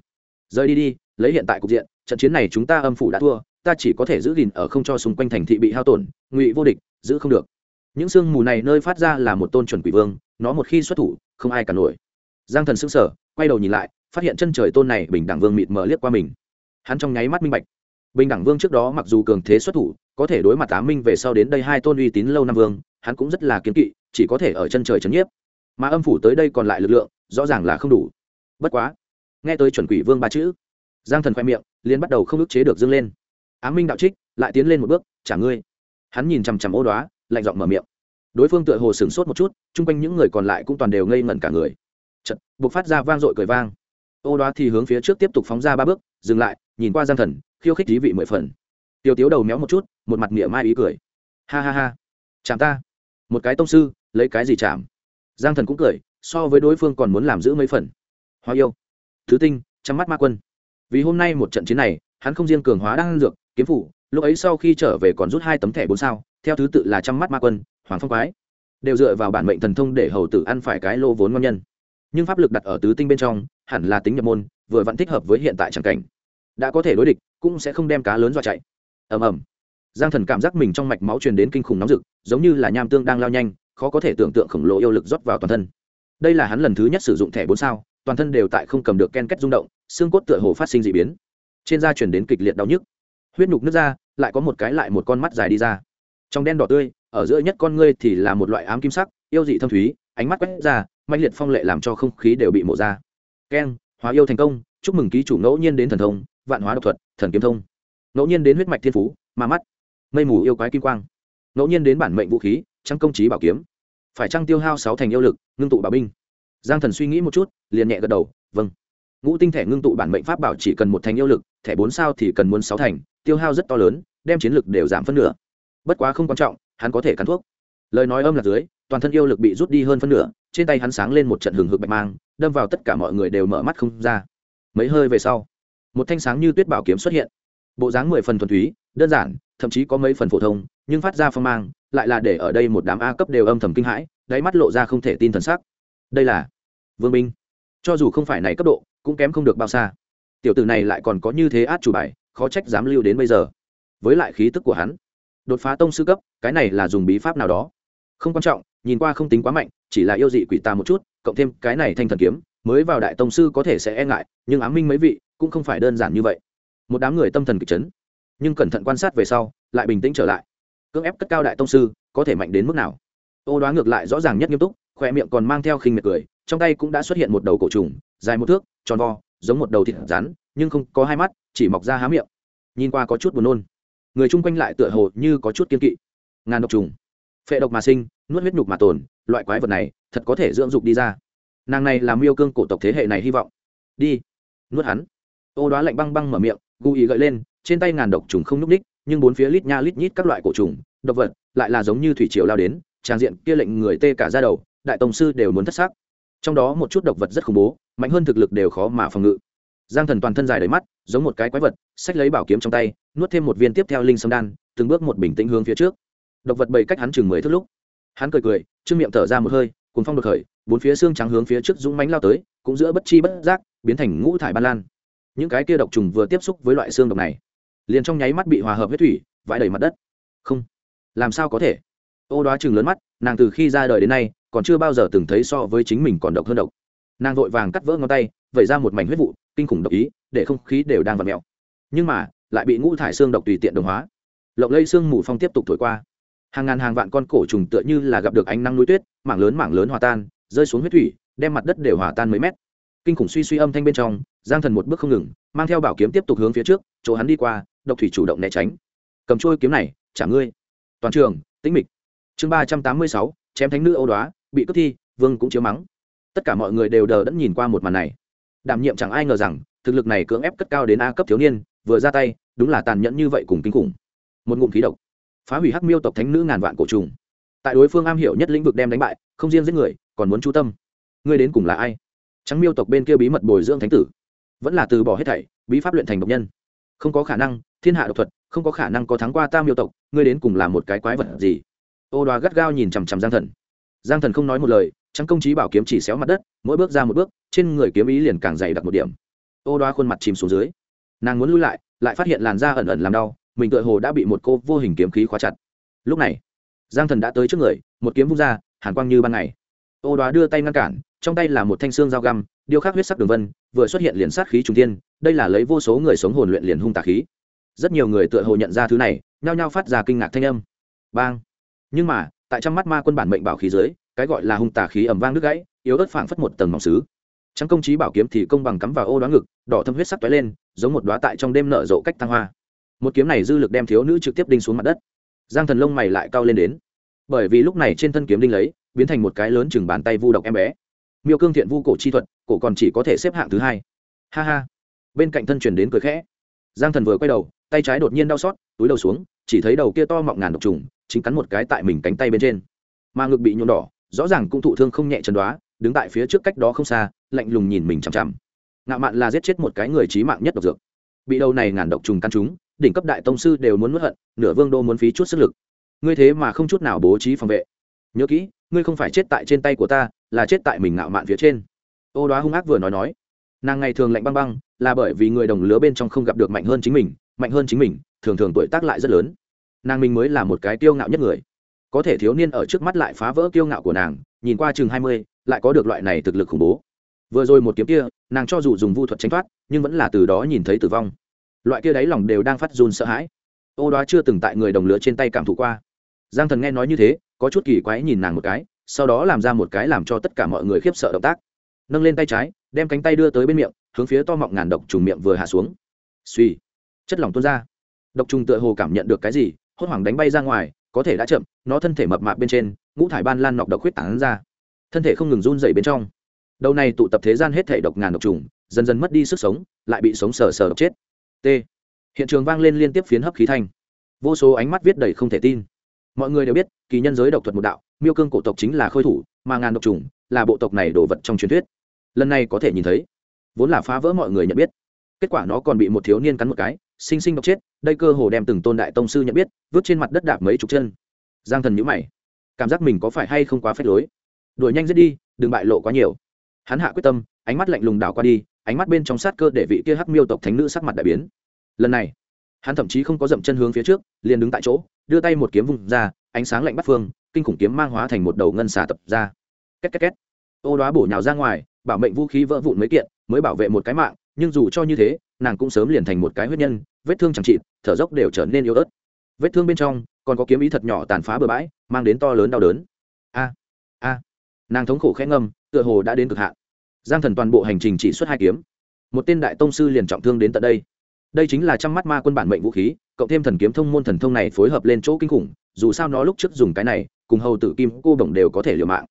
Rời đi đi, lấy hiện tại cục diện, trận chiến này chúng ta âm phủ đã thua, ta chỉ có thể giữ gìn ở không cho xung quanh thành thị bị hao tổn, ngụy vô địch, giữ không được. Những sương mù này nơi phát ra là một tôn chuẩn quỷ vương, nó một khi xuất thủ, không ai cả nổi. Giang thần sững sờ, quay đầu nhìn lại, phát hiện chân trời tôn này bình đẳng vương mịt mờ liếc qua mình. Hắn trong nháy mắt minh bạch bình đẳng vương trước đó mặc dù cường thế xuất thủ, có thể đối mặt á minh về sau đến đây hai tôn uy tín lâu năm vương, hắn cũng rất là kiếm kỵ, chỉ có thể ở chân trời trấn nhiếp. Mà âm phủ tới đây còn lại lực lượng, rõ ràng là không đủ. Bất quá, nghe tới chuẩn quỷ vương ba chữ, giang thần khoe miệng, liền bắt đầu không ức chế được dâng lên. Á minh đạo trích, lại tiến lên một bước trả ngươi. Hắn nhìn chằm chằm ô đoá, lạnh giọng mở miệng. Đối phương tựa hồ sửng sốt một chút, chung quanh những người còn lại cũng toàn đều ngây ngẩn cả người. Chật buộc phát ra vang dội cười vang ô đoá thì hướng phía trước tiếp tục phóng ra ba bước, dừng lại, nhìn qua giang thần, khiêu khích thí vị mười phần. Tiêu tiếu đầu méo một chút, một mặt miệng mai ý cười. Ha ha ha. Chạm ta. Một cái tông sư, lấy cái gì chạm? Giang thần cũng cười, so với đối phương còn muốn làm giữ mấy phần. Hoa yêu. Thứ tinh, chăm mắt ma quân. Vì hôm nay một trận chiến này, hắn không riêng cường hóa đang dược, kiếm phủ, lúc ấy sau khi trở về còn rút hai tấm thẻ bốn sao, theo thứ tự là chăm mắt ma quân, hoàng phong quái. Đều dựa vào bản mệnh thần thông để hầu tử ăn phải cái lô vốn ngon nhân. Nhưng pháp lực đặt ở tứ tinh bên trong hẳn là tính nhập môn, vừa vẫn thích hợp với hiện tại tràng cảnh. Đã có thể đối địch, cũng sẽ không đem cá lớn dọa chạy. Ầm ầm. Giang thần cảm giác mình trong mạch máu truyền đến kinh khủng nóng rực, giống như là nham tương đang lao nhanh, khó có thể tưởng tượng khổng lồ yêu lực rót vào toàn thân. Đây là hắn lần thứ nhất sử dụng thẻ bốn sao, toàn thân đều tại không cầm được ken kết rung động, xương cốt tựa hồ phát sinh d ị biến. Trên da chuyển đến kịch liệt đau nhức. Huyết nhục nước ra, lại có một cái lại một con mắt dài đi ra. Trong đen đỏ tươi, ở giữa nhất con ngươi thì là một loại ám kim sắc, yêu dị thâm thúy, ánh mắt quét ra mạnh liệt phong lệ làm cho không khí đều bị mổ ra keng, hóa yêu thành công, chúc mừng ký chủ ngẫu nhiên đến thần thông, vạn hóa độc thuật, thần kiếm thông. Ngẫu nhiên đến huyết mạch thiên phú, ma mắt, mây mù yêu quái kim quang. Ngẫu nhiên đến bản mệnh vũ khí, trăng công trí bảo kiếm. Phải trăng tiêu hao sáu thành yêu lực, ngưng tụ bảo binh. Giang thần suy nghĩ một chút, liền nhẹ gật đầu vâng. Ngũ tinh thẻ ngưng tụ bản mệnh pháp bảo chỉ cần một thành yêu lực thẻ bốn sao thì cần muốn sáu thành, tiêu hao rất to lớn, đem chiến lực đều giảm phân nửa. Bất quá không quan trọng, hắn có thể cắn thuốc. Lời nói âm là dưới toàn thân yêu lực bị rút đi hơn phân nửa, trên tay hắn sáng lên một trận hừng hực bạch mang, đâm vào tất cả mọi người đều mở mắt không ra. Mấy hơi về sau, một thanh sáng như tuyết bảo kiếm xuất hiện. Bộ dáng mười phần thuần túy, đơn giản, thậm chí có mấy phần phổ thông, nhưng phát ra phong mang, lại là để ở đây một đám a cấp đều âm thầm kinh hãi, đáy mắt lộ ra không thể tin thần sắc. Đây là vương minh. Cho dù không phải này cấp độ, cũng kém không được bao xa. Tiểu tử này lại còn có như thế át chủ bài, khó trách dám lưu đến bây giờ. Với lại khí tức của hắn, đột phá tông sư cấp, cái này là dùng bí pháp nào đó. Không quan trọng nhìn qua không tính quá mạnh, chỉ là yêu dị quỷ ta một chút, cộng thêm cái này thanh thần kiếm, mới vào đại tông sư có thể sẽ e ngại, nhưng ám minh mấy vị, cũng không phải đơn giản như vậy. Một đám người tâm thần kịch chấn, nhưng cẩn thận quan sát về sau, lại bình tĩnh trở lại. Cưỡng ép cất cao đại tông sư, có thể mạnh đến mức nào? Ô đoán ngược lại rõ ràng nhất nghiêm túc khoe miệng còn mang theo khinh miệt cười, trong tay cũng đã xuất hiện một đầu cổ trùng, dài một thước, tròn vo, giống một đầu thịt rắn, nhưng không có hai mắt, chỉ mọc ra há miệng. Nhìn qua có chút buồn nôn. Người chung quanh lại tựa hồ như có chút kiên kỵ. Ngàn độc trùng. Phệ độc mà sinh nuốt huyết nhục mà tồn, loại quái vật này thật có thể dưỡng dục đi ra. Nàng này làm miêu cương cổ tộc thế hệ này hy vọng. Đi, nuốt hắn. Ô đoá lạnh băng băng mở miệng gù ý gợi lên, trên tay ngàn độc trùng không nhúc ních nhưng bốn phía lít nha lít nhít các loại cổ trùng, độc vật, lại là giống như thủy triều lao đến trang diện kia lệnh người tê cả ra đầu, đại tổng sư đều muốn thất xác. Trong đó một chút độc vật rất khủng bố, mạnh hơn thực lực đều khó mà phòng ngự. Giang thần toàn thân dài đầy mắt, giống một cái quái vật sách lấy bảo kiếm trong tay, nuốt thêm một viên tiếp theo linh sâm đan, từng bước một bình tĩnh hướng phía trước. Độc vật bầy cách hắn chừng mười thước lúc hắn cười cười, trương miệng thở ra một hơi cùng phong đột khởi, bốn phía xương trắng hướng phía trước dũng mánh lao tới, cũng giữa bất chi bất giác, biến thành ngũ thải ban lan. Những cái kia độc trùng vừa tiếp xúc với loại xương độc này, liền trong nháy mắt bị hòa hợp huyết thủy, vãi đầy mặt đất. Không, làm sao có thể? Ô đoá chừng lớn mắt, nàng từ khi ra đời đến nay, còn chưa bao giờ từng thấy so với chính mình còn độc hơn độc. Nàng vội vàng cắt vỡ ngón tay, vẩy ra một mảnh huyết vụ, kinh khủng độc ý, để không khí đều đang v ặ mẹo nhưng mà, lại bị ngũ thải xương độc tùy tiện đồng hóa. Lộng lây xương mù phong tiếp tục thổi qua hàng ngàn hàng vạn con cổ trùng tựa như là gặp được ánh năng núi tuyết, mảng lớn mảng lớn hòa tan, rơi xuống huyết thủy, đem mặt đất đều hòa tan mấy mét. Kinh khủng suy suy âm thanh bên trong, giang thần một bước không ngừng, mang theo bảo kiếm tiếp tục hướng phía trước, chỗ hắn đi qua, độc thủy chủ động né tránh. Cầm trôi kiếm này, trả ngươi. Toàn trường, tĩnh mịch. Chương ba trăm tám mươi sáu, chém thánh nữ âu đoá, bị cướp thi, vương cũng chiếu mắng. Tất cả mọi người đều đờ đẫn nhìn qua một màn này. Đảm nhiệm chẳng ai ngờ rằng, thực lực này cưỡng ép cất cao đến a cấp thiếu niên, vừa ra tay, đúng là tàn nhẫn như vậy cùng kinh khủng. Một ngụm khí độc phá hủy hắc miêu tộc thánh nữ ngàn vạn cổ trùng. Tại đối phương am hiểu nhất lĩnh vực đem đánh bại, không riêng giết người, còn muốn chú tâm. Ngươi đến cùng là ai? Trắng miêu tộc bên kia bí mật bồi dưỡng thánh tử. Vẫn là từ bỏ hết thảy, bí pháp luyện thành độc nhân. Không có khả năng, thiên hạ độc thuật, không có khả năng có thắng qua tam miêu tộc, ngươi đến cùng là một cái quái vật gì? Ô đoa gắt gao nhìn chằm chằm giang thần. Giang thần không nói một lời, trắng công trí bảo kiếm chỉ xéo mặt đất, mỗi bước ra một bước, trên người kiếm ý liền càng dày đặc một điểm. Ô đoa khuôn mặt chìm xuống dưới. Nàng muốn lui lại lại phát hiện làn da ẩn ẩn làm đau mình tựa hồ đã bị một cô vô hình kiếm khí khóa chặt. Lúc này, giang thần đã tới trước người, một kiếm vung ra, hàn quang như ban ngày. Ô đoá đưa tay ngăn cản, trong tay là một thanh xương dao găm, điêu khắc huyết sắc đường vân, vừa xuất hiện liền sát khí trung tiên đây là lấy vô số người sống hồn luyện liền hung tà khí. Rất nhiều người tựa hồ nhận ra thứ này, nhao nhao phát ra kinh ngạc thanh âm. Bang! Nhưng mà, tại trong mắt ma quân bản mệnh bảo khí dưới, cái gọi là hung tà khí ẩm vang nước gãy, yếu ớt phảng phất một tầng mỏng xứ trắng công trí bảo kiếm thì công bằng cắm vào ô đoá ngực, đỏ thâm huyết sắc tóe lên, giống một đoá tại trong đêm nở rộ cách thăng hoa một kiếm này dư lực đem thiếu nữ trực tiếp đinh xuống mặt đất. Giang thần lông mày lại cao lên đến. Bởi vì lúc này trên thân kiếm đinh lấy, biến thành một cái lớn chừng bàn tay vu độc em bé. Miêu cương thiện vu cổ chi thuật, cổ còn chỉ có thể xếp hạng thứ hai. Ha ha. Bên cạnh thân chuyển đến cười khẽ. Giang thần vừa quay đầu, tay trái đột nhiên đau xót, túi đầu xuống, chỉ thấy đầu kia to mọng ngàn độc trùng, chính cắn một cái tại mình cánh tay bên trên. Mà ngực bị nhuộm đỏ, rõ ràng cũng thụ thương không nhẹ chấn đoá đứng tại phía trước cách đó không xa, lạnh lùng nhìn mình chằm chằm. Ngạo mạn là giết chết một cái người trí mạng nhất độc dược. Bị đầu này ngàn độc trùng căn chúng đỉnh cấp đại tông sư đều muốn mất hận, nửa vương đô muốn phí chút sức lực. Ngươi thế mà không chút nào bố trí phòng vệ. Nhớ kỹ, ngươi không phải chết tại trên tay của ta, là chết tại mình ngạo mạn phía trên. Ô đoá hung ác vừa nói nói. Nàng ngày thường lạnh băng băng, là bởi vì người đồng lứa bên trong không gặp được mạnh hơn chính mình, mạnh hơn chính mình, thường thường tuổi tác lại rất lớn. Nàng mình mới là một cái kiêu ngạo nhất người. Có thể thiếu niên ở trước mắt lại phá vỡ kiêu ngạo của nàng, nhìn qua chừng hai mươi, lại có được loại này thực lực khủng bố. Vừa rồi một kiếm kia, nàng cho dù dùng vu thuật tránh thoát, nhưng vẫn là từ đó nhìn thấy tử vong loại kia đáy lòng đều đang phát run sợ hãi. Ô đoá chưa từng tại người đồng lứa trên tay cảm thụ qua. Giang thần nghe nói như thế, có chút kỳ quái nhìn nàng một cái, sau đó làm ra một cái làm cho tất cả mọi người khiếp sợ động tác. Nâng lên tay trái, đem cánh tay đưa tới bên miệng, hướng phía to mọng ngàn độc trùng miệng vừa hạ xuống. Suy chất lỏng tuôn ra. Độc trùng tựa hồ cảm nhận được cái gì, hốt hoảng đánh bay ra ngoài, có thể đã chậm, nó thân thể mập mạp bên trên, ngũ thải ban lan nọc độc huyết tán ra. Thân thể không ngừng run dày bên trong. Đầu này tụ tập thế gian hết thể độc ngàn độc trùng, dần dần mất đi sức sống, lại bị sống sờ sờ độc chết t. Hiện trường vang lên liên tiếp phiến hấp khí thanh. Vô số ánh mắt viết đầy không thể tin. Mọi người đều biết, kỳ nhân giới độc thuật một đạo, miêu cương cổ tộc chính là khôi thủ, mà ngàn độc trùng là bộ tộc này đồ vật trong truyền thuyết. Lần này có thể nhìn thấy, vốn là phá vỡ mọi người nhận biết. Kết quả nó còn bị một thiếu niên cắn một cái, sinh sinh độc chết, đây cơ hồ đem từng tôn đại tông sư nhận biết, vứt trên mặt đất đạp mấy chục chân. Giang thần nhữ mày, cảm giác mình có phải hay không quá phép lối. Đuổi nhanh giết đi, đừng bại lộ quá nhiều. Hắn hạ quyết tâm, ánh mắt lạnh lùng đảo qua đi ánh mắt bên trong sát cơ để vị kia hắc miêu tộc thánh nữ sắc mặt đại biến. Lần này, hắn thậm chí không có dậm chân hướng phía trước, liền đứng tại chỗ, đưa tay một kiếm vùng ra, ánh sáng lạnh bắt phương, kinh khủng kiếm mang hóa thành một đầu ngân xà tập ra. Két két két. Ô đoá bổ nhào ra ngoài, bảo mệnh vũ khí vỡ vụn mấy kiện, mới bảo vệ một cái mạng, nhưng dù cho như thế, nàng cũng sớm liền thành một cái huyết nhân, vết thương chẳng trị thở dốc đều trở nên yếu ớt. Vết thương bên trong, còn có kiếm ý thật nhỏ tàn phá bừa bãi, mang đến to lớn đau đớn. A a. Nàng thống khổ khẽ ngâm, tựa hồ đã đến cực hạn giang thần toàn bộ hành trình chỉ xuất hai kiếm. Một tên đại tông sư liền trọng thương đến tận đây. Đây chính là trăm mắt ma quân bản mệnh vũ khí, cộng thêm thần kiếm thông môn thần thông này phối hợp lên chỗ kinh khủng, dù sao nó lúc trước dùng cái này, cùng hầu tử kim cô bổng đều có thể liều mạng.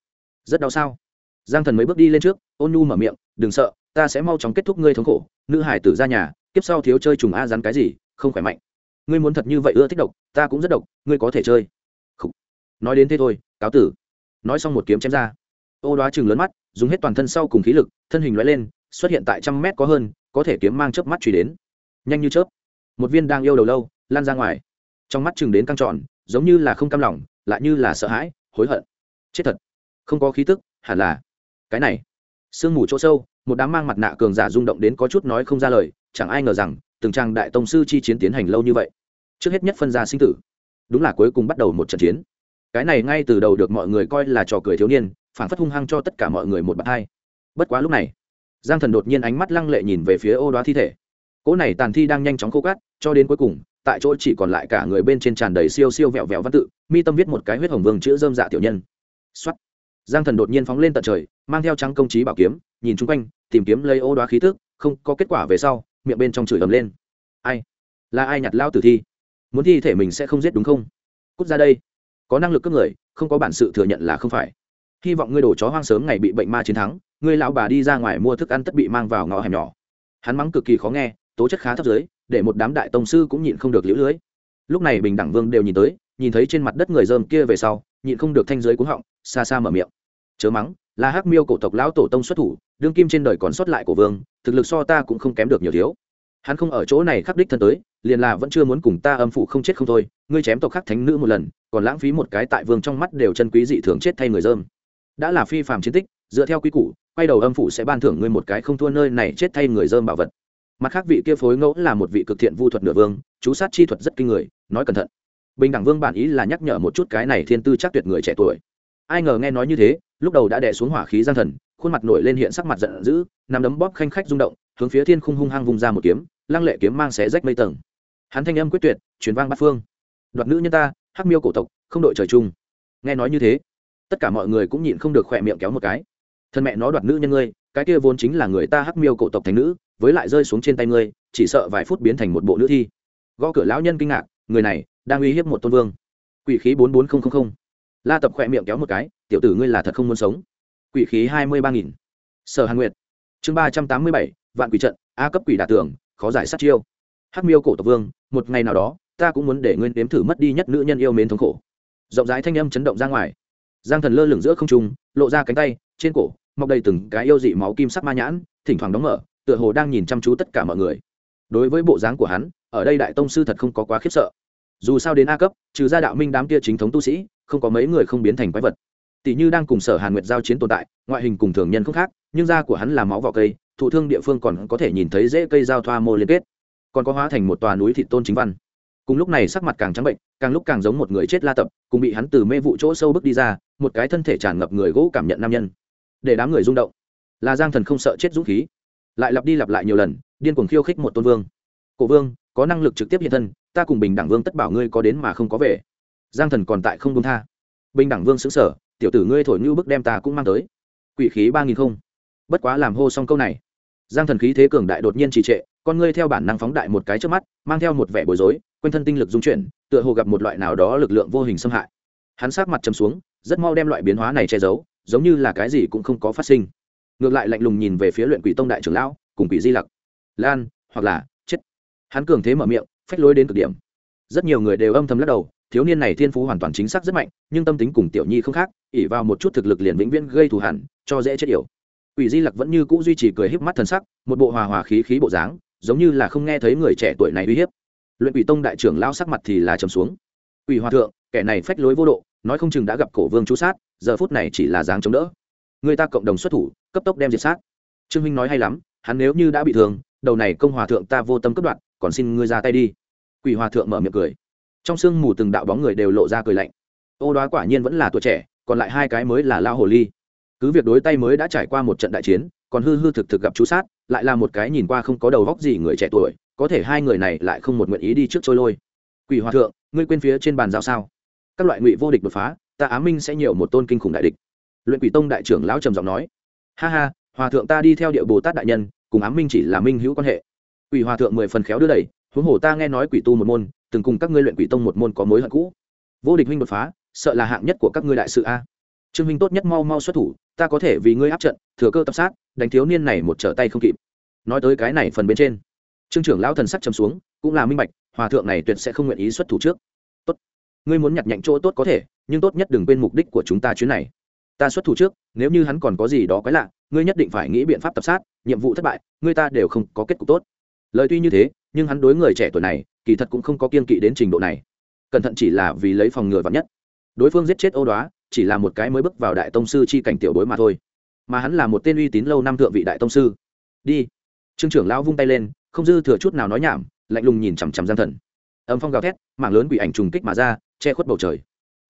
Rất đau sao? Giang thần mới bước đi lên trước, ôn nhu mở miệng, đừng sợ, ta sẽ mau chóng kết thúc ngươi thống khổ, nữ hải tử ra nhà, kiếp sau thiếu chơi trùng a rắn cái gì, không khỏe mạnh. Ngươi muốn thật như vậy ưa thích độc, ta cũng rất độc, ngươi có thể chơi. Khủ. nói đến thế thôi, cáo tử. Nói xong một kiếm chém ra. Ô đoá chừng lớn mắt dùng hết toàn thân sau cùng khí lực, thân hình loại lên, xuất hiện tại trăm mét có hơn, có thể kiếm mang chớp mắt truy đến. Nhanh như chớp. Một viên đang yêu đầu lâu, lan ra ngoài. Trong mắt chừng đến căng trọn giống như là không cam lòng, lại như là sợ hãi, hối hận. Chết thật. Không có khí tức, hẳn là cái này. Sương mù chỗ sâu, một đám mang mặt nạ cường giả rung động đến có chút nói không ra lời, chẳng ai ngờ rằng, từng trang đại tông sư chi chiến tiến hành lâu như vậy. Trước hết nhất phân ra sinh tử. Đúng là cuối cùng bắt đầu một trận chiến. Cái này ngay từ đầu được mọi người coi là trò cười thiếu niên phản phất hung hăng cho tất cả mọi người một bàn hai bất quá lúc này, giang thần đột nhiên ánh mắt lăng lệ nhìn về phía ô đoá thi thể. Cỗ này tàn thi đang nhanh chóng khô cát, cho đến cuối cùng, tại chỗ chỉ còn lại cả người bên trên tràn đầy siêu siêu vẹo vẹo văn tự, mi tâm viết một cái huyết hồng vương chữ dơm dạ tiểu nhân. Xuất giang thần đột nhiên phóng lên tận trời, mang theo trắng công trí bảo kiếm, nhìn chung quanh, tìm kiếm lấy ô đoá khí tức, không có kết quả về sau, miệng bên trong chửi ầm lên. Ai? Là ai nhặt lao tử thi? Muốn thi thể mình sẽ không giết đúng không? Cút ra đây. Có năng lực cướp người, không có bản sự thừa nhận là không phải hy vọng ngươi đổ chó hoang sớm ngày bị bệnh ma chiến thắng, ngươi lão bà đi ra ngoài mua thức ăn tất bị mang vào ngõ hẻm nhỏ. Hắn mắng cực kỳ khó nghe, tố chất khá thấp dưới, để một đám đại tông sư cũng nhịn không được liễu lưới. Lúc này bình đẳng vương đều nhìn tới, nhìn thấy trên mặt đất người dơm kia về sau, nhịn không được thanh giới cuống họng, xa xa mở miệng. Chớ mắng, là hắc miêu cổ tộc lão tổ tông xuất thủ, đương kim trên đời còn sót lại của vương, thực lực so ta cũng không kém được nhiều thiếu. Hắn không ở chỗ này khắc đích thân tới, liền là vẫn chưa muốn cùng ta âm phụ không chết không thôi, ngươi chém tộc khắc thánh nữ một lần, còn lãng phí một cái tại vương trong mắt đều chân quý dị thường chết thay người dơm đã là phi phạm chiến tích, dựa theo quy củ, quay đầu âm phủ sẽ ban thưởng ngươi một cái không thua nơi này chết thay người dơm bảo vật. Mặt khác vị kia phối ngẫu là một vị cực thiện vu thuật nửa vương, chú sát chi thuật rất kinh người, nói cẩn thận. Bình đẳng vương bản ý là nhắc nhở một chút cái này thiên tư chắc tuyệt người trẻ tuổi. Ai ngờ nghe nói như thế, lúc đầu đã đè xuống hỏa khí giang thần, khuôn mặt nổi lên hiện sắc mặt giận dữ nằm đấm bóp khanh khách rung động, hướng phía thiên khung hung hăng vung ra một kiếm, lăng lệ kiếm mang xé rách mây tầng. Hắn thanh âm quyết tuyệt, truyền vang bát phương. Đoạt nữ nhân ta, hắc miêu cổ tộc, không đội trời chung. Nghe nói như thế tất cả mọi người cũng nhịn không được khỏe miệng kéo một cái. Thân mẹ nó đoạt nữ nhân ngươi, cái kia vốn chính là người ta hắc miêu cổ tộc thành nữ, với lại rơi xuống trên tay ngươi, chỉ sợ vài phút biến thành một bộ nữ thi. Gõ cửa lão nhân kinh ngạc, người này đang uy hiếp một tôn vương. Quỷ khí bốn bốn nghìn la tập khỏe miệng kéo một cái, tiểu tử ngươi là thật không muốn sống. Quỷ khí hai mươi ba nghìn. Sở hàn nguyệt. Chương ba trăm tám mươi bảy, vạn quỷ trận, a cấp quỷ đả tưởng khó giải sát chiêu. Hắc miêu cổ tộc vương, một ngày nào đó, ta cũng muốn để ngươi nếm thử mất đi nhất nữ nhân yêu mến thống khổ. Rộng rãi thanh âm chấn động ra ngoài giang thần lơ lửng giữa không trung, lộ ra cánh tay, trên cổ, mọc đầy từng cái yêu dị máu kim sắc ma nhãn, thỉnh thoảng đóng mở, tựa hồ đang nhìn chăm chú tất cả mọi người. Đối với bộ dáng của hắn, ở đây đại tông sư thật không có quá khiếp sợ. Dù sao đến a cấp, trừ ra đạo minh đám kia chính thống tu sĩ, không có mấy người không biến thành quái vật. Tỷ như đang cùng sở hàn nguyệt giao chiến tồn tại, ngoại hình cùng thường nhân không khác, nhưng da của hắn là máu vỏ cây, thụ thương địa phương còn có thể nhìn thấy dễ cây giao thoa mô liên kết. Còn có hóa thành một tòa núi thị tôn chính văn. Cùng lúc này sắc mặt càng trắng bệnh, càng lúc càng giống một người chết la tập, cùng bị hắn từ mê vụ chỗ sâu bước đi ra một cái thân thể tràn ngập người gỗ cảm nhận nam nhân. Để đám người rung động. Là giang thần không sợ chết dũng khí. Lại lặp đi lặp lại nhiều lần, điên cuồng khiêu khích một tôn vương. Cổ vương, có năng lực trực tiếp hiện thân, ta cùng bình đẳng vương tất bảo ngươi có đến mà không có về. Giang thần còn tại không công tha. Bình đẳng vương xứng sở tiểu tử ngươi thổi như bức đem ta cũng mang tới. Quỷ khí ba nghìn không. Bất quá làm hô xong câu này. Giang thần khí thế cường đại đột nhiên trì trệ, con ngươi theo bản năng phóng đại một cái trước mắt, mang theo một vẻ bối rối, quanh thân tinh lực dung chuyển, tựa hồ gặp một loại nào đó lực lượng vô hình xâm hại. Hắn sát mặt chầm xuống rất mau đem loại biến hóa này che giấu giống như là cái gì cũng không có phát sinh. Ngược lại lạnh lùng nhìn về phía luyện quỷ tông đại trưởng lão cùng quỷ di lặc. Lan hoặc là chết. Hắn cường thế mở miệng phách lối đến cực điểm. Rất nhiều người đều âm thầm lắc đầu thiếu niên này thiên phú hoàn toàn chính xác rất mạnh nhưng tâm tính cùng tiểu nhi không khác ỉ vào một chút thực lực liền vĩnh viễn gây thù hẳn cho dễ chết yểu. Quỷ Di Lặc vẫn như cũ duy trì cười híp mắt thần sắc, một bộ hòa hòa khí khí bộ dáng, giống như là không nghe thấy người trẻ tuổi này uy hiếp. Luyện Quỷ Tông đại trưởng lao sắc mặt thì là trầm xuống. Quỷ Hòa thượng, kẻ này phách lối vô độ, nói không chừng đã gặp cổ vương chú sát, giờ phút này chỉ là dáng chống đỡ. Người ta cộng đồng xuất thủ, cấp tốc đem diệt sát. Trương Minh nói hay lắm, hắn nếu như đã bị thương, đầu này công hòa thượng ta vô tâm cấp đoạn, còn xin ngươi ra tay đi. Quỷ Hòa thượng mở miệng cười. Trong sương mù từng đạo bóng người đều lộ ra cười lạnh. Ô đoá quả nhiên vẫn là tuổi trẻ, còn lại hai cái mới là lao hồ ly cứ việc đối tay mới đã trải qua một trận đại chiến còn hư hư thực thực gặp chú sát lại là một cái nhìn qua không có đầu góc gì người trẻ tuổi có thể hai người này lại không một nguyện ý đi trước trôi lôi quỷ hòa thượng ngươi quên phía trên bàn giao sao các loại ngụy vô địch đột phá, ta á minh sẽ nhiều một tôn kinh khủng đại địch. Luyện quỷ tông đại trưởng lão trầm giọng nói. Ha ha, hòa thượng ta đi theo địa bồ tát đại nhân, cùng ám minh chỉ là minh hữu quan hệ. Quỷ hòa thượng mười phần khéo đưa đẩy, huống hồ ta nghe nói quỷ tu một môn, từng cùng các ngươi luyện quỷ tông một môn có mối hận cũ. Vô địch huynh đột phá, sợ là hạng nhất của các ngươi đại sự a. Trương minh tốt nhất mau mau xuất thủ, ta có thể vì ngươi áp trận, thừa cơ tập sát, đánh thiếu niên này một trở tay không kịp. Nói tới cái này phần bên trên, trương trưởng lão thần sắc trầm xuống, cũng là minh bạch, hòa thượng này tuyệt sẽ không nguyện ý xuất thủ trước ngươi muốn nhặt nhạnh chỗ tốt có thể, nhưng tốt nhất đừng quên mục đích của chúng ta chuyến này. Ta xuất thủ trước, nếu như hắn còn có gì đó quái lạ, ngươi nhất định phải nghĩ biện pháp tập sát, nhiệm vụ thất bại, ngươi ta đều không có kết cục tốt. Lời tuy như thế, nhưng hắn đối người trẻ tuổi này, kỳ thật cũng không có kiên kỵ đến trình độ này. Cẩn thận chỉ là vì lấy phòng ngừa vắn nhất. Đối phương giết chết âu đoá, chỉ là một cái mới bước vào đại tông sư chi cảnh tiểu đối mà thôi. Mà hắn là một tên uy tín lâu năm thượng vị đại tông sư. Đi. Trương trưởng lão vung tay lên, không dư thừa chút nào nói nhảm, lạnh lùng nhìn chằm chằm gian thần. Âm phong gào thét, mảng lớn quỷ ảnh trùng kích mà ra che khuất bầu trời.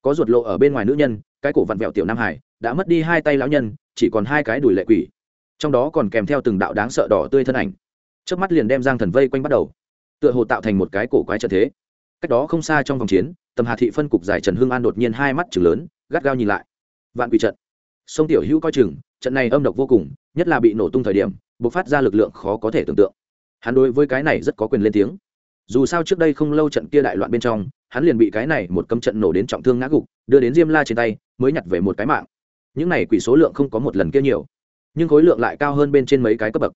Có ruột lộ ở bên ngoài nữ nhân, cái cổ vặn vẹo tiểu nam hải, đã mất đi hai tay lão nhân, chỉ còn hai cái đùi lệ quỷ. Trong đó còn kèm theo từng đạo đáng sợ đỏ tươi thân ảnh. Trước mắt liền đem giang thần vây quanh bắt đầu. Tựa hồ tạo thành một cái cổ quái trợ thế. Cách đó không xa trong vòng chiến, tầm hà thị phân cục giải trần hương an đột nhiên hai mắt chừng lớn, gắt gao nhìn lại. Vạn quỷ trận. Sông tiểu hữu coi chừng, trận này âm độc vô cùng, nhất là bị nổ tung thời điểm, bộc phát ra lực lượng khó có thể tưởng tượng. Hắn đối với cái này rất có quyền lên tiếng. Dù sao trước đây không lâu trận kia đại loạn bên trong hắn liền bị cái này một cấm trận nổ đến trọng thương ngã gục, đưa đến diêm la trên tay, mới nhặt về một cái mạng. Những này quỷ số lượng không có một lần kia nhiều, nhưng khối lượng lại cao hơn bên trên mấy cái cấp bậc.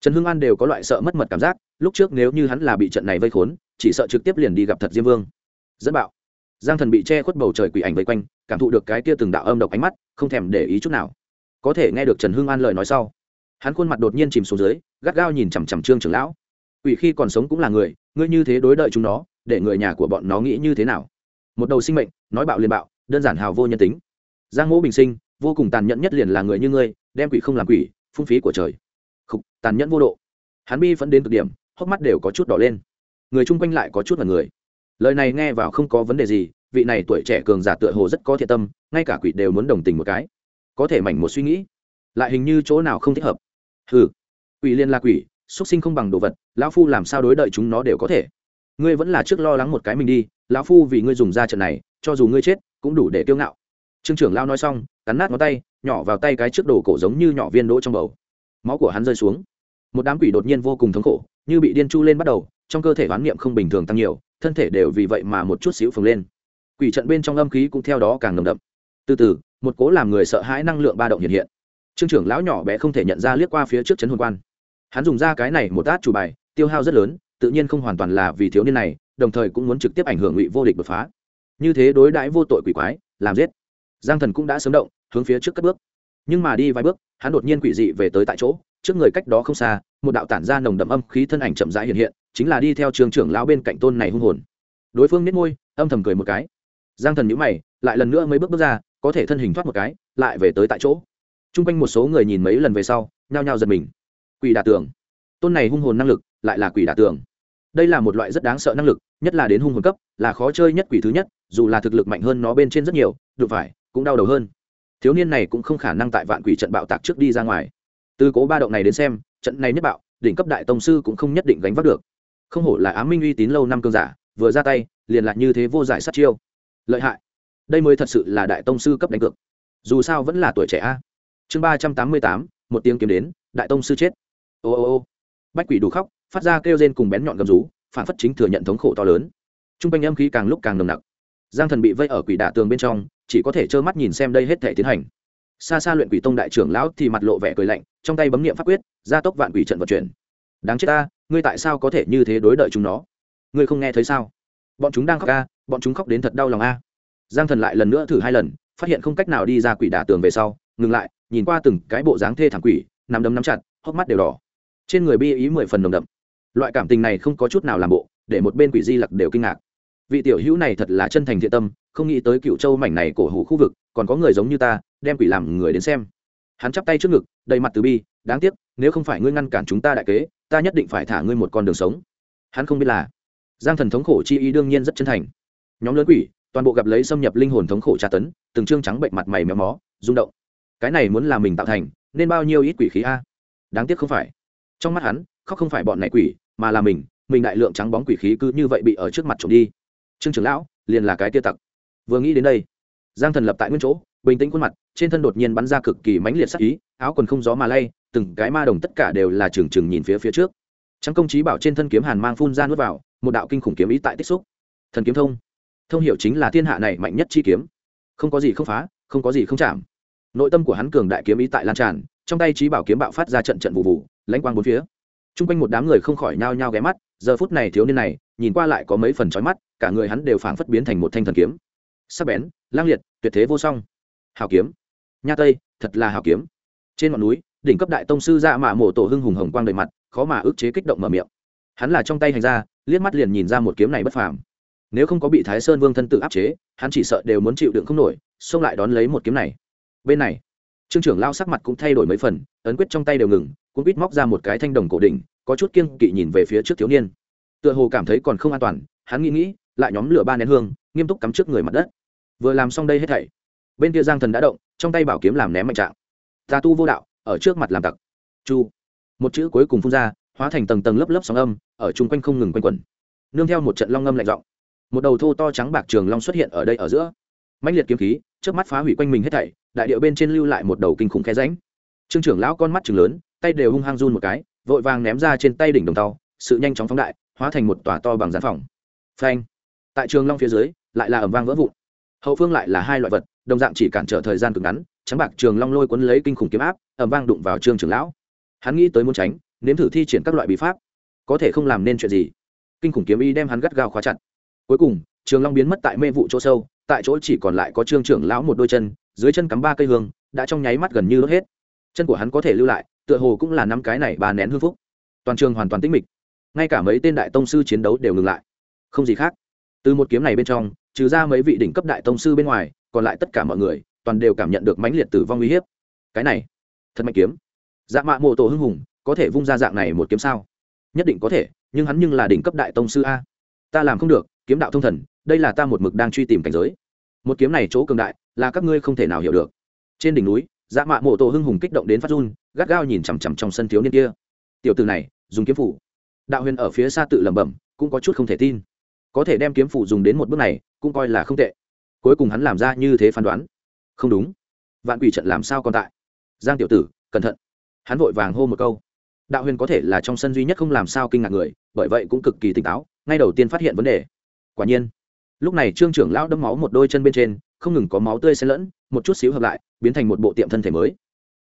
Trần hưng an đều có loại sợ mất mật cảm giác, lúc trước nếu như hắn là bị trận này vây khốn, chỉ sợ trực tiếp liền đi gặp thật diêm vương. Dẫn bạo. Giang thần bị che khuất bầu trời quỷ ảnh vây quanh, cảm thụ được cái kia từng đạo âm độc ánh mắt, không thèm để ý chút nào. Có thể nghe được trần hưng an lời nói sau, hắn khuôn mặt đột nhiên chìm xuống dưới, gắt gao nhìn chằm chằm trương trưởng lão. Quỷ khi còn sống cũng là người, ngươi như thế đối đợi chúng nó để người nhà của bọn nó nghĩ như thế nào. Một đầu sinh mệnh, nói bạo liền bạo, đơn giản hào vô nhân tính. Giang mỗ bình sinh, vô cùng tàn nhẫn nhất liền là người như ngươi, đem quỷ không làm quỷ, phung phí của trời. Khục, tàn nhẫn vô độ. Hắn bi vẫn đến cực điểm, hốc mắt đều có chút đỏ lên. Người chung quanh lại có chút là người. Lời này nghe vào không có vấn đề gì, vị này tuổi trẻ cường giả tựa hồ rất có thiện tâm, ngay cả quỷ đều muốn đồng tình một cái. Có thể mảnh một suy nghĩ, lại hình như chỗ nào không thích hợp. Hừ, quỷ liên là quỷ xuất sinh không bằng đồ vật, lão phu làm sao đối đợi chúng nó đều có thể ngươi vẫn là trước lo lắng một cái mình đi, lão phu vì ngươi dùng ra trận này, cho dù ngươi chết, cũng đủ để kiêu ngạo. Trương trưởng lao nói xong, cắn nát ngón tay, nhỏ vào tay cái trước đồ cổ giống như nhỏ viên đỗ trong bầu. Máu của hắn rơi xuống. Một đám quỷ đột nhiên vô cùng thống khổ, như bị điên chu lên bắt đầu, trong cơ thể oán niệm không bình thường tăng nhiều, thân thể đều vì vậy mà một chút xíu phồng lên. Quỷ trận bên trong âm khí cũng theo đó càng nồng đậm. Từ từ, một cố làm người sợ hãi năng lượng ba động hiện hiện. Trương trưởng lão nhỏ bé không thể nhận ra liếc qua phía trước chấn hồn quan. Hắn dùng ra cái này một át chủ bài, tiêu hao rất lớn tự nhiên không hoàn toàn là vì thiếu niên này đồng thời cũng muốn trực tiếp ảnh hưởng ngụy vô địch đột phá. Như thế đối đãi vô tội quỷ quái làm giết. Giang thần cũng đã sớm động hướng phía trước cất bước. Nhưng mà đi vài bước hắn đột nhiên quỷ dị về tới tại chỗ trước người cách đó không xa một đạo tản ra nồng đậm âm khí thân ảnh chậm rãi hiện hiện chính là đi theo trường trưởng lão bên cạnh tôn này hung hồn. Đối phương nết môi âm thầm cười một cái. Giang thần nhữ mày lại lần nữa mấy bước bước ra có thể thân hình thoát một cái lại về tới tại chỗ. T r u n g quanh một số người nhìn mấy lần về sau nhao nhao giật mình. Quỷ đả tưởng, tôn này hung hồn năng lực lại là quỷ đả tường. Đây là một loại rất đáng sợ năng lực, nhất là đến hung hồn cấp, là khó chơi nhất quỷ thứ nhất, dù là thực lực mạnh hơn nó bên trên rất nhiều được phải, cũng đau đầu hơn. Thiếu niên này cũng không khả năng tại vạn quỷ trận bạo tạc trước đi ra ngoài. Từ cố ba động này đến xem, trận này nhất bạo, đỉnh cấp đại tông sư cũng không nhất định gánh vác được. Không hổ là ám minh uy tín lâu năm cơn giả, vừa ra tay, liền lại như thế vô giải sát chiêu. Lợi hại. Đây mới thật sự là đại tông sư cấp đánh cược. Dù sao vẫn là tuổi trẻ a. Chương ba trăm tám mươi tám, một tiếng kiếm đến, đại tông sư chết. Ô ô ô. Bách quỷ đủ khóc phát ra kêu rên cùng bén nhọn gầm rú, phản phất chính thừa nhận thống khổ to lớn. T r u n g quanh âm khí càng lúc càng nồng nặc. Giang thần bị vây ở quỷ đả tường bên trong, chỉ có thể trơ mắt nhìn xem đây hết thể tiến hành. Xa xa luyện quỷ tông đại trưởng lão thì mặt lộ vẻ cười lạnh, trong tay bấm nghiệm pháp quyết, gia tốc vạn quỷ trận vận chuyển. Đáng chết ta, ngươi tại sao có thể như thế đối đợi chúng nó? Ngươi không nghe thấy sao? Bọn chúng đang khóc ca, bọn chúng khóc đến thật đau lòng a. Giang thần lại lần nữa thử hai lần, phát hiện không cách nào đi ra quỷ đả tường về sau, ngừng lại, nhìn qua từng cái bộ dáng thê thảm quỷ nằm đấm nắm chặt, hốc mắt đều đỏ. Trên người bi ý mười phần nồng đậm loại cảm tình này không có chút nào làm bộ, để một bên quỷ di lặc đều kinh ngạc. Vị tiểu hữu này thật là chân thành thiện tâm, không nghĩ tới cựu châu mảnh này cổ hủ khu vực, còn có người giống như ta, đem quỷ làm người đến xem. Hắn chắp tay trước ngực, đầy mặt từ bi, đáng tiếc, nếu không phải ngươi ngăn cản chúng ta đại kế, ta nhất định phải thả ngươi một con đường sống. Hắn không biết là, giang thần thống khổ chi ý đương nhiên rất chân thành. Nhóm lớn quỷ, toàn bộ gặp lấy xâm nhập linh hồn thống khổ tra tấn, từng trương trắng bệnh mặt mày méo mó, rung động. Cái này muốn làm mình tạo thành, nên bao nhiêu ít quỷ khí a? Đáng tiếc không phải. Trong mắt hắn, khóc không phải bọn này quỷ mà là mình mình đại lượng trắng bóng quỷ khí cứ như vậy bị ở trước mặt trộm đi. Trương trưởng lão, liền là cái tia tặc. Vừa nghĩ đến đây, giang thần lập tại nguyên chỗ, bình tĩnh khuôn mặt, trên thân đột nhiên bắn ra cực kỳ mãnh liệt sắc ý, áo quần không gió mà lay, từng cái ma đồng tất cả đều là trừng trừng nhìn phía phía trước. Trắng công trí bảo trên thân kiếm hàn mang phun ra nuốt vào, một đạo kinh khủng kiếm ý tại tích xúc. Thần kiếm thông. Thông hiệu chính là thiên hạ này mạnh nhất chi kiếm. Không có gì không phá, không có gì không chạm. Nội tâm của hắn cường đại kiếm ý tại lan tràn, trong tay trí bảo kiếm bạo phát ra trận trận vụ vụ lãnh quang bốn phía t r u n g quanh một đám người không khỏi nhao nhao ghé mắt, giờ phút này thiếu niên này, nhìn qua lại có mấy phần trói mắt, cả người hắn đều phảng phất biến thành một thanh thần kiếm. Sắc bén, lang liệt, tuyệt thế vô song. Hào kiếm. Nha tây, thật là hào kiếm. Trên ngọn núi, đỉnh cấp đại tông sư dạ mạ mổ tổ hưng hùng hồng quang đầy mặt, khó mà ức chế kích động mở miệng. Hắn là trong tay hành ra liếc mắt liền nhìn ra một kiếm này bất phàm. Nếu không có bị thái sơn vương thân tự áp chế, hắn chỉ sợ đều muốn chịu đựng không nổi, xông lại đón lấy một kiếm này. Bên này, trương trưởng lao sắc mặt cũng thay đổi mấy phần, ấn quyết trong tay đều ngừng cũng biết móc ra một cái thanh đồng cổ đỉnh, có chút kiêng kỵ nhìn về phía trước thiếu niên. Tựa hồ cảm thấy còn không an toàn, hắn nghĩ nghĩ, lại nhóm lửa ba nén hương, nghiêm túc cắm trước người mặt đất. Vừa làm xong đây hết thảy, bên kia giang thần đã động, trong tay bảo kiếm làm ném mạnh trạng. Tà tu vô đạo, ở trước mặt làm tặc. Chu. Một chữ cuối cùng phun ra, hóa thành tầng tầng lớp lớp sóng âm, ở chung quanh không ngừng quanh quẩn. Nương theo một trận long ngâm lạnh giọng. Một đầu thô to trắng bạc trường long xuất hiện ở đây ở giữa. Mạnh liệt kiếm khí trước mắt phá hủy quanh mình hết thảy, đại điệu bên trên lưu lại một đầu kinh khủng khe ránh trương trưởng lão con mắt trừng lớn tay đều hung hăng run một cái, vội vàng ném ra trên tay đỉnh đồng tàu, sự nhanh chóng phóng đại, hóa thành một tòa to bằng gián phòng. Phanh. Tại trường long phía dưới, lại là ẩm vang vỡ vụn. Hậu phương lại là hai loại vật, đồng dạng chỉ cản trở thời gian cực ngắn, trắng bạc trường long lôi cuốn lấy kinh khủng kiếm áp ẩm vang đụng vào trương trưởng lão. Hắn nghĩ tới muốn tránh, nếm thử thi triển các loại bí pháp. Có thể không làm nên chuyện gì. Kinh khủng kiếm y đem hắn gắt gao khóa chặt. Cuối cùng, trường long biến mất tại mê vụ chỗ sâu, tại chỗ chỉ còn lại có trương trưởng lão một đôi chân, dưới chân cắm ba cây hương, đã trong nháy mắt gần như đốt hết. Chân của hắn có thể lưu lại tựa hồ cũng là năm cái này ba nén hưng phúc. Toàn trường hoàn toàn tĩnh mịch. Ngay cả mấy tên đại tông sư chiến đấu đều ngừng lại. Không gì khác. Từ một kiếm này bên trong, trừ ra mấy vị đỉnh cấp đại tông sư bên ngoài, còn lại tất cả mọi người, toàn đều cảm nhận được mãnh liệt tử vong uy hiếp. Cái này, thật mạnh kiếm. Dạ mạ mộ tổ hưng hùng, có thể vung ra dạng này một kiếm sao? Nhất định có thể, nhưng hắn nhưng là đỉnh cấp đại tông sư a. Ta làm không được, kiếm đạo thông thần, đây là ta một mực đang truy tìm cảnh giới. Một kiếm này chỗ cường đại, là các ngươi không thể nào hiểu được. Trên đỉnh núi dạ mạ mộ tổ hưng hùng kích động đến phát run gắt gao nhìn chằm chằm trong sân thiếu niên kia. Tiểu từ này, dùng kiếm phủ. Đạo huyền ở phía xa tự lẩm bẩm, cũng có chút không thể tin. Có thể đem kiếm phủ dùng đến một bước này, cũng coi là không tệ. Cuối cùng hắn làm ra như thế phán đoán. Không đúng. Vạn quỷ trận làm sao còn tại? Giang tiểu tử, cẩn thận. Hắn vội vàng hô một câu. Đạo huyền có thể là trong sân duy nhất không làm sao kinh ngạc người, bởi vậy cũng cực kỳ tỉnh táo, ngay đầu tiên phát hiện vấn đề. Quả nhiên, lúc này trương trưởng lão đâm máu một đôi chân bên trên, không ngừng có máu tươi xen lẫn, một chút xíu hợp lại, biến thành một bộ tiệm thân thể mới.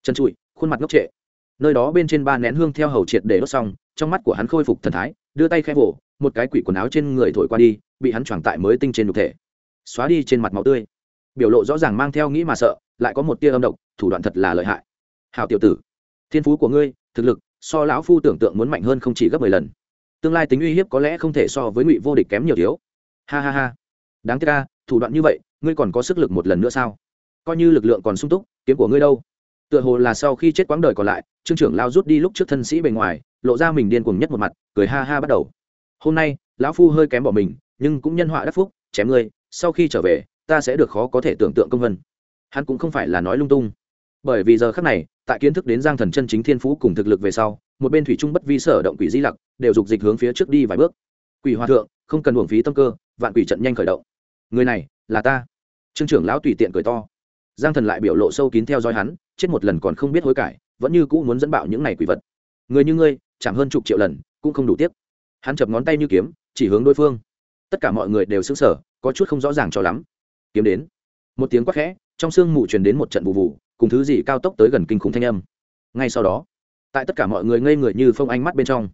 Chân trụi khuôn mặt ngốc trệ. Nơi đó bên trên ba nén hương theo hầu triệt để đốt xong, trong mắt của hắn khôi phục thần thái, đưa tay khẽ vỗ một cái quỷ quần áo trên người thổi qua đi, bị hắn choàng tại mới tinh trên nhục thể. Xóa đi trên mặt máu tươi. Biểu lộ rõ ràng mang theo nghĩ mà sợ, lại có một tia âm độc, thủ đoạn thật là lợi hại. Hào tiểu tử, thiên phú của ngươi, thực lực, so lão phu tưởng tượng muốn mạnh hơn không chỉ gấp mười lần. Tương lai tính uy hiếp có lẽ không thể so với ngụy vô địch kém nhiều thiếu. Ha ha ha. Đáng tiếc ca thủ đoạn như vậy, ngươi còn có sức lực một lần nữa sao? Coi như lực lượng còn sung túc, kiếm của ngươi đâu? Tựa hồ là sau khi chết quãng đời còn lại, trương trưởng lao rút đi lúc trước thân sĩ bề ngoài, lộ ra mình điên cuồng nhất một mặt, cười ha ha bắt đầu. Hôm nay, lão phu hơi kém bỏ mình, nhưng cũng nhân họa đắc phúc, chém ngươi, sau khi trở về, ta sẽ được khó có thể tưởng tượng công vân. Hắn cũng không phải là nói lung tung. Bởi vì giờ khác này, tại kiến thức đến giang thần chân chính thiên phú cùng thực lực về sau, một bên thủy trung bất vi sở động quỷ di lặc, đều dục dịch hướng phía trước đi vài bước. Quỷ hòa thượng, không cần uổng phí tâm cơ, vạn quỷ trận nhanh khởi động. Người này, là ta. Trương trưởng lão tùy tiện cười to giang thần lại biểu lộ sâu kín theo dõi hắn, chết một lần còn không biết hối cải, vẫn như cũ muốn dẫn bạo những này quỷ vật. Người như ngươi, chạm hơn chục triệu lần, cũng không đủ tiếp hắn chập ngón tay như kiếm, chỉ hướng đối phương. Tất cả mọi người đều xứng sở có chút không rõ ràng cho lắm. Kiếm đến. Một tiếng quát khẽ, trong sương mù truyền đến một trận vụ vụ, cùng thứ gì cao tốc tới gần kinh khủng thanh âm. Ngay sau đó, tại tất cả mọi người ngây người như phông ánh mắt bên trong,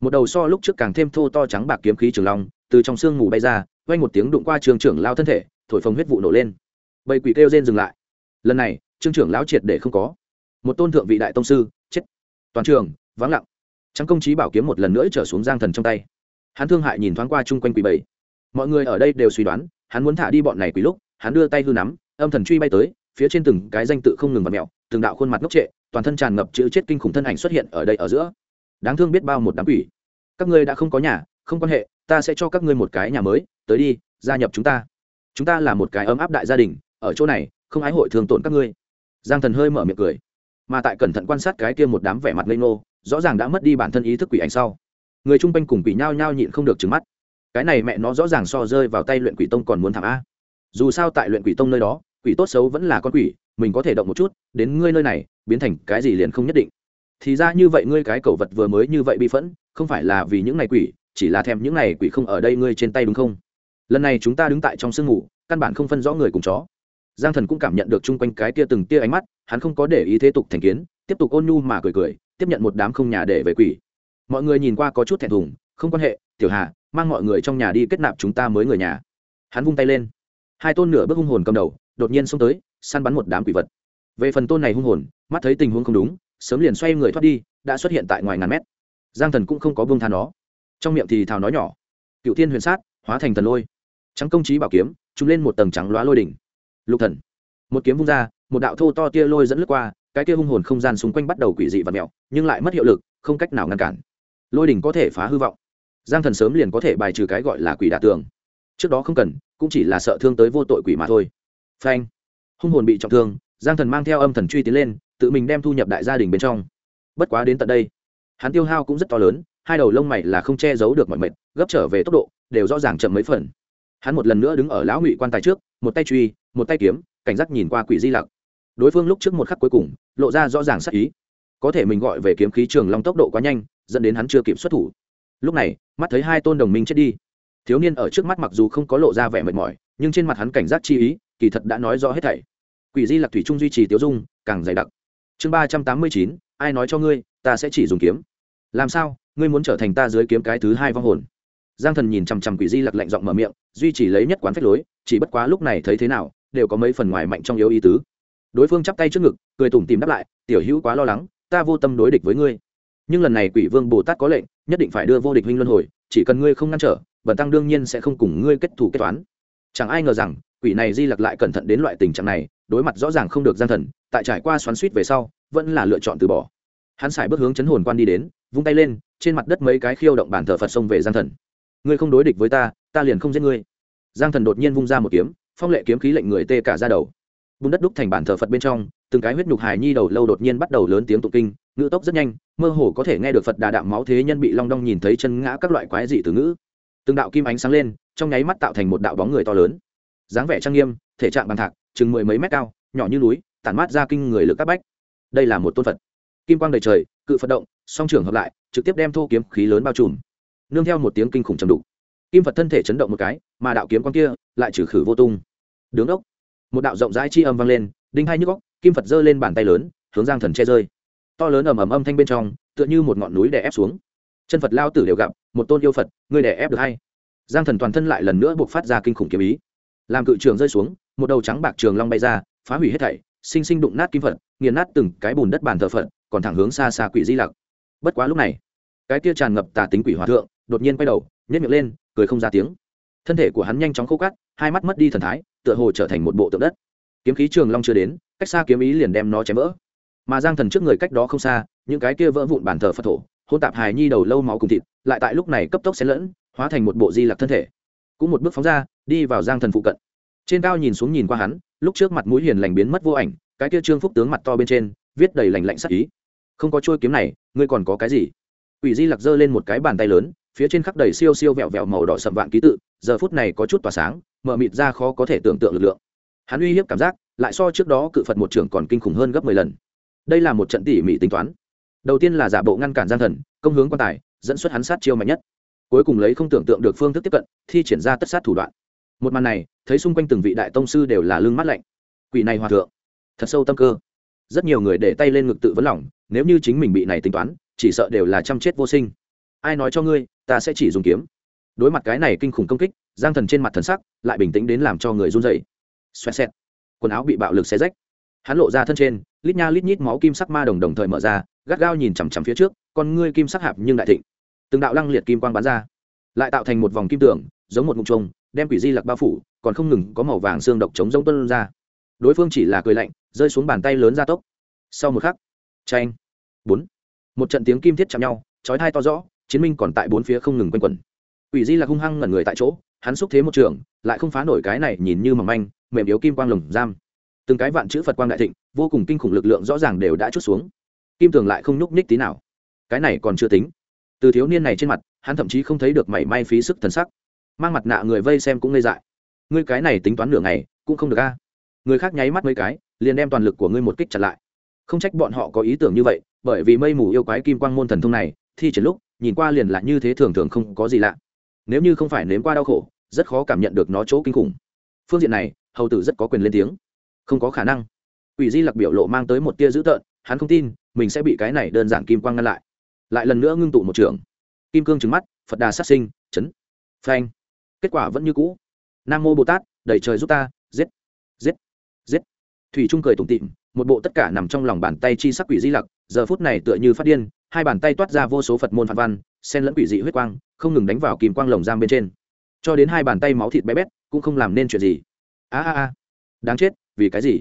một đầu so lúc trước càng thêm thô to trắng bạc kiếm khí trường long từ trong sương mù bay ra quanh một tiếng đụng qua trường trưởng lao thân thể, thổi phồng huyết vụ nổ lên. Bầy quỷ kêu rên dừng lại lần này trương trưởng lão triệt để không có. Một tôn thượng vị đại tông sư, chết. Toàn trường, vắng lặng. Trắng công trí bảo kiếm một lần nữa trở xuống giang thần trong tay. Hắn thương hại nhìn thoáng qua chung quanh quỷ bảy mọi người ở đây đều suy đoán, hắn muốn thả đi bọn này quỷ lúc, hắn đưa tay hư nắm, âm thần truy bay tới, phía trên từng cái danh tự không ngừng vặt mẹo từng đạo khuôn mặt ngốc trệ, toàn thân tràn ngập chữ chết kinh khủng thân ảnh xuất hiện ở đây ở giữa. Đáng thương biết bao một đám quỷ. Các ngươi đã không có nhà, không quan hệ, ta sẽ cho các ngươi một cái nhà mới, tới đi, gia nhập chúng ta. Chúng ta là một cái ấm áp đại gia đình, ở chỗ này không ái hội thường tổn các ngươi. Giang thần hơi mở miệng cười. Mà tại cẩn thận quan sát cái kia một đám vẻ mặt lê ngô, rõ ràng đã mất đi bản thân ý thức quỷ ảnh sau. Người chung quanh cùng quỷ nhao nhao nhịn không được trứng mắt. Cái này mẹ nó rõ ràng so rơi vào tay luyện quỷ tông còn muốn thảm a. Dù sao tại luyện quỷ tông nơi đó, quỷ tốt xấu vẫn là con quỷ, mình có thể động một chút, đến ngươi nơi này, biến thành cái gì liền không nhất định. Thì ra như vậy ngươi cái cẩu vật vừa mới như vậy bị phẫn, không phải là vì những này quỷ, chỉ là thèm những này quỷ không ở đây ngươi trên tay đúng không? Lần này chúng ta đứng tại trong sương ngủ căn bản không phân rõ người cùng chó giang thần cũng cảm nhận được chung quanh cái tia từng tia ánh mắt, hắn không có để ý thế tục thành kiến, tiếp tục ôn nhu mà cười cười, tiếp nhận một đám không nhà để về quỷ. Mọi người nhìn qua có chút thẹn thùng, không quan hệ, tiểu hà, mang mọi người trong nhà đi kết nạp chúng ta mới người nhà. Hắn vung tay lên. Hai tôn nửa bước hung hồn cầm đầu, đột nhiên xông tới, săn bắn một đám quỷ vật. Về phần tôn này hung hồn, mắt thấy tình huống không đúng, sớm liền xoay người thoát đi, đã xuất hiện tại ngoài ngàn mét. Giang thần cũng không có vương tha nó. Trong miệng thì thào nói nhỏ, cựu thiên huyền sát, hóa thành thần lôi. Trắng công trí bảo kiếm chúng lên một tầng trắng loá lôi đỉnh lục thần. Một kiếm vung ra, một đạo thô to tia lôi dẫn lướt qua, cái kia hung hồn không gian xung quanh bắt đầu quỷ dị và mèo, nhưng lại mất hiệu lực, không cách nào ngăn cản. Lôi đỉnh có thể phá hư vọng. Giang thần sớm liền có thể bài trừ cái gọi là quỷ đả tường. Trước đó không cần, cũng chỉ là sợ thương tới vô tội quỷ mà thôi. Phanh. Hung hồn bị trọng thương, giang thần mang theo âm thần truy tiến lên, tự mình đem thu nhập đại gia đình bên trong. Bất quá đến tận đây, hắn tiêu hao cũng rất to lớn, hai đầu lông mày là không che giấu được mọi mệt, gấp trở về tốc độ, đều rõ ràng chậm mấy phần. Hắn một lần nữa đứng ở lão ngụy quan tài trước, một tay truy một tay kiếm, cảnh giác nhìn qua quỷ di lặc. Đối phương lúc trước một khắc cuối cùng, lộ ra rõ ràng sắc ý. Có thể mình gọi về kiếm khí trường long tốc độ quá nhanh, dẫn đến hắn chưa kịp xuất thủ. Lúc này, mắt thấy hai tôn đồng minh chết đi. Thiếu niên ở trước mắt mặc dù không có lộ ra vẻ mệt mỏi, nhưng trên mặt hắn cảnh giác chi ý, kỳ thật đã nói rõ hết thảy. Quỷ di lặc thủy trung duy trì tiêu dung, càng dày đặc. Chương ba trăm tám mươi chín, ai nói cho ngươi, ta sẽ chỉ dùng kiếm. Làm sao, ngươi muốn trở thành ta dưới kiếm cái thứ hai vong hồn? Giang thần nhìn chằm chằm quỷ di lặc lạnh giọng mở miệng, duy trì lấy nhất quán phép lối, chỉ bất quá lúc này thấy thế nào đều có mấy phần ngoài mạnh trong yếu ý tứ. Đối phương chắp tay trước ngực, cười tủm tìm đáp lại, tiểu hữu quá lo lắng, ta vô tâm đối địch với ngươi. Nhưng lần này quỷ vương bồ tát có lệnh, nhất định phải đưa vô địch huynh luân hồi, chỉ cần ngươi không ngăn trở, bần tăng đương nhiên sẽ không cùng ngươi kết thù kết toán. Chẳng ai ngờ rằng, quỷ này di lặc lại cẩn thận đến loại tình trạng này, đối mặt rõ ràng không được gian thần, tại trải qua xoắn suýt về sau, vẫn là lựa chọn từ bỏ. Hắn xài bước hướng chấn hồn quan đi đến, vung tay lên, trên mặt đất mấy cái khiêu động bàn thờ phật xông về giang thần. Ngươi không đối địch với ta ta liền không giết ngươi. Giang thần đột nhiên vung ra một kiếm phong lệ kiếm khí lệnh người tê cả ra đầu. Bùn đất đúc thành bản thờ phật bên trong, từng cái huyết nhục hài nhi đầu lâu đột nhiên bắt đầu lớn tiếng tụng kinh, ngữ tốc rất nhanh, mơ hồ có thể nghe được phật đà đạm máu thế nhân bị long đong nhìn thấy chân ngã các loại quái dị từ ngữ. Từng đạo kim ánh sáng lên, trong nháy mắt tạo thành một đạo bóng người to lớn. Dáng vẻ trang nghiêm, thể trạng bằng thạc, chừng mười mấy mét cao, nhỏ như núi, tản mát ra kinh người lực các bách. Đây là một tôn phật. Kim quang đầy trời, cự phật động, song trưởng hợp lại, trực tiếp đem thô kiếm khí lớn bao trùm. Nương theo một tiếng kinh khủng trầm đục kim phật thân thể chấn động một cái, mà đạo kiếm quang kia lại trừ khử vô tung. Đứng ốc. Một đạo rộng rãi chi âm vang lên, đinh hai nhức góc kim phật giơ lên bàn tay lớn, hướng giang thần che rơi. To lớn ầm ầm âm thanh bên trong, tựa như một ngọn núi đè ép xuống. Chân phật lao tử đều gặp, một tôn yêu phật, ngươi đè ép được hay? Giang thần toàn thân lại lần nữa buộc phát ra kinh khủng kiếm ý. Làm cự trường rơi xuống, một đầu trắng bạc trường long bay ra, phá hủy hết thảy, sinh sinh đụng nát kim phật, nghiền nát từng cái bùn đất bàn thờ phật, còn thẳng hướng xa xa quỷ di lặc. Bất quá lúc này, cái kia tràn ngập tà tính quỷ hòa thượng đột nhiên quay đầu nhét miệng lên cười không ra tiếng. Thân thể của hắn nhanh chóng khô cắt hai mắt mất đi thần thái, tựa hồ trở thành một bộ tượng đất. Kiếm khí trường long chưa đến, cách xa kiếm ý liền đem nó chém vỡ. Mà giang thần trước người cách đó không xa, những cái kia vỡ vụn bàn thờ phật thổ hôn tạp hài nhi đầu lâu máu cùng thịt, lại tại lúc này cấp tốc xen lẫn, hóa thành một bộ di lặc thân thể. Cũng một bước phóng ra, đi vào giang thần phụ cận. Trên cao nhìn xuống nhìn qua hắn, lúc trước mặt mũi hiền lành biến mất vô ảnh, cái kia trương phúc tướng mặt to bên trên, viết đầy lành lạnh sắc ý. Không có trôi kiếm này, ngươi còn có cái gì? Quỷ di lặc giơ lên một cái bàn tay lớn phía trên khắc đầy siêu siêu vẹo vẹo màu đỏ sậm vạn ký tự, giờ phút này có chút tỏa sáng, mở mịt ra khó có thể tưởng tượng lực lượng. Hắn uy hiếp cảm giác, lại so trước đó cự phật một trưởng còn kinh khủng hơn gấp mười lần. Đây là một trận tỉ mỉ tính toán. Đầu tiên là giả bộ ngăn cản gian thần, công hướng quan tài, dẫn xuất hắn sát chiêu mạnh nhất. Cuối cùng lấy không tưởng tượng được phương thức tiếp cận, thi triển ra tất sát thủ đoạn. Một màn này, thấy xung quanh từng vị đại tông sư đều là lương mắt lạnh. Quỷ này hòa thượng, thật sâu tâm cơ. Rất nhiều người để tay lên ngực tự vấn lòng, nếu như chính mình bị này tính toán, chỉ sợ đều là chăm chết vô sinh. Ai nói cho ngươi? Ta sẽ chỉ dùng kiếm. Đối mặt cái này kinh khủng công kích, giang thần trên mặt thần sắc lại bình tĩnh đến làm cho người run dậy xoẹt xẹt. Quần áo bị bạo lực xé rách. Hắn lộ ra thân trên, lít nha lít nhít máu kim sắc ma đồng đồng thời mở ra, gắt gao nhìn chằm chằm phía trước, con ngươi kim sắc hạp nhưng đại thịnh. Từng đạo lăng liệt kim quang bắn ra, lại tạo thành một vòng kim tưởng giống một mục trông đem quỷ di lặc bao phủ, còn không ngừng có màu vàng xương độc chống giống tuân ra. Đối phương chỉ là cười lạnh, rơi xuống bàn tay lớn ra tốc. Sau một khắc tranh bốn, một trận tiếng kim thiết chạm nhau, chói thai to rõ chiến minh còn tại bốn phía không ngừng quanh quẩn. Ủy di là hung hăng ngẩn người tại chỗ, hắn xúc thế một trường, lại không phá nổi cái này nhìn như mỏng manh, mềm yếu kim quang lồng giam. Từng cái vạn chữ phật quang đại thịnh, vô cùng kinh khủng lực lượng rõ ràng đều đã chút xuống. Kim tường lại không nhúc nhích tí nào. Cái này còn chưa tính. Từ thiếu niên này trên mặt, hắn thậm chí không thấy được mảy may phí sức thần sắc. Mang mặt nạ người vây xem cũng ngây dại. Ngươi cái này tính toán nửa ngày, cũng không được a. Người khác nháy mắt mấy cái, liền đem toàn lực của ngươi một kích chặt lại. Không trách bọn họ có ý tưởng như vậy, bởi vì mây mù yêu quái kim quang môn thần thông này, thi triển lúc nhìn qua liền là như thế thường thường không có gì lạ. Nếu như không phải nếm qua đau khổ, rất khó cảm nhận được nó chỗ kinh khủng. Phương diện này, hầu tử rất có quyền lên tiếng. Không có khả năng. Ủy di lặc biểu lộ mang tới một tia dữ tợn, hắn không tin, mình sẽ bị cái này đơn giản kim quang ngăn lại. Lại lần nữa ngưng tụ một trường. Kim cương trứng mắt, phật đà sát sinh, chấn. Phanh. Kết quả vẫn như cũ. Nam mô bồ tát, đẩy trời giúp ta, giết giết giết. Thủy trung cười tủm tịm một bộ tất cả nằm trong lòng bàn tay chi sắc quỷ di lặc, giờ phút này tựa như phát điên hai bàn tay toát ra vô số phật môn phật văn sen lẫn quỷ dị huyết quang, không ngừng đánh vào kìm quang lồng giam bên trên. Cho đến hai bàn tay máu thịt bé bét, cũng không làm nên chuyện gì. A a a. Đáng chết, vì cái gì?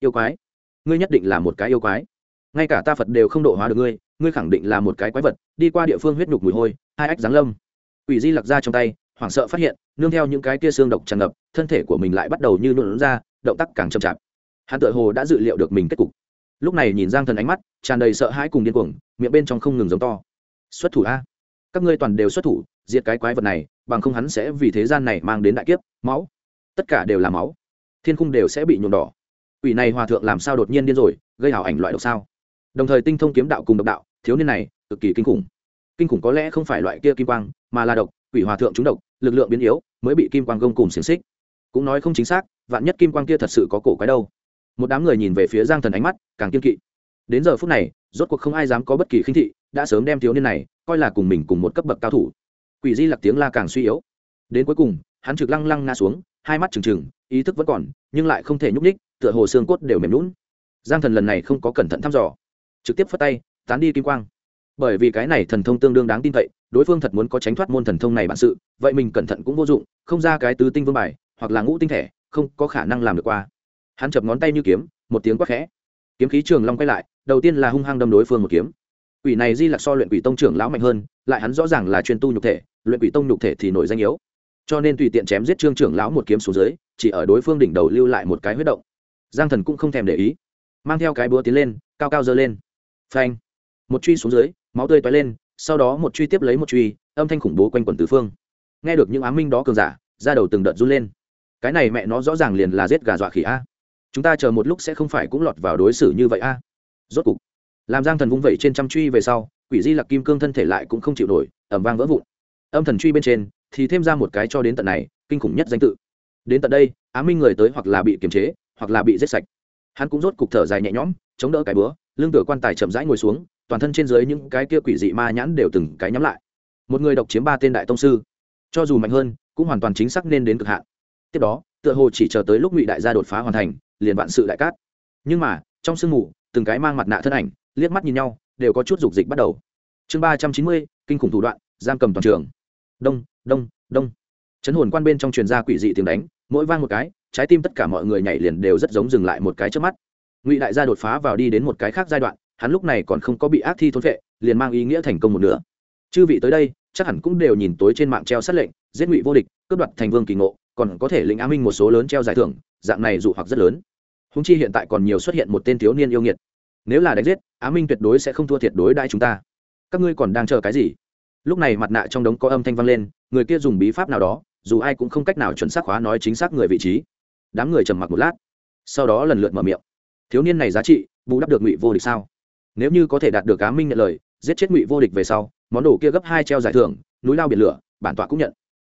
Yêu quái. Ngươi nhất định là một cái yêu quái. Ngay cả ta phật đều không độ hóa được ngươi ngươi khẳng định là một cái quái vật, đi qua địa phương huyết nhục mùi hôi, hai ách giáng lâm. Quỷ di lặc ra trong tay, hoảng sợ phát hiện, nương theo những cái kia xương độc tràn ngập, thân thể của mình lại bắt đầu như nôn ra, động tác càng chậm chạp. Hắn tự hồ đã dự liệu được mình kết cục. Lúc này nhìn giang thần ánh mắt, tràn đầy sợ hãi cùng điên cuồng miệng bên trong không ngừng giống to. Xuất thủ a. Các ngươi toàn đều xuất thủ, diệt cái quái vật này, bằng không hắn sẽ vì thế gian này mang đến đại kiếp, máu. Tất cả đều là máu. Thiên khung đều sẽ bị nhuộm đỏ. Ủy này hòa thượng làm sao đột nhiên điên rồi, gây hảo ảnh loại độc sao? Đồng thời tinh thông kiếm đạo cùng độc đạo, thiếu niên này, cực kỳ kinh khủng. Kinh khủng có lẽ không phải loại kia kim quang, mà là độc, quỷ hòa thượng trúng độc, lực lượng biến yếu, mới bị kim quang gông cùng xiềng xích. Cũng nói không chính xác, vạn nhất kim quang kia thật sự có cổ cái đâu. Một đám người nhìn về phía giang thần ánh mắt, càng kiên kỵ. Đến giờ phút này rốt cuộc không ai dám có bất kỳ khinh thị, đã sớm đem thiếu niên này coi là cùng mình cùng một cấp bậc cao thủ. Quỷ di lặc tiếng la càng suy yếu. Đến cuối cùng, hắn trực lăng lăng ngã xuống, hai mắt trừng trừng, ý thức vẫn còn, nhưng lại không thể nhúc ních tựa hồ xương cốt đều mềm lún giang thần lần này không có cẩn thận thăm dò. Trực tiếp phất tay, tán đi kim quang. Bởi vì cái này thần thông tương đương đáng tin cậy, đối phương thật muốn có tránh thoát môn thần thông này bản sự, vậy mình cẩn thận cũng vô dụng, không ra cái tứ tinh vương bài, hoặc là ngũ tinh thể, không có khả năng làm được qua. Hắn chập ngón tay như kiếm, một tiếng quát khẽ. Kiếm khí trường long quay lại đầu tiên là hung hăng đâm đối phương một kiếm. Quỷ này di lạc so luyện quỷ tông trưởng lão mạnh hơn, lại hắn rõ ràng là chuyên tu nhục thể, luyện quỷ tông nhục thể thì nổi danh yếu. Cho nên tùy tiện chém giết trương trưởng lão một kiếm xuống dưới, chỉ ở đối phương đỉnh đầu lưu lại một cái huyết động. Giang thần cũng không thèm để ý, mang theo cái búa tiến lên, cao cao dơ lên. Phanh! Một truy xuống dưới, máu tươi toái lên, sau đó một truy tiếp lấy một truy, âm thanh khủng bố quanh quẩn tứ phương. Nghe được những ám minh đó cường giả ra đầu từng đợt run lên. Cái này mẹ nó rõ ràng liền là giết gà dọa khỉ a. Chúng ta chờ một lúc sẽ không phải cũng lọt vào đối xử như vậy a rốt cục, làm giang thần vung vẩy trên trăm truy về sau, quỷ di lặc kim cương thân thể lại cũng không chịu nổi ẩm vang vỡ vụn. Âm thần truy bên trên thì thêm ra một cái cho đến tận này, kinh khủng nhất danh tự. Đến tận đây, á minh người tới hoặc là bị kiềm chế, hoặc là bị giết sạch. Hắn cũng rốt cục thở dài nhẹ nhõm, chống đỡ cái bữa lưng tựa quan tài chậm rãi ngồi xuống, toàn thân trên dưới những cái kia quỷ dị ma nhãn đều từng cái nhắm lại. Một người độc chiếm ba tên đại tông sư. Cho dù mạnh hơn, cũng hoàn toàn chính xác nên đến cực hạn. Tiếp đó, tựa hồ chỉ chờ tới lúc ngụy đại gia đột phá hoàn thành, liền vạn sự đại cát. Nhưng mà, trong sương mù từng cái mang mặt nạ thân ảnh, liếc mắt nhìn nhau, đều có chút dục dịch bắt đầu. Chương ba trăm chín mươi, kinh khủng thủ đoạn, giam cầm toàn trường. Đông đông đông. Chấn hồn quan bên trong truyền ra quỷ dị tiếng đánh, mỗi vang một cái, trái tim tất cả mọi người nhảy liền đều rất giống dừng lại một cái trước mắt. Ngụy đại gia đột phá vào đi đến một cái khác giai đoạn, hắn lúc này còn không có bị ác thi thốn vệ liền mang ý nghĩa thành công một nửa. Chư vị tới đây, chắc hẳn cũng đều nhìn tối trên mạng treo sát lệnh, giết ngụy vô địch, cướp đoạt thành vương kỳ ngộ, còn có thể lĩnh á minh một số lớn treo giải thưởng, dạng này dụ hoặc rất lớn húng chi hiện tại còn nhiều xuất hiện một tên thiếu niên yêu nghiệt. Nếu là đánh giết, á minh tuyệt đối sẽ không thua thiệt đối đại chúng ta. Các ngươi còn đang chờ cái gì? Lúc này mặt nạ trong đống có âm thanh vang lên, người kia dùng bí pháp nào đó, dù ai cũng không cách nào chuẩn xác hóa nói chính xác người vị trí. Đám người trầm mặc một lát, sau đó lần lượt mở miệng. Thiếu niên này giá trị, bù đắp được ngụy vô địch sao? Nếu như có thể đạt được cá minh nhận lời, giết chết ngụy vô địch về sau, món đồ kia gấp hai treo giải thưởng, núi lao biển lửa, bản tọa cũng nhận.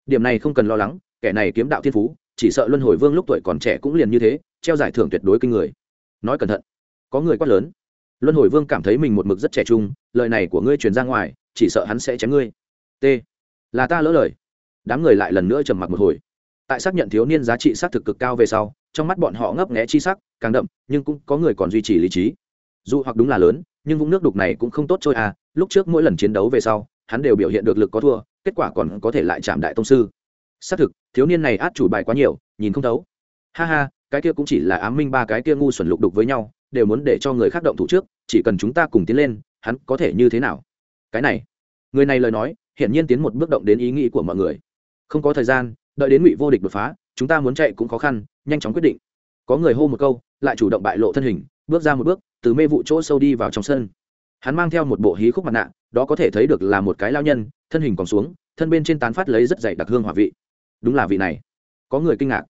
Điểm này không cần lo lắng, kẻ này kiếm đạo thiên phú, chỉ sợ luân hồi vương lúc tuổi còn trẻ cũng liền như thế treo giải thưởng tuyệt đối kinh người. Nói cẩn thận, có người quát lớn. Luân hồi vương cảm thấy mình một mực rất trẻ trung, lời này của ngươi truyền ra ngoài, chỉ sợ hắn sẽ chém ngươi. T. Là ta lỡ lời. Đám người lại lần nữa trầm mặc một hồi. Tại xác nhận thiếu niên giá trị xác thực cực cao về sau, trong mắt bọn họ ngấp nghé chi sắc, càng đậm, nhưng cũng có người còn duy trì lý trí. Dù hoặc đúng là lớn, nhưng vũng nước đục này cũng không tốt trôi à lúc trước mỗi lần chiến đấu về sau, hắn đều biểu hiện được lực có thua, kết quả còn có thể lại chạm đại tông sư. Xác thực, thiếu niên này át chủ bài quá nhiều, nhìn không thấu. Ha ha cái kia cũng chỉ là ám minh ba cái kia ngu xuẩn lục đục với nhau, đều muốn để cho người khác động thủ trước, chỉ cần chúng ta cùng tiến lên, hắn có thể như thế nào? Cái này, người này lời nói, hiển nhiên tiến một bước động đến ý nghĩ của mọi người. Không có thời gian, đợi đến ngụy vô địch đột phá, chúng ta muốn chạy cũng khó khăn, nhanh chóng quyết định. Có người hô một câu, lại chủ động bại lộ thân hình, bước ra một bước, từ mê vụ chỗ sâu đi vào trong sân. Hắn mang theo một bộ hí khúc mặt nạ, đó có thể thấy được là một cái lao nhân, thân hình còn xuống, thân bên trên tán phát lấy rất dày đặc hương hỏa vị. Đúng là vị này. Có người kinh ngạc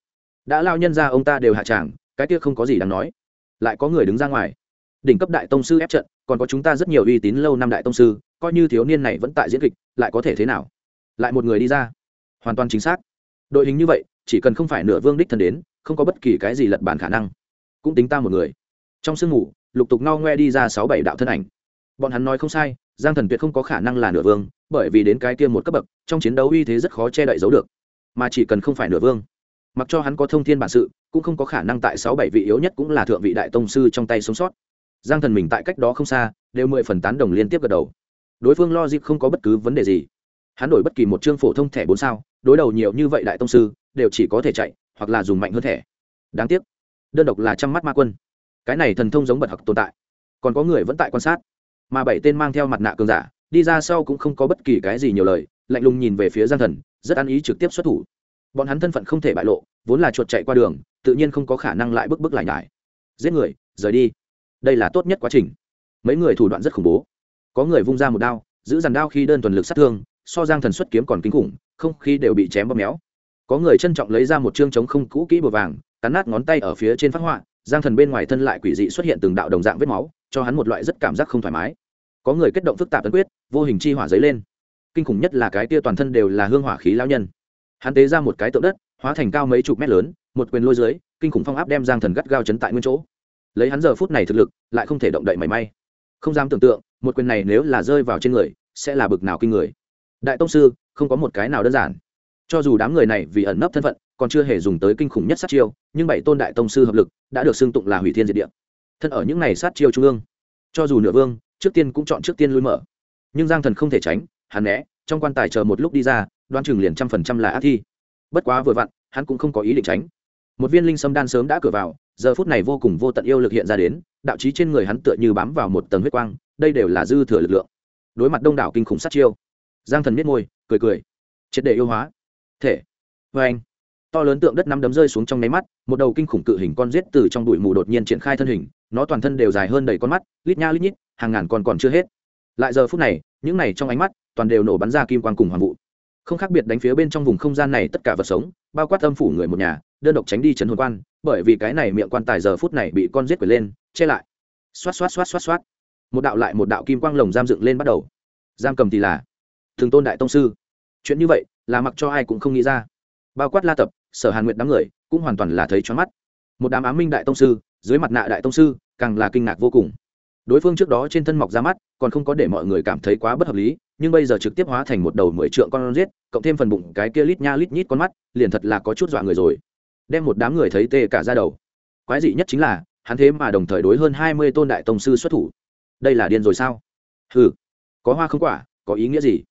đã lao nhân ra ông ta đều hạ tràng, cái kia không có gì đáng nói. Lại có người đứng ra ngoài. Đỉnh cấp đại tông sư ép trận, còn có chúng ta rất nhiều uy tín lâu năm đại tông sư, coi như thiếu niên này vẫn tại diễn kịch, lại có thể thế nào? Lại một người đi ra. Hoàn toàn chính xác. Đội hình như vậy, chỉ cần không phải nửa vương đích thân đến, không có bất kỳ cái gì lật bản khả năng. Cũng tính ta một người. Trong sương mù, lục tục no ngoe đi ra sáu bảy đạo thân ảnh. Bọn hắn nói không sai, giang thần tuyệt không có khả năng là nửa vương, bởi vì đến cái kia một cấp bậc, trong chiến đấu uy thế rất khó che đậy giấu được. Mà chỉ cần không phải nửa vương mặc cho hắn có thông thiên bản sự, cũng không có khả năng tại sáu bảy vị yếu nhất cũng là thượng vị đại tông sư trong tay sống sót. Giang thần mình tại cách đó không xa, đều mười phần tán đồng liên tiếp gật đầu. Đối phương lo dịp không có bất cứ vấn đề gì. Hắn đổi bất kỳ một chương phổ thông thẻ bốn sao, đối đầu nhiều như vậy đại tông sư, đều chỉ có thể chạy, hoặc là dùng mạnh hơn thẻ. Đáng tiếc, đơn độc là trăm mắt ma quân. Cái này thần thông giống bật học tồn tại. Còn có người vẫn tại quan sát. Mà bảy tên mang theo mặt nạ cường giả, đi ra sau cũng không có bất kỳ cái gì nhiều lời, lạnh lùng nhìn về phía giang thần, rất ăn ý trực tiếp xuất thủ bọn hắn thân phận không thể bại lộ, vốn là chuột chạy qua đường, tự nhiên không có khả năng lại bước bước lại nhải. Giết người, rời đi. Đây là tốt nhất quá trình. Mấy người thủ đoạn rất khủng bố. Có người vung ra một đao, giữ dàn đao khi đơn thuần lực sát thương, so giang thần xuất kiếm còn kinh khủng, không khí đều bị chém bóp méo. Có người trân trọng lấy ra một chương chống không cũ kỹ bờ vàng, cắn nát ngón tay ở phía trên phát họa, giang thần bên ngoài thân lại quỷ dị xuất hiện từng đạo đồng dạng vết máu, cho hắn một loại rất cảm giác không thoải mái. Có người kết động phức tạp tấn quyết, vô hình chi hỏa dấy lên. Kinh khủng nhất là cái tia toàn thân đều là hương hỏa khí lao nhân hắn tế ra một cái tượng đất, hóa thành cao mấy chục mét lớn, một quyền lôi dưới, kinh khủng phong áp đem giang thần gắt gao chấn tại nguyên chỗ. Lấy hắn giờ phút này thực lực, lại không thể động đậy mảy may. Không dám tưởng tượng, một quyền này nếu là rơi vào trên người, sẽ là bực nào kinh người. Đại tông sư, không có một cái nào đơn giản. Cho dù đám người này vì ẩn nấp thân phận, còn chưa hề dùng tới kinh khủng nhất sát chiêu, nhưng bảy tôn đại tông sư hợp lực đã được xưng tụng là hủy thiên diệt địa. Thân ở những này sát chiêu trung ương, cho dù nửa vương, trước tiên cũng chọn trước tiên lui mở. Nhưng giang thần không thể tránh, hắn né, trong quan tài chờ một lúc đi ra đoan chừng liền trăm phần trăm là ác thi. Bất quá vừa vặn, hắn cũng không có ý định tránh. Một viên linh sâm đan sớm đã cửa vào, giờ phút này vô cùng vô tận yêu lực hiện ra đến, đạo trí trên người hắn tựa như bám vào một tầng huyết quang, đây đều là dư thừa lực lượng. Đối mặt đông đảo kinh khủng sát chiêu, giang thần biết môi, cười cười. Triệt để yêu hóa. Thể. Vê anh. To lớn tượng đất năm đấm rơi xuống trong nháy mắt, một đầu kinh khủng cự hình con rết từ trong bụi mù đột nhiên triển khai thân hình, nó toàn thân đều dài hơn đầy con mắt, lít nha lít nhít, hàng ngàn con còn chưa hết. Lại giờ phút này, những này trong ánh mắt, toàn đều nổ bắn ra kim quang cùng hoàng vụ không khác biệt đánh phía bên trong vùng không gian này tất cả vật sống, bao quát âm phủ người một nhà, đơn độc tránh đi trấn hồn quan, bởi vì cái này miệng quan tài giờ phút này bị con giết quẩy lên, che lại. Xoát xoát xoát xoát xoát. Một đạo lại một đạo kim quang lồng giam dựng lên bắt đầu. Giam cầm thì là thường tôn đại tông sư. Chuyện như vậy là mặc cho ai cũng không nghĩ ra. Bao quát la tập, sở hàn nguyện đám người cũng hoàn toàn là thấy choáng mắt. Một đám ám minh đại tông sư, dưới mặt nạ đại tông sư, càng là kinh ngạc vô cùng đối phương trước đó trên thân mọc ra mắt, còn không có để mọi người cảm thấy quá bất hợp lý, nhưng bây giờ trực tiếp hóa thành một đầu mười trượng con giết, cộng thêm phần bụng cái kia lít nha lít nhít con mắt, liền thật là có chút dọa người rồi. Đem một đám người thấy tê cả ra đầu. Quái dị nhất chính là, hắn thế mà đồng thời đối hơn hai mươi tôn đại tông sư xuất thủ. Đây là điên rồi sao? Ừ có hoa không quả, có ý nghĩa gì?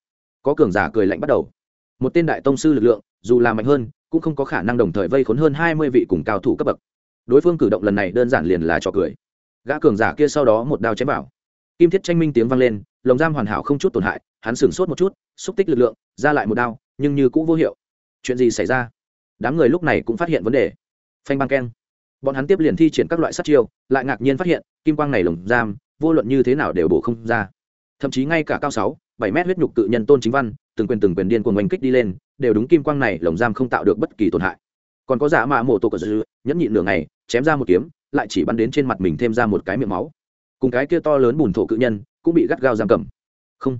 Có cường giả cười lạnh bắt đầu. Một tên đại tông sư lực lượng, dù là mạnh hơn, cũng không có khả năng đồng thời vây khốn hơn hai mươi vị cùng cao thủ cấp bậc. Đối phương cử động lần này đơn giản liền là trò cười gã cường giả kia sau đó một đao chém vào. Kim thiết tranh minh tiếng vang lên, lồng giam hoàn hảo không chút tổn hại, hắn sửng sốt một chút, xúc tích lực lượng, ra lại một đao, nhưng như cũ vô hiệu. Chuyện gì xảy ra? Đám người lúc này cũng phát hiện vấn đề. Phanh băng keng. Bọn hắn tiếp liền thi triển các loại sát chiêu, lại ngạc nhiên phát hiện, kim quang này lồng giam, vô luận như thế nào đều bổ không ra. Thậm chí ngay cả cao sáu, bảy mét huyết nhục tự nhân tôn chính văn, từng quyền từng quyền điên cuồng oanh kích đi lên, đều đúng kim quang này lồng giam không tạo được bất kỳ tổn hại. Còn có giả mạ mổ tổ cờ dư nhẫn nhịn nửa ngày, chém ra một kiếm lại chỉ bắn đến trên mặt mình thêm ra một cái miệng máu. Cùng cái kia to lớn bùn thổ cự nhân cũng bị gắt gao giam cầm. Không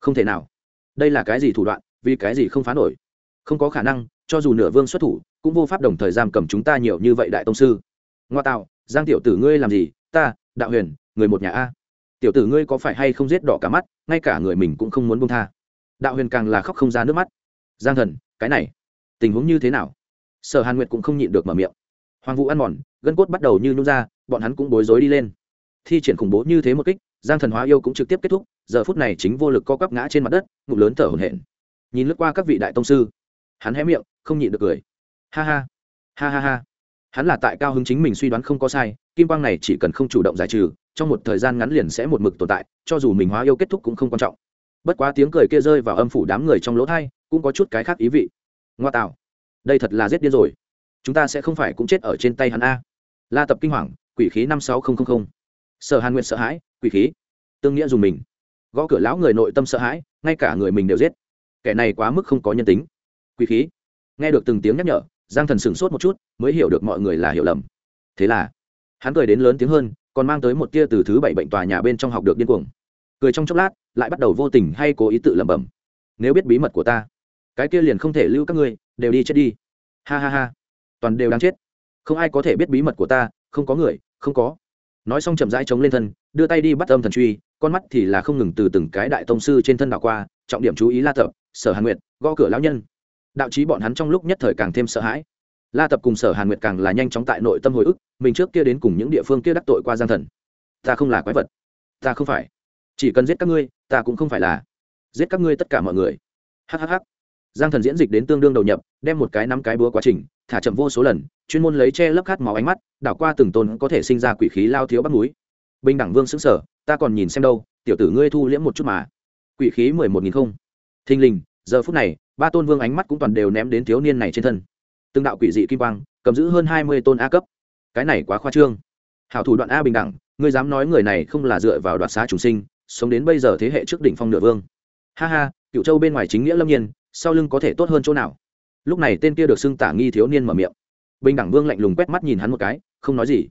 không thể nào. Đây là cái gì thủ đoạn, vì cái gì không phá nổi? Không có khả năng, cho dù nửa vương xuất thủ, cũng vô pháp đồng thời giam cầm chúng ta nhiều như vậy đại tông sư. Ngoa tạo, giang tiểu tử ngươi làm gì? Ta, đạo huyền, người một nhà a. Tiểu tử ngươi có phải hay không giết đỏ cả mắt, ngay cả người mình cũng không muốn bông tha. Đạo huyền càng là khóc không ra nước mắt. Giang thần, cái này, tình huống như thế nào? Sở hàn nguyệt cũng không nhịn được mở miệng hoàng vũ ăn mòn, gân cốt bắt đầu như nhún ra, bọn hắn cũng bối rối đi lên. Thi triển khủng bố như thế một kích, giang thần hóa yêu cũng trực tiếp kết thúc, giờ phút này chính vô lực co quắp ngã trên mặt đất ngục lớn thở hổn hển. Nhìn lướt qua các vị đại tông sư, hắn hé miệng, không nhịn được cười. Ha ha ha ha ha. Hắn là tại cao hứng chính mình suy đoán không có sai, kim quang này chỉ cần không chủ động giải trừ, trong một thời gian ngắn liền sẽ một mực tồn tại, cho dù mình hóa yêu kết thúc cũng không quan trọng. Bất quá tiếng cười kia rơi vào âm phủ đám người trong lỗ thai cũng có chút cái khác ý vị. Ngoa tạo, đây thật là giết điên rồi chúng ta sẽ không phải cũng chết ở trên tay hắn a. La tập kinh hoàng, quỷ khí năm sáu nghìn sở hàn nguyện sợ hãi, quỷ khí. Tương nghĩa dùng mình. Gõ cửa lão người nội tâm sợ hãi, ngay cả người mình đều giết. Kẻ này quá mức không có nhân tính. Quỷ khí. Nghe được từng tiếng nhắc nhở, giang thần sửng sốt một chút, mới hiểu được mọi người là hiểu lầm. Thế là, hắn cười đến lớn tiếng hơn, còn mang tới một tia từ thứ bảy bệnh tòa nhà bên trong học được điên cuồng. Cười trong chốc lát, lại bắt đầu vô tình hay cố ý tự lẩm bẩm. Nếu biết bí mật của ta, cái kia liền không thể lưu các ngươi, đều đi chết đi. Ha ha ha toàn đều đang chết. Không ai có thể biết bí mật của ta, không có người, không có. Nói xong chậm rãi chống lên thân, đưa tay đi bắt âm thần truy, con mắt thì là không ngừng từ từng cái đại tông sư trên thân đảo qua, trọng điểm chú ý la tập, sở hàn nguyệt, gõ cửa lão nhân. Đạo trí bọn hắn trong lúc nhất thời càng thêm sợ hãi. La tập cùng sở hàn nguyệt càng là nhanh chóng tại nội tâm hồi ức, mình trước kia đến cùng những địa phương kia đắc tội qua giang thần. Ta không là quái vật. Ta không phải. Chỉ cần giết các ngươi, ta cũng không phải là. Giết các ngươi tất cả mọi người. Hhh giang thần diễn dịch đến tương đương đầu nhập, đem một cái nắm cái búa quá trình, thả chậm vô số lần, chuyên môn lấy che lấp khát máu ánh mắt, đảo qua từng tôn có thể sinh ra quỷ khí lao thiếu bắt núi. Bình đẳng vương xứng sở ta còn nhìn xem đâu, tiểu tử ngươi thu liễm một chút mà. Quỷ khí mười một nghìn không. Thình lình, giờ phút này, ba tôn vương ánh mắt cũng toàn đều ném đến thiếu niên này trên thân. Từng đạo quỷ dị kim quang, cầm giữ hơn hai mươi tôn a cấp. Cái này quá khoa trương. Hảo thủ đoạn a bình đẳng, ngươi dám nói người này không là dựa vào đoạt xá chủ sinh, sống đến bây giờ thế hệ trước đỉnh phong nửa vương. Ha ha cựu châu bên ngoài chính nghĩa lâm nhiên sau lưng có thể tốt hơn chỗ nào? Lúc này tên kia được xưng tả nghi thiếu niên mở miệng. Bình đẳng vương lạnh lùng quét mắt nhìn hắn một cái, không nói gì.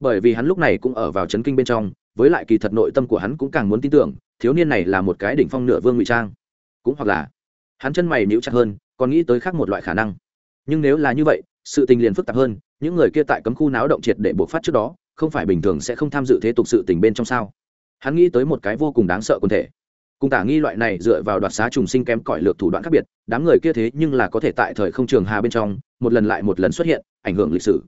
Bởi vì hắn lúc này cũng ở vào c kinh bên trong, với lại kỳ thật nội tâm của hắn cũng càng muốn tin tưởng, thiếu niên này là một cái đỉnh phong nửa vương ngụy trang. Cũng hoặc là, hắn chân mày níu chặt hơn, còn nghĩ tới khác một loại khả năng. Nhưng nếu là như vậy, sự tình liền phức tạp hơn, những người kia tại cấm khu náo động triệt để buộc phát trước đó, không phải bình thường sẽ không tham dự thế tục sự tình bên trong sao? Hắn nghĩ tới một cái vô cùng đáng sợ quần thể cùng tả nghi loại này dựa vào đoạt xá trùng sinh kém cỏi lược thủ đoạn khác biệt, đám người kia thế nhưng là có thể tại thời không trường hà bên trong, một lần lại một lần xuất hiện, ảnh hưởng lịch sử.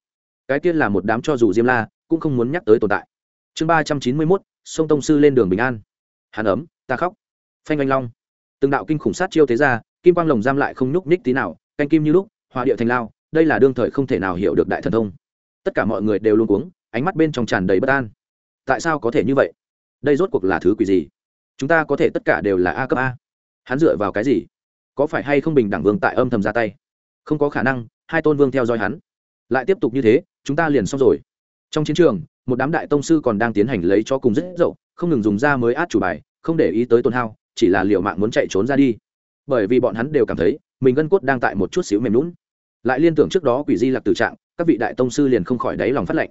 Cái kia là một đám cho dù diêm la, cũng không muốn nhắc tới tồn tại. Chương ba trăm chín mươi mốt, sông tông sư lên đường bình an. Hàn ấm, ta khóc. Phanh anh long. Từng đạo kinh khủng sát chiêu thế ra, kim quang lồng giam lại không nhúc ních tí nào, canh kim như lúc hòa địa thành lao, đây là đương thời không thể nào hiểu được đại thần thông. Tất cả mọi người đều luôn cuống, ánh mắt bên trong tràn đầy bất an. Tại sao có thể như vậy? Đây rốt cuộc là thứ quỷ gì? Chúng ta có thể tất cả đều là a cấp a. Hắn dựa vào cái gì? Có phải hay không bình đẳng vương tại âm thầm ra tay? Không có khả năng, hai tôn vương theo dõi hắn. Lại tiếp tục như thế, chúng ta liền xong rồi. Trong chiến trường, một đám đại tông sư còn đang tiến hành lấy cho cùng rất dậu không ngừng dùng ra mới át chủ bài, không để ý tới tôn hao, chỉ là liệu mạng muốn chạy trốn ra đi. Bởi vì bọn hắn đều cảm thấy, mình gân cốt đang tại một chút xíu mềm lún lại liên tưởng trước đó quỷ di lạc tử trạng, các vị đại tông sư liền không khỏi đáy lòng phát lệnh.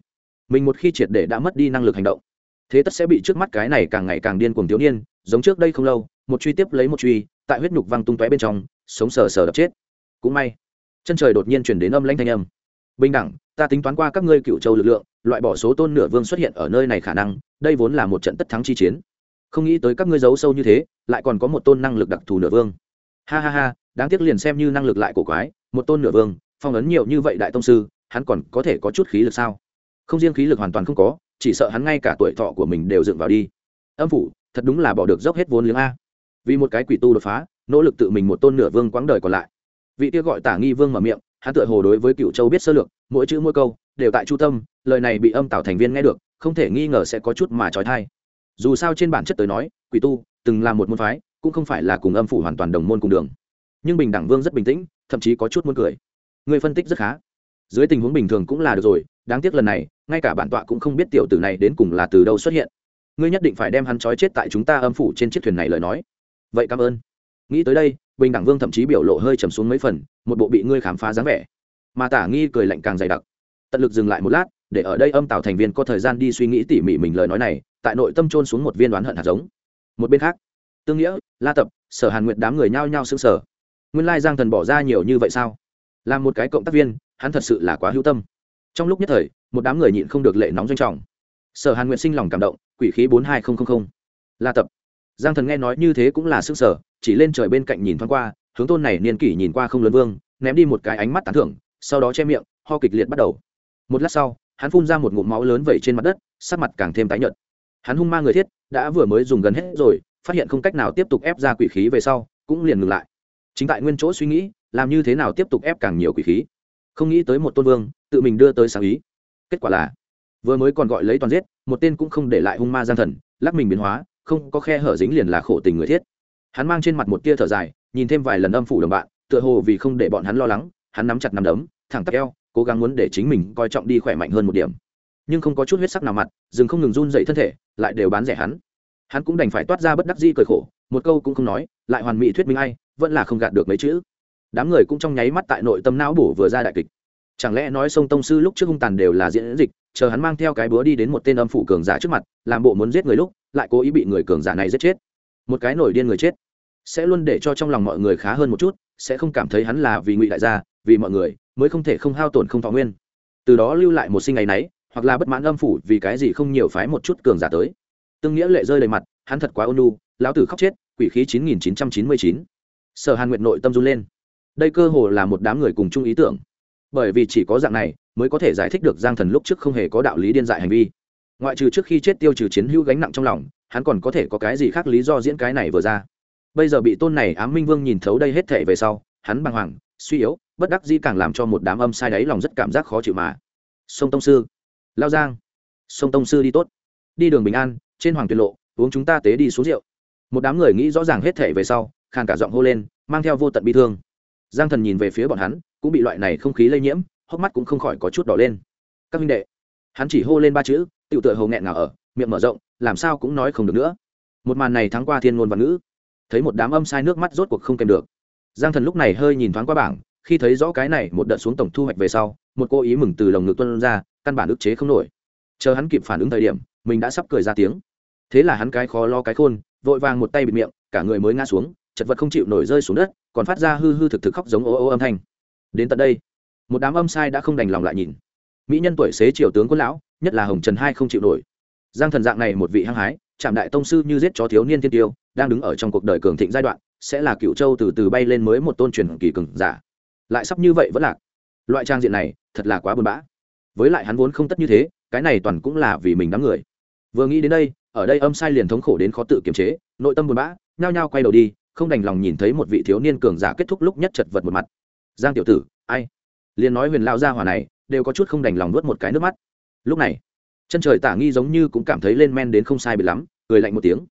Mình một khi triệt để đã mất đi năng lực hành động, thế tất sẽ bị trước mắt cái này càng ngày càng điên cuồng thiếu niên giống trước đây không lâu, một truy tiếp lấy một truy, tại huyết nhục văng tung tóe bên trong, sống sờ sờ đập chết. Cũng may, chân trời đột nhiên chuyển đến âm lãnh thanh âm. Bình đẳng, ta tính toán qua các ngươi cựu châu lực lượng, loại bỏ số tôn nửa vương xuất hiện ở nơi này khả năng, đây vốn là một trận tất thắng chi chiến. Không nghĩ tới các ngươi giấu sâu như thế, lại còn có một tôn năng lực đặc thù nửa vương. Ha ha ha, đáng tiếc liền xem như năng lực lại cổ quái, một tôn nửa vương, phong ấn nhiều như vậy đại tông sư, hắn còn có thể có chút khí lực sao? Không riêng khí lực hoàn toàn không có, chỉ sợ hắn ngay cả tuổi thọ của mình đều dựng vào đi. Âm phủ thật đúng là bỏ được dốc hết vốn liếng a. Vì một cái quỷ tu đột phá, nỗ lực tự mình một tôn nửa vương quãng đời còn lại. Vị kia gọi tả nghi vương mở miệng, hắn tựa hồ đối với cựu châu biết sơ lược, mỗi chữ mỗi câu, đều tại chu tâm, lời này bị âm tạo thành viên nghe được, không thể nghi ngờ sẽ có chút mà trói thai. Dù sao trên bản chất tới nói, quỷ tu, từng là một môn phái, cũng không phải là cùng âm phủ hoàn toàn đồng môn cùng đường. Nhưng bình đẳng vương rất bình tĩnh, thậm chí có chút muốn cười. Người phân tích rất khá. Dưới tình huống bình thường cũng là được rồi, đáng tiếc lần này, ngay cả bản tọa cũng không biết tiểu tử này đến cùng là từ đâu xuất hiện ngươi nhất định phải đem hắn trói chết tại chúng ta âm phủ trên chiếc thuyền này lời nói. Vậy cảm ơn. Nghĩ tới đây, bình đẳng vương thậm chí biểu lộ hơi trầm xuống mấy phần, một bộ bị ngươi khám phá dáng vẻ. Mà tả nghi cười lạnh càng dày đặc. Tận lực dừng lại một lát, để ở đây âm tạo thành viên có thời gian đi suy nghĩ tỉ mỉ mình lời nói này, tại nội tâm trôn xuống một viên đoán hận hạt giống. Một bên khác, tương nghĩa, la tập, sở hàn nguyện đám người nhao nhao xứng sở nguyên lai giang thần bỏ ra nhiều như vậy sao? Là một cái cộng tác viên, hắn thật sự là quá hữu tâm. Trong lúc nhất thời, một đám người nhịn không được lệ nóng doanh trọng sở hàn nguyện sinh lòng cảm động, quỷ khí bốn hai nghìn la tập. Giang thần nghe nói như thế cũng là sức sở, chỉ lên trời bên cạnh nhìn thoáng qua, hướng tôn này niên kỷ nhìn qua không lớn vương, ném đi một cái ánh mắt tán thưởng, sau đó che miệng, ho kịch liệt bắt đầu. Một lát sau, hắn phun ra một ngụm máu lớn vẩy trên mặt đất, sắc mặt càng thêm tái nhợt. Hắn hung ma người thiết, đã vừa mới dùng gần hết rồi, phát hiện không cách nào tiếp tục ép ra quỷ khí về sau, cũng liền ngừng lại. Chính tại nguyên chỗ suy nghĩ, làm như thế nào tiếp tục ép càng nhiều quỷ khí? Không nghĩ tới một tôn vương, tự mình đưa tới sáng ý. Kết quả là vừa mới còn gọi lấy toàn giết, một tên cũng không để lại hung ma gian thần, lắc mình biến hóa, không có khe hở dính liền là khổ tình người thiết. Hắn mang trên mặt một tia thở dài, nhìn thêm vài lần âm phủ đồng bạn, tựa hồ vì không để bọn hắn lo lắng, hắn nắm chặt nắm đấm, thẳng tắc eo, cố gắng muốn để chính mình coi trọng đi khỏe mạnh hơn một điểm. Nhưng không có chút huyết sắc nào mặt dừng không ngừng run dậy thân thể, lại đều bán rẻ hắn. Hắn cũng đành phải toát ra bất đắc di cười khổ, một câu cũng không nói, lại hoàn mỹ thuyết minh ai, vẫn là không gạt được mấy chữ. Đám người cũng trong nháy mắt tại nội tâm não bổ vừa ra đại kịch chẳng lẽ nói sông tông sư lúc trước hung tàn đều là diễn dịch, chờ hắn mang theo cái búa đi đến một tên âm phủ cường giả trước mặt, làm bộ muốn giết người lúc, lại cố ý bị người cường giả này giết chết. Một cái nổi điên người chết. Sẽ luôn để cho trong lòng mọi người khá hơn một chút, sẽ không cảm thấy hắn là vì ngụy đại gia, vì mọi người, mới không thể không hao tổn không thọ nguyên. Từ đó lưu lại một sinh ngày náy hoặc là bất mãn âm phủ vì cái gì không nhiều phái một chút cường giả tới. Tương nghĩa lệ rơi đầy mặt, hắn thật quá ôn lu lão tử khóc chết, quỷ khí chín nghìn chín trăm chín mươi chín. Sở hàn nguyệt nội tâm run lên. Đây cơ hồ là một đám người cùng chung ý tưởng bởi vì chỉ có dạng này mới có thể giải thích được giang thần lúc trước không hề có đạo lý điên dại hành vi. Ngoại trừ trước khi chết tiêu trừ chiến hữu gánh nặng trong lòng, hắn còn có thể có cái gì khác lý do diễn cái này vừa ra. Bây giờ bị tôn này ám minh vương nhìn thấu đây hết thể về sau, hắn bàng hoàng, suy yếu, bất đắc dĩ càng làm cho một đám âm sai đáy lòng rất cảm giác khó chịu mà. Sông tông sư, lao giang, sông tông sư đi tốt. Đi đường bình an, trên hoàng tuyệt lộ, uống chúng ta tế đi xuống rượu. Một đám người nghĩ rõ ràng hết thể về sau, khàn cả giọng hô lên, mang theo vô tận bi thương. Giang thần nhìn về phía bọn hắn cũng bị loại này không khí lây nhiễm, hốc mắt cũng không khỏi có chút đỏ lên. Các minh đệ, hắn chỉ hô lên ba chữ tự tựa hầu nghẹn ngào ở, miệng mở rộng, làm sao cũng nói không được nữa. Một màn này thắng qua thiên ngôn và ngữ. Thấy một đám âm sai nước mắt rốt cuộc không kèm được. Giang thần lúc này hơi nhìn thoáng qua bảng, khi thấy rõ cái này một đợt xuống tổng thu hoạch về sau, một cô ý mừng từ lồng ngực tuân ra, căn bản ức chế không nổi. Chờ hắn kịp phản ứng thời điểm, mình đã sắp cười ra tiếng. Thế là hắn cái khó lo cái khôn, vội vàng một tay bịt miệng, cả người mới ngã xuống, chật vật không chịu nổi rơi xuống đất, còn phát ra hư hư thực thực khóc giống ô ô âm thanh đến tận đây. Một đám âm sai đã không đành lòng lại nhìn. Mỹ nhân tuổi xế triều tướng quân lão, nhất là hồng trần hai không chịu nổi. Giang thần dạng này một vị hăng hái, trạm đại tông sư như giết chó thiếu niên thiên tiêu, đang đứng ở trong cuộc đời cường thịnh giai đoạn, sẽ là cựu châu từ từ bay lên mới một tôn truyền kỳ cường giả. Lại sắp như vậy vẫn lạc. Loại trang diện này, thật là quá buồn bã. Với lại hắn vốn không tất như thế, cái này toàn cũng là vì mình đám người. Vừa nghĩ đến đây, ở đây âm sai liền thống khổ đến khó tự kiềm chế, nội tâm buồn bã, nhao nhao quay đầu đi, không đành lòng nhìn thấy một vị thiếu niên cường giả kết thúc lúc nhất chật vật một mặt giang tiểu tử, ai? Liền nói huyền lao gia hỏa này, đều có chút không đành lòng nuốt một cái nước mắt. Lúc này, chân trời tả nghi giống như cũng cảm thấy lên men đến không sai bị lắm, cười lạnh một tiếng.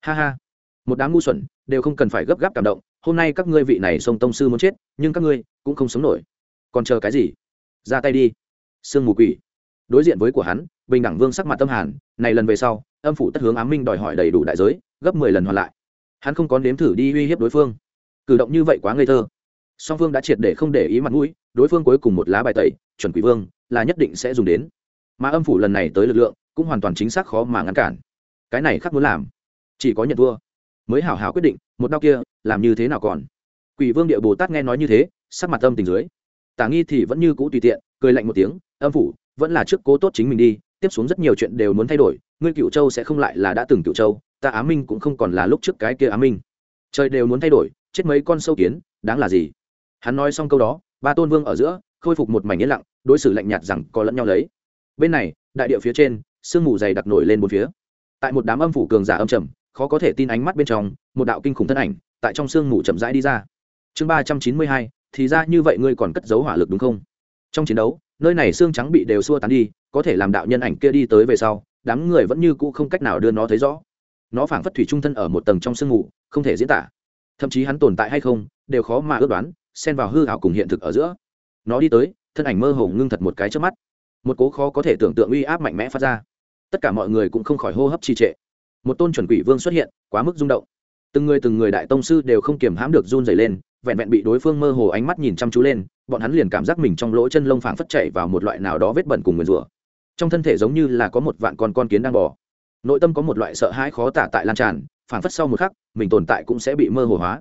Ha ha, một đám ngu xuẩn, đều không cần phải gấp gáp cảm động, hôm nay các ngươi vị này sông tông sư muốn chết, nhưng các ngươi cũng không sống nổi. Còn chờ cái gì? Ra tay đi. Sương mù quỷ. Đối diện với của hắn, bình đẳng vương sắc mặt tâm hàn, này lần về sau, âm phủ tất hướng ám minh đòi hỏi đầy đủ đại giới, gấp mười lần hoàn lại. Hắn không có nếm thử đi uy hiếp đối phương. Cử động như vậy quá ngây thơ song phương đã triệt để không để ý mặt mũi, đối phương cuối cùng một lá bài tẩy, chuẩn quỷ vương, là nhất định sẽ dùng đến. Mà âm phủ lần này tới lực lượng, cũng hoàn toàn chính xác khó mà ngăn cản. Cái này khác muốn làm. Chỉ có nhận thua. Mới hảo hảo quyết định, một đau kia, làm như thế nào còn? Quỷ vương địa bồ tát nghe nói như thế, sắc mặt âm tình dưới. Tả nghi thì vẫn như cũ tùy tiện, cười lạnh một tiếng, âm phủ, vẫn là trước cố tốt chính mình đi, tiếp xuống rất nhiều chuyện đều muốn thay đổi, ngươi cựu châu sẽ không lại là đã từng cựu châu, ta á minh cũng không còn là lúc trước cái kia á minh. Trời đều muốn thay đổi, chết mấy con sâu kiến, đáng là gì? Hắn nói xong câu đó, ba tôn vương ở giữa, khôi phục một mảnh yên lặng, đối xử lạnh nhạt rằng có lẫn nhau lấy. Bên này, đại địa phía trên, sương mù dày đặc nổi lên một phía. Tại một đám âm phủ cường giả âm trầm, khó có thể tin ánh mắt bên trong, một đạo kinh khủng thân ảnh tại trong sương mù chậm rãi đi ra. Chương ba trăm chín mươi hai, thì ra như vậy ngươi còn cất giấu hỏa lực đúng không? Trong chiến đấu, nơi này xương trắng bị đều xua tán đi, có thể làm đạo nhân ảnh kia đi tới về sau, đám người vẫn như cũ không cách nào đưa nó thấy rõ. Nó phảng phất thủy trung thân ở một tầng trong sương mù, không thể diễn tả. Thậm chí hắn tồn tại hay không, đều khó mà ước đoán xen vào hư ảo cùng hiện thực ở giữa. Nó đi tới, thân ảnh mơ hồ ngưng thật một cái trước mắt. Một cố khó có thể tưởng tượng uy áp mạnh mẽ phát ra. Tất cả mọi người cũng không khỏi hô hấp trì trệ. Một tôn chuẩn quỷ vương xuất hiện, quá mức rung động. Từng người từng người đại tông sư đều không kiềm hãm được run dày lên, vẹn vẹn bị đối phương mơ hồ ánh mắt nhìn chăm chú lên, bọn hắn liền cảm giác mình trong lỗ chân lông phảng phất chạy vào một loại nào đó vết bẩn cùng nguyền rủa. Trong thân thể giống như là có một vạn con con kiến đang bò. Nội tâm có một loại sợ hãi khó tả tại lan tràn, phảng phất sau một khắc, mình tồn tại cũng sẽ bị mơ hồ hóa.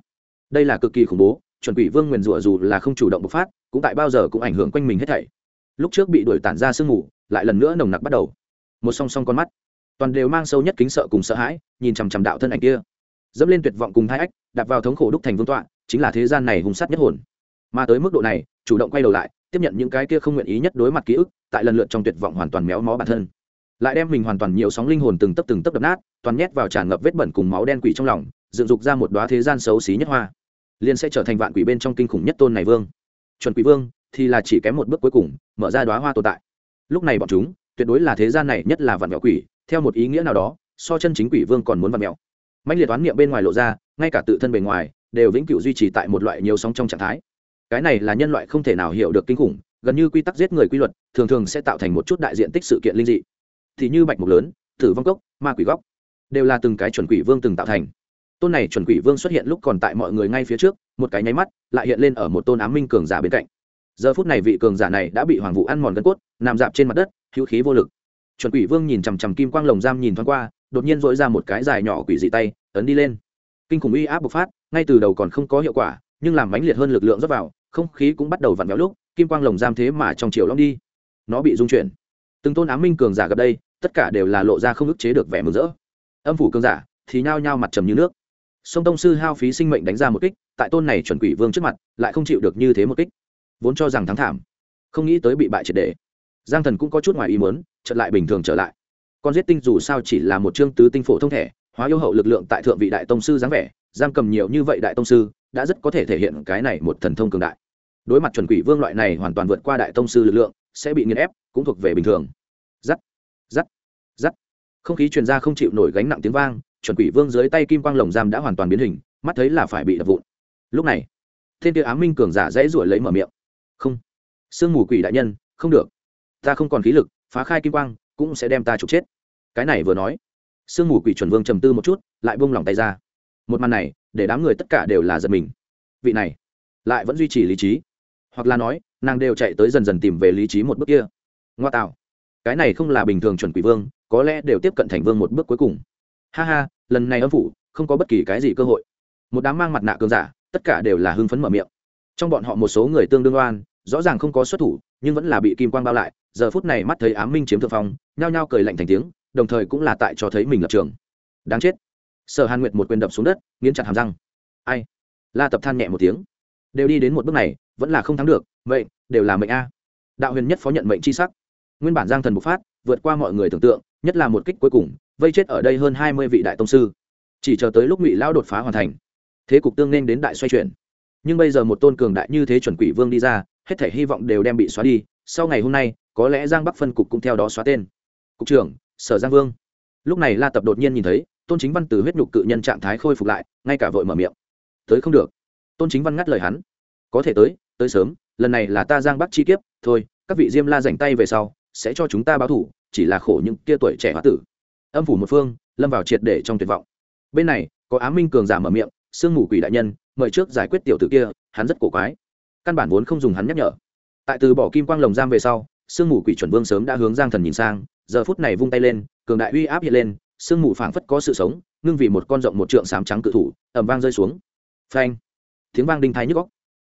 Đây là cực kỳ khủng bố chuẩn quỷ vương nguyền rủa dù là không chủ động bộc phát, cũng tại bao giờ cũng ảnh hưởng quanh mình hết thảy. Lúc trước bị đuổi tản ra sương mù, lại lần nữa nồng nặc bắt đầu. Một song song con mắt, toàn đều mang sâu nhất kính sợ cùng sợ hãi, nhìn chằm chằm đạo thân ảnh kia. Dẫm lên tuyệt vọng cùng hai ách, đạp vào thống khổ đúc thành vương tọa, chính là thế gian này hung sát nhất hồn. Mà tới mức độ này, chủ động quay đầu lại, tiếp nhận những cái kia không nguyện ý nhất đối mặt ký ức, tại lần lượt trong tuyệt vọng hoàn toàn méo mó bản thân. Lại đem mình hoàn toàn nhiều sóng linh hồn từng tấp từng tấp đập nát, toàn nhét vào tràn ngập vết bẩn cùng máu đen quỷ trong lòng, dựng dục ra một đoá thế gian xấu xí nhất hoa liền sẽ trở thành vạn quỷ bên trong kinh khủng nhất tôn này vương. Chuẩn quỷ vương thì là chỉ kém một bước cuối cùng, mở ra đoá hoa tồn tại. Lúc này bọn chúng, tuyệt đối là thế gian này nhất là vạn mẹo quỷ, theo một ý nghĩa nào đó, so chân chính quỷ vương còn muốn vạn mẹo. Mạnh liệt toán niệm bên ngoài lộ ra, ngay cả tự thân bề ngoài, đều vĩnh cửu duy trì tại một loại nhiều sóng trong trạng thái. Cái này là nhân loại không thể nào hiểu được kinh khủng, gần như quy tắc giết người quy luật, thường thường sẽ tạo thành một chút đại diện tích sự kiện linh dị. Thì như bạch mục lớn, tử vong cốc, ma quỷ góc, đều là từng cái chuẩn quỷ vương từng tạo thành tôn này chuẩn quỷ vương xuất hiện lúc còn tại mọi người ngay phía trước, một cái nháy mắt, lại hiện lên ở một tôn ám minh cường giả bên cạnh. Giờ phút này vị cường giả này đã bị hoàng vụ ăn mòn gân cốt, nằm dạp trên mặt đất, hữu khí vô lực. Chuẩn quỷ vương nhìn chằm chằm kim quang lồng giam nhìn thoáng qua, đột nhiên dỗi ra một cái dài nhỏ quỷ dị tay, ấn đi lên. Kinh khủng uy áp bộc phát, ngay từ đầu còn không có hiệu quả, nhưng làm mãnh liệt hơn lực lượng rót vào, không khí cũng bắt đầu vặn vẹo lúc, kim quang lồng giam thế mà trong chiều long đi. Nó bị dung chuyển. Từng tôn ám minh cường giả gặp đây, tất cả đều là lộ ra không ức chế được vẻ mừng rỡ. Âm phủ cường giả thì nhao nhao mặt trầm như nước sông tông sư hao phí sinh mệnh đánh ra một kích, tại tôn này chuẩn quỷ vương trước mặt, lại không chịu được như thế một kích. Vốn cho rằng thắng thảm, không nghĩ tới bị bại triệt đề giang thần cũng có chút ngoài ý muốn, chợt lại bình thường trở lại. Con giết tinh dù sao chỉ là một chương tứ tinh phổ thông thể, hóa yêu hậu lực lượng tại thượng vị đại tông sư dáng vẻ, giam cầm nhiều như vậy đại tông sư, đã rất có thể thể hiện cái này một thần thông cường đại. Đối mặt chuẩn quỷ vương loại này hoàn toàn vượt qua đại tông sư lực lượng, sẽ bị nghiền ép, cũng thuộc về bình thường. Giắt giắt giắt. Không khí truyền ra không chịu nổi gánh nặng tiếng vang chuẩn quỷ vương dưới tay kim quang lồng giam đã hoàn toàn biến hình, mắt thấy là phải bị đập vụn. Lúc này, thiên tiêu ám minh cường giả dãy ruổi lấy mở miệng. Không, sương mù quỷ đại nhân, không được. Ta không còn khí lực, phá khai kim quang, cũng sẽ đem ta trục chết. Cái này vừa nói, sương mù quỷ chuẩn vương trầm tư một chút, lại buông lỏng tay ra. Một màn này, để đám người tất cả đều là giật mình. Vị này, lại vẫn duy trì lý trí. Hoặc là nói, nàng đều chạy tới dần dần tìm về lý trí một bước kia. Ngoa tạo, cái này không là bình thường chuẩn quỷ vương, có lẽ đều tiếp cận thành vương một bước cuối cùng. Ha ha lần này âm phủ, không có bất kỳ cái gì cơ hội. Một đám mang mặt nạ cường giả, tất cả đều là hưng phấn mở miệng. Trong bọn họ một số người tương đương oan, rõ ràng không có xuất thủ, nhưng vẫn là bị kim quang bao lại. Giờ phút này mắt thấy ám minh chiếm thượng phong, nhao nhao cười lạnh thành tiếng, đồng thời cũng là tại cho thấy mình lập trường. Đáng chết. Sở hàn nguyệt một quyền đập xuống đất, nghiến chặt hàm răng. Ai? La tập than nhẹ một tiếng. Đều đi đến một bước này, vẫn là không thắng được vậy đều là mệnh a. Đạo huyền nhất phó nhận mệnh c h i sắc. Nguyên bản giang thần bộc phát, vượt qua mọi người tưởng tượng, nhất là một kích cuối cùng vây chết ở đây hơn hai mươi vị đại tông sư. Chỉ chờ tới lúc ngụy lão đột phá hoàn thành, thế cục tương nên đến đại xoay chuyển. Nhưng bây giờ một tôn cường đại như thế chuẩn quỷ vương đi ra, hết thể hy vọng đều đem bị xóa đi. Sau ngày hôm nay, có lẽ giang bắc phân cục cũng theo đó xóa tên. Cục trưởng, sở giang vương. Lúc này la tập đột nhiên nhìn thấy, tôn chính văn từ huyết nhục cự nhân trạng thái khôi phục lại, ngay cả vội mở miệng. Tới không được. Tôn chính văn ngắt lời hắn. Có thể tới tới sớm, lần này là ta giang bắc chi kiếp, thôi, các vị diêm la dành tay về sau, sẽ cho chúng ta báo thủ, chỉ là khổ những tia tuổi trẻ hóa tử âm phủ một phương, lâm vào triệt để trong tuyệt vọng. Bên này, có á minh cường giả mở miệng, sương mù quỷ đại nhân, mời trước giải quyết tiểu tử kia, hắn rất cổ quái. Căn bản vốn không dùng hắn nhắc nhở. Tại từ bỏ kim quang lồng giam về sau, sương mù quỷ chuẩn vương sớm đã hướng giang thần nhìn sang, giờ phút này vung tay lên, cường đại uy áp hiện lên, sương mù phảng phất có sự sống, ngưng vì một con rộng một trượng sám trắng cự thủ ẩm vang rơi xuống. Phanh! Tiếng vang đinh thái nhức góc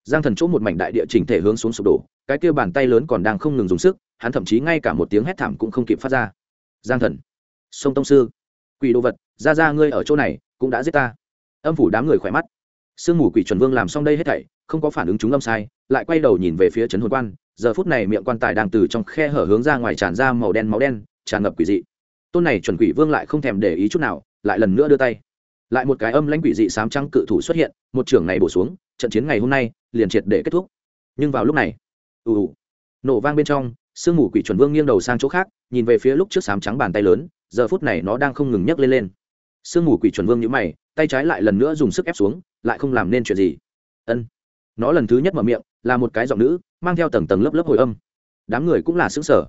giang thần chỗ một mảnh đại địa chỉnh thể hướng xuống sụp đổ, cái kia bàn tay lớn còn đang không ngừng dùng sức, hắn thậm chí ngay cả một tiếng hét thảm cũng không kịp phát ra. Giang thần! Sông tông sư, quỷ đồ vật, ra ra ngươi ở chỗ này, cũng đã giết ta. Âm phủ đám người khỏe mắt. Sương mù quỷ chuẩn vương làm xong đây hết thảy, không có phản ứng chúng âm sai, lại quay đầu nhìn về phía trấn hồn quan. Giờ phút này miệng quan tài đang từ trong khe hở hướng ra ngoài tràn ra màu đen máu đen, tràn ngập quỷ dị. Tôn này chuẩn quỷ vương lại không thèm để ý chút nào, lại lần nữa đưa tay. Lại một cái âm lãnh quỷ dị sám trắng cự thủ xuất hiện, một trưởng này bổ xuống, trận chiến ngày hôm nay liền triệt để kết thúc. Nhưng vào lúc này, ù ù, nổ vang bên trong, sương mù quỷ chuẩn vương nghiêng đầu sang chỗ khác, nhìn về phía lúc trước sám trắng bàn tay lớn giờ phút này nó đang không ngừng nhấc lên lên. Sương mù quỷ chuẩn vương nhữ mày, tay trái lại lần nữa dùng sức ép xuống, lại không làm nên chuyện gì. Ân. Nó lần thứ nhất mở miệng, là một cái giọng nữ, mang theo tầng tầng lớp lớp hồi âm. Đám người cũng là xứng sở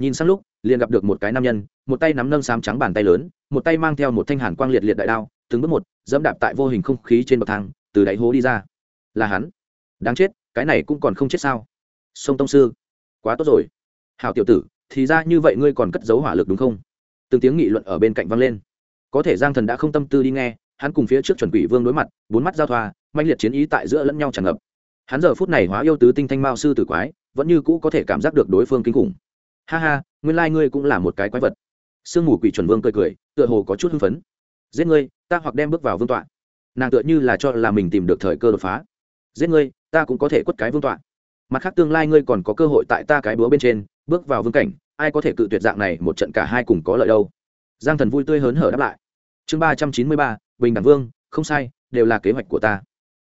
nhìn sang lúc, liền gặp được một cái nam nhân, một tay nắm nâng sám trắng bàn tay lớn, một tay mang theo một thanh hàn quang liệt liệt đại đao, từng bước một, dẫm đạp tại vô hình không khí trên bậc thang, từ đáy hố đi ra. Là hắn. Đáng chết, cái này cũng còn không chết sao? Sông tông sư. Quá tốt rồi. Hào tiểu tử, thì ra như vậy ngươi còn cất giấu hỏa lực đúng không? Từng tiếng nghị luận ở bên cạnh vang lên. Có thể giang thần đã không tâm tư đi nghe, hắn cùng phía trước chuẩn quỷ vương đối mặt, bốn mắt giao thoa manh liệt chiến ý tại giữa lẫn nhau tràn ngập. Hắn giờ phút này hóa yêu tứ tinh thanh mao sư tử quái, vẫn như cũ có thể cảm giác được đối phương kinh khủng. Ha ha, nguyên lai ngươi cũng là một cái quái vật. Sương mù quỷ chuẩn vương cười cười, tựa hồ có chút hưng phấn. Giết ngươi, ta hoặc đem bước vào vương tọa. Nàng tựa như là cho là mình tìm được thời cơ đột phá. Giết ngươi, ta cũng có thể quất cái vương tọa. Mặt khác tương lai ngươi còn có cơ hội tại ta cái búa bên trên, bước vào vương cảnh ai có thể cự tuyệt dạng này một trận cả hai cùng có lợi đâu. Giang thần vui tươi hớn hở đáp lại. Chương ba trăm chín mươi ba, bình đẳng vương, không sai, đều là kế hoạch của ta.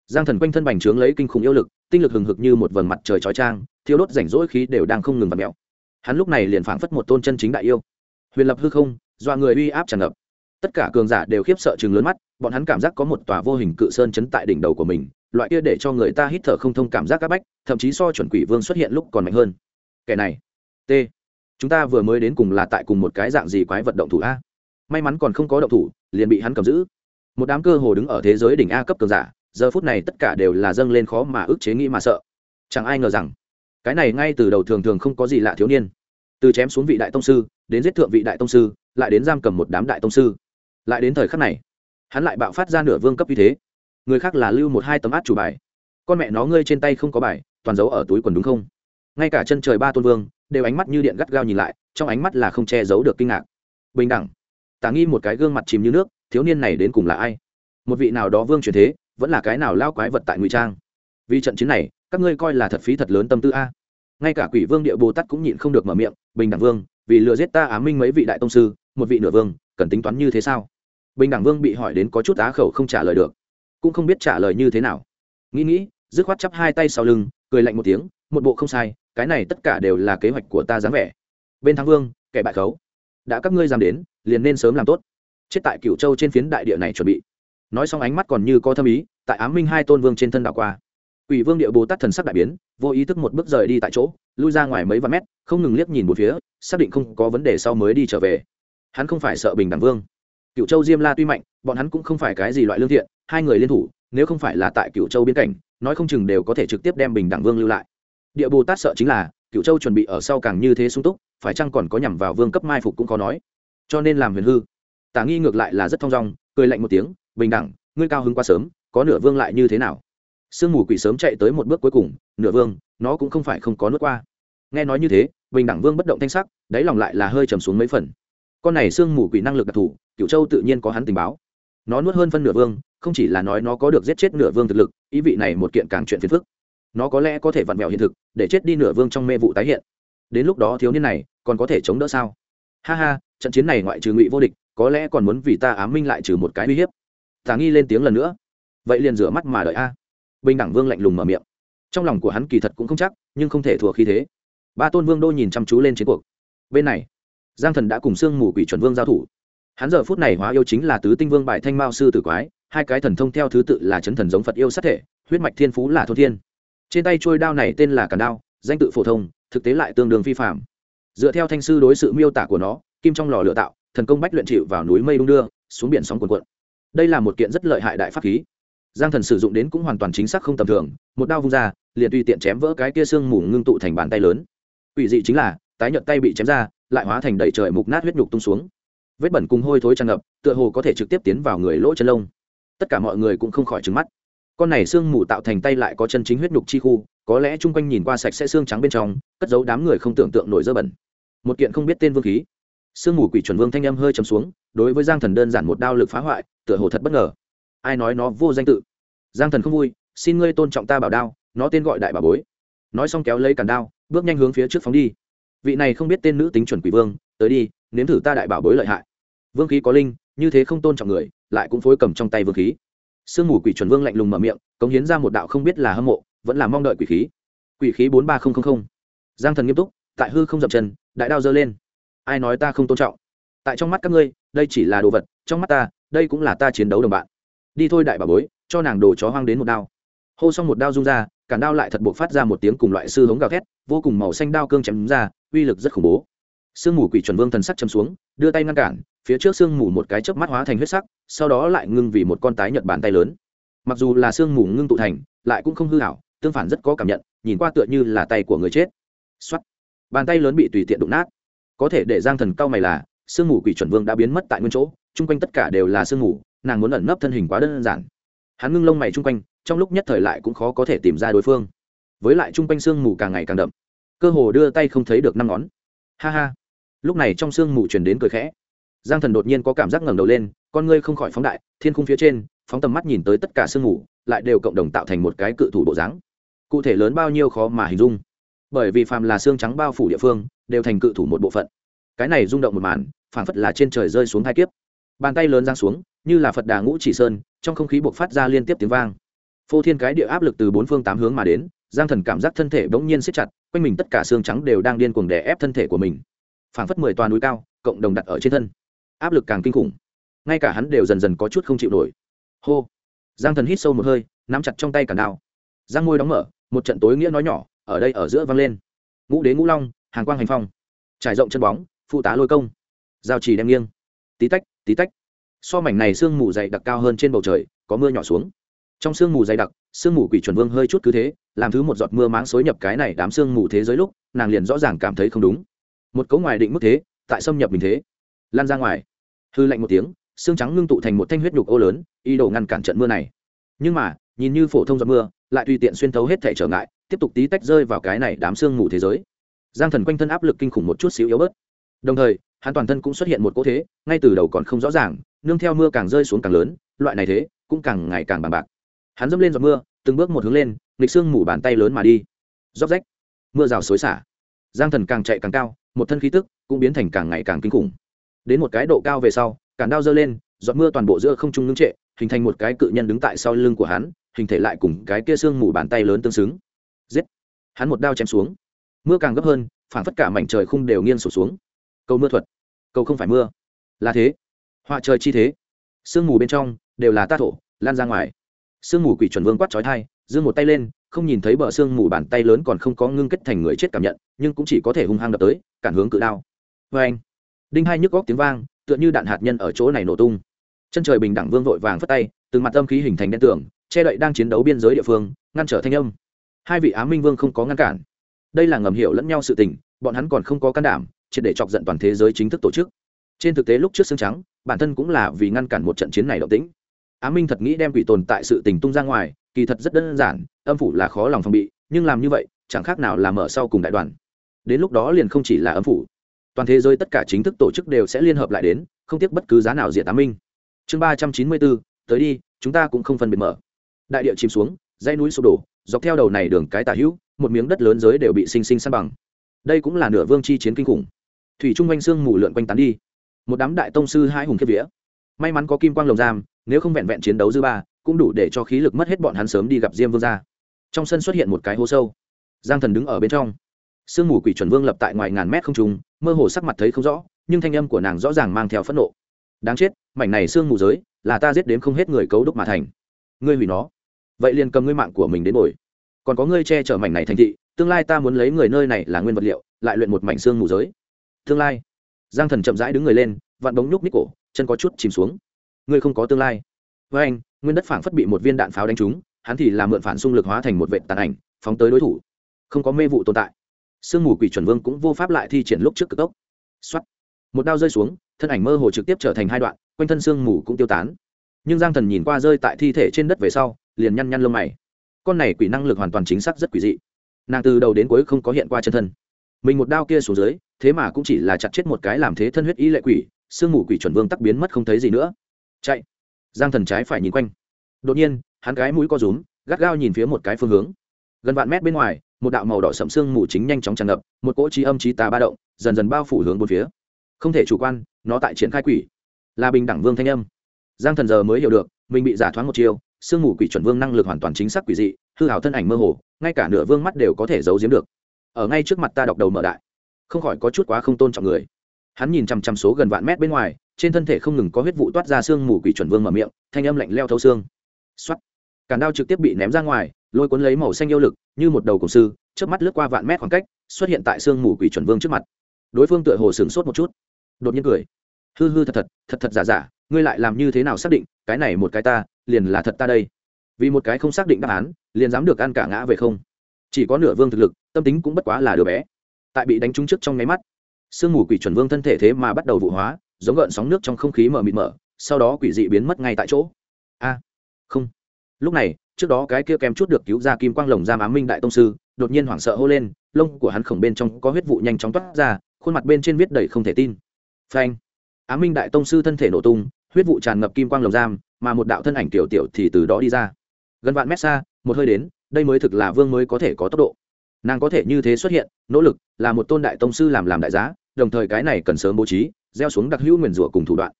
Giang thần quanh thân bành trướng lấy kinh khủng yêu lực, tinh lực hừng hực như một vầng mặt trời chói trang thiếu đốt rảnh rỗi khí đều đang không ngừng và mẹo hắn lúc này liền phảng phất một tôn chân chính đại yêu. Huyền lập hư không, dọa người uy áp tràn ngập. Tất cả cường giả đều khiếp sợ chừng lớn mắt, bọn hắn cảm giác có một tòa vô hình cự sơn chấn tại đỉnh đầu của mình, loại kia để cho người ta hít thở không thông cảm giác áp bách, thậm chí so chuẩn quỷ vương xuất hiện lúc còn mạnh hơn. Kẻ này, t chúng ta vừa mới đến cùng là tại cùng một cái dạng gì quái vật động thủ a? May mắn còn không có động thủ, liền bị hắn cầm giữ. Một đám cơ hồ đứng ở thế giới đỉnh a cấp cường giả, giờ phút này tất cả đều là dâng lên khó mà ức chế nghĩ mà sợ. Chẳng ai ngờ rằng, cái này ngay từ đầu thường thường không có gì lạ thiếu niên. Từ chém xuống vị đại tông sư, đến giết thượng vị đại tông sư, lại đến giam cầm một đám đại tông sư. Lại đến thời khắc này, hắn lại bạo phát ra nửa vương cấp như thế. Người khác là lưu một hai tấm át chủ bài. Con mẹ nó ngươi trên tay không có bài, toàn giấu ở túi quần đúng không? Ngay cả chân trời ba tôn vương đều ánh mắt như điện gắt gao nhìn lại, trong ánh mắt là không che giấu được kinh ngạc. Bình đẳng. Tả nghi một cái gương mặt chìm như nước, thiếu niên này đến cùng là ai? Một vị nào đó vương truyền thế, vẫn là cái nào lao quái vật tại ngụy trang? Vì trận chiến này, các ngươi coi là thật phí thật lớn tâm tư a. Ngay cả quỷ vương địa bồ tát cũng nhịn không được mở miệng, bình đẳng vương, vì lừa giết ta á minh mấy vị đại tông sư, một vị nửa vương, cần tính toán như thế sao? Bình đẳng vương bị hỏi đến có chút á khẩu không trả lời được. Cũng không biết trả lời như thế nào. Nghĩ nghĩ, dứt khoát chắp hai tay sau lưng, cười lạnh một tiếng một bộ không sai cái này tất cả đều là kế hoạch của ta dáng vẻ bên thắng vương kẻ bại khấu đã các ngươi dám đến liền nên sớm làm tốt chết tại Cửu châu trên phiến đại địa này chuẩn bị nói xong ánh mắt còn như có thâm ý tại ám minh hai tôn vương trên thân đảo qua Quỷ Vương Địa Bồ Tát thần sắc đại biến, vô ý thức một bước rời đi tại chỗ, lui ra ngoài mấy vạn mét, không ngừng liếc nhìn một phía, xác định không có vấn đề sau mới đi trở về. Hắn không phải sợ Bình Đẳng Vương. Cựu Châu Diêm La tuy mạnh, bọn hắn cũng không phải cái gì loại lương thiện, hai người liên thủ, nếu không phải là tại Cựu Châu biên cảnh, nói không chừng đều có thể trực tiếp đem Bình Đẳng Vương lưu lại. Địa Bồ Tát sợ chính là, Cựu Châu chuẩn bị ở sau càng như thế sung túc, phải chăng còn có nhằm vào vương cấp mai phục cũng có nói. Cho nên làm huyền hư. Tả Nghi ngược lại là rất thông dong, cười lạnh một tiếng, "Bình đẳng, ngươi cao hứng quá sớm, có nửa vương lại như thế nào?" sương mù quỷ sớm chạy tới một bước cuối cùng nửa vương nó cũng không phải không có nuốt qua nghe nói như thế bình đẳng vương bất động thanh sắc đáy lòng lại là hơi trầm xuống mấy phần con này sương mù quỷ năng lực đặc thù cựu châu tự nhiên có hắn tình báo nó nuốt hơn phân nửa vương không chỉ là nói nó có được giết chết nửa vương thực lực ý vị này một kiện càng chuyện phiền phức nó có lẽ có thể vặn vẹo hiện thực, để chết đi nửa vương trong mê vụ tái hiện. Đến lúc đó thiếu niên này còn có thể chống đỡ sao? Ha ha, trận chiến này ngoại trừ ngụy vô địch, có lẽ còn muốn vì ta ám minh lại trừ một cái uy hiếp. Tà nghi lên tiếng lần nữa. Vậy liền rửa mắt mà đợi a. Bình đẳng vương lạnh lùng mở miệng. Trong lòng của hắn kỳ thật cũng không chắc, nhưng không thể thua khí thế. Ba tôn vương đô nhìn chăm chú lên chiến cuộc. Bên này, giang thần đã cùng sương mù quỷ chuẩn vương giao thủ. Hắn giờ phút này hóa yêu chính là tứ tinh vương bài thanh mao sư tử quái, hai cái thần thông theo thứ tự là chấn thần giống phật yêu sát thể, huyết mạch thiên phú là thô thiên trên tay trôi đao này tên là càn đao, danh tự phổ thông, thực tế lại tương đương phi phạm dựa theo thanh sư đối sự miêu tả của nó, kim trong lò lựa tạo, thần công bách luyện chịu vào núi mây đung đưa, xuống biển sóng cuồn cuộn. Đây là một kiện rất lợi hại đại pháp khí. Giang thần sử dụng đến cũng hoàn toàn chính xác không tầm thường, một đao vung ra, liền tùy tiện chém vỡ cái kia xương mù ngưng tụ thành bàn tay lớn. Ủy dị chính là, tái nhợt tay bị chém ra, lại hóa thành đầy trời mục nát huyết nhục tung xuống. Vết bẩn cùng hôi thối tràn ngập, tựa hồ có thể trực tiếp tiến vào người lỗ chân lông. Tất cả mọi người cũng không khỏi trứng mắt con này xương mù tạo thành tay lại có chân chính huyết nhục chi khu, có lẽ chung quanh nhìn qua sạch sẽ xương trắng bên trong, cất giấu đám người không tưởng tượng nổi dơ bẩn. Một kiện không biết tên vương khí. Xương mù quỷ chuẩn vương thanh âm hơi chấm xuống, đối với giang thần đơn giản một đao lực phá hoại, tựa hồ thật bất ngờ. Ai nói nó vô danh tự? Giang thần không vui, xin ngươi tôn trọng ta bảo đao, nó tên gọi đại bà bối. Nói xong kéo lấy càn đao, bước nhanh hướng phía trước phóng đi. Vị này không biết tên nữ tính chuẩn quỷ vương, tới đi, nếm thử ta đại bảo bối lợi hại. Vương khí có linh, như thế không tôn trọng người, lại cũng phối cầm trong tay vương khí sương mù quỷ chuẩn vương lạnh lùng mở miệng, cống hiến ra một đạo không biết là hâm mộ, vẫn là mong đợi quỷ khí. Quỷ khí bốn ba nghìn giang thần nghiêm túc, tại hư không dập chân, đại đao giơ lên. Ai nói ta không tôn trọng? Tại trong mắt các ngươi, đây chỉ là đồ vật, trong mắt ta, đây cũng là ta chiến đấu đồng bạn. Đi thôi đại bà bối, cho nàng đồ chó hoang đến một đao. Hô xong một đao rung ra cản đao lại thật buộc phát ra một tiếng cùng loại sư hống gào thét, vô cùng màu xanh đao cương chém ra, uy lực rất khủng bố. Sương mù quỷ chuẩn vương thần sắc châm xuống, đưa tay ngăn cản phía trước sương mù một cái chớp mắt hóa thành huyết sắc, sau đó lại ngưng vì một con tái nhật bàn tay lớn. Mặc dù là sương mù ngưng tụ thành, lại cũng không hư hảo, tương phản rất có cảm nhận, nhìn qua tựa như là tay của người chết. Xuất bàn tay lớn bị tùy tiện đụng nát. Có thể để giang thần cao mày là, sương mù quỷ chuẩn vương đã biến mất tại nguyên chỗ, chung quanh tất cả đều là sương mù, nàng muốn ẩn nấp thân hình quá đơn giản. Hắn ngưng lông mày chung quanh, trong lúc nhất thời lại cũng khó có thể tìm ra đối phương. Với lại chung quanh sương mù càng ngày càng đậm, cơ hồ đưa tay không thấy được năm ngón. Ha ha. Lúc này trong sương mù truyền đến cười khẽ giang thần đột nhiên có cảm giác ngẩng đầu lên, con ngươi không khỏi phóng đại, thiên khung phía trên, phóng tầm mắt nhìn tới tất cả sương mù, lại đều cộng đồng tạo thành một cái cự thủ bộ dáng. Cụ thể lớn bao nhiêu khó mà hình dung. Bởi vì phàm là xương trắng bao phủ địa phương, đều thành cự thủ một bộ phận. Cái này rung động một màn, phảng phất là trên trời rơi xuống hai kiếp. Bàn tay lớn giang xuống, như là phật đà ngũ chỉ sơn, trong không khí buộc phát ra liên tiếp tiếng vang. Phô thiên cái địa áp lực từ bốn phương tám hướng mà đến, giang thần cảm giác thân thể bỗng nhiên siết chặt, quanh mình tất cả xương trắng đều đang điên cuồng đè ép thân thể của mình. Phảng phất mười toàn núi cao, cộng đồng đặt ở trên thân áp lực càng kinh khủng. Ngay cả hắn đều dần dần có chút không chịu nổi. Hô. Giang thần hít sâu một hơi, nắm chặt trong tay cản đao. Giang môi đóng mở, một trận tối nghĩa nói nhỏ, ở đây ở giữa vang lên. Ngũ đế ngũ long, hàng quang hành phong. Trải rộng chân bóng, phụ tá lôi công. Giao trì đem nghiêng. Tí tách tí tách. So mảnh này sương mù dày đặc cao hơn trên bầu trời, có mưa nhỏ xuống. Trong sương mù dày đặc, sương mù quỷ chuẩn vương hơi chút cứ thế, làm thứ một giọt mưa máng xối nhập cái này đám sương mù thế giới lúc, nàng liền rõ ràng cảm thấy không đúng. Một cấu ngoài định mức thế, tại xâm nhập mình thế lan ra ngoài. Hư lạnh một tiếng, xương trắng ngưng tụ thành một thanh huyết nhục ô lớn, ý đồ ngăn cản trận mưa này. Nhưng mà, nhìn như phổ thông giọt mưa, lại tùy tiện xuyên thấu hết thể trở ngại, tiếp tục tí tách rơi vào cái này đám sương mù thế giới. Giang thần quanh thân áp lực kinh khủng một chút xíu yếu bớt. Đồng thời, hắn toàn thân cũng xuất hiện một cỗ thế, ngay từ đầu còn không rõ ràng, nương theo mưa càng rơi xuống càng lớn, loại này thế, cũng càng ngày càng bằng bạc. Hắn dẫm lên giọt mưa, từng bước một hướng lên, nghịch xương mù bàn tay lớn mà đi. Róc rách. Mưa rào xối xả. Giang thần càng chạy càng cao, một thân khí tức cũng biến thành càng ngày càng kinh khủng đến một cái độ cao về sau, cản đao dơ lên, giọt mưa toàn bộ giữa không trung ngưng trệ, hình thành một cái cự nhân đứng tại sau lưng của hắn, hình thể lại cùng cái kia xương mù bàn tay lớn tương xứng. Giết! Hắn một đao chém xuống. Mưa càng gấp hơn phản phất cả mảnh trời khung đều nghiêng sụp xuống. Cầu mưa thuật. Cầu không phải mưa. Là thế. Họa trời chi thế. Sương mù bên trong đều là ta thổ, lan ra ngoài. Sương mù quỷ chuẩn vương quát trói thai giương một tay lên, không nhìn thấy bờ sương mù bàn tay lớn còn không có ngưng kết thành người chết cảm nhận, nhưng cũng chỉ có thể hung hăng đập tới, cản hướng cự đao. Vê anh đinh hai nhức góc tiếng vang, tựa như đạn hạt nhân ở chỗ này nổ tung. Chân trời bình đẳng vương vội vàng phất tay, từng mặt âm khí hình thành đen tường, che đậy đang chiến đấu biên giới địa phương, ngăn trở thanh âm. Hai vị á minh vương không có ngăn cản. Đây là ngầm hiểu lẫn nhau sự tình, bọn hắn còn không có can đảm, triệt để chọc giận toàn thế giới chính thức tổ chức. Trên thực tế lúc trước xương trắng, bản thân cũng là vì ngăn cản một trận chiến này động tĩnh. Á minh thật nghĩ đem quỷ tồn tại sự tình tung ra ngoài, kỳ thật rất đơn giản, âm phủ là khó lòng phòng bị, nhưng làm như vậy, chẳng khác nào là mở sau cùng đại đoàn. Đến lúc đó liền không chỉ là âm phủ toàn thế giới tất cả chính thức tổ chức đều sẽ liên hợp lại đến, không tiếc bất cứ giá nào diệt tám minh. Chương ba trăm chín mươi bốn, tới đi, chúng ta cũng không phân biệt mở. Đại địa chìm xuống, dãy núi sụp đổ, dọc theo đầu này đường cái tả hữu, một miếng đất lớn giới đều bị sinh sinh san bằng. Đây cũng là nửa vương chi chiến kinh khủng. Thủy trung quanh xương mù lượn quanh tán đi. Một đám đại tông sư hai hùng kiếp vía. May mắn có kim quang lồng giam, nếu không vẹn vẹn chiến đấu dư ba, cũng đủ để cho khí lực mất hết bọn hắn sớm đi gặp diêm vương gia. trong sân xuất hiện một cái hố sâu. Giang thần đứng ở bên trong sương mù quỷ chuẩn vương lập tại ngoài ngàn mét không trùng mơ hồ sắc mặt thấy không rõ, nhưng thanh âm của nàng rõ ràng mang theo phẫn nộ. Đáng chết, mảnh này sương mù giới, là ta giết đến không hết người cấu đúc mà thành. Ngươi hủy nó. Vậy liền cầm ngươi mạng của mình đến bồi. Còn có ngươi che chở mảnh này thành thị, tương lai ta muốn lấy người nơi này là nguyên vật liệu, lại luyện một mảnh xương mù giới. Tương lai. Giang thần chậm rãi đứng người lên, vặn bóng nhúc ních cổ, chân có chút chìm xuống. Ngươi không có tương lai. Với anh, nguyên đất phảng phất bị một viên đạn pháo đánh trúng, hắn thì làm mượn phản xung lực hóa thành một vệ tàn ảnh, phóng tới đối thủ. Không có mê vụ tồn tại sương mù quỷ chuẩn vương cũng vô pháp lại thi triển lúc trước cực tốc. Xuất một đao rơi xuống, thân ảnh mơ hồ trực tiếp trở thành hai đoạn, quanh thân sương mù cũng tiêu tán. Nhưng giang thần nhìn qua rơi tại thi thể trên đất về sau, liền nhăn nhăn lông mày. Con này quỷ năng lực hoàn toàn chính xác rất quỷ dị. Nàng từ đầu đến cuối không có hiện qua chân thân. Mình một đao kia xuống dưới, thế mà cũng chỉ là chặt chết một cái làm thế thân huyết ý lệ quỷ, sương mù quỷ chuẩn vương tắc biến mất không thấy gì nữa. Chạy. Giang thần trái phải nhìn quanh. Đột nhiên, hắn cái mũi co rúm, gắt gao nhìn phía một cái phương hướng. Gần vạn mét bên ngoài một đạo màu đỏ sẫm sương mù chính nhanh chóng tràn ngập, một cỗ trí âm trí tà ba động, dần dần bao phủ hướng bốn phía. Không thể chủ quan, nó tại triển khai quỷ. Là bình đẳng vương thanh âm. Giang thần giờ mới hiểu được, mình bị giả thoáng một chiều sương mù quỷ chuẩn vương năng lực hoàn toàn chính xác quỷ dị, hư hảo thân ảnh mơ hồ, ngay cả nửa vương mắt đều có thể giấu giếm được. Ở ngay trước mặt ta đọc đầu mở đại, không khỏi có chút quá không tôn trọng người. Hắn nhìn chằm chằm số gần vạn mét bên ngoài, trên thân thể không ngừng có huyết vụ toát ra sương mù quỷ chuẩn vương mở miệng, thanh âm lạnh leo thấu xương. Soát. càn đao trực tiếp bị ném ra ngoài lôi cuốn lấy màu xanh yêu lực, như một đầu cổng sư trước mắt lướt qua vạn mét khoảng cách, xuất hiện tại sương mù quỷ chuẩn vương trước mặt. Đối phương tựa hồ sửng sốt một chút, đột nhiên cười. Hư hư thật thật thật thật giả giả, ngươi lại làm như thế nào xác định, cái này một cái ta, liền là thật ta đây? Vì một cái không xác định đáp án, liền dám được ăn cả ngã về không? Chỉ có nửa vương thực lực, tâm tính cũng bất quá là đứa bé. Tại bị đánh trúng trước trong nháy mắt, sương mù quỷ chuẩn vương thân thể thế mà bắt đầu vụ hóa, giống gợn sóng nước trong không khí mờ mịt mờ sau đó quỷ dị biến mất ngay tại chỗ. A, không. Lúc này trước đó cái kia kém chút được cứu ra kim quang lồng giam ám minh đại tông sư, đột nhiên hoảng sợ hô lên, lông của hắn khổng bên trong có huyết vụ nhanh chóng toát ra, khuôn mặt bên trên viết đầy không thể tin. Phanh! Ám minh đại tông sư thân thể nổ tung, huyết vụ tràn ngập kim quang lồng giam, mà một đạo thân ảnh tiểu tiểu thì từ đó đi ra. Gần vạn mét xa, một hơi đến, đây mới thực là vương mới có thể có tốc độ. Nàng có thể như thế xuất hiện, nỗ lực, là một tôn đại tông sư làm làm đại giá, đồng thời cái này cần sớm bố trí, gieo xuống đặc hữu nguyền rủa cùng thủ đoạn.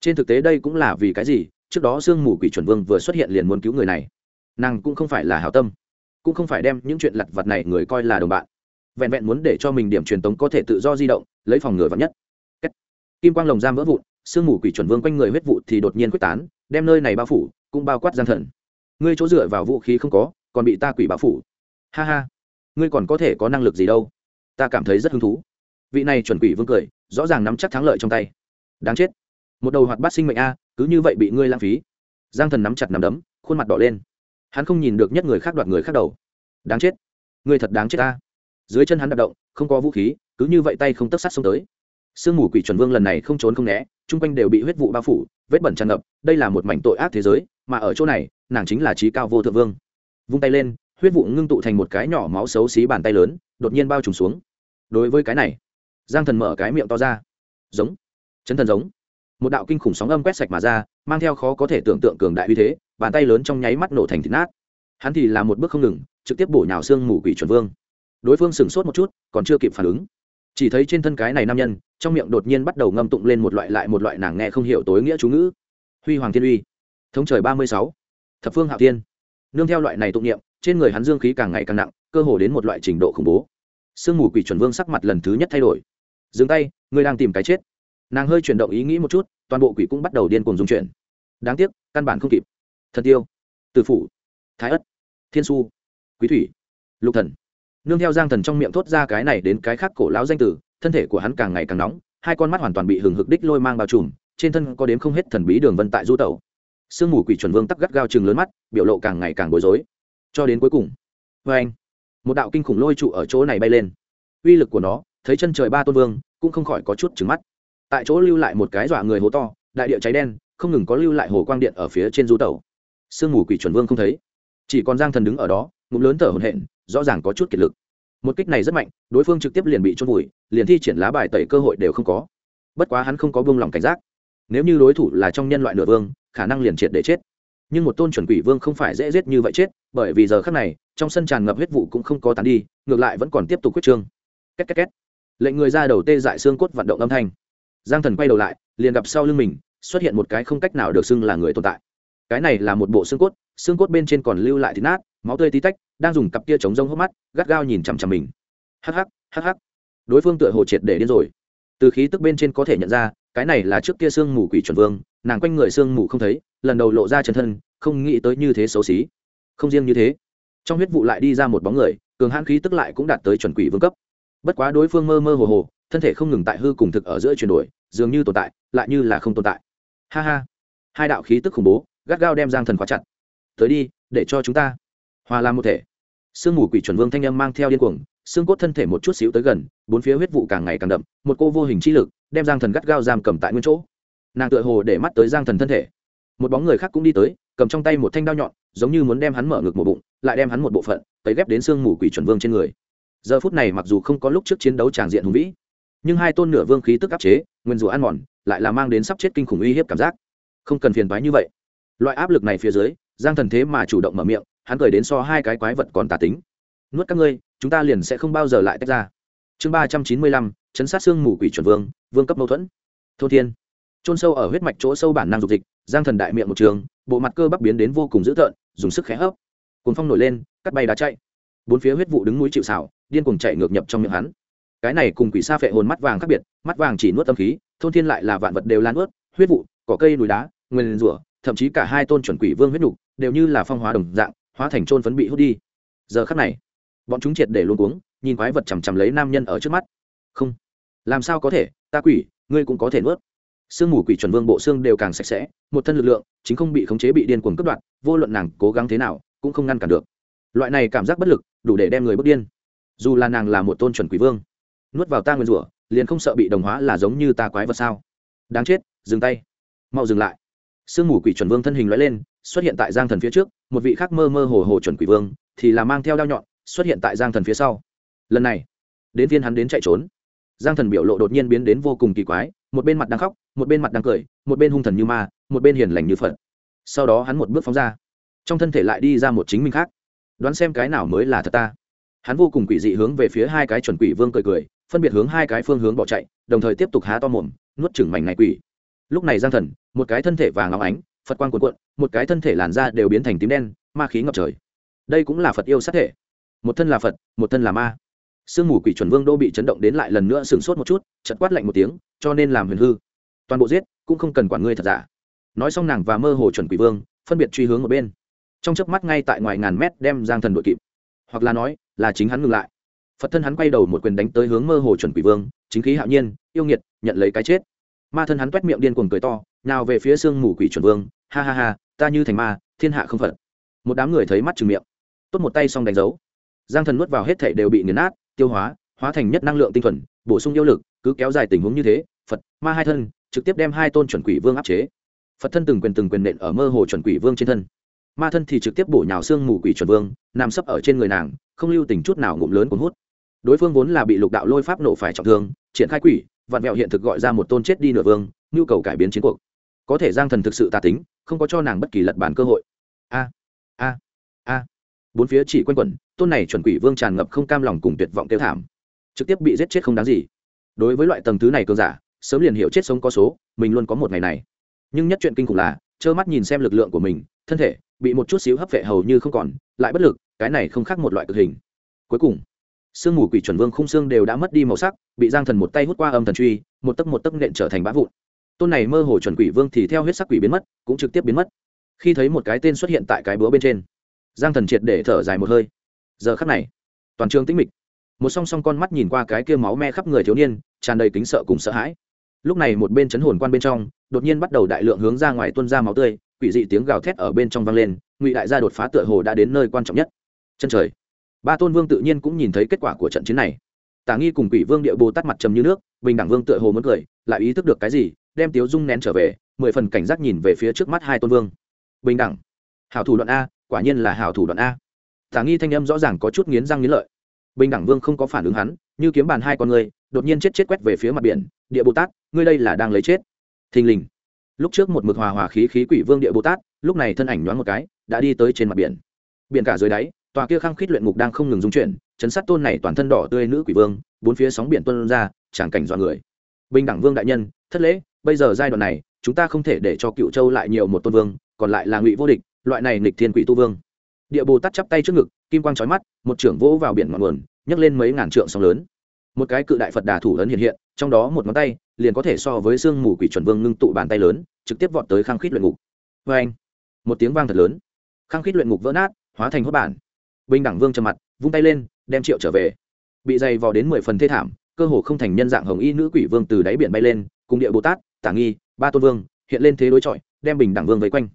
Trên thực tế đây cũng là vì cái gì? Trước đó sương mù quỷ chuẩn vương vừa xuất hiện liền muốn cứu người này nàng cũng không phải là hảo tâm, cũng không phải đem những chuyện lặt vặt này người coi là đồng bạn. Vẹn vẹn muốn để cho mình điểm truyền tống có thể tự do di động, lấy phòng ngừa vắn nhất. Kim quang lồng giam vỡ vụn, sương mù quỷ chuẩn vương quanh người huyết vụ thì đột nhiên quyết tán, đem nơi này bao phủ, cũng bao quát gian thần. Ngươi chỗ dựa vào vũ khí không có, còn bị ta quỷ bao phủ. Ha ha. Ngươi còn có thể có năng lực gì đâu? Ta cảm thấy rất hứng thú. Vị này chuẩn quỷ vương cười, rõ ràng nắm chắc thắng lợi trong tay. Đáng chết. Một đầu hoạt bát sinh mệnh a, cứ như vậy bị ngươi lãng phí. Giang thần nắm chặt nắm đấm, khuôn mặt đỏ lên hắn không nhìn được nhất người khác đoạt người khác đầu. Đáng chết. Người thật đáng chết ta. Dưới chân hắn đạp động, không có vũ khí, cứ như vậy tay không tất sát xông tới. Sương mù quỷ chuẩn vương lần này không trốn không né, chung quanh đều bị huyết vụ bao phủ, vết bẩn tràn ngập, đây là một mảnh tội ác thế giới, mà ở chỗ này, nàng chính là trí cao vô thượng vương. Vung tay lên, huyết vụ ngưng tụ thành một cái nhỏ máu xấu xí bàn tay lớn, đột nhiên bao trùm xuống. Đối với cái này, giang thần mở cái miệng to ra. Giống. Chấn thần giống. Một đạo kinh khủng sóng âm quét sạch mà ra, mang theo khó có thể tưởng tượng cường đại uy thế bàn tay lớn trong nháy mắt nổ thành thịt nát. Hắn thì làm một bước không ngừng, trực tiếp bổ nhào xương mù quỷ chuẩn vương. Đối phương sửng sốt một chút, còn chưa kịp phản ứng. Chỉ thấy trên thân cái này nam nhân, trong miệng đột nhiên bắt đầu ngâm tụng lên một loại lại một loại nàng nghe không hiểu tối nghĩa chú ngữ. Huy hoàng thiên uy. Thống trời ba mươi sáu. Thập phương hạo thiên. Nương theo loại này tụng niệm, trên người hắn dương khí càng ngày càng nặng, cơ hồ đến một loại trình độ khủng bố. Sương mù quỷ chuẩn vương sắc mặt lần thứ nhất thay đổi. Dừng tay, ngươi đang tìm cái chết. Nàng hơi chuyển động ý nghĩ một chút, toàn bộ quỷ cũng bắt đầu điên cuồng dung chuyển. Đáng tiếc, căn bản không kịp thần tiêu từ phủ, thái ất, thiên su, quý thủy, lục thần. Nương theo giang thần trong miệng thốt ra cái này đến cái khác cổ lão danh tử thân thể của hắn càng ngày càng nóng, hai con mắt hoàn toàn bị hừng hực đích lôi mang bao trùm, trên thân có đếm không hết thần bí đường vân tại du tẩu. Sương mù quỷ chuẩn vương tắc gắt gao chừng lớn mắt, biểu lộ càng ngày càng bối rối. Cho đến cuối cùng vê anh, một đạo kinh khủng lôi trụ ở chỗ này bay lên. Uy lực của nó, thấy chân trời ba tôn vương, cũng không khỏi có chút trứng mắt. Tại chỗ lưu lại một cái dọa người hố to, đại địa cháy đen, không ngừng có lưu lại hồ quang điện ở phía trên du tẩu sương mù quỷ chuẩn vương không thấy. Chỉ còn giang thần đứng ở đó, ngụm lớn thở hổn hển, rõ ràng có chút kiệt lực. Một kích này rất mạnh, đối phương trực tiếp liền bị trôn vùi, liền thi triển lá bài tẩy cơ hội đều không có. Bất quá hắn không có buông lỏng cảnh giác. Nếu như đối thủ là trong nhân loại nửa vương, khả năng liền triệt để chết. Nhưng một tôn chuẩn quỷ vương không phải dễ giết như vậy chết, bởi vì giờ khác này, trong sân tràn ngập huyết vụ cũng không có tàn đi, ngược lại vẫn còn tiếp tục quyết trương. Két két két. Lệnh người ra đầu tê dại xương cốt vận động âm thanh. Giang thần quay đầu lại, liền gặp sau lưng mình, xuất hiện một cái không cách nào được xưng là người tồn tại cái này là một bộ xương cốt xương cốt bên trên còn lưu lại thịt nát, máu tươi tí tách, đang dùng cặp kia chống rông hốc mắt, gắt gao nhìn chằm chằm mình. Hắc hắc hắc hắc. Đối phương tựa hồ triệt để điên rồi. Từ khí tức bên trên có thể nhận ra, cái này là trước kia sương mù quỷ chuẩn vương, nàng quanh người sương mù không thấy, lần đầu lộ ra chân thân, không nghĩ tới như thế xấu xí. Không riêng như thế, trong huyết vụ lại đi ra một bóng người, cường hãn khí tức lại cũng đạt tới chuẩn quỷ vương cấp. Bất quá đối phương mơ mơ hồ hồ, thân thể không ngừng tại hư cùng thực ở giữa chuyển đổi, dường như tồn tại, lại như là không tồn tại. Ha ha. Hai đạo khí tức khủng bố gắt gao đem giang thần khóa chặt. Tới đi, để cho chúng ta. Hòa làm một thể. Sương mù quỷ chuẩn vương thanh âm mang theo điên cuồng, xương cốt thân thể một chút xíu tới gần, bốn phía huyết vụ càng ngày càng đậm, một cô vô hình chi lực, đem giang thần gắt gao giam cầm tại nguyên chỗ. Nàng tựa hồ để mắt tới giang thần thân thể. Một bóng người khác cũng đi tới, cầm trong tay một thanh đao nhọn, giống như muốn đem hắn mở ngực một bụng, lại đem hắn một bộ phận, tấy ghép đến xương mù quỷ chuẩn vương trên người. Giờ phút này mặc dù không có lúc trước chiến đấu tràng diện hùng vĩ, nhưng hai tôn nửa vương khí tức áp chế, nguyên rủa ăn mòn, lại là mang đến sắp chết kinh khủng uy hiếp cảm giác. Không cần phiền toái như vậy loại áp lực này phía dưới, giang thần thế mà chủ động mở miệng, hắn cười đến so hai cái quái vật còn tà tính. Nuốt các ngươi, chúng ta liền sẽ không bao giờ lại tách ra. Chương ba trăm chín mươi lăm, chấn sát xương mù quỷ chuẩn vương vương cấp mâu thuẫn. Thô thiên. Trôn sâu ở huyết mạch chỗ sâu bản năng dục dịch, giang thần đại miệng một trường, bộ mặt cơ bắp biến đến vô cùng dữ tợn, dùng sức khẽ hấp. Cuốn phong nổi lên, cắt bay đá chạy. Bốn phía huyết vụ đứng núi chịu xảo, điên cuồng chạy ngược nhập trong miệng hắn. Cái này cùng quỷ sa phệ hồn mắt vàng khác biệt, mắt vàng chỉ nuốt tâm khí, thôn thiên lại là vạn vật đều lan ướt, huyết vụ, cỏ cây núi đá, nguyên rủa thậm chí cả hai tôn chuẩn quỷ vương huyết nhục đều như là phong hóa đồng dạng, hóa thành trôn phấn bị hút đi. Giờ khắc này, bọn chúng triệt để luôn cuống, nhìn quái vật chằm chằm lấy nam nhân ở trước mắt. Không, làm sao có thể, ta quỷ, ngươi cũng có thể nuốt. Sương mù quỷ chuẩn vương bộ xương đều càng sạch sẽ, một thân lực lượng, chính không bị khống chế bị điên cuồng cướp đoạt, vô luận nàng cố gắng thế nào, cũng không ngăn cản được. Loại này cảm giác bất lực, đủ để đem người bước điên. Dù là nàng là một tôn chuẩn quỷ vương, nuốt vào ta nguyên rủa, liền không sợ bị đồng hóa là giống như ta quái vật sao. Đáng chết, dừng tay. Mau dừng lại sương mù quỷ chuẩn vương thân hình loại lên, xuất hiện tại giang thần phía trước, một vị khác mơ mơ hồ hồ chuẩn quỷ vương thì là mang theo đao nhọn, xuất hiện tại giang thần phía sau. Lần này, đến viên hắn đến chạy trốn. Giang thần biểu lộ đột nhiên biến đến vô cùng kỳ quái, một bên mặt đang khóc, một bên mặt đang cười, một bên hung thần như ma, một bên hiền lành như phật. Sau đó hắn một bước phóng ra, trong thân thể lại đi ra một chính mình khác. Đoán xem cái nào mới là thật ta. Hắn vô cùng quỷ dị hướng về phía hai cái chuẩn quỷ vương cười cười, phân biệt hướng hai cái phương hướng bỏ chạy, đồng thời tiếp tục há to mồm, nuốt chửng mảnh này quỷ. Lúc này giang thần một cái thân thể vàng óng ánh, phật quang cuộn cuộn, một cái thân thể làn da đều biến thành tím đen, ma khí ngập trời. Đây cũng là phật yêu sát thể. Một thân là phật, một thân là ma. Sương mù quỷ chuẩn vương đô bị chấn động đến lại lần nữa sửng sốt một chút chật quát lạnh một tiếng, cho nên làm huyền hư. Toàn bộ giết, cũng không cần quản ngươi thật giả. Nói xong nàng và mơ hồ chuẩn quỷ vương, phân biệt truy hướng ở bên. Trong chớp mắt ngay tại ngoài ngàn mét đem giang thần đội kịp. Hoặc là nói, là chính hắn ngừng lại. Phật thân hắn quay đầu một quyền đánh tới hướng mơ hồ chuẩn quỷ vương, chính khí hạo nhiên, yêu nghiệt, nhận lấy cái chết. Ma thân hắn t miệng điên cuồng cười to nào về phía sương mù quỷ chuẩn vương, ha ha ha, ta như thành ma, thiên hạ không phật một đám người thấy mắt chừng miệng. Tốt một tay xong đánh dấu. Giang thần nuốt vào hết thể đều bị nghiền nát, tiêu hóa hóa thành nhất năng lượng tinh thuần, bổ sung yêu lực, cứ kéo dài tình huống như thế, phật, ma hai thân, trực tiếp đem hai tôn chuẩn quỷ vương áp chế. Phật thân từng quyền từng quyền nện ở mơ hồ chuẩn quỷ vương trên thân. Ma thân thì trực tiếp bổ nhào xương mù quỷ chuẩn vương, nằm sấp ở trên người nàng, không lưu tình chút nào ngụm lớn cuốn hút. Đối phương vốn là bị lục đạo lôi pháp nổ phải trọng thương, triển khai quỷ vạn vẹo hiện thực gọi ra một tôn chết đi nửa vương, nhu cầu cải biến chiến cuộc có thể giang thần thực sự tà tính, không có cho nàng bất kỳ lật bản cơ hội. A a a. Bốn phía chỉ quanh quẩn, tôn này chuẩn quỷ vương tràn ngập không cam lòng cùng tuyệt vọng tiêu thảm. Trực tiếp bị giết chết không đáng gì. Đối với loại tầng thứ này cường giả, sớm liền hiểu chết sống có số, mình luôn có một ngày này. Nhưng nhất chuyện kinh khủng là, trơ mắt nhìn xem lực lượng của mình, thân thể bị một chút xíu hấp vệ hầu như không còn, lại bất lực, cái này không khác một loại cực hình. Cuối cùng, sương mù quỷ chuẩn vương khung xương đều đã mất đi màu sắc, bị giang thần một tay hút qua âm thần truy, một tấc một tấc nện trở thành bã vụn tôn này mơ hồ chuẩn quỷ vương thì theo huyết sắc quỷ biến mất, cũng trực tiếp biến mất. Khi thấy một cái tên xuất hiện tại cái búa bên trên, giang thần triệt để thở dài một hơi. Giờ khắc này, toàn trường tĩnh mịch. Một song song con mắt nhìn qua cái kia máu me khắp người thiếu niên, tràn đầy kính sợ cùng sợ hãi. Lúc này một bên chấn hồn quan bên trong, đột nhiên bắt đầu đại lượng hướng ra ngoài tuân ra máu tươi, quỷ dị tiếng gào thét ở bên trong vang lên, ngụy đại gia đột phá tựa hồ đã đến nơi quan trọng nhất. Chân trời, ba tôn vương tự nhiên cũng nhìn thấy kết quả của trận chiến này. Tả nghi cùng quỷ vương địa bồ tắt mặt trầm như nước, bình đẳng vương tựa hồ muốn cười, lại ý thức được cái gì đem tiếu dung nén trở về, mười phần cảnh giác nhìn về phía trước mắt hai tôn vương. Bình đẳng. Hảo thủ đoạn a, quả nhiên là hảo thủ đoạn a. Tả nghi thanh âm rõ ràng có chút nghiến răng nghiến lợi. Bình đẳng vương không có phản ứng hắn, như kiếm bàn hai con người, đột nhiên chết chết quét về phía mặt biển, địa bồ tát, ngươi đây là đang lấy chết. Thình lình. Lúc trước một mực hòa hòa khí khí quỷ vương địa bồ tát, lúc này thân ảnh nhoáng một cái, đã đi tới trên mặt biển. Biển cả dưới đáy, tòa kia khăng khít luyện ngục đang không ngừng dung chuyển, chấn sát tôn này toàn thân đỏ tươi nữ quỷ vương, bốn phía sóng biển tuân ra tràng cảnh dọa người. Bình đẳng vương đại nhân, thất lễ bây giờ giai đoạn này, chúng ta không thể để cho cựu châu lại nhiều một tôn vương, còn lại là ngụy vô địch, loại này nghịch thiên quỷ tu vương. Địa bồ tát chắp tay trước ngực, kim quang trói mắt, một trưởng vỗ vào biển ngọn nguồn, nhấc lên mấy ngàn trượng sóng lớn. Một cái cự đại phật đà thủ lớn hiện hiện, trong đó một ngón tay, liền có thể so với xương mù quỷ chuẩn vương ngưng tụ bàn tay lớn, trực tiếp vọt tới khang khít luyện ngục. Vê anh, một tiếng vang thật lớn. Khang khít luyện ngục vỡ nát, hóa thành hốt bản. Bình đẳng vương trầm mặt, vung tay lên, đem triệu trở về. Bị dày vò đến mười phần thê thảm, cơ hồ không thành nhân dạng hồng y nữ quỷ vương từ đáy biển bay lên, cùng địa bồ tát tả nghi, ba tôn vương, hiện lên thế đối chọi, đem bình đẳng vương vây quanh.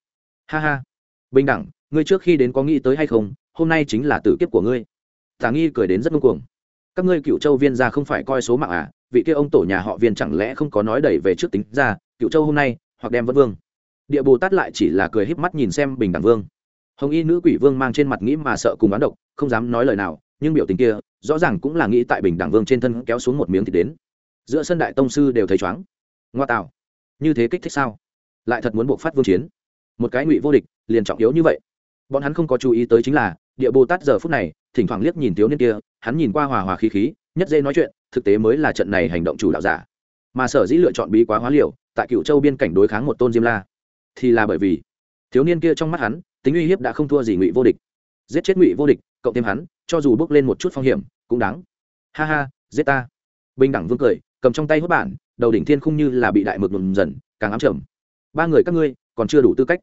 Ha ha. Bình đẳng, ngươi trước khi đến có nghĩ tới hay không? Hôm nay chính là tử kiếp của ngươi. Tả nghi cười đến rất ngông cuồng. Các ngươi cựu châu viên ra không phải coi số mạng à? Vị kia ông tổ nhà họ viên chẳng lẽ không có nói đẩy về trước tính ra cựu châu hôm nay, hoặc đem vân vương. Địa bồ tát lại chỉ là cười híp mắt nhìn xem bình đẳng vương. Hồng y nữ quỷ vương mang trên mặt nghĩ mà sợ cùng oán độc, không dám nói lời nào, nhưng biểu tình kia, rõ ràng cũng là nghĩ tại bình đẳng vương trên thân kéo xuống một miếng thịt đến. Giữa sân đại tông sư đều thấy chóng ngoa tạo như thế kích thích sao? Lại thật muốn buộc phát vương chiến. Một cái ngụy vô địch, liền trọng yếu như vậy. Bọn hắn không có chú ý tới chính là, địa bồ tát giờ phút này, thỉnh thoảng liếc nhìn thiếu niên kia, hắn nhìn qua hòa hòa khí khí, nhất dễ nói chuyện, thực tế mới là trận này hành động chủ đạo giả. Mà sở dĩ lựa chọn bí quá hóa liều, tại cựu châu biên cảnh đối kháng một tôn diêm la, thì là bởi vì, thiếu niên kia trong mắt hắn, tính uy hiếp đã không thua gì ngụy vô địch. Giết chết ngụy vô địch, cộng thêm hắn, cho dù bước lên một chút phong hiểm, cũng đáng. Ha ha, giết ta. Bình đẳng vương cười cầm trong tay hốt bản, đầu đỉnh thiên khung như là bị đại mực ngừng dần, càng ám trầm. Ba người các ngươi, còn chưa đủ tư cách.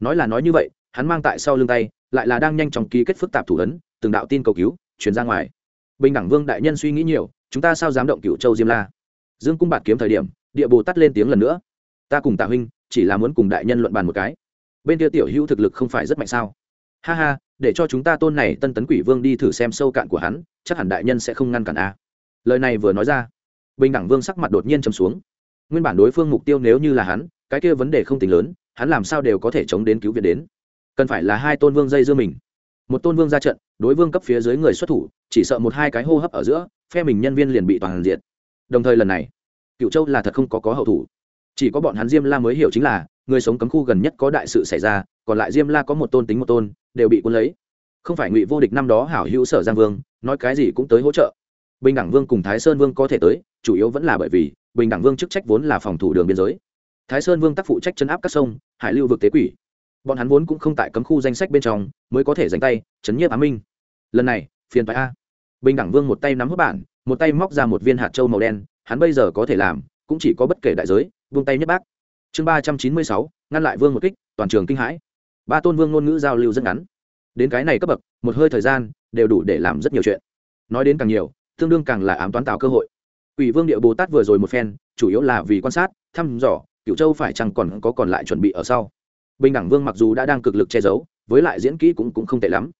Nói là nói như vậy, hắn mang tại sau lưng tay, lại là đang nhanh chóng ký kết phức tạp thủ ấn, từng đạo tin cầu cứu chuyển ra ngoài. Bình đẳng vương đại nhân suy nghĩ nhiều, chúng ta sao dám động cựu châu diêm la? Dương cung bạt kiếm thời điểm, địa bồ tắt lên tiếng lần nữa. Ta cùng tạ huynh, chỉ là muốn cùng đại nhân luận bàn một cái. Bên kia tiểu hữu thực lực không phải rất mạnh sao? Ha ha, để cho chúng ta tôn này tân tấn quỷ vương đi thử xem sâu cạn của hắn, chắc hẳn đại nhân sẽ không ngăn cản a. Lời này vừa nói ra bình đẳng vương sắc mặt đột nhiên chấm xuống. Nguyên bản đối phương mục tiêu nếu như là hắn, cái kia vấn đề không tính lớn, hắn làm sao đều có thể chống đến cứu viện đến. Cần phải là hai tôn vương dây dưa mình. Một tôn vương ra trận, đối vương cấp phía dưới người xuất thủ, chỉ sợ một hai cái hô hấp ở giữa, phe mình nhân viên liền bị toàn diện đồng thời lần này cựu châu là thật không có có hậu thủ. Chỉ có bọn hắn diêm la mới hiểu chính là, người sống cấm khu gần nhất có đại sự xảy ra, còn lại diêm la có một tôn tính một tôn, đều bị cuốn lấy. Không phải ngụy vô địch năm đó hảo hữu sở giang vương, nói cái gì cũng tới hỗ trợ bình đẳng vương cùng thái sơn vương có thể tới, chủ yếu vẫn là bởi vì, bình đẳng vương chức trách vốn là phòng thủ đường biên giới. Thái sơn vương tác phụ trách chấn áp các sông, hải lưu vực tế quỷ. Bọn hắn vốn cũng không tại cấm khu danh sách bên trong, mới có thể dành tay, chấn nhiếp á minh. Lần này, phiền phải a. Bình đẳng vương một tay nắm hớp bản, một tay móc ra một viên hạt trâu màu đen, hắn bây giờ có thể làm, cũng chỉ có bất kể đại giới vương tay nhất bác. Chương ba trăm chín mươi sáu, ngăn lại vương một kích, toàn trường kinh hãi. Ba tôn vương ngôn ngữ giao lưu rất ngắn. Đến cái này cấp bậc, một hơi thời gian, đều đủ để làm rất nhiều chuyện. Nói đến càng nhiều tương đương càng là ám toán tạo cơ hội. Ủy vương địa bồ tát vừa rồi một phen chủ yếu là vì quan sát thăm dò cựu châu phải chăng còn có còn lại chuẩn bị ở sau. Bình đẳng vương mặc dù đã đang cực lực che giấu với lại diễn kỹ cũng, cũng không tệ lắm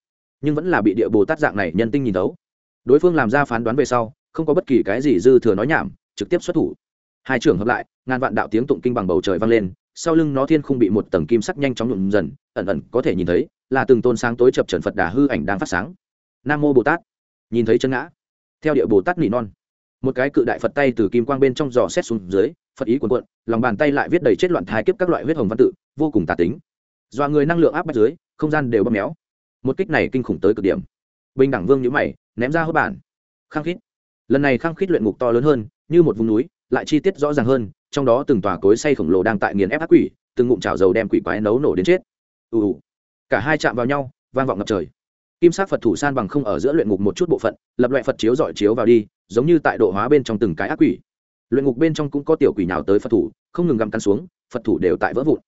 nhưng vẫn là bị địa bồ tát dạng này nhân tinh nhìn thấu. Đối phương làm ra phán đoán về sau không có bất kỳ cái gì dư thừa nói nhảm trực tiếp xuất thủ. Hai trường hợp lại ngàn vạn đạo tiếng tụng kinh bằng bầu trời vang lên sau lưng nó thiên không bị một tầng kim sắc nhanh chóng nhuộm dần ẩn ẩn có thể nhìn thấy là từng tôn sáng tối chập trần phật đà hư ảnh đang phát sáng. Nam mô bồ tát. Nhìn thấy chân ngã theo địa bồ tát nỉ non. Một cái cự đại phật tay từ kim quang bên trong giò xét xuống dưới, phật ý quần cuộn, lòng bàn tay lại viết đầy chết loạn thái kiếp các loại huyết hồng văn tự, vô cùng tà tính. Dọa người năng lượng áp bách dưới, không gian đều bóp méo. Một kích này kinh khủng tới cực điểm. Bình đẳng vương nhữ mày, ném ra hớp bản. Khăng khít. Lần này khăng khít luyện ngục to lớn hơn, như một vùng núi, lại chi tiết rõ ràng hơn, trong đó từng tòa cối say khổng lồ đang tại nghiền ép ác quỷ, từng ngụm chảo dầu đem quỷ quái nấu nổ đến chết. Ù ù. Cả hai chạm vào nhau, vang vọng ngập trời kim sắc phật thủ san bằng không ở giữa luyện ngục một chút bộ phận, lập loại phật chiếu giỏi chiếu vào đi, giống như tại độ hóa bên trong từng cái ác quỷ. Luyện ngục bên trong cũng có tiểu quỷ nào tới phật thủ, không ngừng găm cắn xuống, phật thủ đều tại vỡ vụn.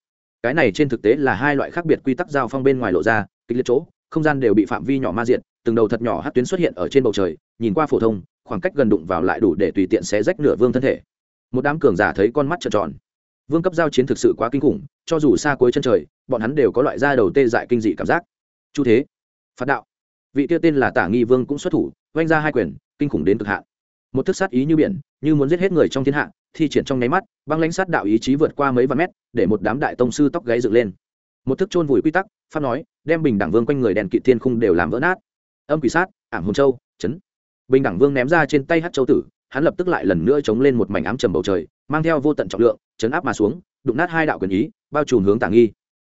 Cái này trên thực tế là hai loại khác biệt quy tắc giao phong bên ngoài lộ ra, kịch liệt chỗ, không gian đều bị phạm vi nhỏ ma diện từng đầu thật nhỏ hát tuyến xuất hiện ở trên bầu trời, nhìn qua phổ thông, khoảng cách gần đụng vào lại đủ để tùy tiện xé rách nửa vương thân thể. Một đám cường giả thấy con mắt trợn tròn. Vương cấp giao chiến thực sự quá kinh khủng, cho dù xa cuối chân trời, bọn hắn đều có loại da đầu tê dại kinh dị cảm giác. Chu thế phạt đạo. Vị tiêu tên là tả nghi vương cũng xuất thủ, oanh ra hai quyền, kinh khủng đến cực hạn. Một thức sát ý như biển, như muốn giết hết người trong thiên hạ, thi triển trong nháy mắt, băng lãnh sát đạo ý chí vượt qua mấy vạn mét, để một đám đại tông sư tóc gáy dựng lên. Một thức chôn vùi quy tắc, pháp nói, đem bình đẳng vương quanh người đèn kỵ thiên khung đều làm vỡ nát. Âm quỷ sát, ảm hồn châu, chấn. Bình đẳng vương ném ra trên tay hát châu tử, hắn lập tức lại lần nữa chống lên một mảnh ám trầm bầu trời, mang theo vô tận trọng lượng, chấn áp mà xuống, đụng nát hai đạo quyền ý, bao trùm hướng tả nghi.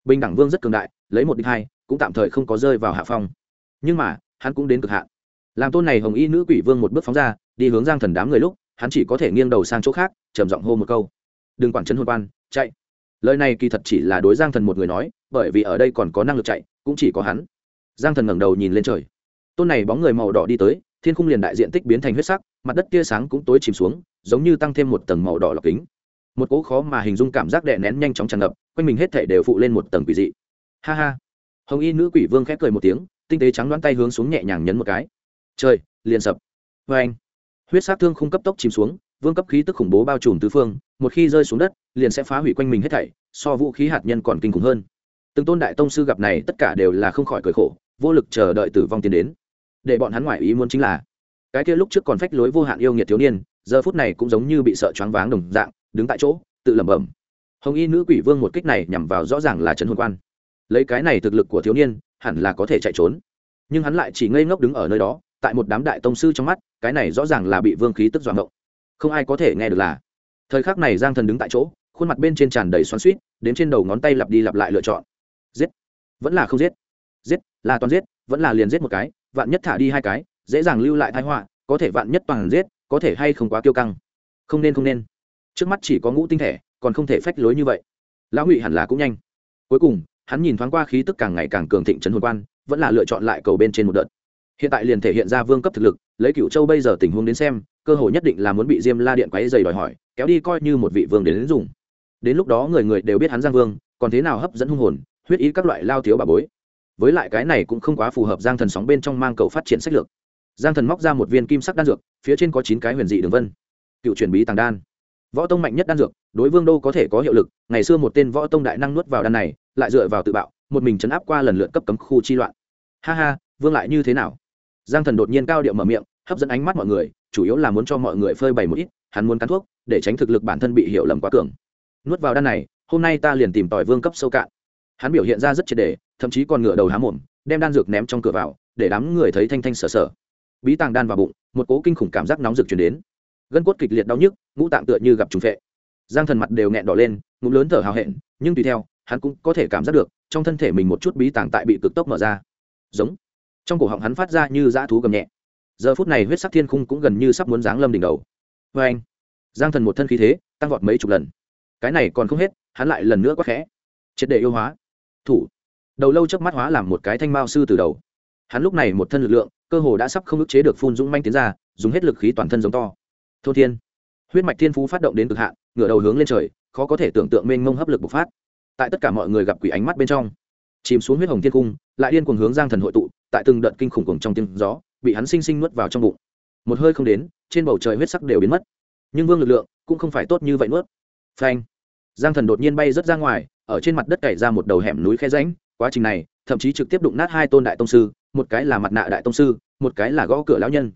Bình đẳng vương rất cường đại, lấy một đích hai cũng tạm thời không có rơi vào hạ phong. Nhưng mà, hắn cũng đến cực hạn. Làm tôn này hồng y nữ quỷ vương một bước phóng ra, đi hướng giang thần đám người lúc, hắn chỉ có thể nghiêng đầu sang chỗ khác, trầm giọng hô một câu. Đừng quản chân hôn quan, chạy. Lời này kỳ thật chỉ là đối giang thần một người nói, bởi vì ở đây còn có năng lực chạy, cũng chỉ có hắn. Giang thần ngẩng đầu nhìn lên trời. Tôn này bóng người màu đỏ đi tới, thiên khung liền đại diện tích biến thành huyết sắc, mặt đất tia sáng cũng tối chìm xuống, giống như tăng thêm một tầng màu đỏ lọc kính. Một cỗ khó mà hình dung cảm giác đè nén nhanh chóng tràn ngập, quanh mình hết thể đều phụ lên một tầng quỷ dị. Ha ha hồng y nữ quỷ vương khép cười một tiếng, tinh tế trắng đoán tay hướng xuống nhẹ nhàng nhấn một cái. Trời, liền sập. Vê anh, huyết sát thương không cấp tốc chìm xuống, vương cấp khí tức khủng bố bao trùm tứ phương, một khi rơi xuống đất, liền sẽ phá hủy quanh mình hết thảy, so vũ khí hạt nhân còn kinh khủng hơn. Từng tôn đại tông sư gặp này tất cả đều là không khỏi cởi khổ, vô lực chờ đợi tử vong tiến đến. Để bọn hắn ngoại ý muốn chính là, cái kia lúc trước còn phách lối vô hạn yêu nghiệt thiếu niên, giờ phút này cũng giống như bị sợ choáng váng đồng dạng, đứng tại chỗ, tự lẩm bẩm. Hồng y nữ quỷ vương một kích này nhằm vào rõ ràng là trần hồn quan lấy cái này thực lực của thiếu niên, hẳn là có thể chạy trốn. Nhưng hắn lại chỉ ngây ngốc đứng ở nơi đó, tại một đám đại tông sư trong mắt, cái này rõ ràng là bị vương khí tức dọa ngộng. Không ai có thể nghe được là, thời khắc này giang thần đứng tại chỗ, khuôn mặt bên trên tràn đầy xoắn suýt đến trên đầu ngón tay lặp đi lặp lại lựa chọn. Giết. Vẫn là không giết. Giết, là toàn giết, vẫn là liền giết một cái, vạn nhất thả đi hai cái, dễ dàng lưu lại thái họa, có thể vạn nhất toàn giết, có thể hay không quá kiêu căng. Không nên không nên. Trước mắt chỉ có ngũ tinh thể, còn không thể phách lối như vậy. Lão ngụy hẳn là cũng nhanh. Cuối cùng hắn nhìn thoáng qua khí tức càng ngày càng cường thịnh trấn hồn quan vẫn là lựa chọn lại cầu bên trên một đợt. Hiện tại liền thể hiện ra vương cấp thực lực lấy cựu châu bây giờ tình huống đến xem cơ hội nhất định là muốn bị diêm la điện quáy dày đòi hỏi kéo đi coi như một vị vương đến, đến dùng. Đến lúc đó người người đều biết hắn giang vương còn thế nào hấp dẫn hung hồn huyết ý các loại lao thiếu bà bối. Với lại cái này cũng không quá phù hợp giang thần sóng bên trong mang cầu phát triển sách lược. Giang thần móc ra một viên kim sắc đan dược phía trên có chín cái huyền dị đường vân. Cựu chuyển bí tàng đan. Võ tông mạnh nhất đan dược đối vương đô có thể có hiệu lực ngày xưa một tên võ tông đại năng nuốt vào đan này lại dựa vào tự bạo, một mình chấn áp qua lần lượt cấp cấm khu chi loạn. Ha ha, vương lại như thế nào? Giang thần đột nhiên cao điệu mở miệng, hấp dẫn ánh mắt mọi người, chủ yếu là muốn cho mọi người phơi bày một ít, hắn muốn cắn thuốc, để tránh thực lực bản thân bị hiểu lầm quá cường. Nuốt vào đan này, hôm nay ta liền tìm tòi vương cấp sâu cạn. Hắn biểu hiện ra rất triệt đề thậm chí còn ngửa đầu há mồm, đem đan dược ném trong cửa vào, để đám người thấy thanh thanh sở sở. Bí tàng đan vào bụng, một cố kinh khủng cảm giác nóng rực chuyển đến. Gân cốt kịch liệt đau nhức, ngũ tạng tựa như gặp trùng phệ. Giang thần mặt đều nghẹn đỏ lên, ngụm lớn thở hào hẹn, nhưng tùy theo hắn cũng có thể cảm giác được, trong thân thể mình một chút bí tàng tại bị cực tốc mở ra. Giống. Trong cổ họng hắn phát ra như dã thú gầm nhẹ. Giờ phút này huyết sắc thiên khung cũng gần như sắp muốn giáng lâm đỉnh đầu. Vê anh, giang thần một thân khí thế, tăng vọt mấy chục lần. Cái này còn không hết, hắn lại lần nữa quắc khẽ. Triệt để yêu hóa. Thủ. Đầu lâu trước mắt hóa làm một cái thanh mao sư từ đầu. Hắn lúc này một thân lực lượng, cơ hồ đã sắp không ức chế được phun dũng manh tiến ra, dùng hết lực khí toàn thân giống to. Thô thiên. Huyết mạch thiên phú phát động đến cực hạn, ngửa đầu hướng lên trời, khó có thể tưởng tượng mênh mông hấp lực bộc phát tại tất cả mọi người gặp quỷ ánh mắt bên trong. Chìm xuống huyết hồng thiên cung, lại điên cuồng hướng giang thần hội tụ, tại từng đợt kinh khủng cuồng trong tiếng gió, bị hắn sinh sinh nuốt vào trong bụng. Một hơi không đến, trên bầu trời huyết sắc đều biến mất. Nhưng vương lực lượng cũng không phải tốt như vậy nuốt. Phanh! Giang thần đột nhiên bay rớt ra ngoài, ở trên mặt đất cày ra một đầu hẻm núi khe ránh quá trình này, thậm chí trực tiếp đụng nát hai tôn đại tông sư, một cái là mặt nạ đại tông sư, một cái là gõ cửa lão nhân.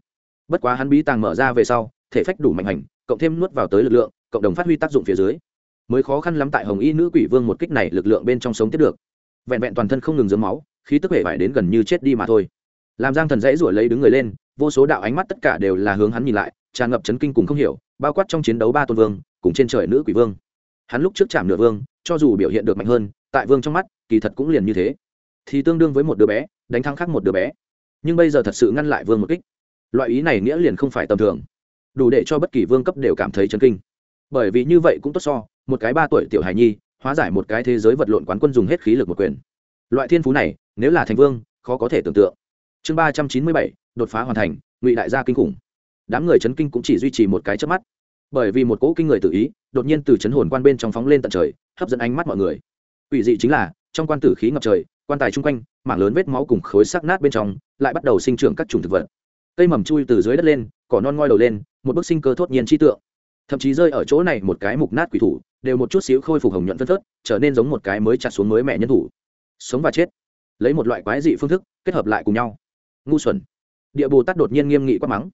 Bất quá hắn bí tàng mở ra về sau, thể phách đủ mạnh hành, cộng thêm nuốt vào tới lực lượng, cộng đồng phát huy tác dụng phía dưới mới khó khăn lắm tại hồng y nữ quỷ vương một kích này lực lượng bên trong sống tiếp được. Vẹn vẹn toàn thân không ngừng dấm máu, khí tức hệ vải đến gần như chết đi mà thôi. Làm giang thần dãy ruổi lấy đứng người lên, vô số đạo ánh mắt tất cả đều là hướng hắn nhìn lại, tràn ngập chấn kinh cùng không hiểu, bao quát trong chiến đấu ba tôn vương, cùng trên trời nữ quỷ vương. Hắn lúc trước chạm nửa vương, cho dù biểu hiện được mạnh hơn, tại vương trong mắt, kỳ thật cũng liền như thế. Thì tương đương với một đứa bé, đánh thắng khác một đứa bé. Nhưng bây giờ thật sự ngăn lại vương một kích. Loại ý này nghĩa liền không phải tầm thường. Đủ để cho bất kỳ vương cấp đều cảm thấy chấn kinh bởi vì như vậy cũng tốt so, một cái ba tuổi tiểu hài nhi, hóa giải một cái thế giới vật lộn quán quân dùng hết khí lực một quyền. Loại thiên phú này, nếu là thành vương, khó có thể tưởng tượng. Chương ba trăm chín mươi bảy, đột phá hoàn thành, ngụy đại gia kinh khủng. Đám người chấn kinh cũng chỉ duy trì một cái chớp mắt. Bởi vì một cỗ kinh người tự ý, đột nhiên từ chấn hồn quan bên trong phóng lên tận trời, hấp dẫn ánh mắt mọi người. Ủy dị chính là, trong quan tử khí ngập trời, quan tài chung quanh, mảng lớn vết máu cùng khối sắc nát bên trong, lại bắt đầu sinh trưởng các chủng thực vật. Cây mầm chui từ dưới đất lên, cỏ non ngoi đầu lên, một bức sinh cơ thốt nhiên chi tượng thậm chí rơi ở chỗ này một cái mục nát quỷ thủ, đều một chút xíu khôi phục hồng nhuận phân phớt, trở nên giống một cái mới chặt xuống mới mẹ nhân thủ. Sống và chết. Lấy một loại quái dị phương thức, kết hợp lại cùng nhau. Ngu xuẩn. Địa bồ tát đột nhiên nghiêm nghị quát mắng.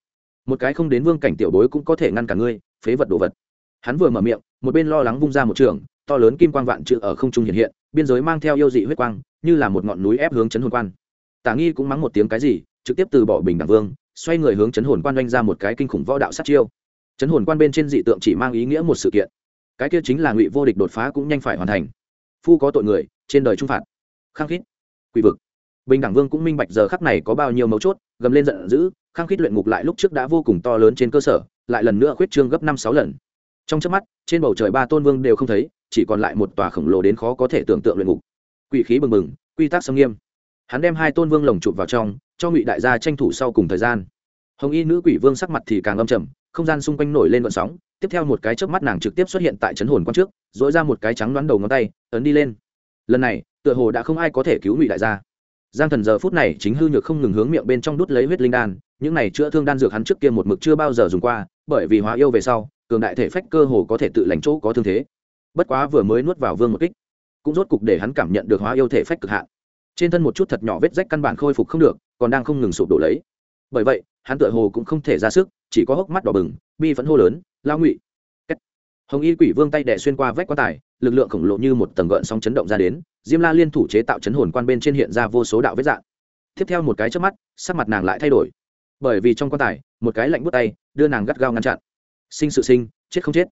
Một cái không đến vương cảnh tiểu bối cũng có thể ngăn cả ngươi, phế vật đồ vật. Hắn vừa mở miệng, một bên lo lắng vung ra một trường, to lớn kim quang vạn chữ ở không trung hiện hiện, biên giới mang theo yêu dị huyết quang, như là một ngọn núi ép hướng chấn hồn quan. Tả nghi cũng mắng một tiếng cái gì, trực tiếp từ bỏ bình đẳng vương, xoay người hướng chấn hồn quan doanh ra một cái kinh khủng võ đạo sát chiêu chấn hồn quan bên trên dị tượng chỉ mang ý nghĩa một sự kiện. Cái kia chính là ngụy vô địch đột phá cũng nhanh phải hoàn thành. Phu có tội người, trên đời trung phạt. Khăng khít, quỷ vực. Bình đẳng vương cũng minh bạch giờ khắc này có bao nhiêu mấu chốt, gầm lên giận dữ, khăng khít luyện ngục lại lúc trước đã vô cùng to lớn trên cơ sở, lại lần nữa khuyết trương gấp năm sáu lần. Trong trước mắt, trên bầu trời ba tôn vương đều không thấy, chỉ còn lại một tòa khổng lồ đến khó có thể tưởng tượng luyện ngục. Quỷ khí bừng bừng, quy tắc xâm nghiêm. Hắn đem hai tôn vương lồng chụp vào trong, cho ngụy đại gia tranh thủ sau cùng thời gian. Hồng y nữ quỷ vương sắc mặt thì càng âm trầm không gian xung quanh nổi lên vận sóng, tiếp theo một cái chớp mắt nàng trực tiếp xuất hiện tại chấn hồn quan trước dỗi ra một cái trắng đoán đầu ngón tay, ấn đi lên. Lần này, tựa hồ đã không ai có thể cứu ngụy đại gia. Giang thần giờ phút này chính hư nhược không ngừng hướng miệng bên trong đút lấy huyết linh đan, những này chữa thương đan dược hắn trước kia một mực chưa bao giờ dùng qua, bởi vì hóa yêu về sau, cường đại thể phách cơ hồ có thể tự lành chỗ có thương thế. Bất quá vừa mới nuốt vào vương một kích, cũng rốt cục để hắn cảm nhận được hóa yêu thể phách cực hạn. Trên thân một chút thật nhỏ vết rách căn bản khôi phục không được, còn đang không ngừng sụp đổ lấy. Bởi vậy, hắn tựa hồ cũng không thể ra sức chỉ có hốc mắt đỏ bừng, bi vẫn hô lớn lao ngụy! Hồng y quỷ vương tay đẻ xuyên qua vách quan tài, lực lượng khổng lồ như một tầng gợn sóng chấn động ra đến, diêm la liên thủ chế tạo chấn hồn quan bên trên hiện ra vô số đạo vết dạng. Tiếp theo một cái trước mắt, sắc mặt nàng lại thay đổi. Bởi vì trong quan tài, một cái lạnh bút tay, đưa nàng gắt gao ngăn chặn. Sinh sự sinh, chết không chết.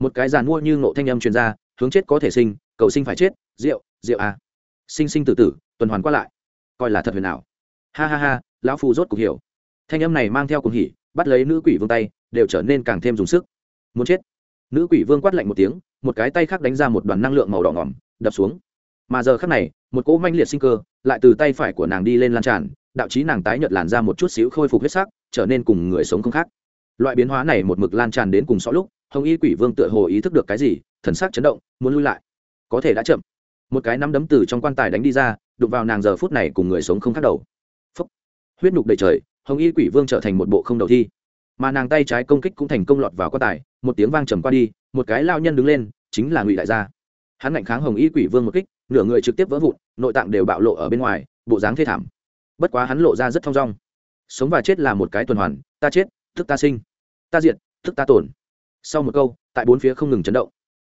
Một cái giàn mua như ngộ thanh âm truyền ra, hướng chết có thể sinh, cầu sinh phải chết, rượu rượu à. Sinh sinh tử tử, tuần hoàn qua lại. Coi là thật huyền ảo. Ha ha ha, lão phu rốt cục hiểu. Thanh âm này mang theo cùng hỉ bắt lấy nữ quỷ vương tay, đều trở nên càng thêm dùng sức. Muốn chết. Nữ quỷ vương quát lạnh một tiếng, một cái tay khác đánh ra một đoàn năng lượng màu đỏ ngỏm, đập xuống. Mà giờ khác này, một cỗ manh liệt sinh cơ lại từ tay phải của nàng đi lên lan tràn, đạo trí nàng tái nhợt làn ra một chút xíu khôi phục huyết sắc, trở nên cùng người sống không khác. Loại biến hóa này một mực lan tràn đến cùng xó lúc, hồng y quỷ vương tựa hồ ý thức được cái gì, thần sắc chấn động, muốn lui lại. Có thể đã chậm. Một cái nắm đấm từ trong quan tài đánh đi ra, đụng vào nàng giờ phút này cùng người sống không khác đầu. Phúc. huyết nhục đầy trời hồng y quỷ vương trở thành một bộ không đầu thi. Mà nàng tay trái công kích cũng thành công lọt vào quan tài, một tiếng vang trầm qua đi, một cái lao nhân đứng lên, chính là ngụy đại gia. Hắn ngạnh kháng hồng y quỷ vương một kích, nửa người trực tiếp vỡ vụn, nội tạng đều bạo lộ ở bên ngoài, bộ dáng thê thảm. Bất quá hắn lộ ra rất thong dong. Sống và chết là một cái tuần hoàn, ta chết, thức ta sinh, ta diệt, thức ta tổn. Sau một câu, tại bốn phía không ngừng chấn động.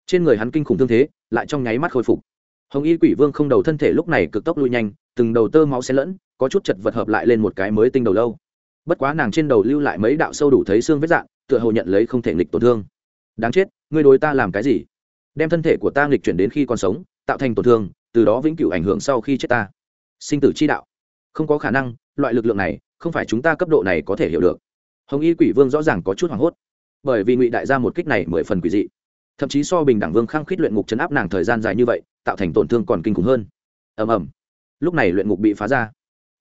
Trên người hắn kinh khủng thương thế, lại trong nháy mắt khôi phục. Hồng y quỷ vương không đầu thân thể lúc này cực tốc lui nhanh, từng đầu tơ máu xen lẫn có chút chật vật hợp lại lên một cái mới tinh đầu lâu. Bất quá nàng trên đầu lưu lại mấy đạo sâu đủ thấy xương vết dạng, tựa hồ nhận lấy không thể nghịch tổn thương. Đáng chết, ngươi đối ta làm cái gì? Đem thân thể của ta nghịch chuyển đến khi còn sống, tạo thành tổn thương, từ đó vĩnh cửu ảnh hưởng sau khi chết ta. Sinh tử chi đạo. Không có khả năng, loại lực lượng này, không phải chúng ta cấp độ này có thể hiểu được. Hồng y quỷ vương rõ ràng có chút hoảng hốt. Bởi vì ngụy đại gia một kích này mười phần quỷ dị. Thậm chí so bình đẳng vương khăng khít luyện ngục chấn áp nàng thời gian dài như vậy, tạo thành tổn thương còn kinh khủng hơn. Ầm ầm. Lúc này luyện ngục bị phá ra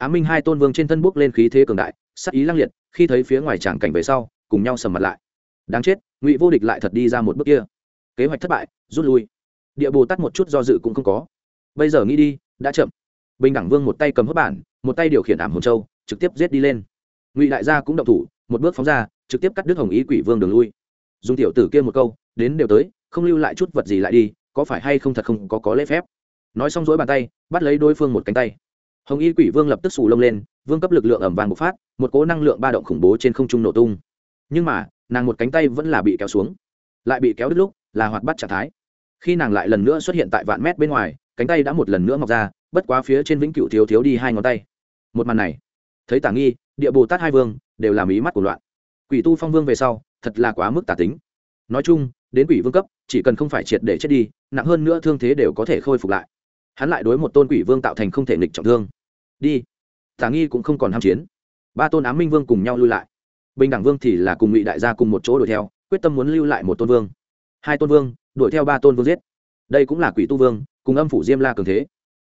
á minh hai tôn vương trên thân bốc lên khí thế cường đại, sắc ý lăng liệt, khi thấy phía ngoài tràng cảnh về sau, cùng nhau sầm mặt lại. Đáng chết, ngụy vô địch lại thật đi ra một bước kia. Kế hoạch thất bại, rút lui. Địa bồ tát một chút do dự cũng không có. Bây giờ nghĩ đi, đã chậm. Bình đẳng vương một tay cầm hốt bản, một tay điều khiển ảm hồn châu, trực tiếp giết đi lên. Ngụy đại gia cũng động thủ, một bước phóng ra, trực tiếp cắt đứt hồng ý quỷ vương đường lui. Dùng tiểu tử kia một câu, đến đều tới, không lưu lại chút vật gì lại đi, có phải hay không thật không có có lễ phép? Nói xong dối bàn tay, bắt lấy đối phương một cánh tay hồng y quỷ vương lập tức xù lông lên, vương cấp lực lượng ẩm vàng bộc phát, một cỗ năng lượng ba động khủng bố trên không trung nổ tung. Nhưng mà, nàng một cánh tay vẫn là bị kéo xuống, lại bị kéo đứt lúc, là hoạt bắt trạng thái. Khi nàng lại lần nữa xuất hiện tại vạn mét bên ngoài, cánh tay đã một lần nữa mọc ra, bất quá phía trên vĩnh cửu thiếu thiếu đi hai ngón tay. Một màn này, thấy tả nghi, địa bồ tát hai vương, đều làm ý mắt của loạn. Quỷ tu phong vương về sau, thật là quá mức tả tính. Nói chung, đến quỷ vương cấp, chỉ cần không phải triệt để chết đi, nặng hơn nữa thương thế đều có thể khôi phục lại hắn lại đối một tôn quỷ vương tạo thành không thể nghịch trọng thương. Đi. Tả nghi cũng không còn ham chiến. Ba tôn ám minh vương cùng nhau lui lại. Bình đẳng vương thì là cùng ngụy đại gia cùng một chỗ đuổi theo, quyết tâm muốn lưu lại một tôn vương. Hai tôn vương, đuổi theo ba tôn vương giết. Đây cũng là quỷ tu vương, cùng âm phủ diêm la cường thế.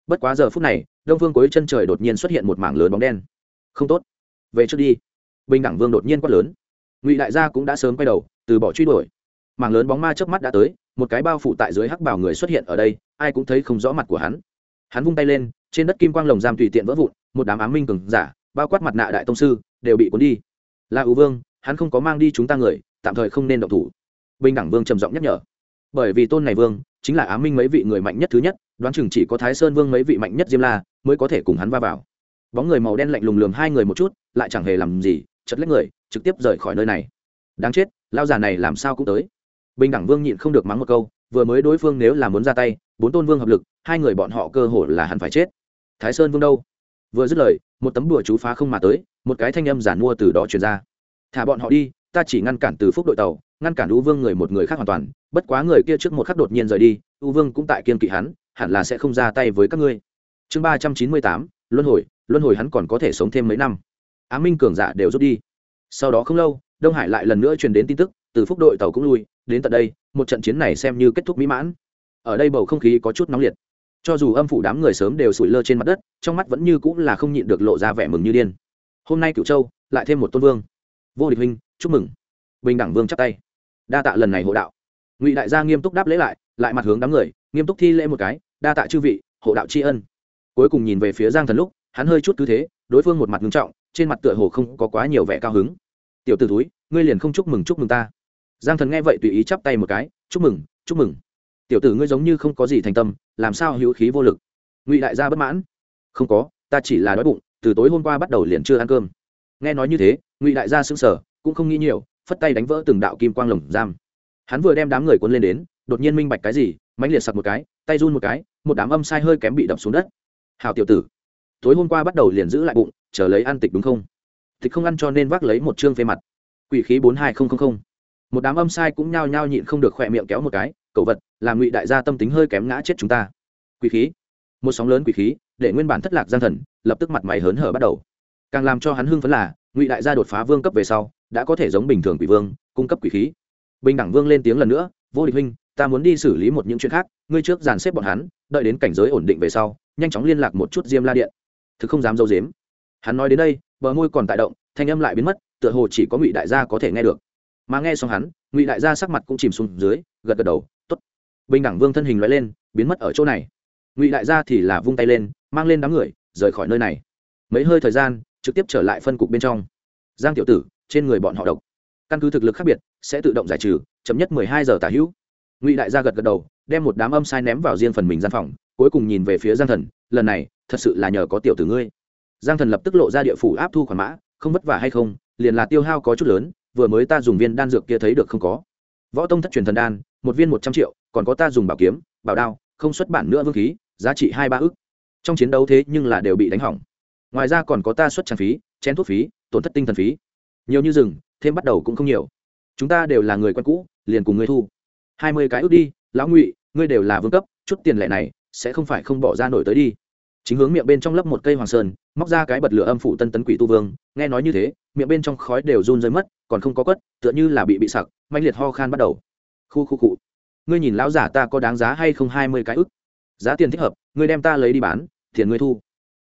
Bất quá giờ phút này, đông vương cuối chân trời đột nhiên xuất hiện một mảng lớn bóng đen. Không tốt. Về trước đi. Bình đẳng vương đột nhiên quát lớn. Ngụy đại gia cũng đã sớm quay đầu, từ bỏ truy đuổi. Mảng lớn bóng ma trước mắt đã tới một cái bao phủ tại dưới hắc bảo người xuất hiện ở đây, ai cũng thấy không rõ mặt của hắn. Hắn vung tay lên, trên đất kim quang lồng giam tùy tiện vỡ vụn, một đám ám minh cường giả, bao quát mặt nạ đại tông sư, đều bị cuốn đi. Là ưu vương, hắn không có mang đi chúng ta người, tạm thời không nên động thủ. Bình đẳng vương trầm giọng nhắc nhở. Bởi vì tôn này vương, chính là ám minh mấy vị người mạnh nhất thứ nhất, đoán chừng chỉ có thái sơn vương mấy vị mạnh nhất diêm la, mới có thể cùng hắn va vào. Bóng người màu đen lạnh lùng lường hai người một chút, lại chẳng hề làm gì, chật lấy người, trực tiếp rời khỏi nơi này. Đáng chết lao già này làm sao cũng tới bình đẳng vương nhịn không được mắng một câu, vừa mới đối phương nếu là muốn ra tay, bốn tôn vương hợp lực, hai người bọn họ cơ hồ là hẳn phải chết. Thái sơn vương đâu? Vừa dứt lời, một tấm đùa chú phá không mà tới, một cái thanh âm giản mua từ đó truyền ra. Thả bọn họ đi, ta chỉ ngăn cản từ phúc đội tàu, ngăn cản u vương người một người khác hoàn toàn, bất quá người kia trước một khắc đột nhiên rời đi, u vương cũng tại kiên kỵ hắn, hẳn là sẽ không ra tay với các ngươi. Chương ba trăm chín mươi tám, luân hồi luân hồi hắn còn có thể sống thêm mấy năm. Á minh cường giả đều rút đi. Sau đó không lâu, đông hải lại lần nữa truyền đến tin tức, từ phúc đội tàu cũng lui đến tận đây, một trận chiến này xem như kết thúc mỹ mãn. Ở đây bầu không khí có chút nóng liệt. Cho dù âm phủ đám người sớm đều sủi lơ trên mặt đất, trong mắt vẫn như cũng là không nhịn được lộ ra vẻ mừng như điên. Hôm nay cựu châu, lại thêm một tôn vương. Vô địch huynh, chúc mừng. Bình đẳng vương chắp tay. Đa tạ lần này hộ đạo. Ngụy đại gia nghiêm túc đáp lễ lại lại mặt hướng đám người, nghiêm túc thi lễ một cái, đa tạ chư vị, hộ đạo tri ân. Cuối cùng nhìn về phía giang thần lúc, hắn hơi chút cứ thế, đối phương một mặt ngưng trọng, trên mặt tựa hồ không có quá nhiều vẻ cao hứng. Tiểu t ử túi ngươi liền không chúc mừng chúc mừng ta giang thần nghe vậy tùy ý chắp tay một cái, chúc mừng chúc mừng. Tiểu tử ngươi giống như không có gì thành tâm, làm sao hữu khí vô lực? Ngụy đại gia bất mãn. Không có, ta chỉ là đói bụng, từ tối hôm qua bắt đầu liền chưa ăn cơm. Nghe nói như thế, ngụy đại gia sững sờ, cũng không nghĩ nhiều, phất tay đánh vỡ từng đạo kim quang lồng giam. Hắn vừa đem đám người cuốn lên đến, đột nhiên minh bạch cái gì, mãnh liệt sặc một cái, tay run một cái, một đám âm sai hơi kém bị đập xuống đất. Hào tiểu tử, tối hôm qua bắt đầu liền giữ lại bụng, chờ lấy ăn tịch đúng không? Tịch không ăn cho nên vác lấy một chương phê mặt. Quỷ khí bốn hai nghìn một đám âm sai cũng nhao nhao nhịn không được khỏe miệng kéo một cái cậu vật, làm ngụy đại gia tâm tính hơi kém ngã chết chúng ta. Quỷ khí. Một sóng lớn quỷ khí, để nguyên bản thất lạc gian thần, lập tức mặt mày hớn hở bắt đầu. Càng làm cho hắn hưng phấn là, ngụy đại gia đột phá vương cấp về sau, đã có thể giống bình thường quỷ vương, cung cấp quỷ khí. Bình đẳng vương lên tiếng lần nữa, vô địch huynh, ta muốn đi xử lý một những chuyện khác, ngươi trước dàn xếp bọn hắn, đợi đến cảnh giới ổn định về sau, nhanh chóng liên lạc một chút diêm la điện. Thực không dám dâu dếm hắn nói đến đây, bờ môi còn tại động, thanh âm lại biến mất, tựa hồ chỉ có ngụy đại gia có thể nghe được mà nghe xong hắn, ngụy đại gia sắc mặt cũng chìm xuống dưới, gật gật đầu t ố t bình đẳng vương thân hình loại lên, biến mất ở chỗ này. Ngụy đại gia thì là vung tay lên, mang lên đám người, rời khỏi nơi này. Mấy hơi thời gian, trực tiếp trở lại phân cục bên trong. Giang tiểu tử, trên người bọn họ độc. Căn cứ thực lực khác biệt, sẽ tự động giải trừ chậm nhất mười hai giờ tả hữu. Ngụy đại gia gật gật đầu, đem một đám âm sai ném vào riêng phần mình gian phòng, cuối cùng nhìn về phía giang thần, lần này, thật sự là nhờ có tiểu tử ngươi. Giang thần lập tức lộ ra địa phủ áp thu khoản mã, không vất vả hay không, liền là tiêu hao có chút lớn vừa mới ta dùng viên đan dược kia thấy được không có. Võ tông thất truyền thần đan, một viên một trăm triệu, còn có ta dùng bảo kiếm, bảo đao, không xuất bản nữa vương khí, giá trị hai ba ức. Trong chiến đấu thế nhưng là đều bị đánh hỏng. Ngoài ra còn có ta xuất trang phí, chén thuốc phí, tổn thất tinh thần phí. Nhiều như rừng, thêm bắt đầu cũng không nhiều. Chúng ta đều là người quen cũ, liền cùng ngươi thu. Hai mươi cái ước đi, lão ngụy, ngươi đều là vương cấp, chút tiền lệ này sẽ không phải không bỏ ra nổi tới đi chính hướng miệng bên trong lấp một cây hoàng sơn, móc ra cái bật lửa âm phủ tân tấn quỷ tu vương, nghe nói như thế, miệng bên trong khói đều run rơi mất, còn không có quất, tựa như là bị bị sặc mạnh liệt ho khan bắt đầu. Khu khu cụ ngươi nhìn lão giả ta có đáng giá hay không hai mươi cái ức? Giá tiền thích hợp, ngươi đem ta lấy đi bán, tiền ngươi thu.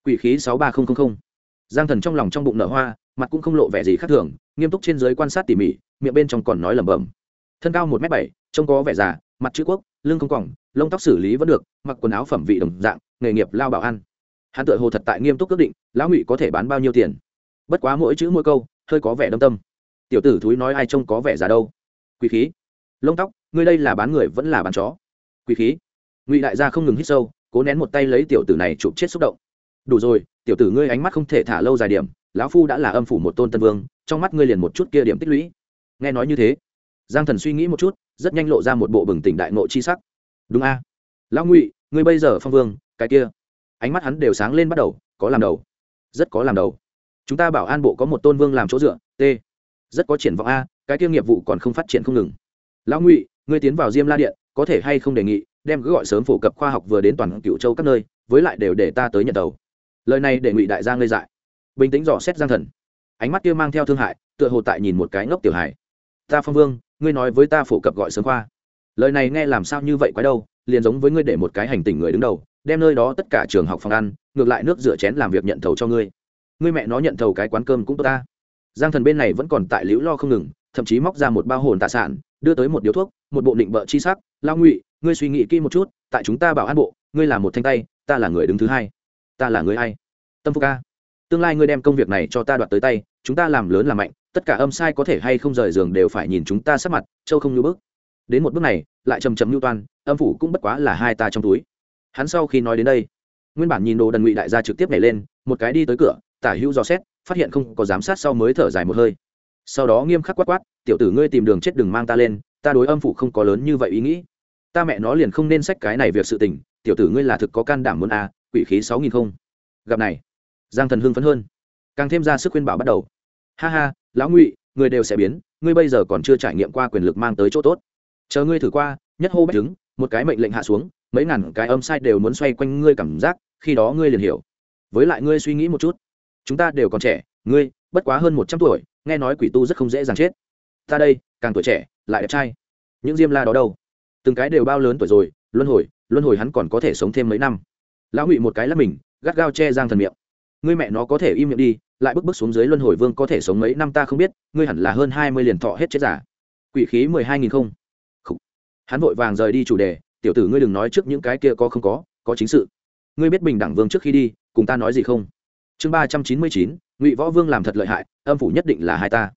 Quỷ khí sáu ba nghìn giang thần trong lòng trong bụng nở hoa, mặt cũng không lộ vẻ gì khác thường, nghiêm túc trên giới quan sát tỉ mỉ, miệng bên trong còn nói lẩm bẩm. Thân cao một m bảy, trông có vẻ già, mặt chữ quốc, lưng không còng, lông tóc xử lý vẫn được, mặc quần áo phẩm vị đồng dạng, nghề nghiệp lao bảo ăn hắn tự hồ thật tại nghiêm túc quyết định, lão ngụy có thể bán bao nhiêu tiền. Bất quá mỗi chữ mỗi câu, hơi có vẻ đâm tâm. Tiểu tử thúi nói ai trông có vẻ già đâu. Quý khí. Lông tóc, ngươi đây là bán người vẫn là bán chó. Quý khí. Ngụy đại gia không ngừng hít sâu, cố nén một tay lấy tiểu tử này chụp chết xúc động. Đủ rồi, tiểu tử ngươi ánh mắt không thể thả lâu dài điểm, lão phu đã là âm phủ một tôn tân vương, trong mắt ngươi liền một chút kia điểm tích lũy. Nghe nói như thế, giang thần suy nghĩ một chút, rất nhanh lộ ra một bộ bừng tỉnh đại nộ chi sắc. Đúng a. Lão ngụy, ngươi bây giờ phong vương, cái kia ánh mắt hắn đều sáng lên bắt đầu, có làm đầu. Rất có làm đầu. Chúng ta bảo an bộ có một tôn vương làm chỗ dựa, t. Rất có triển vọng a, cái kia nghiệp vụ còn không phát triển không ngừng. Lão ngụy, ngươi tiến vào diêm la điện, có thể hay không đề nghị, đem cứ gọi sớm phổ cập khoa học vừa đến toàn cựu châu các nơi, với lại đều để ta tới nhận đầu. Lời này để ngụy đại gia ngây dại. Bình tĩnh dò xét giang thần. Ánh mắt kia mang theo thương hại, tựa hồ tại nhìn một cái ngốc tiểu hài. Ta phong vương, ngươi nói với ta phổ cập gọi sớm khoa. Lời này nghe làm sao như vậy quái đâu, liền giống với ngươi để một cái hành tình người đứng đầu đem nơi đó tất cả trường học phòng ăn, ngược lại nước rửa chén làm việc nhận thầu cho ngươi. Ngươi mẹ nó nhận thầu cái quán cơm cũng tốt ta. Giang thần bên này vẫn còn tại liễu lo không ngừng, thậm chí móc ra một bao hồn tạ sản đưa tới một điếu thuốc, một bộ định bợ chi sắc. Lao ngụy, ngươi suy nghĩ kỹ một chút, tại chúng ta bảo an bộ, ngươi là một thanh tay, ta là người đứng thứ hai. Ta là người hay tâm phúc ca. Tương lai ngươi đem công việc này cho ta đoạt tới tay, chúng ta làm lớn làm mạnh, tất cả âm sai có thể hay không rời giường đều phải nhìn chúng ta sắp mặt, châu không như bước. Đến một bước này, lại chầm chầm như toan, âm phủ cũng bất quá là hai ta trong túi hắn sau khi nói đến đây nguyên bản nhìn đồ đần ngụy đại gia trực tiếp nhảy lên một cái đi tới cửa tả hữu dò xét phát hiện không có giám sát sau mới thở dài một hơi. Sau đó nghiêm khắc quát quát tiểu tử ngươi tìm đường chết đừng mang ta lên ta đối âm phủ không có lớn như vậy ý nghĩ. Ta mẹ nó liền không nên sách cái này việc sự tình tiểu tử ngươi là thực có can đảm muốn à, quỷ khí sáu nghìn không. Gặp này giang thần hưng phấn hơn. Càng thêm ra sức khuyên bảo bắt đầu. Ha ha lão ngụy người đều sẽ biến ngươi bây giờ còn chưa trải nghiệm qua quyền lực mang tới chỗ tốt. Chờ ngươi thử qua nhất hô bách chứng một cái mệnh lệnh hạ xuống mấy ngàn cái âm sai đều muốn xoay quanh ngươi cảm giác, khi đó ngươi liền hiểu. Với lại ngươi suy nghĩ một chút. Chúng ta đều còn trẻ, ngươi, bất quá hơn một trăm tuổi, nghe nói quỷ tu rất không dễ dàng chết. Ta đây, càng tuổi trẻ, lại đẹp trai. Những diêm la đó đâu? Từng cái đều bao lớn tuổi rồi, luân hồi luân hồi hắn còn có thể sống thêm mấy năm. Lão ngụy một cái lắp mình, gắt gao che giang thần miệng. Ngươi mẹ nó có thể im miệng đi, lại bước bước xuống dưới luân hồi vương có thể sống mấy năm ta không biết, ngươi hẳn là hơn hai mươi liền thọ hết chết giả. Quỷ khí mười hai nghìn không. Hắn vội vàng rời đi chủ đề tiểu tử ngươi đừng nói trước những cái kia có không có có chính sự. Ngươi biết bình đẳng vương trước khi đi, cùng ta nói gì không? Chương ba trăm chín mươi chín, ngụy võ vương làm thật lợi hại, âm phủ nhất định là hai ta.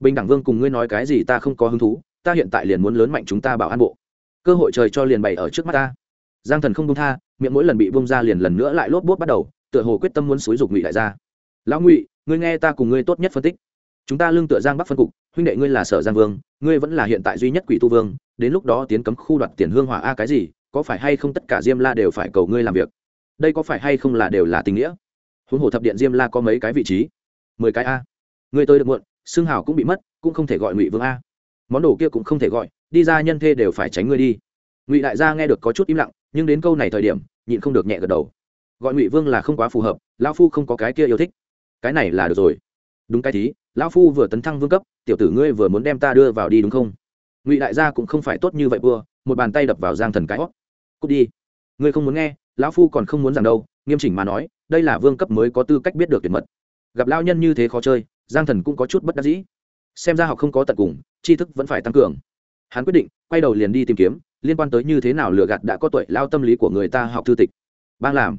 Bình đẳng vương cùng ngươi nói cái gì ta không có hứng thú, ta hiện tại liền muốn lớn mạnh chúng ta bảo an bộ. Cơ hội trời cho liền bày ở trước mắt ta. Giang thần không công tha, miệng mỗi lần bị bông ra liền lần nữa lại lốp bốt bắt đầu, tựa hồ quyết tâm muốn xúi dục ngụy đại gia. Lão ngụy, ngươi nghe ta cùng ngươi tốt nhất phân tích. Chúng ta lương tựa giang bắc phân cục, huynh đệ ngươi là sở giang vương, ngươi vẫn là hiện tại duy nhất quỷ tu vương đến lúc đó tiến cấm khu đoạt tiền hương hỏa a cái gì, có phải hay không tất cả diêm la đều phải cầu ngươi làm việc? Đây có phải hay không là đều là tình nghĩa? Huống hồ thập điện diêm la có mấy cái vị trí? Mười cái a. Ngươi tới được muộn, xương hảo cũng bị mất, cũng không thể gọi ngụy vương a. Món đồ kia cũng không thể gọi, đi ra nhân thê đều phải tránh ngươi đi. Ngụy đại gia nghe được có chút im lặng, nhưng đến câu này thời điểm, nhịn không được nhẹ gật đầu. Gọi ngụy vương là không quá phù hợp, lão phu không có cái kia yêu thích. Cái này là được rồi. Đúng cái thí, lão phu vừa tấn thăng vương cấp, tiểu tử ngươi vừa muốn đem ta đưa vào đi đúng không? Ngụy đại gia cũng không phải tốt như vậy vua, một bàn tay đập vào giang thần cái hót cút đi. Ngươi không muốn nghe, lão phu còn không muốn rằng đâu, nghiêm chỉnh mà nói, đây là vương cấp mới có tư cách biết được tuyệt mật. Gặp lao nhân như thế khó chơi, giang thần cũng có chút bất đắc dĩ. Xem ra học không có tận cùng, tri thức vẫn phải tăng cường. Hắn quyết định, quay đầu liền đi tìm kiếm, liên quan tới như thế nào lừa gạt đã có tuổi, lao tâm lý của người ta học thư tịch. Bang làm.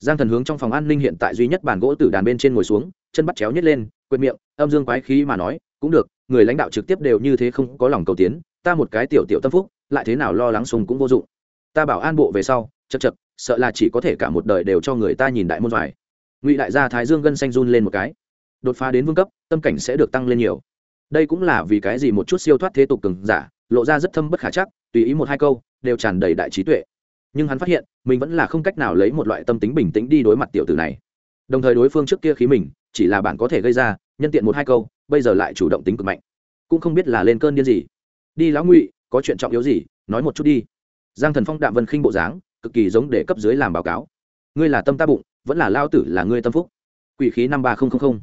Giang thần hướng trong phòng an ninh hiện tại duy nhất bàn gỗ tử đàn bên trên ngồi xuống, chân bắt chéo nhét lên, quệt miệng, âm dương quái khí mà nói, cũng được người lãnh đạo trực tiếp đều như thế không có lòng cầu tiến, ta một cái tiểu tiểu tâm phúc, lại thế nào lo lắng sùng cũng vô dụng. Ta bảo an bộ về sau chật chật sợ là chỉ có thể cả một đời đều cho người ta nhìn đại môn vải ngụy đại gia thái dương gân xanh run lên một cái. Đột phá đến vương cấp, tâm cảnh sẽ được tăng lên nhiều. Đây cũng là vì cái gì một chút siêu thoát thế tục cường giả, lộ ra rất thâm bất khả chắc, tùy ý một hai câu, đều tràn đầy đại trí tuệ. Nhưng hắn phát hiện, mình vẫn là không cách nào lấy một loại tâm tính bình tĩnh đi đối mặt tiểu tử này. Đồng thời đối phương trước kia khí mình, chỉ là bạn có thể gây ra, nhân tiện một hai câu bây giờ lại chủ động tính cực mạnh. Cũng không biết là lên cơn điên gì. Đi lão ngụy, có chuyện trọng yếu gì, nói một chút đi. Giang thần phong đạm vân khinh bộ dáng, cực kỳ giống để cấp dưới làm báo cáo. Ngươi là tâm ta bụng, vẫn là lao tử là ngươi tâm phúc. Quỷ khí năm ba nghìn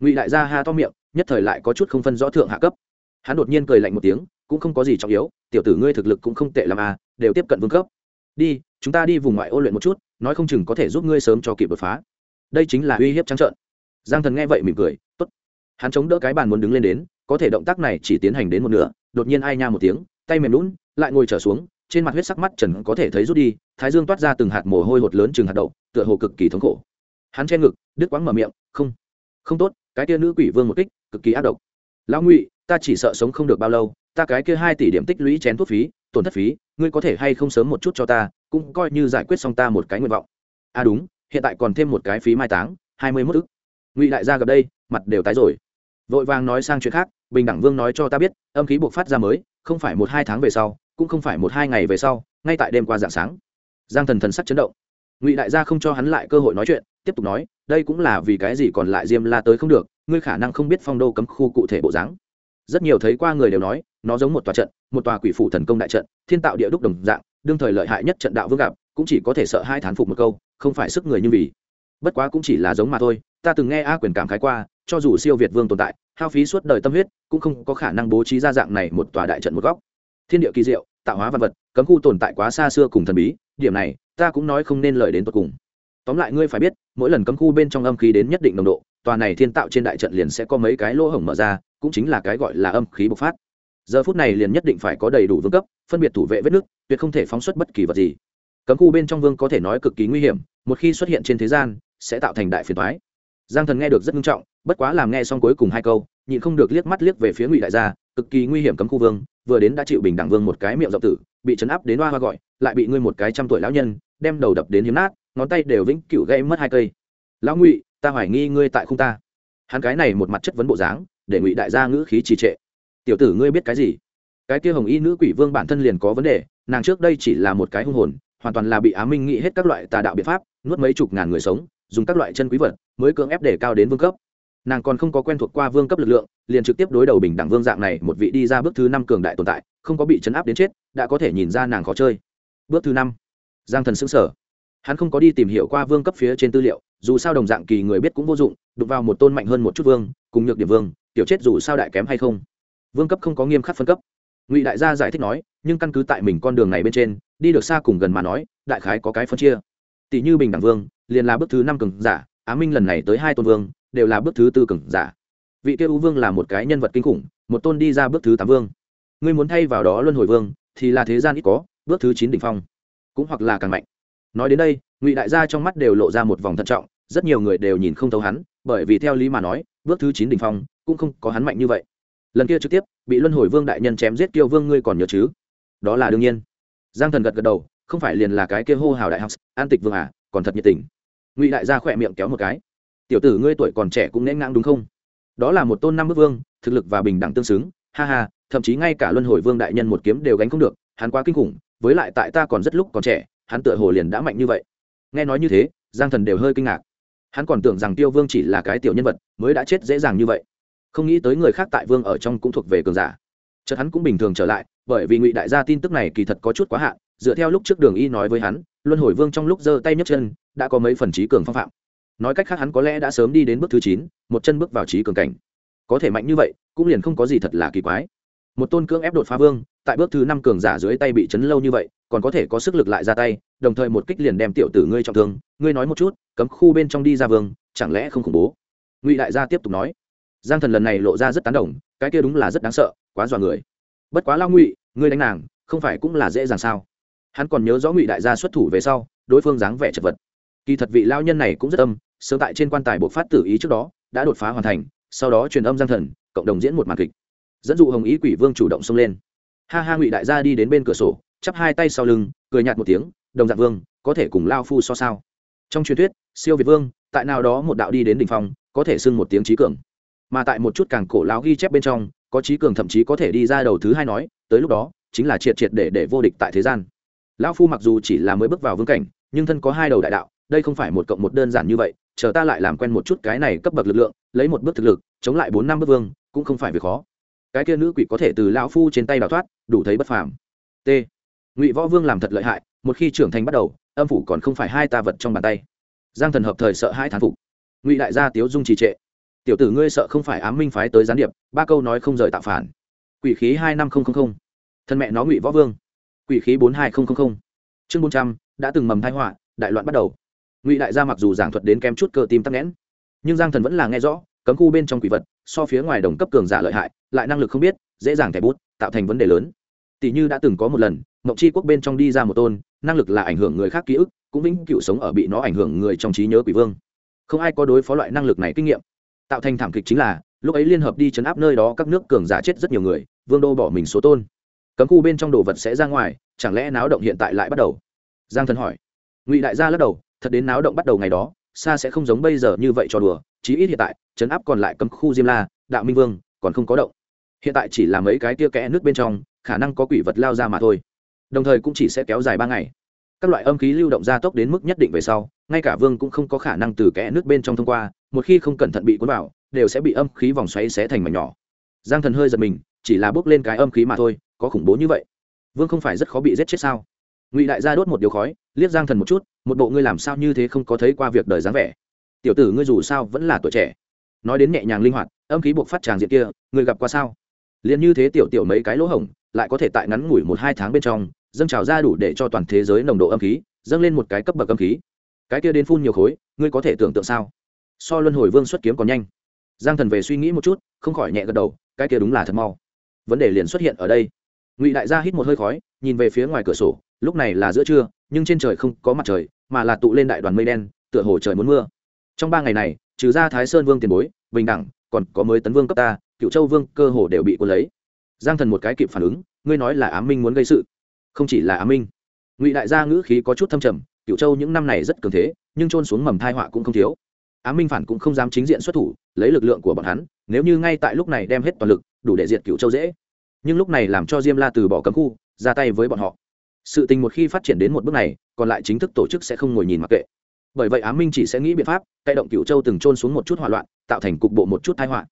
ngụy đại gia ha to miệng, nhất thời lại có chút không phân rõ thượng hạ cấp. Hắn đột nhiên cười lạnh một tiếng, cũng không có gì trọng yếu, tiểu tử ngươi thực lực cũng không tệ làm à đều tiếp cận vương cấp. Đi, chúng ta đi vùng ngoại ô luyện một chút, nói không chừng có thể giúp ngươi sớm cho kịp đột phá. Đây chính là uy hiếp trắng trợn. Giang thần nghe vậy mỉm cười, tốt hắn chống đỡ cái bàn muốn đứng lên đến, có thể động tác này chỉ tiến hành đến một nửa, đột nhiên ai nha một tiếng, tay mềm lún, lại ngồi trở xuống, trên mặt huyết sắc mắt trần có thể thấy rút đi, thái dương toát ra từng hạt mồ hôi hột lớn chừng hạt đậu, tựa hồ cực kỳ thống khổ. Hắn che ngực, đứt quãng mở miệng, không không tốt, cái kia nữ quỷ vương một kích, cực kỳ ác độc. Lão ngụy, ta chỉ sợ sống không được bao lâu, ta cái kia hai tỷ điểm tích lũy chén thuốc phí, tổn thất phí, ngươi có thể hay không sớm một chút cho ta, cũng coi như giải quyết xong ta một cái nguyện vọng. À đúng, hiện tại còn thêm một cái phí mai táng, hai mươi mốt ức. Ngụy đại gia gặp đây, mặt đều tái rồi vội vàng nói sang chuyện khác, bình đẳng vương nói cho ta biết, âm khí buộc phát ra mới, không phải một hai tháng về sau, cũng không phải một hai ngày về sau, ngay tại đêm qua dạng sáng. Giang thần thần sắc chấn động. Ngụy đại gia không cho hắn lại cơ hội nói chuyện, tiếp tục nói, đây cũng là vì cái gì còn lại diêm la tới không được, ngươi khả năng không biết phong đô cấm khu cụ thể bộ dáng. Rất nhiều thấy qua người đều nói, nó giống một tòa trận, một tòa quỷ phủ thần công đại trận, thiên tạo địa đúc đồng dạng, đương thời lợi hại nhất trận đạo vương gặp, cũng chỉ có thể sợ hai thán phục một câu, không phải sức người như vì bất quá cũng chỉ là giống mà thôi, ta từng nghe a quyền cảm khái qua, cho dù siêu việt vương tồn tại, hao phí suốt đời tâm huyết, cũng không có khả năng bố trí ra dạng này một tòa đại trận một góc. Thiên địa kỳ diệu, tạo hóa văn vật, cấm khu tồn tại quá xa xưa cùng thần bí, điểm này, ta cũng nói không nên lời đến tột cùng. Tóm lại ngươi phải biết, mỗi lần cấm khu bên trong âm khí đến nhất định nồng độ, tòa này thiên tạo trên đại trận liền sẽ có mấy cái lỗ hổng mở ra, cũng chính là cái gọi là âm khí bộc phát. Giờ phút này liền nhất định phải có đầy đủ vương cấp, phân biệt thủ vệ vết nước tuyệt không thể phóng xuất bất kỳ vật gì. Cấm khu bên trong vương có thể nói cực kỳ nguy hiểm, một khi xuất hiện trên thế gian sẽ tạo thành đại phiền toái. giang thần nghe được rất nghiêm trọng, bất quá làm nghe xong cuối cùng hai câu, nhịn không được liếc mắt liếc về phía ngụy đại gia, cực kỳ nguy hiểm cấm khu vương, vừa đến đã chịu bình đẳng vương một cái miệng rộng tử, bị chấn áp đến hoa hoa gọi, lại bị ngươi một cái trăm tuổi lão nhân, đem đầu đập đến hiếm nát, ngón tay đều vĩnh cựu gây mất hai cây. Lão ngụy, ta hoài nghi ngươi tại không ta. Hắn cái này một mặt chất vấn bộ dáng, để ngụy đại gia ngữ khí trì trệ. Tiểu tử ngươi biết cái gì? Cái kia hồng y nữ quỷ vương bản thân liền có vấn đề, nàng trước đây chỉ là một cái hung hồn, hoàn toàn là bị á minh nghĩ hết các loại tà đạo biện pháp, nuốt mấy chục ngàn người sống dùng các loại chân quý vật mới cưỡng ép để cao đến vương cấp. Nàng còn không có quen thuộc qua vương cấp lực lượng, liền trực tiếp đối đầu bình đẳng vương dạng này, một vị đi ra bước thứ năm cường đại tồn tại, không có bị chấn áp đến chết, đã có thể nhìn ra nàng khó chơi. Bước thứ năm, giang thần xứng sở hắn không có đi tìm hiểu qua vương cấp phía trên tư liệu, dù sao đồng dạng kỳ người biết cũng vô dụng, đụng vào một tôn mạnh hơn một chút vương, cùng nhược điểm vương, tiểu chết dù sao đại kém hay không? Vương cấp không có nghiêm khắc phân cấp. Ngụy đại gia giải thích nói, nhưng căn cứ tại mình con đường này bên trên, đi được xa cùng gần mà nói, đại khái có cái phân chia. Tỷ như bình đẳng vương liền là bước thứ năm cường giả, á minh lần này tới hai tôn vương, đều là bước thứ tư cường giả. Vị kia u vương là một cái nhân vật kinh khủng, một tôn đi ra bước thứ tám vương. Ngươi muốn thay vào đó luân hồi vương, thì là thế gian ít có, bước thứ chín đ ỉ n h phong, cũng hoặc là càng mạnh. Nói đến đây, ngụy đại gia trong mắt đều lộ ra một vòng thận trọng, rất nhiều người đều nhìn không thấu hắn, bởi vì theo lý mà nói, bước thứ chín đ ỉ n h phong, cũng không có hắn mạnh như vậy. Lần kia trực tiếp, bị luân hồi vương đại nhân chém giết kiêu vương ngươi còn nhớ chứ? Đó là đương nhiên. Giang thần gật gật đầu, không phải liền là cái kia hô hào đại học, an tịch vương à còn thật nhiệt tình ngụy đại gia khỏe miệng kéo một cái tiểu tử ngươi tuổi còn trẻ cũng nên ngang đúng không đó là một tôn năm bức vương thực lực và bình đẳng tương xứng ha ha thậm chí ngay cả luân hồi vương đại nhân một kiếm đều gánh không được hắn quá kinh khủng với lại tại ta còn rất lúc còn trẻ hắn tựa hồ liền đã mạnh như vậy nghe nói như thế giang thần đều hơi kinh ngạc hắn còn tưởng rằng tiêu vương chỉ là cái tiểu nhân vật mới đã chết dễ dàng như vậy không nghĩ tới người khác tại vương ở trong cũng thuộc về cường giả chợt hắn cũng bình thường trở lại bởi vì ngụy đại gia tin tức này kỳ thật có chút quá hạn dựa theo lúc trước đường y nói với hắn luân hồi vương trong lúc giơ tay nhấc chân, đã có mấy phần trí cường phong phạm. Nói cách khác hắn có lẽ đã sớm đi đến bước thứ chín, một chân bước vào trí cường cảnh. Có thể mạnh như vậy, cũng liền không có gì thật là kỳ quái. Một tôn cưỡng ép đột phá vương, tại bước thứ năm cường giả dưới tay bị chấn lâu như vậy, còn có thể có sức lực lại ra tay, đồng thời một kích liền đem tiểu tử ngươi trọng thương. Ngươi nói một chút, cấm khu bên trong đi ra vương, chẳng lẽ không khủng bố? Ngụy đại gia tiếp tục nói. Giang thần lần này lộ ra rất tán đồng, cái kia đúng là rất đáng sợ, quá dọa người. Bất quá lao ngụy, ngươi đánh nàng, không phải cũng là dễ dàng sao? Hắn còn nhớ rõ ngụy đại gia xuất thủ về sau, đối phương dáng vẻ chật vật. Kỳ thật vị lao nhân này cũng rất âm, sớm tại trên quan tài buộc phát tử ý trước đó, đã đột phá hoàn thành, sau đó truyền âm giang thần, cộng đồng diễn một màn kịch. Dẫn dụ hồng ý quỷ vương chủ động xông lên. Ha ha, ngụy đại gia đi đến bên cửa sổ, chắp hai tay sau lưng, cười nhạt một tiếng, đồng dạng vương, có thể cùng lao phu so sao? Trong truyền thuyết, siêu việt vương, tại nào đó một đạo đi đến đ ỉ n h phong, có thể xưng một tiếng trí cường. Mà tại một chút càng cổ láo ghi chép bên trong, có trí cường thậm chí có thể đi ra đầu thứ hai nói, tới lúc đó, chính là triệt triệt để để vô địch tại thế gian lão phu mặc dù chỉ là mới bước vào vương cảnh, nhưng thân có hai đầu đại đạo, đây không phải một cộng một đơn giản như vậy, chờ ta lại làm quen một chút cái này cấp bậc lực lượng, lấy một bước thực lực, chống lại bốn năm bước vương, cũng không phải việc khó. Cái kia nữ quỷ có thể từ lão phu trên tay đào thoát, đủ thấy bất phàm. T. Ngụy võ vương làm thật lợi hại, một khi trưởng thành bắt đầu, âm phủ còn không phải hai ta vật trong bàn tay. Giang thần hợp thời sợ hai thán phục. Ngụy đại gia tiếu dung trì trệ. Tiểu tử ngươi sợ không phải ám minh phái tới gián điệp, ba câu nói không rời tạo phản. Quỷ khí hai năm nghìn thân mẹ nó ngụy võ vương quỷ khí bốn hai nghìn chương bốn trăm, đã từng mầm thai họa, đại loạn bắt đầu. Ngụy đại gia mặc dù giảng thuật đến kem chút cơ tim tắc nghẽn, nhưng giang thần vẫn là nghe rõ, cấm khu bên trong quỷ vật, so phía ngoài đồng cấp cường giả lợi hại, lại năng lực không biết, dễ dàng thẻ bút, tạo thành vấn đề lớn. Tỷ như đã từng có một lần, mộng chi quốc bên trong đi ra một tôn, năng lực là ảnh hưởng người khác ký ức, cũng vĩnh cựu sống ở bị nó ảnh hưởng người trong trí nhớ quỷ vương. Không ai có đối phó loại năng lực này kinh nghiệm. Tạo thành thảm kịch chính là, lúc ấy liên hợp đi chấn áp nơi đó các nước cường giả chết rất nhiều người, vương đô bỏ mình số tôn cấm khu bên trong đồ vật sẽ ra ngoài, chẳng lẽ náo động hiện tại lại bắt đầu? Giang thần hỏi. Ngụy đại gia lắc đầu, thật đến náo động bắt đầu ngày đó, xa sẽ không giống bây giờ như vậy cho đùa, chí ít hiện tại chấn áp còn lại cấm khu diêm la, đạo minh vương, còn không có động. Hiện tại chỉ là mấy cái tia kẽ nước bên trong, khả năng có quỷ vật lao ra mà thôi. Đồng thời cũng chỉ sẽ kéo dài ba ngày. Các loại âm khí lưu động gia tốc đến mức nhất định về sau, ngay cả vương cũng không có khả năng từ kẽ nước bên trong thông qua, một khi không cẩn thận bị cuốn vào, đều sẽ bị âm khí vòng xoáy xé thành mảnh nhỏ. Giang thần hơi giật mình chỉ là bước lên cái âm khí mà thôi, có khủng bố như vậy. Vương không phải rất khó bị giết chết sao? Ngụy đại gia đốt một điều khói, liếc giang thần một chút, một bộ ngươi làm sao như thế không có thấy qua việc đời dáng vẻ. Tiểu tử ngươi dù sao vẫn là tuổi trẻ. Nói đến nhẹ nhàng linh hoạt, âm khí buộc phát tràng diện kia, ngươi gặp qua sao? Liền như thế tiểu tiểu mấy cái lỗ hổng, lại có thể tại ngắn ngủi một hai tháng bên trong, dâng trào ra đủ để cho toàn thế giới nồng độ âm khí, dâng lên một cái cấp bậc âm khí. Cái kia đến phun nhiều khối, ngươi có thể tưởng tượng sao? So luân hồi vương xuất kiếm còn nhanh. Giang thần về suy nghĩ một chút, không khỏi nhẹ gật đầu, cái kia đúng là thật mau vấn đề liền xuất hiện ở đây. Ngụy đại gia hít một hơi khói, nhìn về phía ngoài cửa sổ, lúc này là giữa trưa, nhưng trên trời không có mặt trời, mà là tụ lên đại đoàn mây đen, tựa hồ trời muốn mưa. Trong ba ngày này, trừ ra thái sơn vương tiền bối, bình đẳng, còn có mới tấn vương cấp ta, cựu châu vương cơ hồ đều bị quân lấy. Giang thần một cái kịp phản ứng, ngươi nói là á minh muốn gây sự. Không chỉ là á minh. Ngụy đại gia ngữ khí có chút thâm trầm, cựu châu những năm này rất cường thế, nhưng trôn xuống mầm thai họa cũng không thiếu á minh phản cũng không dám chính diện xuất thủ, lấy lực lượng của bọn hắn, nếu như ngay tại lúc này đem hết toàn lực, đủ để diệt cựu châu dễ. Nhưng lúc này làm cho diêm la từ bỏ cấm khu, ra tay với bọn họ. Sự tình một khi phát triển đến một bước này, còn lại chính thức tổ chức sẽ không ngồi nhìn mặc kệ. Bởi vậy á minh chỉ sẽ nghĩ biện pháp cay động cựu châu từng trôn xuống một chút hỏa loạn, tạo thành cục bộ một chút thái họa.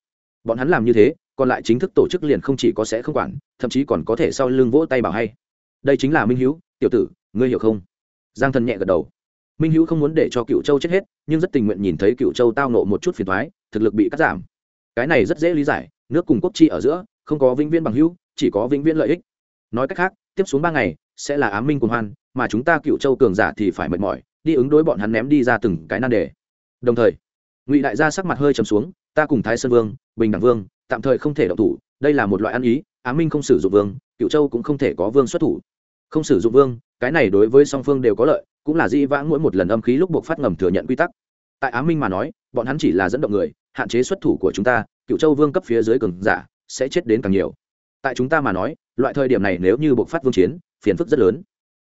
Bọn hắn làm như thế, còn lại chính thức tổ chức liền không chỉ có sẽ không quản, thậm chí còn có thể sau lưng vỗ tay bảo hay. Đây chính là minh hữu tiểu tử, ngươi hiểu không? Giang thần nhẹ gật đầu minh hữu không muốn để cho cựu châu chết hết, nhưng rất tình nguyện nhìn thấy cựu châu tao nộ một chút phiền thoái thực lực bị cắt giảm. Cái này rất dễ lý giải, nước cùng quốc chi ở giữa, không có vĩnh viên bằng hữu, chỉ có vĩnh viễn lợi ích. Nói cách khác, tiếp xuống ba ngày, sẽ là Á minh cùng hoan, mà chúng ta cựu châu cường giả thì phải mệt mỏi, đi ứng đối bọn hắn ném đi ra từng cái nan đề. Đồng thời, ngụy đại gia sắc mặt hơi trầm xuống, ta cùng thái sơn vương, bình đẳng vương, tạm thời không thể động thủ, đây là một loại ăn ý Á minh không sử dụng vương, cựu châu cũng không thể có vương xuất thủ. Không sử dụng vương, cái này đối với song phương đều có lợi cũng là di vãng mỗi một lần âm khí lúc buộc phát ngầm thừa nhận quy tắc. Tại Á minh mà nói, bọn hắn chỉ là dẫn động người, hạn chế xuất thủ của chúng ta, cựu châu vương cấp phía dưới cường giả, sẽ chết đến càng nhiều. Tại chúng ta mà nói, loại thời điểm này nếu như buộc phát vương chiến, phiền phức rất lớn.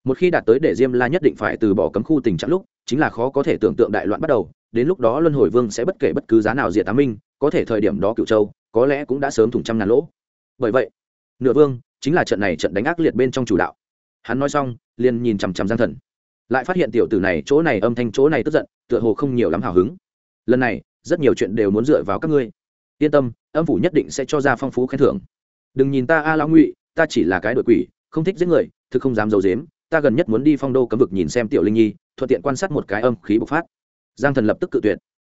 Một khi đạt tới để diêm la nhất định phải từ bỏ cấm khu tình trạng lúc, chính là khó có thể tưởng tượng đại loạn bắt đầu, đến lúc đó luân hồi vương sẽ bất kể bất cứ giá nào diệt tám minh, có thể thời điểm đó cựu châu, có lẽ cũng đã sớm thủng trăm ngàn lỗ. Bởi vậy, nửa vương chính là trận này trận đánh ác liệt bên trong chủ đạo. Hắn nói xong, liền nhìn chằm chằm giang thần lại phát hiện tiểu tử này chỗ này âm thanh chỗ này tức giận, tựa hồ không nhiều lắm hào hứng. Lần này, rất nhiều chuyện đều muốn dựa vào các ngươi. Yên tâm, âm phủ nhất định sẽ cho ra phong phú khen thưởng. Đừng nhìn ta a lão ngụy, ta chỉ là cái đội quỷ, không thích giết người, thực không dám d i ấ u dếm ta gần nhất muốn đi phong đô cấm vực nhìn xem tiểu linh nhi, thuận tiện quan sát một cái âm khí bộc phát. Giang thần lập tức cự tuyệt.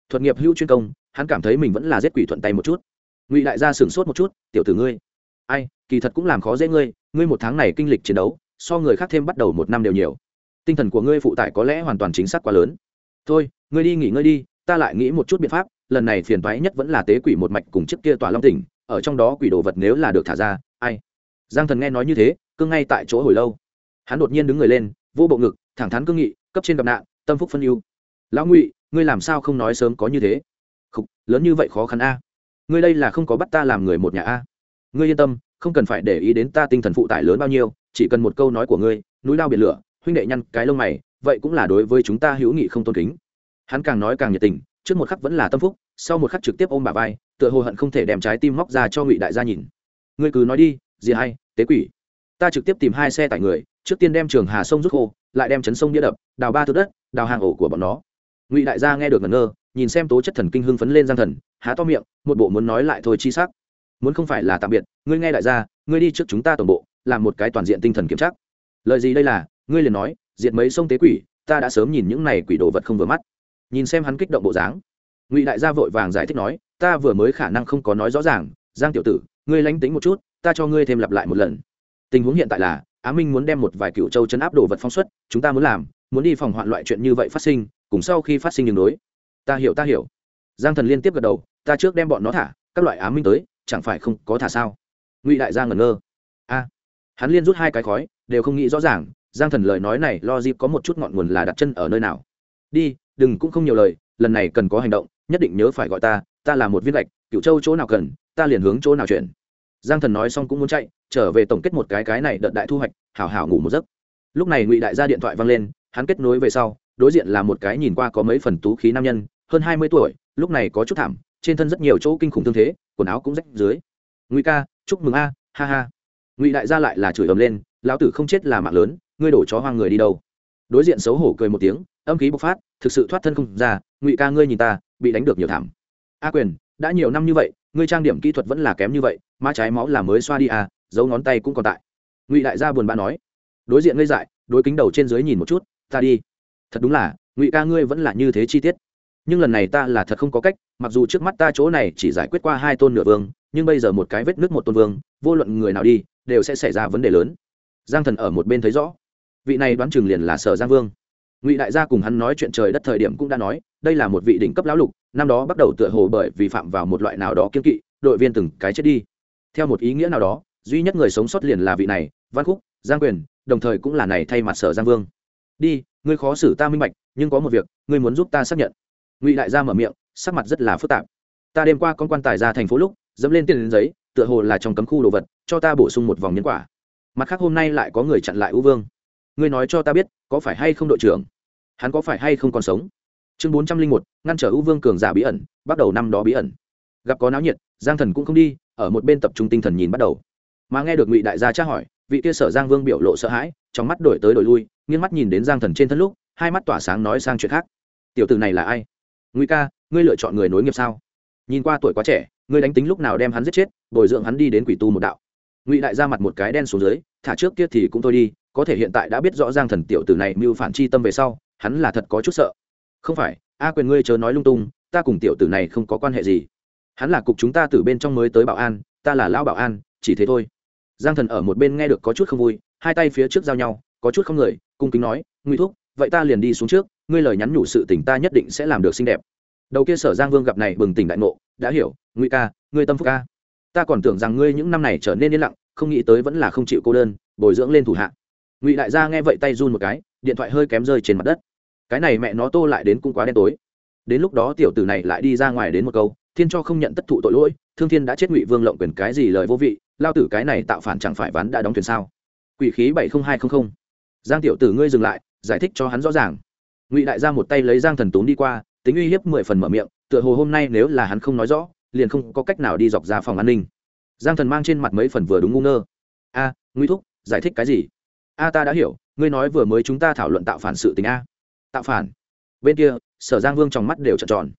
Thuật nghiệp hữu chuyên công, hắn cảm thấy mình vẫn là giết quỷ thuận tay một chút. Ngụy đại gia sửng sốt một chút, tiểu tử ngươi, ai, kỳ thật cũng làm khó dễ ngươi ngươi một tháng này kinh lịch chiến đấu, so người khác thêm bắt đầu một năm đều nhiều tinh thần của ngươi phụ tải có lẽ hoàn toàn chính xác quá lớn. Thôi ngươi đi nghỉ ngơi đi ta lại nghĩ một chút biện pháp lần này phiền toái nhất vẫn là tế quỷ một mạch cùng trước kia tòa long tỉnh ở trong đó quỷ đồ vật nếu là được thả ra ai? Giang thần nghe nói như thế cưng ngay tại chỗ hồi lâu. Hắn đột nhiên đứng người lên vô bộ ngực thẳng thắn cương nghị cấp trên gặp nạn tâm phúc phân ưu. Lão ngụy ngươi làm sao không nói sớm có như thế? Khục, lớn như vậy khó khăn a? Ngươi đây là không có bắt ta làm người một nhà a? Ngươi yên tâm không cần phải để ý đến ta tinh thần phụ tải lớn bao nhiêu chỉ cần một câu nói của ngươi núi lao biển lửa huynh đệ nhăn cái lông mày, vậy cũng là đối với chúng ta hữu nghị không tôn kính. Hắn càng nói càng nhiệt tình, trước một khắc vẫn là tâm phúc, sau một khắc trực tiếp ôm bà vai, tựa hồ hận không thể đem trái tim móc ra cho ngụy đại gia nhìn. Ngươi cứ nói đi, gì hay, tế quỷ. Ta trực tiếp tìm hai xe tải người, trước tiên đem trường hà sông rút khô, lại đem chấn sông đĩa đập, đào ba thước đất, đào hàng ổ của bọn nó. Ngụy đại gia nghe được ngẩn ngơ, nhìn xem tố chất thần kinh hưng phấn lên giang thần, há to miệng, một bộ muốn nói lại thôi chi sắc. Muốn không phải là tạm biệt, ngươi nghe đại gia, ngươi đi trước chúng ta tổng bộ, làm một cái toàn diện tinh thần kiểm tra. Lời gì đây là ngươi liền nói, diệt mấy sông tế quỷ, ta đã sớm nhìn những này quỷ đồ vật không vừa mắt. Nhìn xem hắn kích động bộ dáng. Ngụy đại gia vội vàng giải thích nói, ta vừa mới khả năng không có nói rõ ràng, giang tiểu tử, ngươi lánh tính một chút, ta cho ngươi thêm lặp lại một lần. Tình huống hiện tại là, á minh muốn đem một vài cựu châu chấn áp đồ vật phong xuất, chúng ta muốn làm, muốn đi phòng hoạn loại chuyện như vậy phát sinh, cùng sau khi phát sinh đường đối. Ta hiểu ta hiểu. Giang thần liên tiếp gật đầu, ta trước đem bọn nó thả, các loại á minh tới, chẳng phải không có thả sao? Ngụy đại gia ngẩn ngơ. A, hắn liên rút hai cái khói, đều không nghĩ rõ ràng giang thần lời nói này lo dịp có một chút ngọn nguồn là đặt chân ở nơi nào. Đi, đừng cũng không nhiều lời, lần này cần có hành động, nhất định nhớ phải gọi ta ta là một viên gạch, cựu châu chỗ nào cần, ta liền hướng chỗ nào chuyển. Giang thần nói xong cũng muốn chạy, trở về tổng kết một cái cái này đợt đại thu hoạch, hảo hảo ngủ một giấc. Lúc này ngụy đại gia điện thoại văng lên, hắn kết nối về sau, đối diện là một cái nhìn qua có mấy phần tú khí nam nhân, hơn hai mươi tuổi, lúc này có chút thảm, trên thân rất nhiều chỗ kinh khủng thương thế, quần áo cũng rách dưới. Ngụy ca, chúc mừng a, ha ha. Ngụy đại gia lại là chửi ầm lên, lão tử không chết là mạng lớn ngươi đổ chó hoang người đi đâu? Đối diện xấu hổ cười một tiếng, âm khí bộc phát, thực sự thoát thân không ra, ngụy ca ngươi nhìn ta, bị đánh được nhiều thảm. A quyền, đã nhiều năm như vậy, ngươi trang điểm kỹ thuật vẫn là kém như vậy, má trái máu là mới xoa đi à dấu ngón tay cũng còn tại. Ngụy đại gia buồn bã nói. Đối diện ngây dại, đối kính đầu trên dưới nhìn một chút, ta đi. Thật đúng là, ngụy ca ngươi vẫn là như thế chi tiết. Nhưng lần này ta là thật không có cách, mặc dù trước mắt ta chỗ này chỉ giải quyết qua hai tôn nửa vương, nhưng bây giờ một cái vết nước một tôn vương, vô luận người nào đi, đều sẽ xảy ra vấn đề lớn. Giang thần ở một bên thấy rõ vị này đoán chừng liền là sở giang vương ngụy đại gia cùng hắn nói chuyện trời đất thời điểm cũng đã nói đây là một vị đỉnh cấp lão lục năm đó bắt đầu tựa hồ bởi vì phạm vào một loại nào đó kiên kỵ đội viên từng cái chết đi theo một ý nghĩa nào đó duy nhất người sống sót liền là vị này văn khúc giang quyền đồng thời cũng là này thay mặt sở giang vương đi ngươi khó xử ta minh bạch nhưng có một việc ngươi muốn giúp ta xác nhận ngụy đại gia mở miệng sắc mặt rất là phức tạp ta đêm qua con quan tài ra thành phố lúc dẫm lên tiền đến giấy tựa hồ là trong cấm khu đồ vật cho ta bổ sung một vòng nhân quả mặt khác hôm nay lại có người chặn lại U vương ngươi nói cho ta biết, có phải hay không đội trưởng? Hắn có phải hay không còn sống? Chương bốn trăm linh một, ngăn trở ưu vương cường giả bí ẩn, bắt đầu năm đó bí ẩn. Gặp có náo nhiệt, giang thần cũng không đi, ở một bên tập trung tinh thần nhìn bắt đầu. Mà nghe được ngụy đại gia tra hỏi, vị kia sở giang vương biểu lộ sợ hãi, trong mắt đổi tới đổi lui, nghiêng mắt nhìn đến giang thần trên thân lúc, hai mắt tỏa sáng nói sang chuyện khác. Tiểu tử này là ai? Ngụy ca, ngươi lựa chọn người nối nghiệp sao? Nhìn qua tuổi quá trẻ, ngươi đánh tính lúc nào đem hắn giết chết, bồi dưỡng hắn đi đến quỷ tu một đạo. Ngụy đại ra mặt một cái đen xuống dưới, thả trước kia thì cũng thôi đi có thể hiện tại đã biết rõ giang thần tiểu tử này mưu phản chi tâm về sau, hắn là thật có chút sợ. Không phải, a quyền ngươi chớ nói lung tung, ta cùng tiểu tử này không có quan hệ gì. Hắn là cục chúng ta từ bên trong mới tới bảo an, ta là lão bảo an, chỉ thế thôi. Giang thần ở một bên nghe được có chút không vui, hai tay phía trước giao nhau, có chút không người, cung kính nói, ngụy thúc, vậy ta liền đi xuống trước, ngươi lời nhắn nhủ sự tỉnh ta nhất định sẽ làm được xinh đẹp. Đầu kia sở giang vương gặp này bừng tỉnh đại ngộ, đã hiểu, ngụy ca, ngươi tâm phúc ca ta còn tưởng rằng ngươi những năm này trở nên yên lặng, không nghĩ tới vẫn là không chịu cô đơn, bồi dưỡng lên thủ hạ ngụy đại gia nghe vậy tay run một cái điện thoại hơi kém rơi trên mặt đất cái này mẹ nó tô lại đến cũng quá đen tối đến lúc đó tiểu tử này lại đi ra ngoài đến một câu thiên cho không nhận tất thụ tội lỗi thương thiên đã chết ngụy vương lộng quyền cái gì lời vô vị lao tử cái này tạo phản chẳng phải ván đã đóng thuyền sao quỷ khí bảy nghìn hai trăm linh giang tiểu tử ngươi dừng lại giải thích cho hắn rõ ràng ngụy đại gia một tay lấy giang thần tốn đi qua tính uy hiếp mười phần mở miệng tựa hồ hôm nay nếu là hắn không nói rõ liền không có cách nào đi dọc ra phòng an ninh giang thần mang trên mặt mấy phần vừa đúng ngu ngơ a ngụy thúc giải thích cái gì a, ta đã hiểu, ngươi nói vừa mới chúng ta thảo luận tạo phản sự tình a. Tạo phản? Bên kia, sở giang vương trong mắt đều trợn tròn.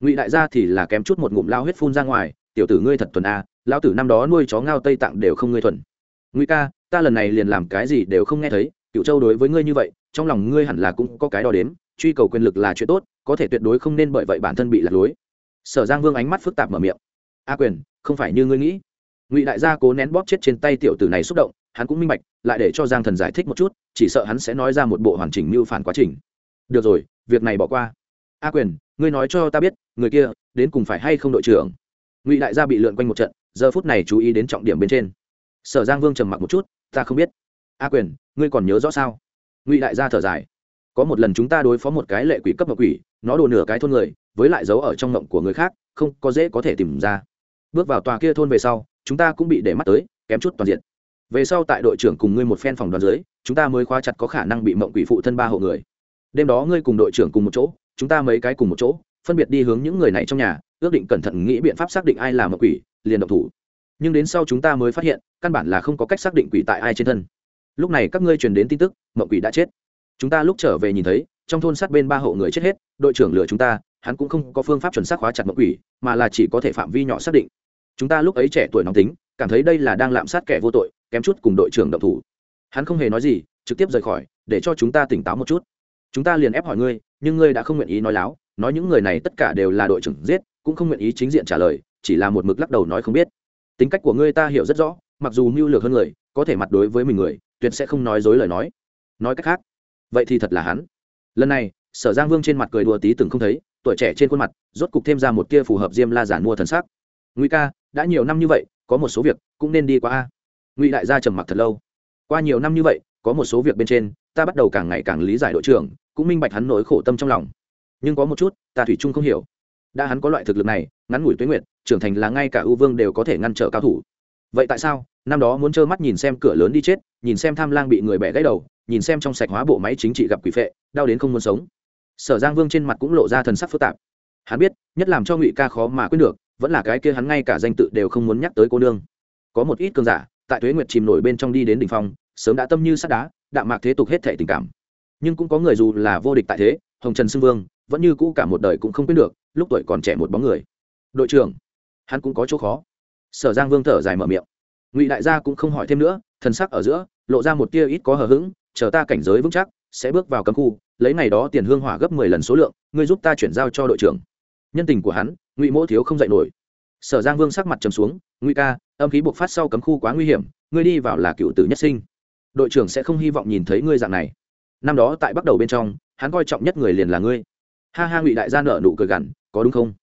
Ngụy đại gia thì là kém chút một ngụm lao huyết phun ra ngoài, tiểu tử ngươi thật thuần a lao tử năm đó nuôi chó ngao tây tạng đều không ngươi thuần. Ngụy ca, ta lần này liền làm cái gì đều không nghe thấy cựu châu đối với ngươi như vậy, trong lòng ngươi hẳn là cũng có cái đo đếm, truy cầu quyền lực là chuyện tốt, có thể tuyệt đối không nên bởi vậy bản thân bị lạc lối. Sở giang vương ánh mắt phức tạp mở miệng. A quyền, không phải như ngươi nghĩ. Ngụy đại gia cố nén bóp chết trên tay tiểu tử này xúc động hắn cũng minh bạch, lại để cho giang thần giải thích một chút, chỉ sợ hắn sẽ nói ra một bộ hoàn chỉnh mưu phản quá trình. Được rồi, việc này bỏ qua. A quyền, ngươi nói cho ta biết, người kia đến cùng phải hay không đội trưởng? Ngụy đại gia bị lượn quanh một trận, giờ phút này chú ý đến trọng điểm bên trên. Sở giang vương trầm mặc một chút, ta không biết. A quyền, ngươi còn nhớ rõ sao? Ngụy đại gia thở dài. Có một lần chúng ta đối phó một cái lệ quỷ cấp mộng quỷ, nó đồ nửa cái thôn người, với lại giấu ở trong ngộng của người khác, không có dễ có thể tìm ra. Bước vào tòa kia thôn về sau, chúng ta cũng bị để mắt tới, kém chút toàn diện về sau tại đội trưởng cùng ngươi một phen phòng đoàn dưới, chúng ta mới khóa chặt có khả năng bị mộng quỷ phụ thân ba hộ người. Đêm đó ngươi cùng đội trưởng cùng một chỗ, chúng ta mấy cái cùng một chỗ, phân biệt đi hướng những người này trong nhà, ước định cẩn thận nghĩ biện pháp xác định ai là mộng quỷ, liền độc thủ. Nhưng đến sau chúng ta mới phát hiện, căn bản là không có cách xác định quỷ tại ai trên thân. Lúc này các ngươi truyền đến tin tức, mộng quỷ đã chết. Chúng ta lúc trở về nhìn thấy, trong thôn sát bên ba hộ người chết hết, đội trưởng lừa chúng ta, hắn cũng không có phương pháp chuẩn xác khóa chặt mộng quỷ, mà là chỉ có thể phạm vi nhỏ xác định. Chúng ta lúc ấy trẻ tuổi nóng tính cảm thấy đây là đang lạm sát kẻ vô tội, kém chút cùng đội trưởng động thủ. Hắn không hề nói gì, trực tiếp rời khỏi, để cho chúng ta tỉnh táo một chút. Chúng ta liền ép hỏi ngươi, nhưng ngươi đã không nguyện ý nói láo, nói những người này tất cả đều là đội trưởng giết, cũng không nguyện ý chính diện trả lời, chỉ là một mực lắc đầu nói không biết. Tính cách của ngươi ta hiểu rất rõ, mặc dù mưu lược hơn người, có thể mặt đối với mình người, tuyệt sẽ không nói dối lời nói. Nói cách khác, vậy thì thật là hắn. Lần này, sở giang vương trên mặt cười đùa tí từng không thấy, tuổi trẻ trên khuôn mặt, rốt cục thêm ra một tia phù hợp diêm la giản mua thần sắc. Nguy ca đã nhiều năm như vậy, có một số việc cũng nên đi qua a. Ngụy đại gia trầm mặc thật lâu. Qua nhiều năm như vậy, có một số việc bên trên, ta bắt đầu càng ngày càng lý giải đội trưởng, cũng minh bạch hắn nỗi khổ tâm trong lòng. Nhưng có một chút, ta thủy chung không hiểu. Đã hắn có loại thực lực này, ngắn ngủi tuế nguyệt, trưởng thành là ngay cả ưu vương đều có thể ngăn trở cao thủ. Vậy tại sao, năm đó muốn trơ mắt nhìn xem cửa lớn đi chết, nhìn xem tham lang bị người bẻ gãy đầu, nhìn xem trong sạch hóa bộ máy chính trị gặp quỷ phệ, đau đến không muốn sống? Sở giang vương trên mặt cũng lộ ra thần sắc phức tạp. Hắn biết, nhất làm cho ngụy ca khó mà quyết được vẫn là cái kia hắn ngay cả danh tự đều không muốn nhắc tới cô nương. Có một ít cơn giả, tại thuế nguyệt chìm nổi bên trong đi đến đỉnh phong, sớm đã tâm như sắt đá, đạm mạc thế tục hết thể tình cảm. Nhưng cũng có người dù là vô địch tại thế, hồng trần xưng vương, vẫn như cũ cả một đời cũng không quyết được, lúc tuổi còn trẻ một bóng người. Đội trưởng, hắn cũng có chỗ khó. Sở giang vương thở dài mở miệng. Ngụy đại gia cũng không hỏi thêm nữa, thần sắc ở giữa, lộ ra một tia ít có hờ hững, chờ ta cảnh giới vững chắc, sẽ bước vào cấm khu, lấy ngày đó tiền hương hỏa gấp mười lần số lượng, ngươi giúp ta chuyển giao cho đội trưởng. Nhân tình của hắn ngụy mỗ thiếu không dạy nổi. Sở giang vương sắc mặt trầm xuống, ngụy ca, âm khí buộc phát sau cấm khu quá nguy hiểm, ngươi đi vào là cựu tử nhất sinh. Đội trưởng sẽ không hy vọng nhìn thấy ngươi dạng này. Năm đó tại bắt đầu bên trong, hắn coi trọng nhất người liền là ngươi. Ha ha, ngụy đại gia nợ nụ cười gằn, có đúng không?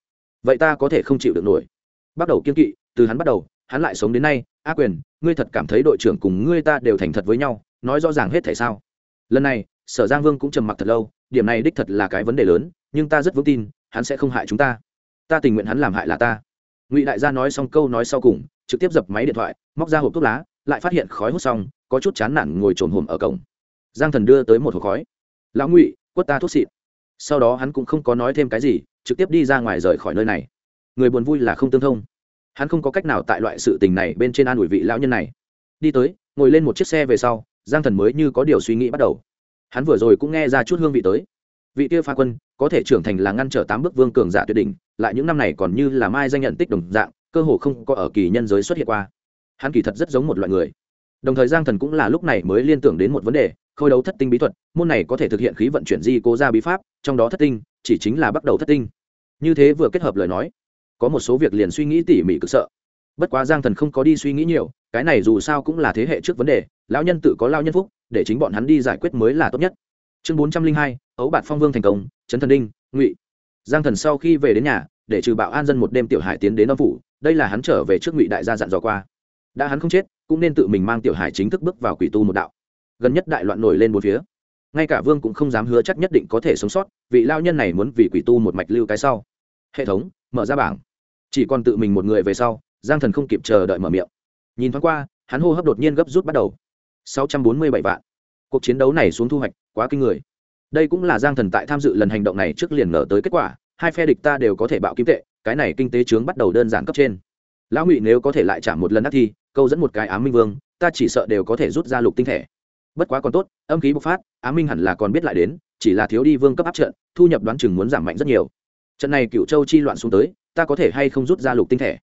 Vậy ta có thể không chịu được nổi. Bắt đầu kiên kỵ, từ hắn bắt đầu, hắn lại sống đến nay, a quyền, ngươi thật cảm thấy đội trưởng cùng ngươi ta đều thành thật với nhau, nói rõ ràng hết thể sao? Lần này, sở giang vương cũng trầm mặc thật lâu, điểm này đích thật là cái vấn đề lớn, nhưng ta rất vững tin, hắn sẽ không hại chúng ta ta tình nguyện hắn làm hại là ta. Ngụy đại gia nói xong câu nói sau cùng, trực tiếp dập máy điện thoại, móc ra hộp thuốc lá, lại phát hiện khói hút xong, có chút chán nản ngồi trồn hồm ở cổng. Giang thần đưa tới một hộp khói. Lão ngụy, quất ta thuốc xịn sau đó hắn cũng không có nói thêm cái gì, trực tiếp đi ra ngoài rời khỏi nơi này. Người buồn vui là không tương thông. Hắn không có cách nào tại loại sự tình này bên trên an ủi vị lão nhân này. Đi tới, ngồi lên một chiếc xe về sau, giang thần mới như có điều suy nghĩ bắt đầu. Hắn vừa rồi cũng nghe ra chút hương vị tới vị kia pha quân có thể trưởng thành là ngăn trở tám bước vương cường giả tuyệt đỉnh, lại những năm này còn như là mai danh nhận tích đồng dạng, cơ hồ không có ở kỳ nhân giới xuất hiện qua. Hắn kỳ thật rất giống một loại người. Đồng thời giang thần cũng là lúc này mới liên tưởng đến một vấn đề, khôi đấu thất tinh bí thuật, môn này có thể thực hiện khí vận chuyển di cố ra bí pháp, trong đó thất tinh, chỉ chính là bắt đầu thất tinh. Như thế vừa kết hợp lời nói, có một số việc liền suy nghĩ tỉ mỉ cực sợ. Bất quá giang thần không có đi suy nghĩ nhiều, cái này dù sao cũng là thế hệ trước vấn đề, lão nhân tự có lao nhân phúc, để chính bọn hắn đi giải quyết mới là tốt nhất. Chương bốn trăm linh hai ấu bạt phong vương thành công trấn thần đinh, ngụy giang thần sau khi về đến nhà, để trừ bạo an dân một đêm tiểu hải tiến đến âm phủ, đây là hắn trở về trước ngụy đại gia dặn dò qua. Đã hắn không chết, cũng nên tự mình mang tiểu hải chính thức bước vào quỷ tu một đạo. Gần nhất đại loạn nổi lên bốn phía, ngay cả vương cũng không dám hứa chắc nhất định có thể sống sót, vị lao nhân này muốn vì quỷ tu một mạch lưu cái sau. Hệ thống, mở ra bảng. Chỉ còn tự mình một người về sau, giang thần không kịp chờ đợi mở miệng. Nhìn thoáng qua, hắn hô hấp đột nhiên gấp rút bắt đầu. Sáu trăm bốn mươi bảy vạn. Cuộc chiến đấu này xuống thu hoạch, quá kinh người đây cũng là giang thần tại tham dự lần hành động này trước liền ngờ tới kết quả, hai phe địch ta đều có thể bạo kim tệ, cái này kinh tế chướng bắt đầu đơn giản cấp trên. Lão ngụy nếu có thể lại trả một lần ác thi, câu dẫn một cái ám minh vương, ta chỉ sợ đều có thể rút ra lục tinh thể. Bất quá còn tốt, âm khí bộc phát ám minh hẳn là còn biết lại đến, chỉ là thiếu đi vương cấp áp trận, thu nhập đoán chừng muốn giảm mạnh rất nhiều. Trận này cựu châu chi loạn xuống tới, ta có thể hay không rút ra lục tinh thể?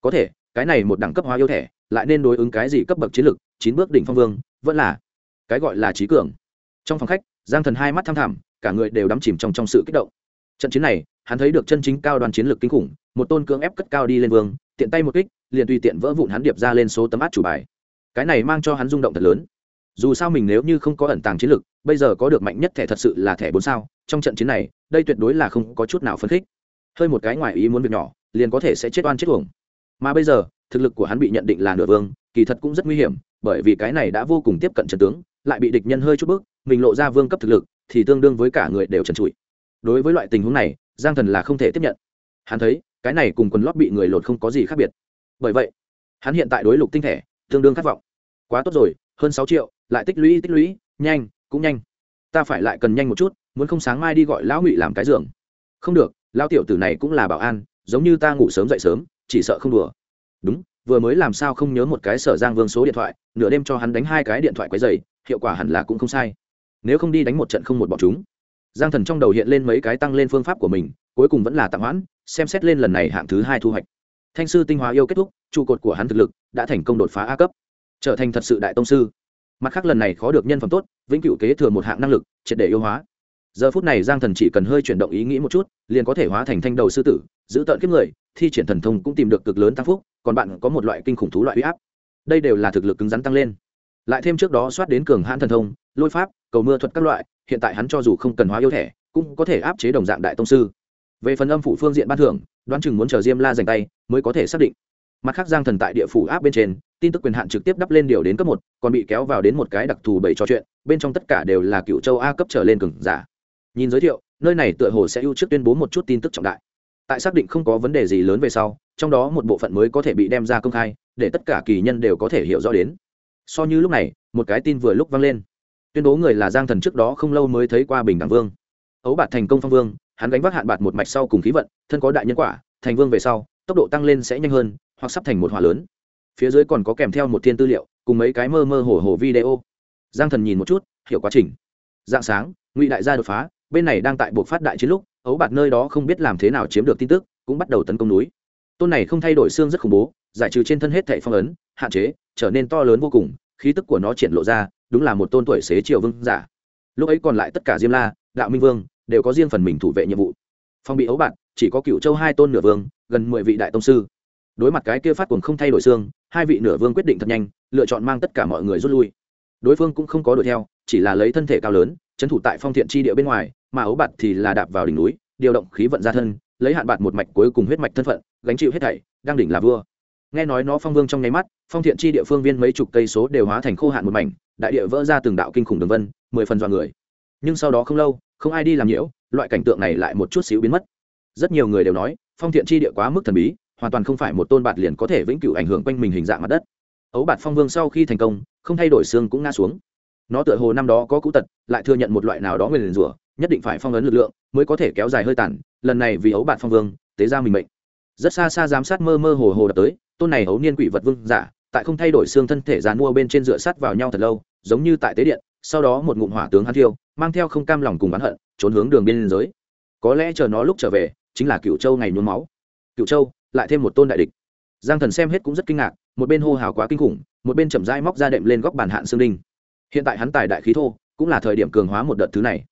Có thể, cái này một đẳng cấp hóa yêu thẻ lại nên đối ứng cái gì cấp bậc chiến lược, chín bước đỉnh phong vương, vẫn là cái gọi là trí cường. Trong phòng khách giang thần hai mắt tham thẳm, cả người đều đắm chìm trong trong sự kích động. Trận chiến này, hắn thấy được chân chính cao đoàn chiến lược kinh khủng, một tôn cưỡng ép cất cao đi lên vương, tiện tay một kích, liền tùy tiện vỡ vụn hắn điệp ra lên số tấm át chủ bài. Cái này mang cho hắn rung động thật lớn. Dù sao mình nếu như không có ẩn tàng chiến lược, bây giờ có được mạnh nhất thẻ thật sự là thẻ bốn sao, trong trận chiến này, đây tuyệt đối là không có chút nào phấn khích. Hơi một cái ngoài ý muốn việc nhỏ, liền có thể sẽ chết oan chết uổng. Mà bây giờ, thực lực của hắn bị nhận định là nửa vương, kỳ thật cũng rất nguy hiểm, bởi vì cái này đã vô cùng tiếp cận trận tướng, lại bị địch nhân hơi chút bước mình lộ ra vương cấp thực lực, thì tương đương với cả người đều trần trụi. Đối với loại tình huống này, giang thần là không thể tiếp nhận. Hắn thấy, cái này cùng quần lót bị người lột không có gì khác biệt. Bởi vậy, hắn hiện tại đối lục tinh thể, tương đương khát vọng. Quá tốt rồi, hơn sáu triệu, lại tích lũy tích lũy, nhanh, cũng nhanh. Ta phải lại cần nhanh một chút, muốn không sáng mai đi gọi lão ngụy làm cái giường. Không được, lão tiểu tử này cũng là bảo an, giống như ta ngủ sớm dậy sớm, chỉ sợ không đùa. Đúng, vừa mới làm sao không nhớ một cái sở giang vương số điện thoại, nửa đêm cho hắn đánh hai cái điện thoại quấy dày hiệu quả hẳn là cũng không sai nếu không đi đánh một trận không một bọn chúng. Giang thần trong đầu hiện lên mấy cái tăng lên phương pháp của mình, cuối cùng vẫn là tạm hoãn, xem xét lên lần này hạng thứ hai thu hoạch. Thanh sư tinh hóa yêu kết thúc, trụ cột của hắn thực lực đã thành công đột phá a cấp, trở thành thật sự đại tông sư. Mặt khác lần này khó được nhân phẩm tốt, vĩnh cửu kế thừa một hạng năng lực, triệt để yêu hóa. Giờ phút này giang thần chỉ cần hơi chuyển động ý nghĩ một chút, liền có thể hóa thành thanh đầu sư tử, giữ tợn kiếp người, thi triển thần thông cũng tìm được cực lớn tăng phúc, còn bạn có một loại kinh khủng thú loại huy áp. Đây đều là thực lực cứng rắn tăng lên. Lại thêm trước đó soát đến cường hãn thần thông, lôi pháp cầu mưa thuật các loại, hiện tại hắn cho dù không cần hóa yêu thẻ, cũng có thể áp chế đồng dạng đại tông sư. Về phần âm phủ phương diện ban thưởng, đoán chừng muốn chờ diêm la dành tay mới có thể xác định. Mặt khác giang thần tại địa phủ áp bên trên, tin tức quyền hạn trực tiếp đắp lên điều đến cấp một, còn bị kéo vào đến một cái đặc thù bảy trò chuyện, bên trong tất cả đều là cựu châu a cấp trở lên cường giả. Nhìn giới thiệu, nơi này tựa hồ sẽ ưu trước tuyên bố một chút tin tức trọng đại. Tại xác định không có vấn đề gì lớn về sau, trong đó một bộ phận mới có thể bị đem ra công khai, để tất cả kỳ nhân đều có thể hiểu rõ đến. So như lúc này, một cái tin vừa lúc vang lên tuyên bố người là giang thần trước đó không lâu mới thấy qua bình đẳng vương. Ấu bạt thành công phong vương, hắn gánh vác hạn bạt một mạch sau cùng khí vận, thân có đại nhân quả, thành vương về sau, tốc độ tăng lên sẽ nhanh hơn, hoặc sắp thành một hỏa lớn. Phía dưới còn có kèm theo một thiên tư liệu, cùng mấy cái mơ mơ hồ hồ video. Giang thần nhìn một chút, hiểu quá trình. Dạng sáng, ngụy đại gia đột phá, bên này đang tại buộc phát đại chiến lúc, ấu bạt nơi đó không biết làm thế nào chiếm được tin tức, cũng bắt đầu tấn công núi. Tôn này không thay đổi xương rất khủng bố, giải trừ trên thân hết thệ phong ấn, hạn chế, trở nên to lớn vô cùng, khí tức của nó triển lộ ra đúng là một tôn tuổi xế triều vương giả. Lúc ấy còn lại tất cả diêm la, đạo minh vương, đều có riêng phần mình thủ vệ nhiệm vụ. Phong bị ấu bạn chỉ có cựu châu hai tôn nửa vương, gần mười vị đại tông sư. Đối mặt cái kia phát cuồng không thay đổi xương, hai vị nửa vương quyết định thật nhanh, lựa chọn mang tất cả mọi người rút lui. Đối phương cũng không có đuổi theo, chỉ là lấy thân thể cao lớn trấn thủ tại phong thiện tri địa bên ngoài, mà ấu bạt thì là đạp vào đỉnh núi, điều động khí vận ra thân, lấy hạn bạt một mạch cuối cùng huyết mạch thân phận, gánh chịu hết thảy, đang đỉnh là vua nghe nói nó phong vương trong nháy mắt, phong thiện chi địa phương viên mấy chục cây số đều hóa thành khô hạn một mảnh, đại địa vỡ ra từng đạo kinh khủng đường vân, mười phần dọa người. Nhưng sau đó không lâu, không ai đi làm nhiễu, loại cảnh tượng này lại một chút xíu biến mất. Rất nhiều người đều nói, phong thiện chi địa quá mức thần bí, hoàn toàn không phải một tôn bạt liền có thể vĩnh cửu ảnh hưởng quanh mình hình dạng mặt đất. Ấu bạt phong vương sau khi thành công, không thay đổi xương cũng ngã xuống. Nó tựa hồ năm đó có cũ tật, lại thừa nhận một loại nào đó người liền rủa, nhất định phải phong ấn lực lượng mới có thể kéo dài hơi tàn, lần này vì ấu bạt phong vương, tế ra mình mệnh rất xa xa giám sát mơ mơ hồ hồ đập tới, tôn này hấu niên quỷ vật vương giả, tại không thay đổi xương thân thể dàn mua bên trên dựa sắt vào nhau thật lâu, giống như tại tế điện, sau đó một ngụm hỏa tướng hắn thiêu, mang theo không cam lòng cùng bán hận, trốn hướng đường biên giới. Có lẽ chờ nó lúc trở về, chính là cựu châu ngày nhuốm máu. Cựu châu, lại thêm một tôn đại địch. Giang thần xem hết cũng rất kinh ngạc, một bên hô hào quá kinh khủng, một bên chậm rãi móc ra đệm lên góc bàn hạn xương đinh. Hiện tại hắn tài đại khí thô, cũng là thời điểm cường hóa một đợt thứ này.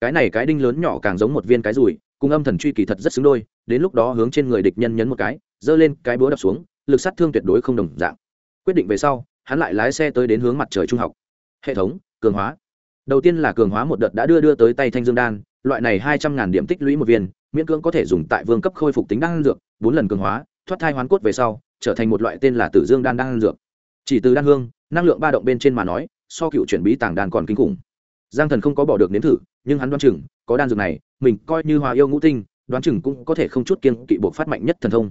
Cái này cái đinh lớn nhỏ càng giống một viên cái rùi cùng âm thần truy kỳ thật rất xứng đôi, đến lúc đó hướng trên người địch nhân nhấn một cái, giơ lên cái búa đập xuống, lực sát thương tuyệt đối không đồng dạng. Quyết định về sau, hắn lại lái xe tới đến hướng mặt trời trung học. Hệ thống, cường hóa. Đầu tiên là cường hóa một đợt đã đưa đưa tới tay thanh dương đan, loại này hai trăm ngàn điểm tích lũy một viên, miễn cưỡng có thể dùng tại vương cấp khôi phục tính đan dược, bốn lần cường hóa, thoát thai hoán cốt về sau, trở thành một loại tên là tử dương đan đan dược. Chỉ từ đan hương, năng lượng ba động bên trên mà nói, so cựu chuyển bí tàng đan còn kinh khủng. Giang thần không có bỏ được nếm thử, nhưng hắn đoan chừng có đan dược này, mình coi như hòa yêu ngũ tinh, đoán chừng cũng có thể không chút kiên kỵ buộc phát mạnh nhất thần thông.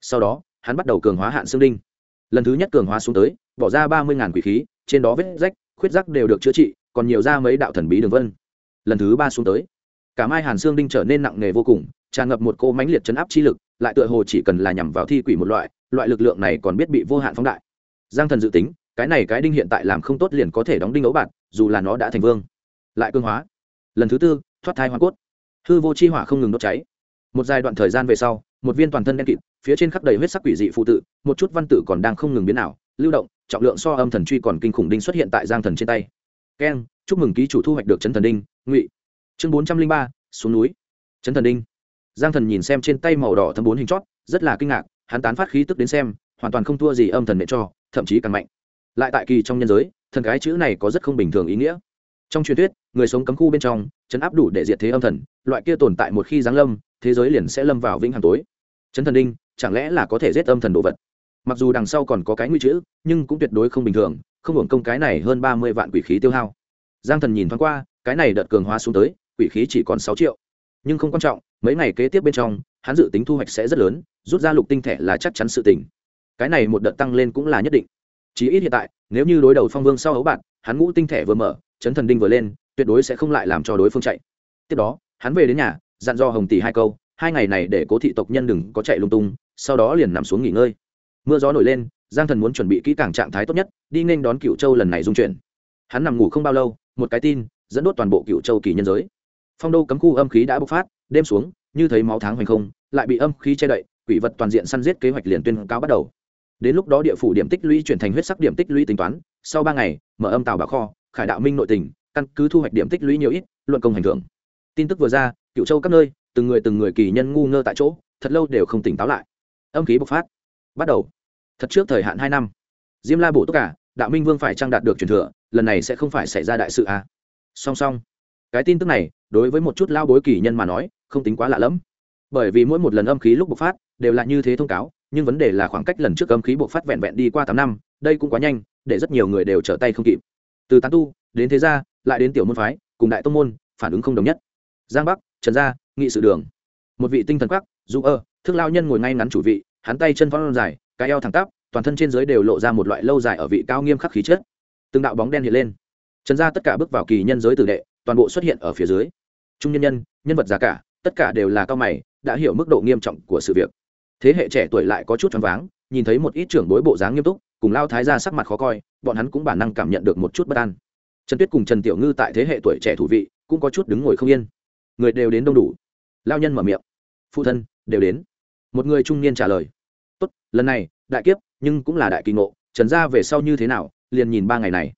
Sau đó, hắn bắt đầu cường hóa hạn xương đinh. Lần thứ nhất cường hóa xuống tới, bỏ ra ba mươi ngàn quỷ khí, trên đó vết rách, khuyết rắc đều được chữa trị, còn nhiều ra mấy đạo thần bí đường vân. Lần thứ ba xuống tới, cả mai hàn xương đinh trở nên nặng nề vô cùng, tràn ngập một cô mãnh liệt chấn áp chi lực, lại tựa hồ chỉ cần là nhằm vào thi quỷ một loại loại lực lượng này còn biết bị vô hạn phóng đại. Giang thần dự tính, cái này cái đinh hiện tại làm không tốt liền có thể đóng đinh ấu bạn dù là nó đã thành vương. Lại cương hóa. Lần thứ tư thoát thai hoa cốt. Hư vô chi hỏa không ngừng đốt cháy. Một giai đoạn thời gian về sau, một viên toàn thân đen kịt, phía trên khắp đầy huyết sắc quỷ dị phụ tự, một chút văn tự còn đang không ngừng biến ảo, lưu động, trọng lượng so âm thần truy còn kinh khủng đinh xuất hiện tại giang thần trên tay. Keng chúc mừng ký chủ thu hoạch được chấn thần đinh, ngụy. Chương bốn trăm linh ba, xuống núi. Chấn thần đinh. Giang thần nhìn xem trên tay màu đỏ thấm bốn hình chót, rất là kinh ngạc, hắn tán phát khí tức đến xem, hoàn toàn không thua gì âm thần nệ cho, thậm chí càng mạnh. Lại tại kỳ trong nhân giới, thần cái chữ này có rất không bình thường ý nghĩa. Trong truyền thuyết, người sống cấm khu bên trong chấn áp đủ để diệt thế âm thần, loại kia tồn tại một khi giáng lâm, thế giới liền sẽ lâm vào vĩnh hằng tối. Chấn thần đinh, chẳng lẽ là có thể giết âm thần đồ vật? Mặc dù đằng sau còn có cái nguy chữ, nhưng cũng tuyệt đối không bình thường, không hưởng công cái này hơn ba mươi vạn quỷ khí tiêu hao. Giang thần nhìn thoáng qua, cái này đợt cường hóa xuống tới, quỷ khí chỉ còn sáu triệu. Nhưng không quan trọng, mấy ngày kế tiếp bên trong, hắn dự tính thu hoạch sẽ rất lớn, rút ra lục tinh thể là chắc chắn sự tỉnh cái này một đợt tăng lên cũng là nhất định. Chí ít hiện tại, nếu như đối đầu phong vương sau ấu bạn hắn ngũ tinh thể vừa mở, chấn thần đinh vừa lên tuyệt đối sẽ không lại làm cho đối phương chạy. Tiếp đó, hắn về đến nhà, dặn do hồng tỷ hai câu, hai ngày này để cố thị tộc nhân đừng có chạy lung tung, sau đó liền nằm xuống nghỉ ngơi. Mưa gió nổi lên, giang thần muốn chuẩn bị kỹ càng trạng thái tốt nhất, đi nên đón cựu châu lần này dung chuyển. Hắn nằm ngủ không bao lâu, một cái tin, dẫn đốt toàn bộ cựu châu kỳ nhân giới. Phong đô cấm khu âm khí đã bộc phát, đêm xuống, như thấy máu tháng hoành không, lại bị âm khí che đậy, quỷ vật toàn diện săn giết kế hoạch liền tuyên cáo bắt đầu. Đến lúc đó địa phủ điểm tích lũy chuyển thành huyết sắc điểm tích lũy tính toán, sau ba ngày, mở âm tàu bà kho, khải đạo minh nội tình căn cứ thu hoạch điểm tích lũy nhiều ít, luận công hành thưởng. Tin tức vừa ra cựu châu các nơi, từng người từng người kỳ nhân ngu ngơ tại chỗ, thật lâu đều không tỉnh táo lại. Âm khí bộc phát. Bắt đầu. Thật trước thời hạn hai năm. Diêm la bổ tất cả, đạo minh vương phải trang đạt được truyền thừa, lần này sẽ không phải xảy ra đại sự à. song song. Cái tin tức này, đối với một chút lao bối kỳ nhân mà nói, không tính quá lạ lẫm. Bởi vì mỗi một lần âm khí lúc bộc phát, đều là như thế thông cáo, nhưng vấn đề là khoảng cách lần trước âm khí bộc phát vẹn vẹn đi qua tám năm, đây cũng quá nhanh, để rất nhiều người đều trở tay không kịp. Từ tán tu, đến thế gia lại đến tiểu môn phái, cùng đại tông môn, phản ứng không đồng nhất. Giang bắc, trần gia, nghị sự đường. Một vị tinh thần quắc dù ơ, thức lao nhân ngồi ngay ngắn chủ vị, hắn tay chân phong dài, cái eo thẳng tắp, toàn thân trên dưới đều lộ ra một loại lâu dài ở vị cao nghiêm khắc khí chất. Từng đạo bóng đen hiện lên. Trần gia tất cả bước vào kỳ nhân giới tử đệ, toàn bộ xuất hiện ở phía dưới. Trung nhân nhân nhân vật giá cả, tất cả đều là cao mày, đã hiểu mức độ nghiêm trọng của sự việc. Thế hệ trẻ tuổi lại có chút choáng váng, nhìn thấy một ít trưởng bối bộ dáng nghiêm túc, cùng lao thái ra sắc mặt khó coi, bọn hắn cũng bản năng cảm nhận được một chút bất an trần tuyết cùng trần tiểu ngư tại thế hệ tuổi trẻ thủ vị, cũng có chút đứng ngồi không yên. Người đều đến đông đủ. Lao nhân mở miệng. Phụ thân, đều đến. Một người trung niên trả lời. Tốt, lần này, đại kiếp, nhưng cũng là đại kỳ ngộ, trần ra về sau như thế nào, liền nhìn ba ngày này.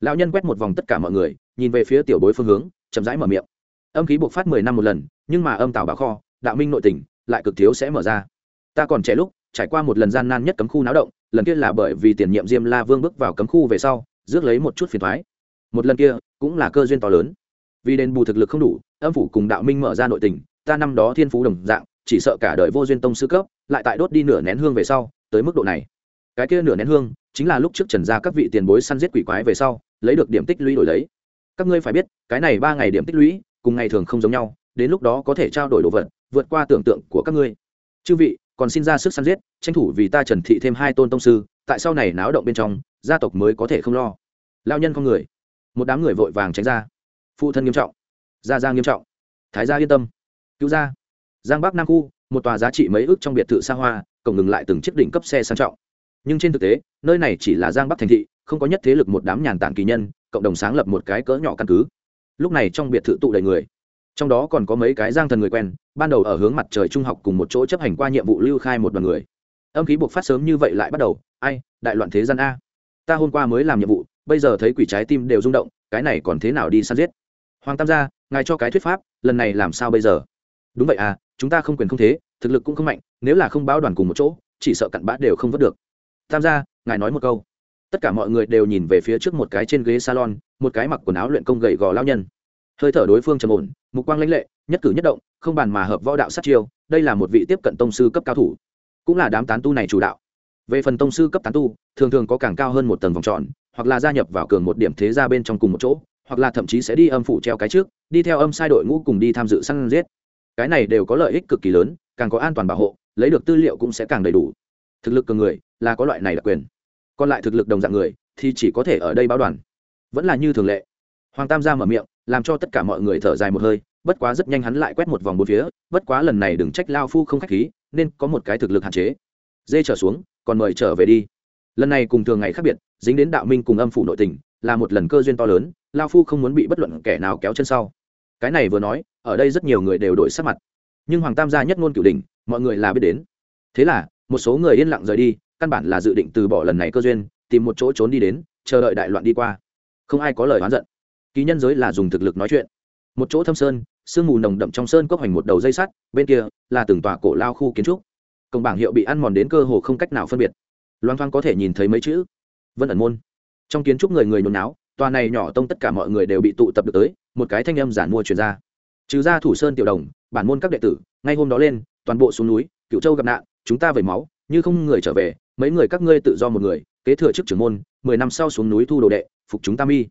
Lão nhân quét một vòng tất cả mọi người, nhìn về phía tiểu bối phương hướng, chậm rãi mở miệng. Âm khí buộc phát mười năm một lần, nhưng mà âm tảo bà kho, đạo minh nội tỉnh lại cực thiếu sẽ mở ra. Ta còn trẻ lúc, trải qua một lần gian nan nhất cấm khu náo động, lần kia là bởi vì tiền nhiệm diêm la vương bước vào cấm khu về sau, rước lấy một chút phiền thoái một lần kia cũng là cơ duyên to lớn. Vì đền bù thực lực không đủ, âm phủ cùng đạo minh mở ra nội tình, ta năm đó thiên phú đồng dạng, chỉ sợ cả đời vô duyên tông sư cấp, lại tại đốt đi nửa nén hương về sau, tới mức độ này. Cái kia nửa nén hương chính là lúc trước trần ra các vị tiền bối săn giết quỷ quái về sau, lấy được điểm tích lũy đổi lấy. Các ngươi phải biết, cái này ba ngày điểm tích lũy, cùng ngày thường không giống nhau, đến lúc đó có thể trao đổi đồ vật, vượt qua tưởng tượng của các ngươi. Chư vị, còn xin ra sức săn giết, tranh thủ vì ta trần thị thêm hai tôn tông sư, tại sau này náo động bên trong, gia tộc mới có thể không lo. Lao nhân con người một đám người vội vàng tránh ra. Phụ thân nghiêm trọng. Gia gia nghiêm trọng. Thái gia yên tâm. Cứu gia. Giang bắc nam khu, một tòa giá trị mấy ước trong biệt thự xa hoa, cổng ngừng lại từng chiếc đỉnh cấp xe sang trọng. Nhưng trên thực tế, nơi này chỉ là giang bắc thành thị, không có nhất thế lực một đám nhàn tản kỳ nhân, cộng đồng sáng lập một cái cỡ nhỏ căn cứ. Lúc này trong biệt thự tụ đầy người. Trong đó còn có mấy cái giang thần người quen, ban đầu ở hướng mặt trời trung học cùng một chỗ chấp hành qua nhiệm vụ lưu khai một đoàn người. Âm khí buộc phát sớm như vậy lại bắt đầu. Ai, đại loạn thế gian a. Ta hôm qua mới làm nhiệm vụ bây giờ thấy quỷ trái tim đều rung động, cái này còn thế nào đi săn giết? Hoàng tam gia, ngài cho cái thuyết pháp, lần này làm sao bây giờ? Đúng vậy à chúng ta không quyền không thế, thực lực cũng không mạnh, nếu là không báo đoàn cùng một chỗ, chỉ sợ cặn bã đều không vớt được. Tam gia, ngài nói một câu. Tất cả mọi người đều nhìn về phía trước một cái trên ghế salon, một cái mặc quần áo luyện công gầy gò lao nhân. Hơi thở đối phương trầm ổn, mục quang lãnh lệ, nhất cử nhất động, không bàn mà hợp võ đạo sát chiêu, đây là một vị tiếp cận tông sư cấp cao thủ. Cũng là đám tán tu này chủ đạo. Về phần tông sư cấp tán tu, thường thường có càng cao hơn một tầng vòng tròn hoặc là gia nhập vào cường một điểm thế gia bên trong cùng một chỗ, hoặc là thậm chí sẽ đi âm phủ treo cái trước, đi theo âm sai đội ngũ cùng đi tham dự săn giết. Cái này đều có lợi ích cực kỳ lớn, càng có an toàn bảo hộ, lấy được tư liệu cũng sẽ càng đầy đủ. Thực lực cường người là có loại này đặc quyền. Còn lại thực lực đồng dạng người thì chỉ có thể ở đây báo đoàn. Vẫn là như thường lệ. Hoàng tam ra mở miệng, làm cho tất cả mọi người thở dài một hơi, bất quá rất nhanh hắn lại quét một vòng bốn phía, bất quá lần này đừng trách lao phu không khách khí, nên có một cái thực lực hạn chế. Dê trở xuống, còn mời trở về đi lần này cùng thường ngày khác biệt, dính đến đạo minh cùng âm phủ nội tình, là một lần cơ duyên to lớn, lao phu không muốn bị bất luận kẻ nào kéo chân sau. Cái này vừa nói, ở đây rất nhiều người đều đổi sắc mặt. Nhưng hoàng tam gia nhất ngôn cửu đình mọi người là biết đến. Thế là, một số người yên lặng rời đi, căn bản là dự định từ bỏ lần này cơ duyên, tìm một chỗ trốn đi đến, chờ đợi đại loạn đi qua. Không ai có lời oán giận. Ký nhân giới là dùng thực lực nói chuyện. Một chỗ thâm sơn, sương mù nồng đậm trong sơn cốc hoành một đầu dây sắt, bên kia là từng tòa cổ lao khu kiến trúc. Cổng bảng hiệu bị ăn mòn đến cơ hồ không cách nào phân biệt loan thoang có thể nhìn thấy mấy chữ, vân ẩn môn. Trong kiến trúc người người nôn náo, tòa này nhỏ tông tất cả mọi người đều bị tụ tập được tới, một cái thanh âm giản mua truyền ra. Trừ ra thủ sơn tiểu đồng, bản môn các đệ tử, ngay hôm đó lên, toàn bộ xuống núi cựu châu gặp nạn, chúng ta vẩy máu, như không người trở về, mấy người các ngươi tự do một người, kế thừa chức trưởng môn, mười năm sau xuống núi thu đồ đệ, phục chúng ta mi.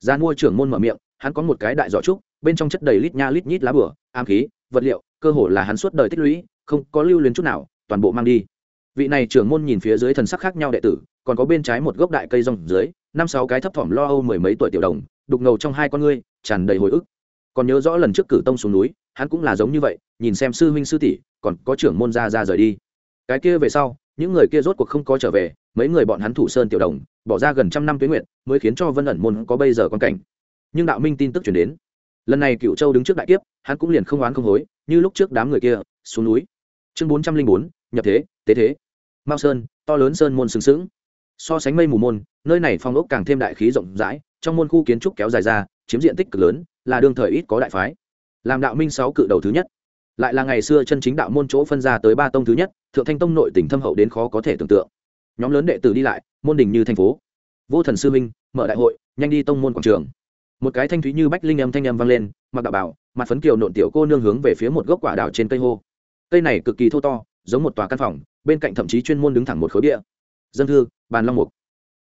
Ra mua trưởng môn mở miệng, hắn có một cái đại giỏ trúc, bên trong chất đầy lít nha lít nhít lá bửa am khí, vật liệu, cơ hồ là hắn suốt đời tích lũy, không có lưu luyến chút nào, toàn bộ mang đi vị này trưởng môn nhìn phía dưới thần sắc khác nhau đệ tử, còn có bên trái một gốc đại cây rong dưới, năm sáu cái thấp thỏm lo âu mười mấy tuổi tiểu đồng, đục ngầu trong hai con ngươi, tràn đầy hồi ức. Còn nhớ rõ lần trước cử tông xuống núi, hắn cũng là giống như vậy, nhìn xem sư huynh sư tỷ, còn có trưởng môn ra ra rời đi. Cái kia về sau, những người kia rốt cuộc không có trở về, mấy người bọn hắn thủ sơn tiểu đồng, bỏ ra gần trăm năm tuyến nguyện, mới khiến cho vân ẩn môn có bây giờ con cảnh. Nhưng đạo minh tin tức chuyển đến. Lần này cựu châu đứng trước đại kiếp, hắn cũng liền không oán không hối, như lúc trước đám người kia, xuống núi. Chương bốn trăm linh bốn, nhập thế, tế thế mao sơn, to lớn sơn môn sừng sững. So sánh mây mù môn, nơi này phong ốc càng thêm đại khí rộng rãi, trong môn khu kiến trúc kéo dài ra, chiếm diện tích cực lớn, là đương thời ít có đại phái. Làm đạo minh sáu cự đầu thứ nhất. Lại là ngày xưa chân chính đạo môn chỗ phân ra tới ba tông thứ nhất, thượng thanh tông nội tỉnh thâm hậu đến khó có thể tưởng tượng. Nhóm lớn đệ tử đi lại, môn đình như thành phố. Vô thần sư minh mở đại hội, nhanh đi tông môn quảng trường. Một cái thanh thúy như bách linh âm thanh âm vang lên, mặc đạo bảo, mặt phấn kiều nộn tiểu cô nương hướng về phía một gốc quả đào trên cây hô. Cây này cực kỳ thô to, giống một tòa căn phòng bên cạnh thậm chí chuyên môn đứng thẳng một khối địa dân thư, bàn long mục.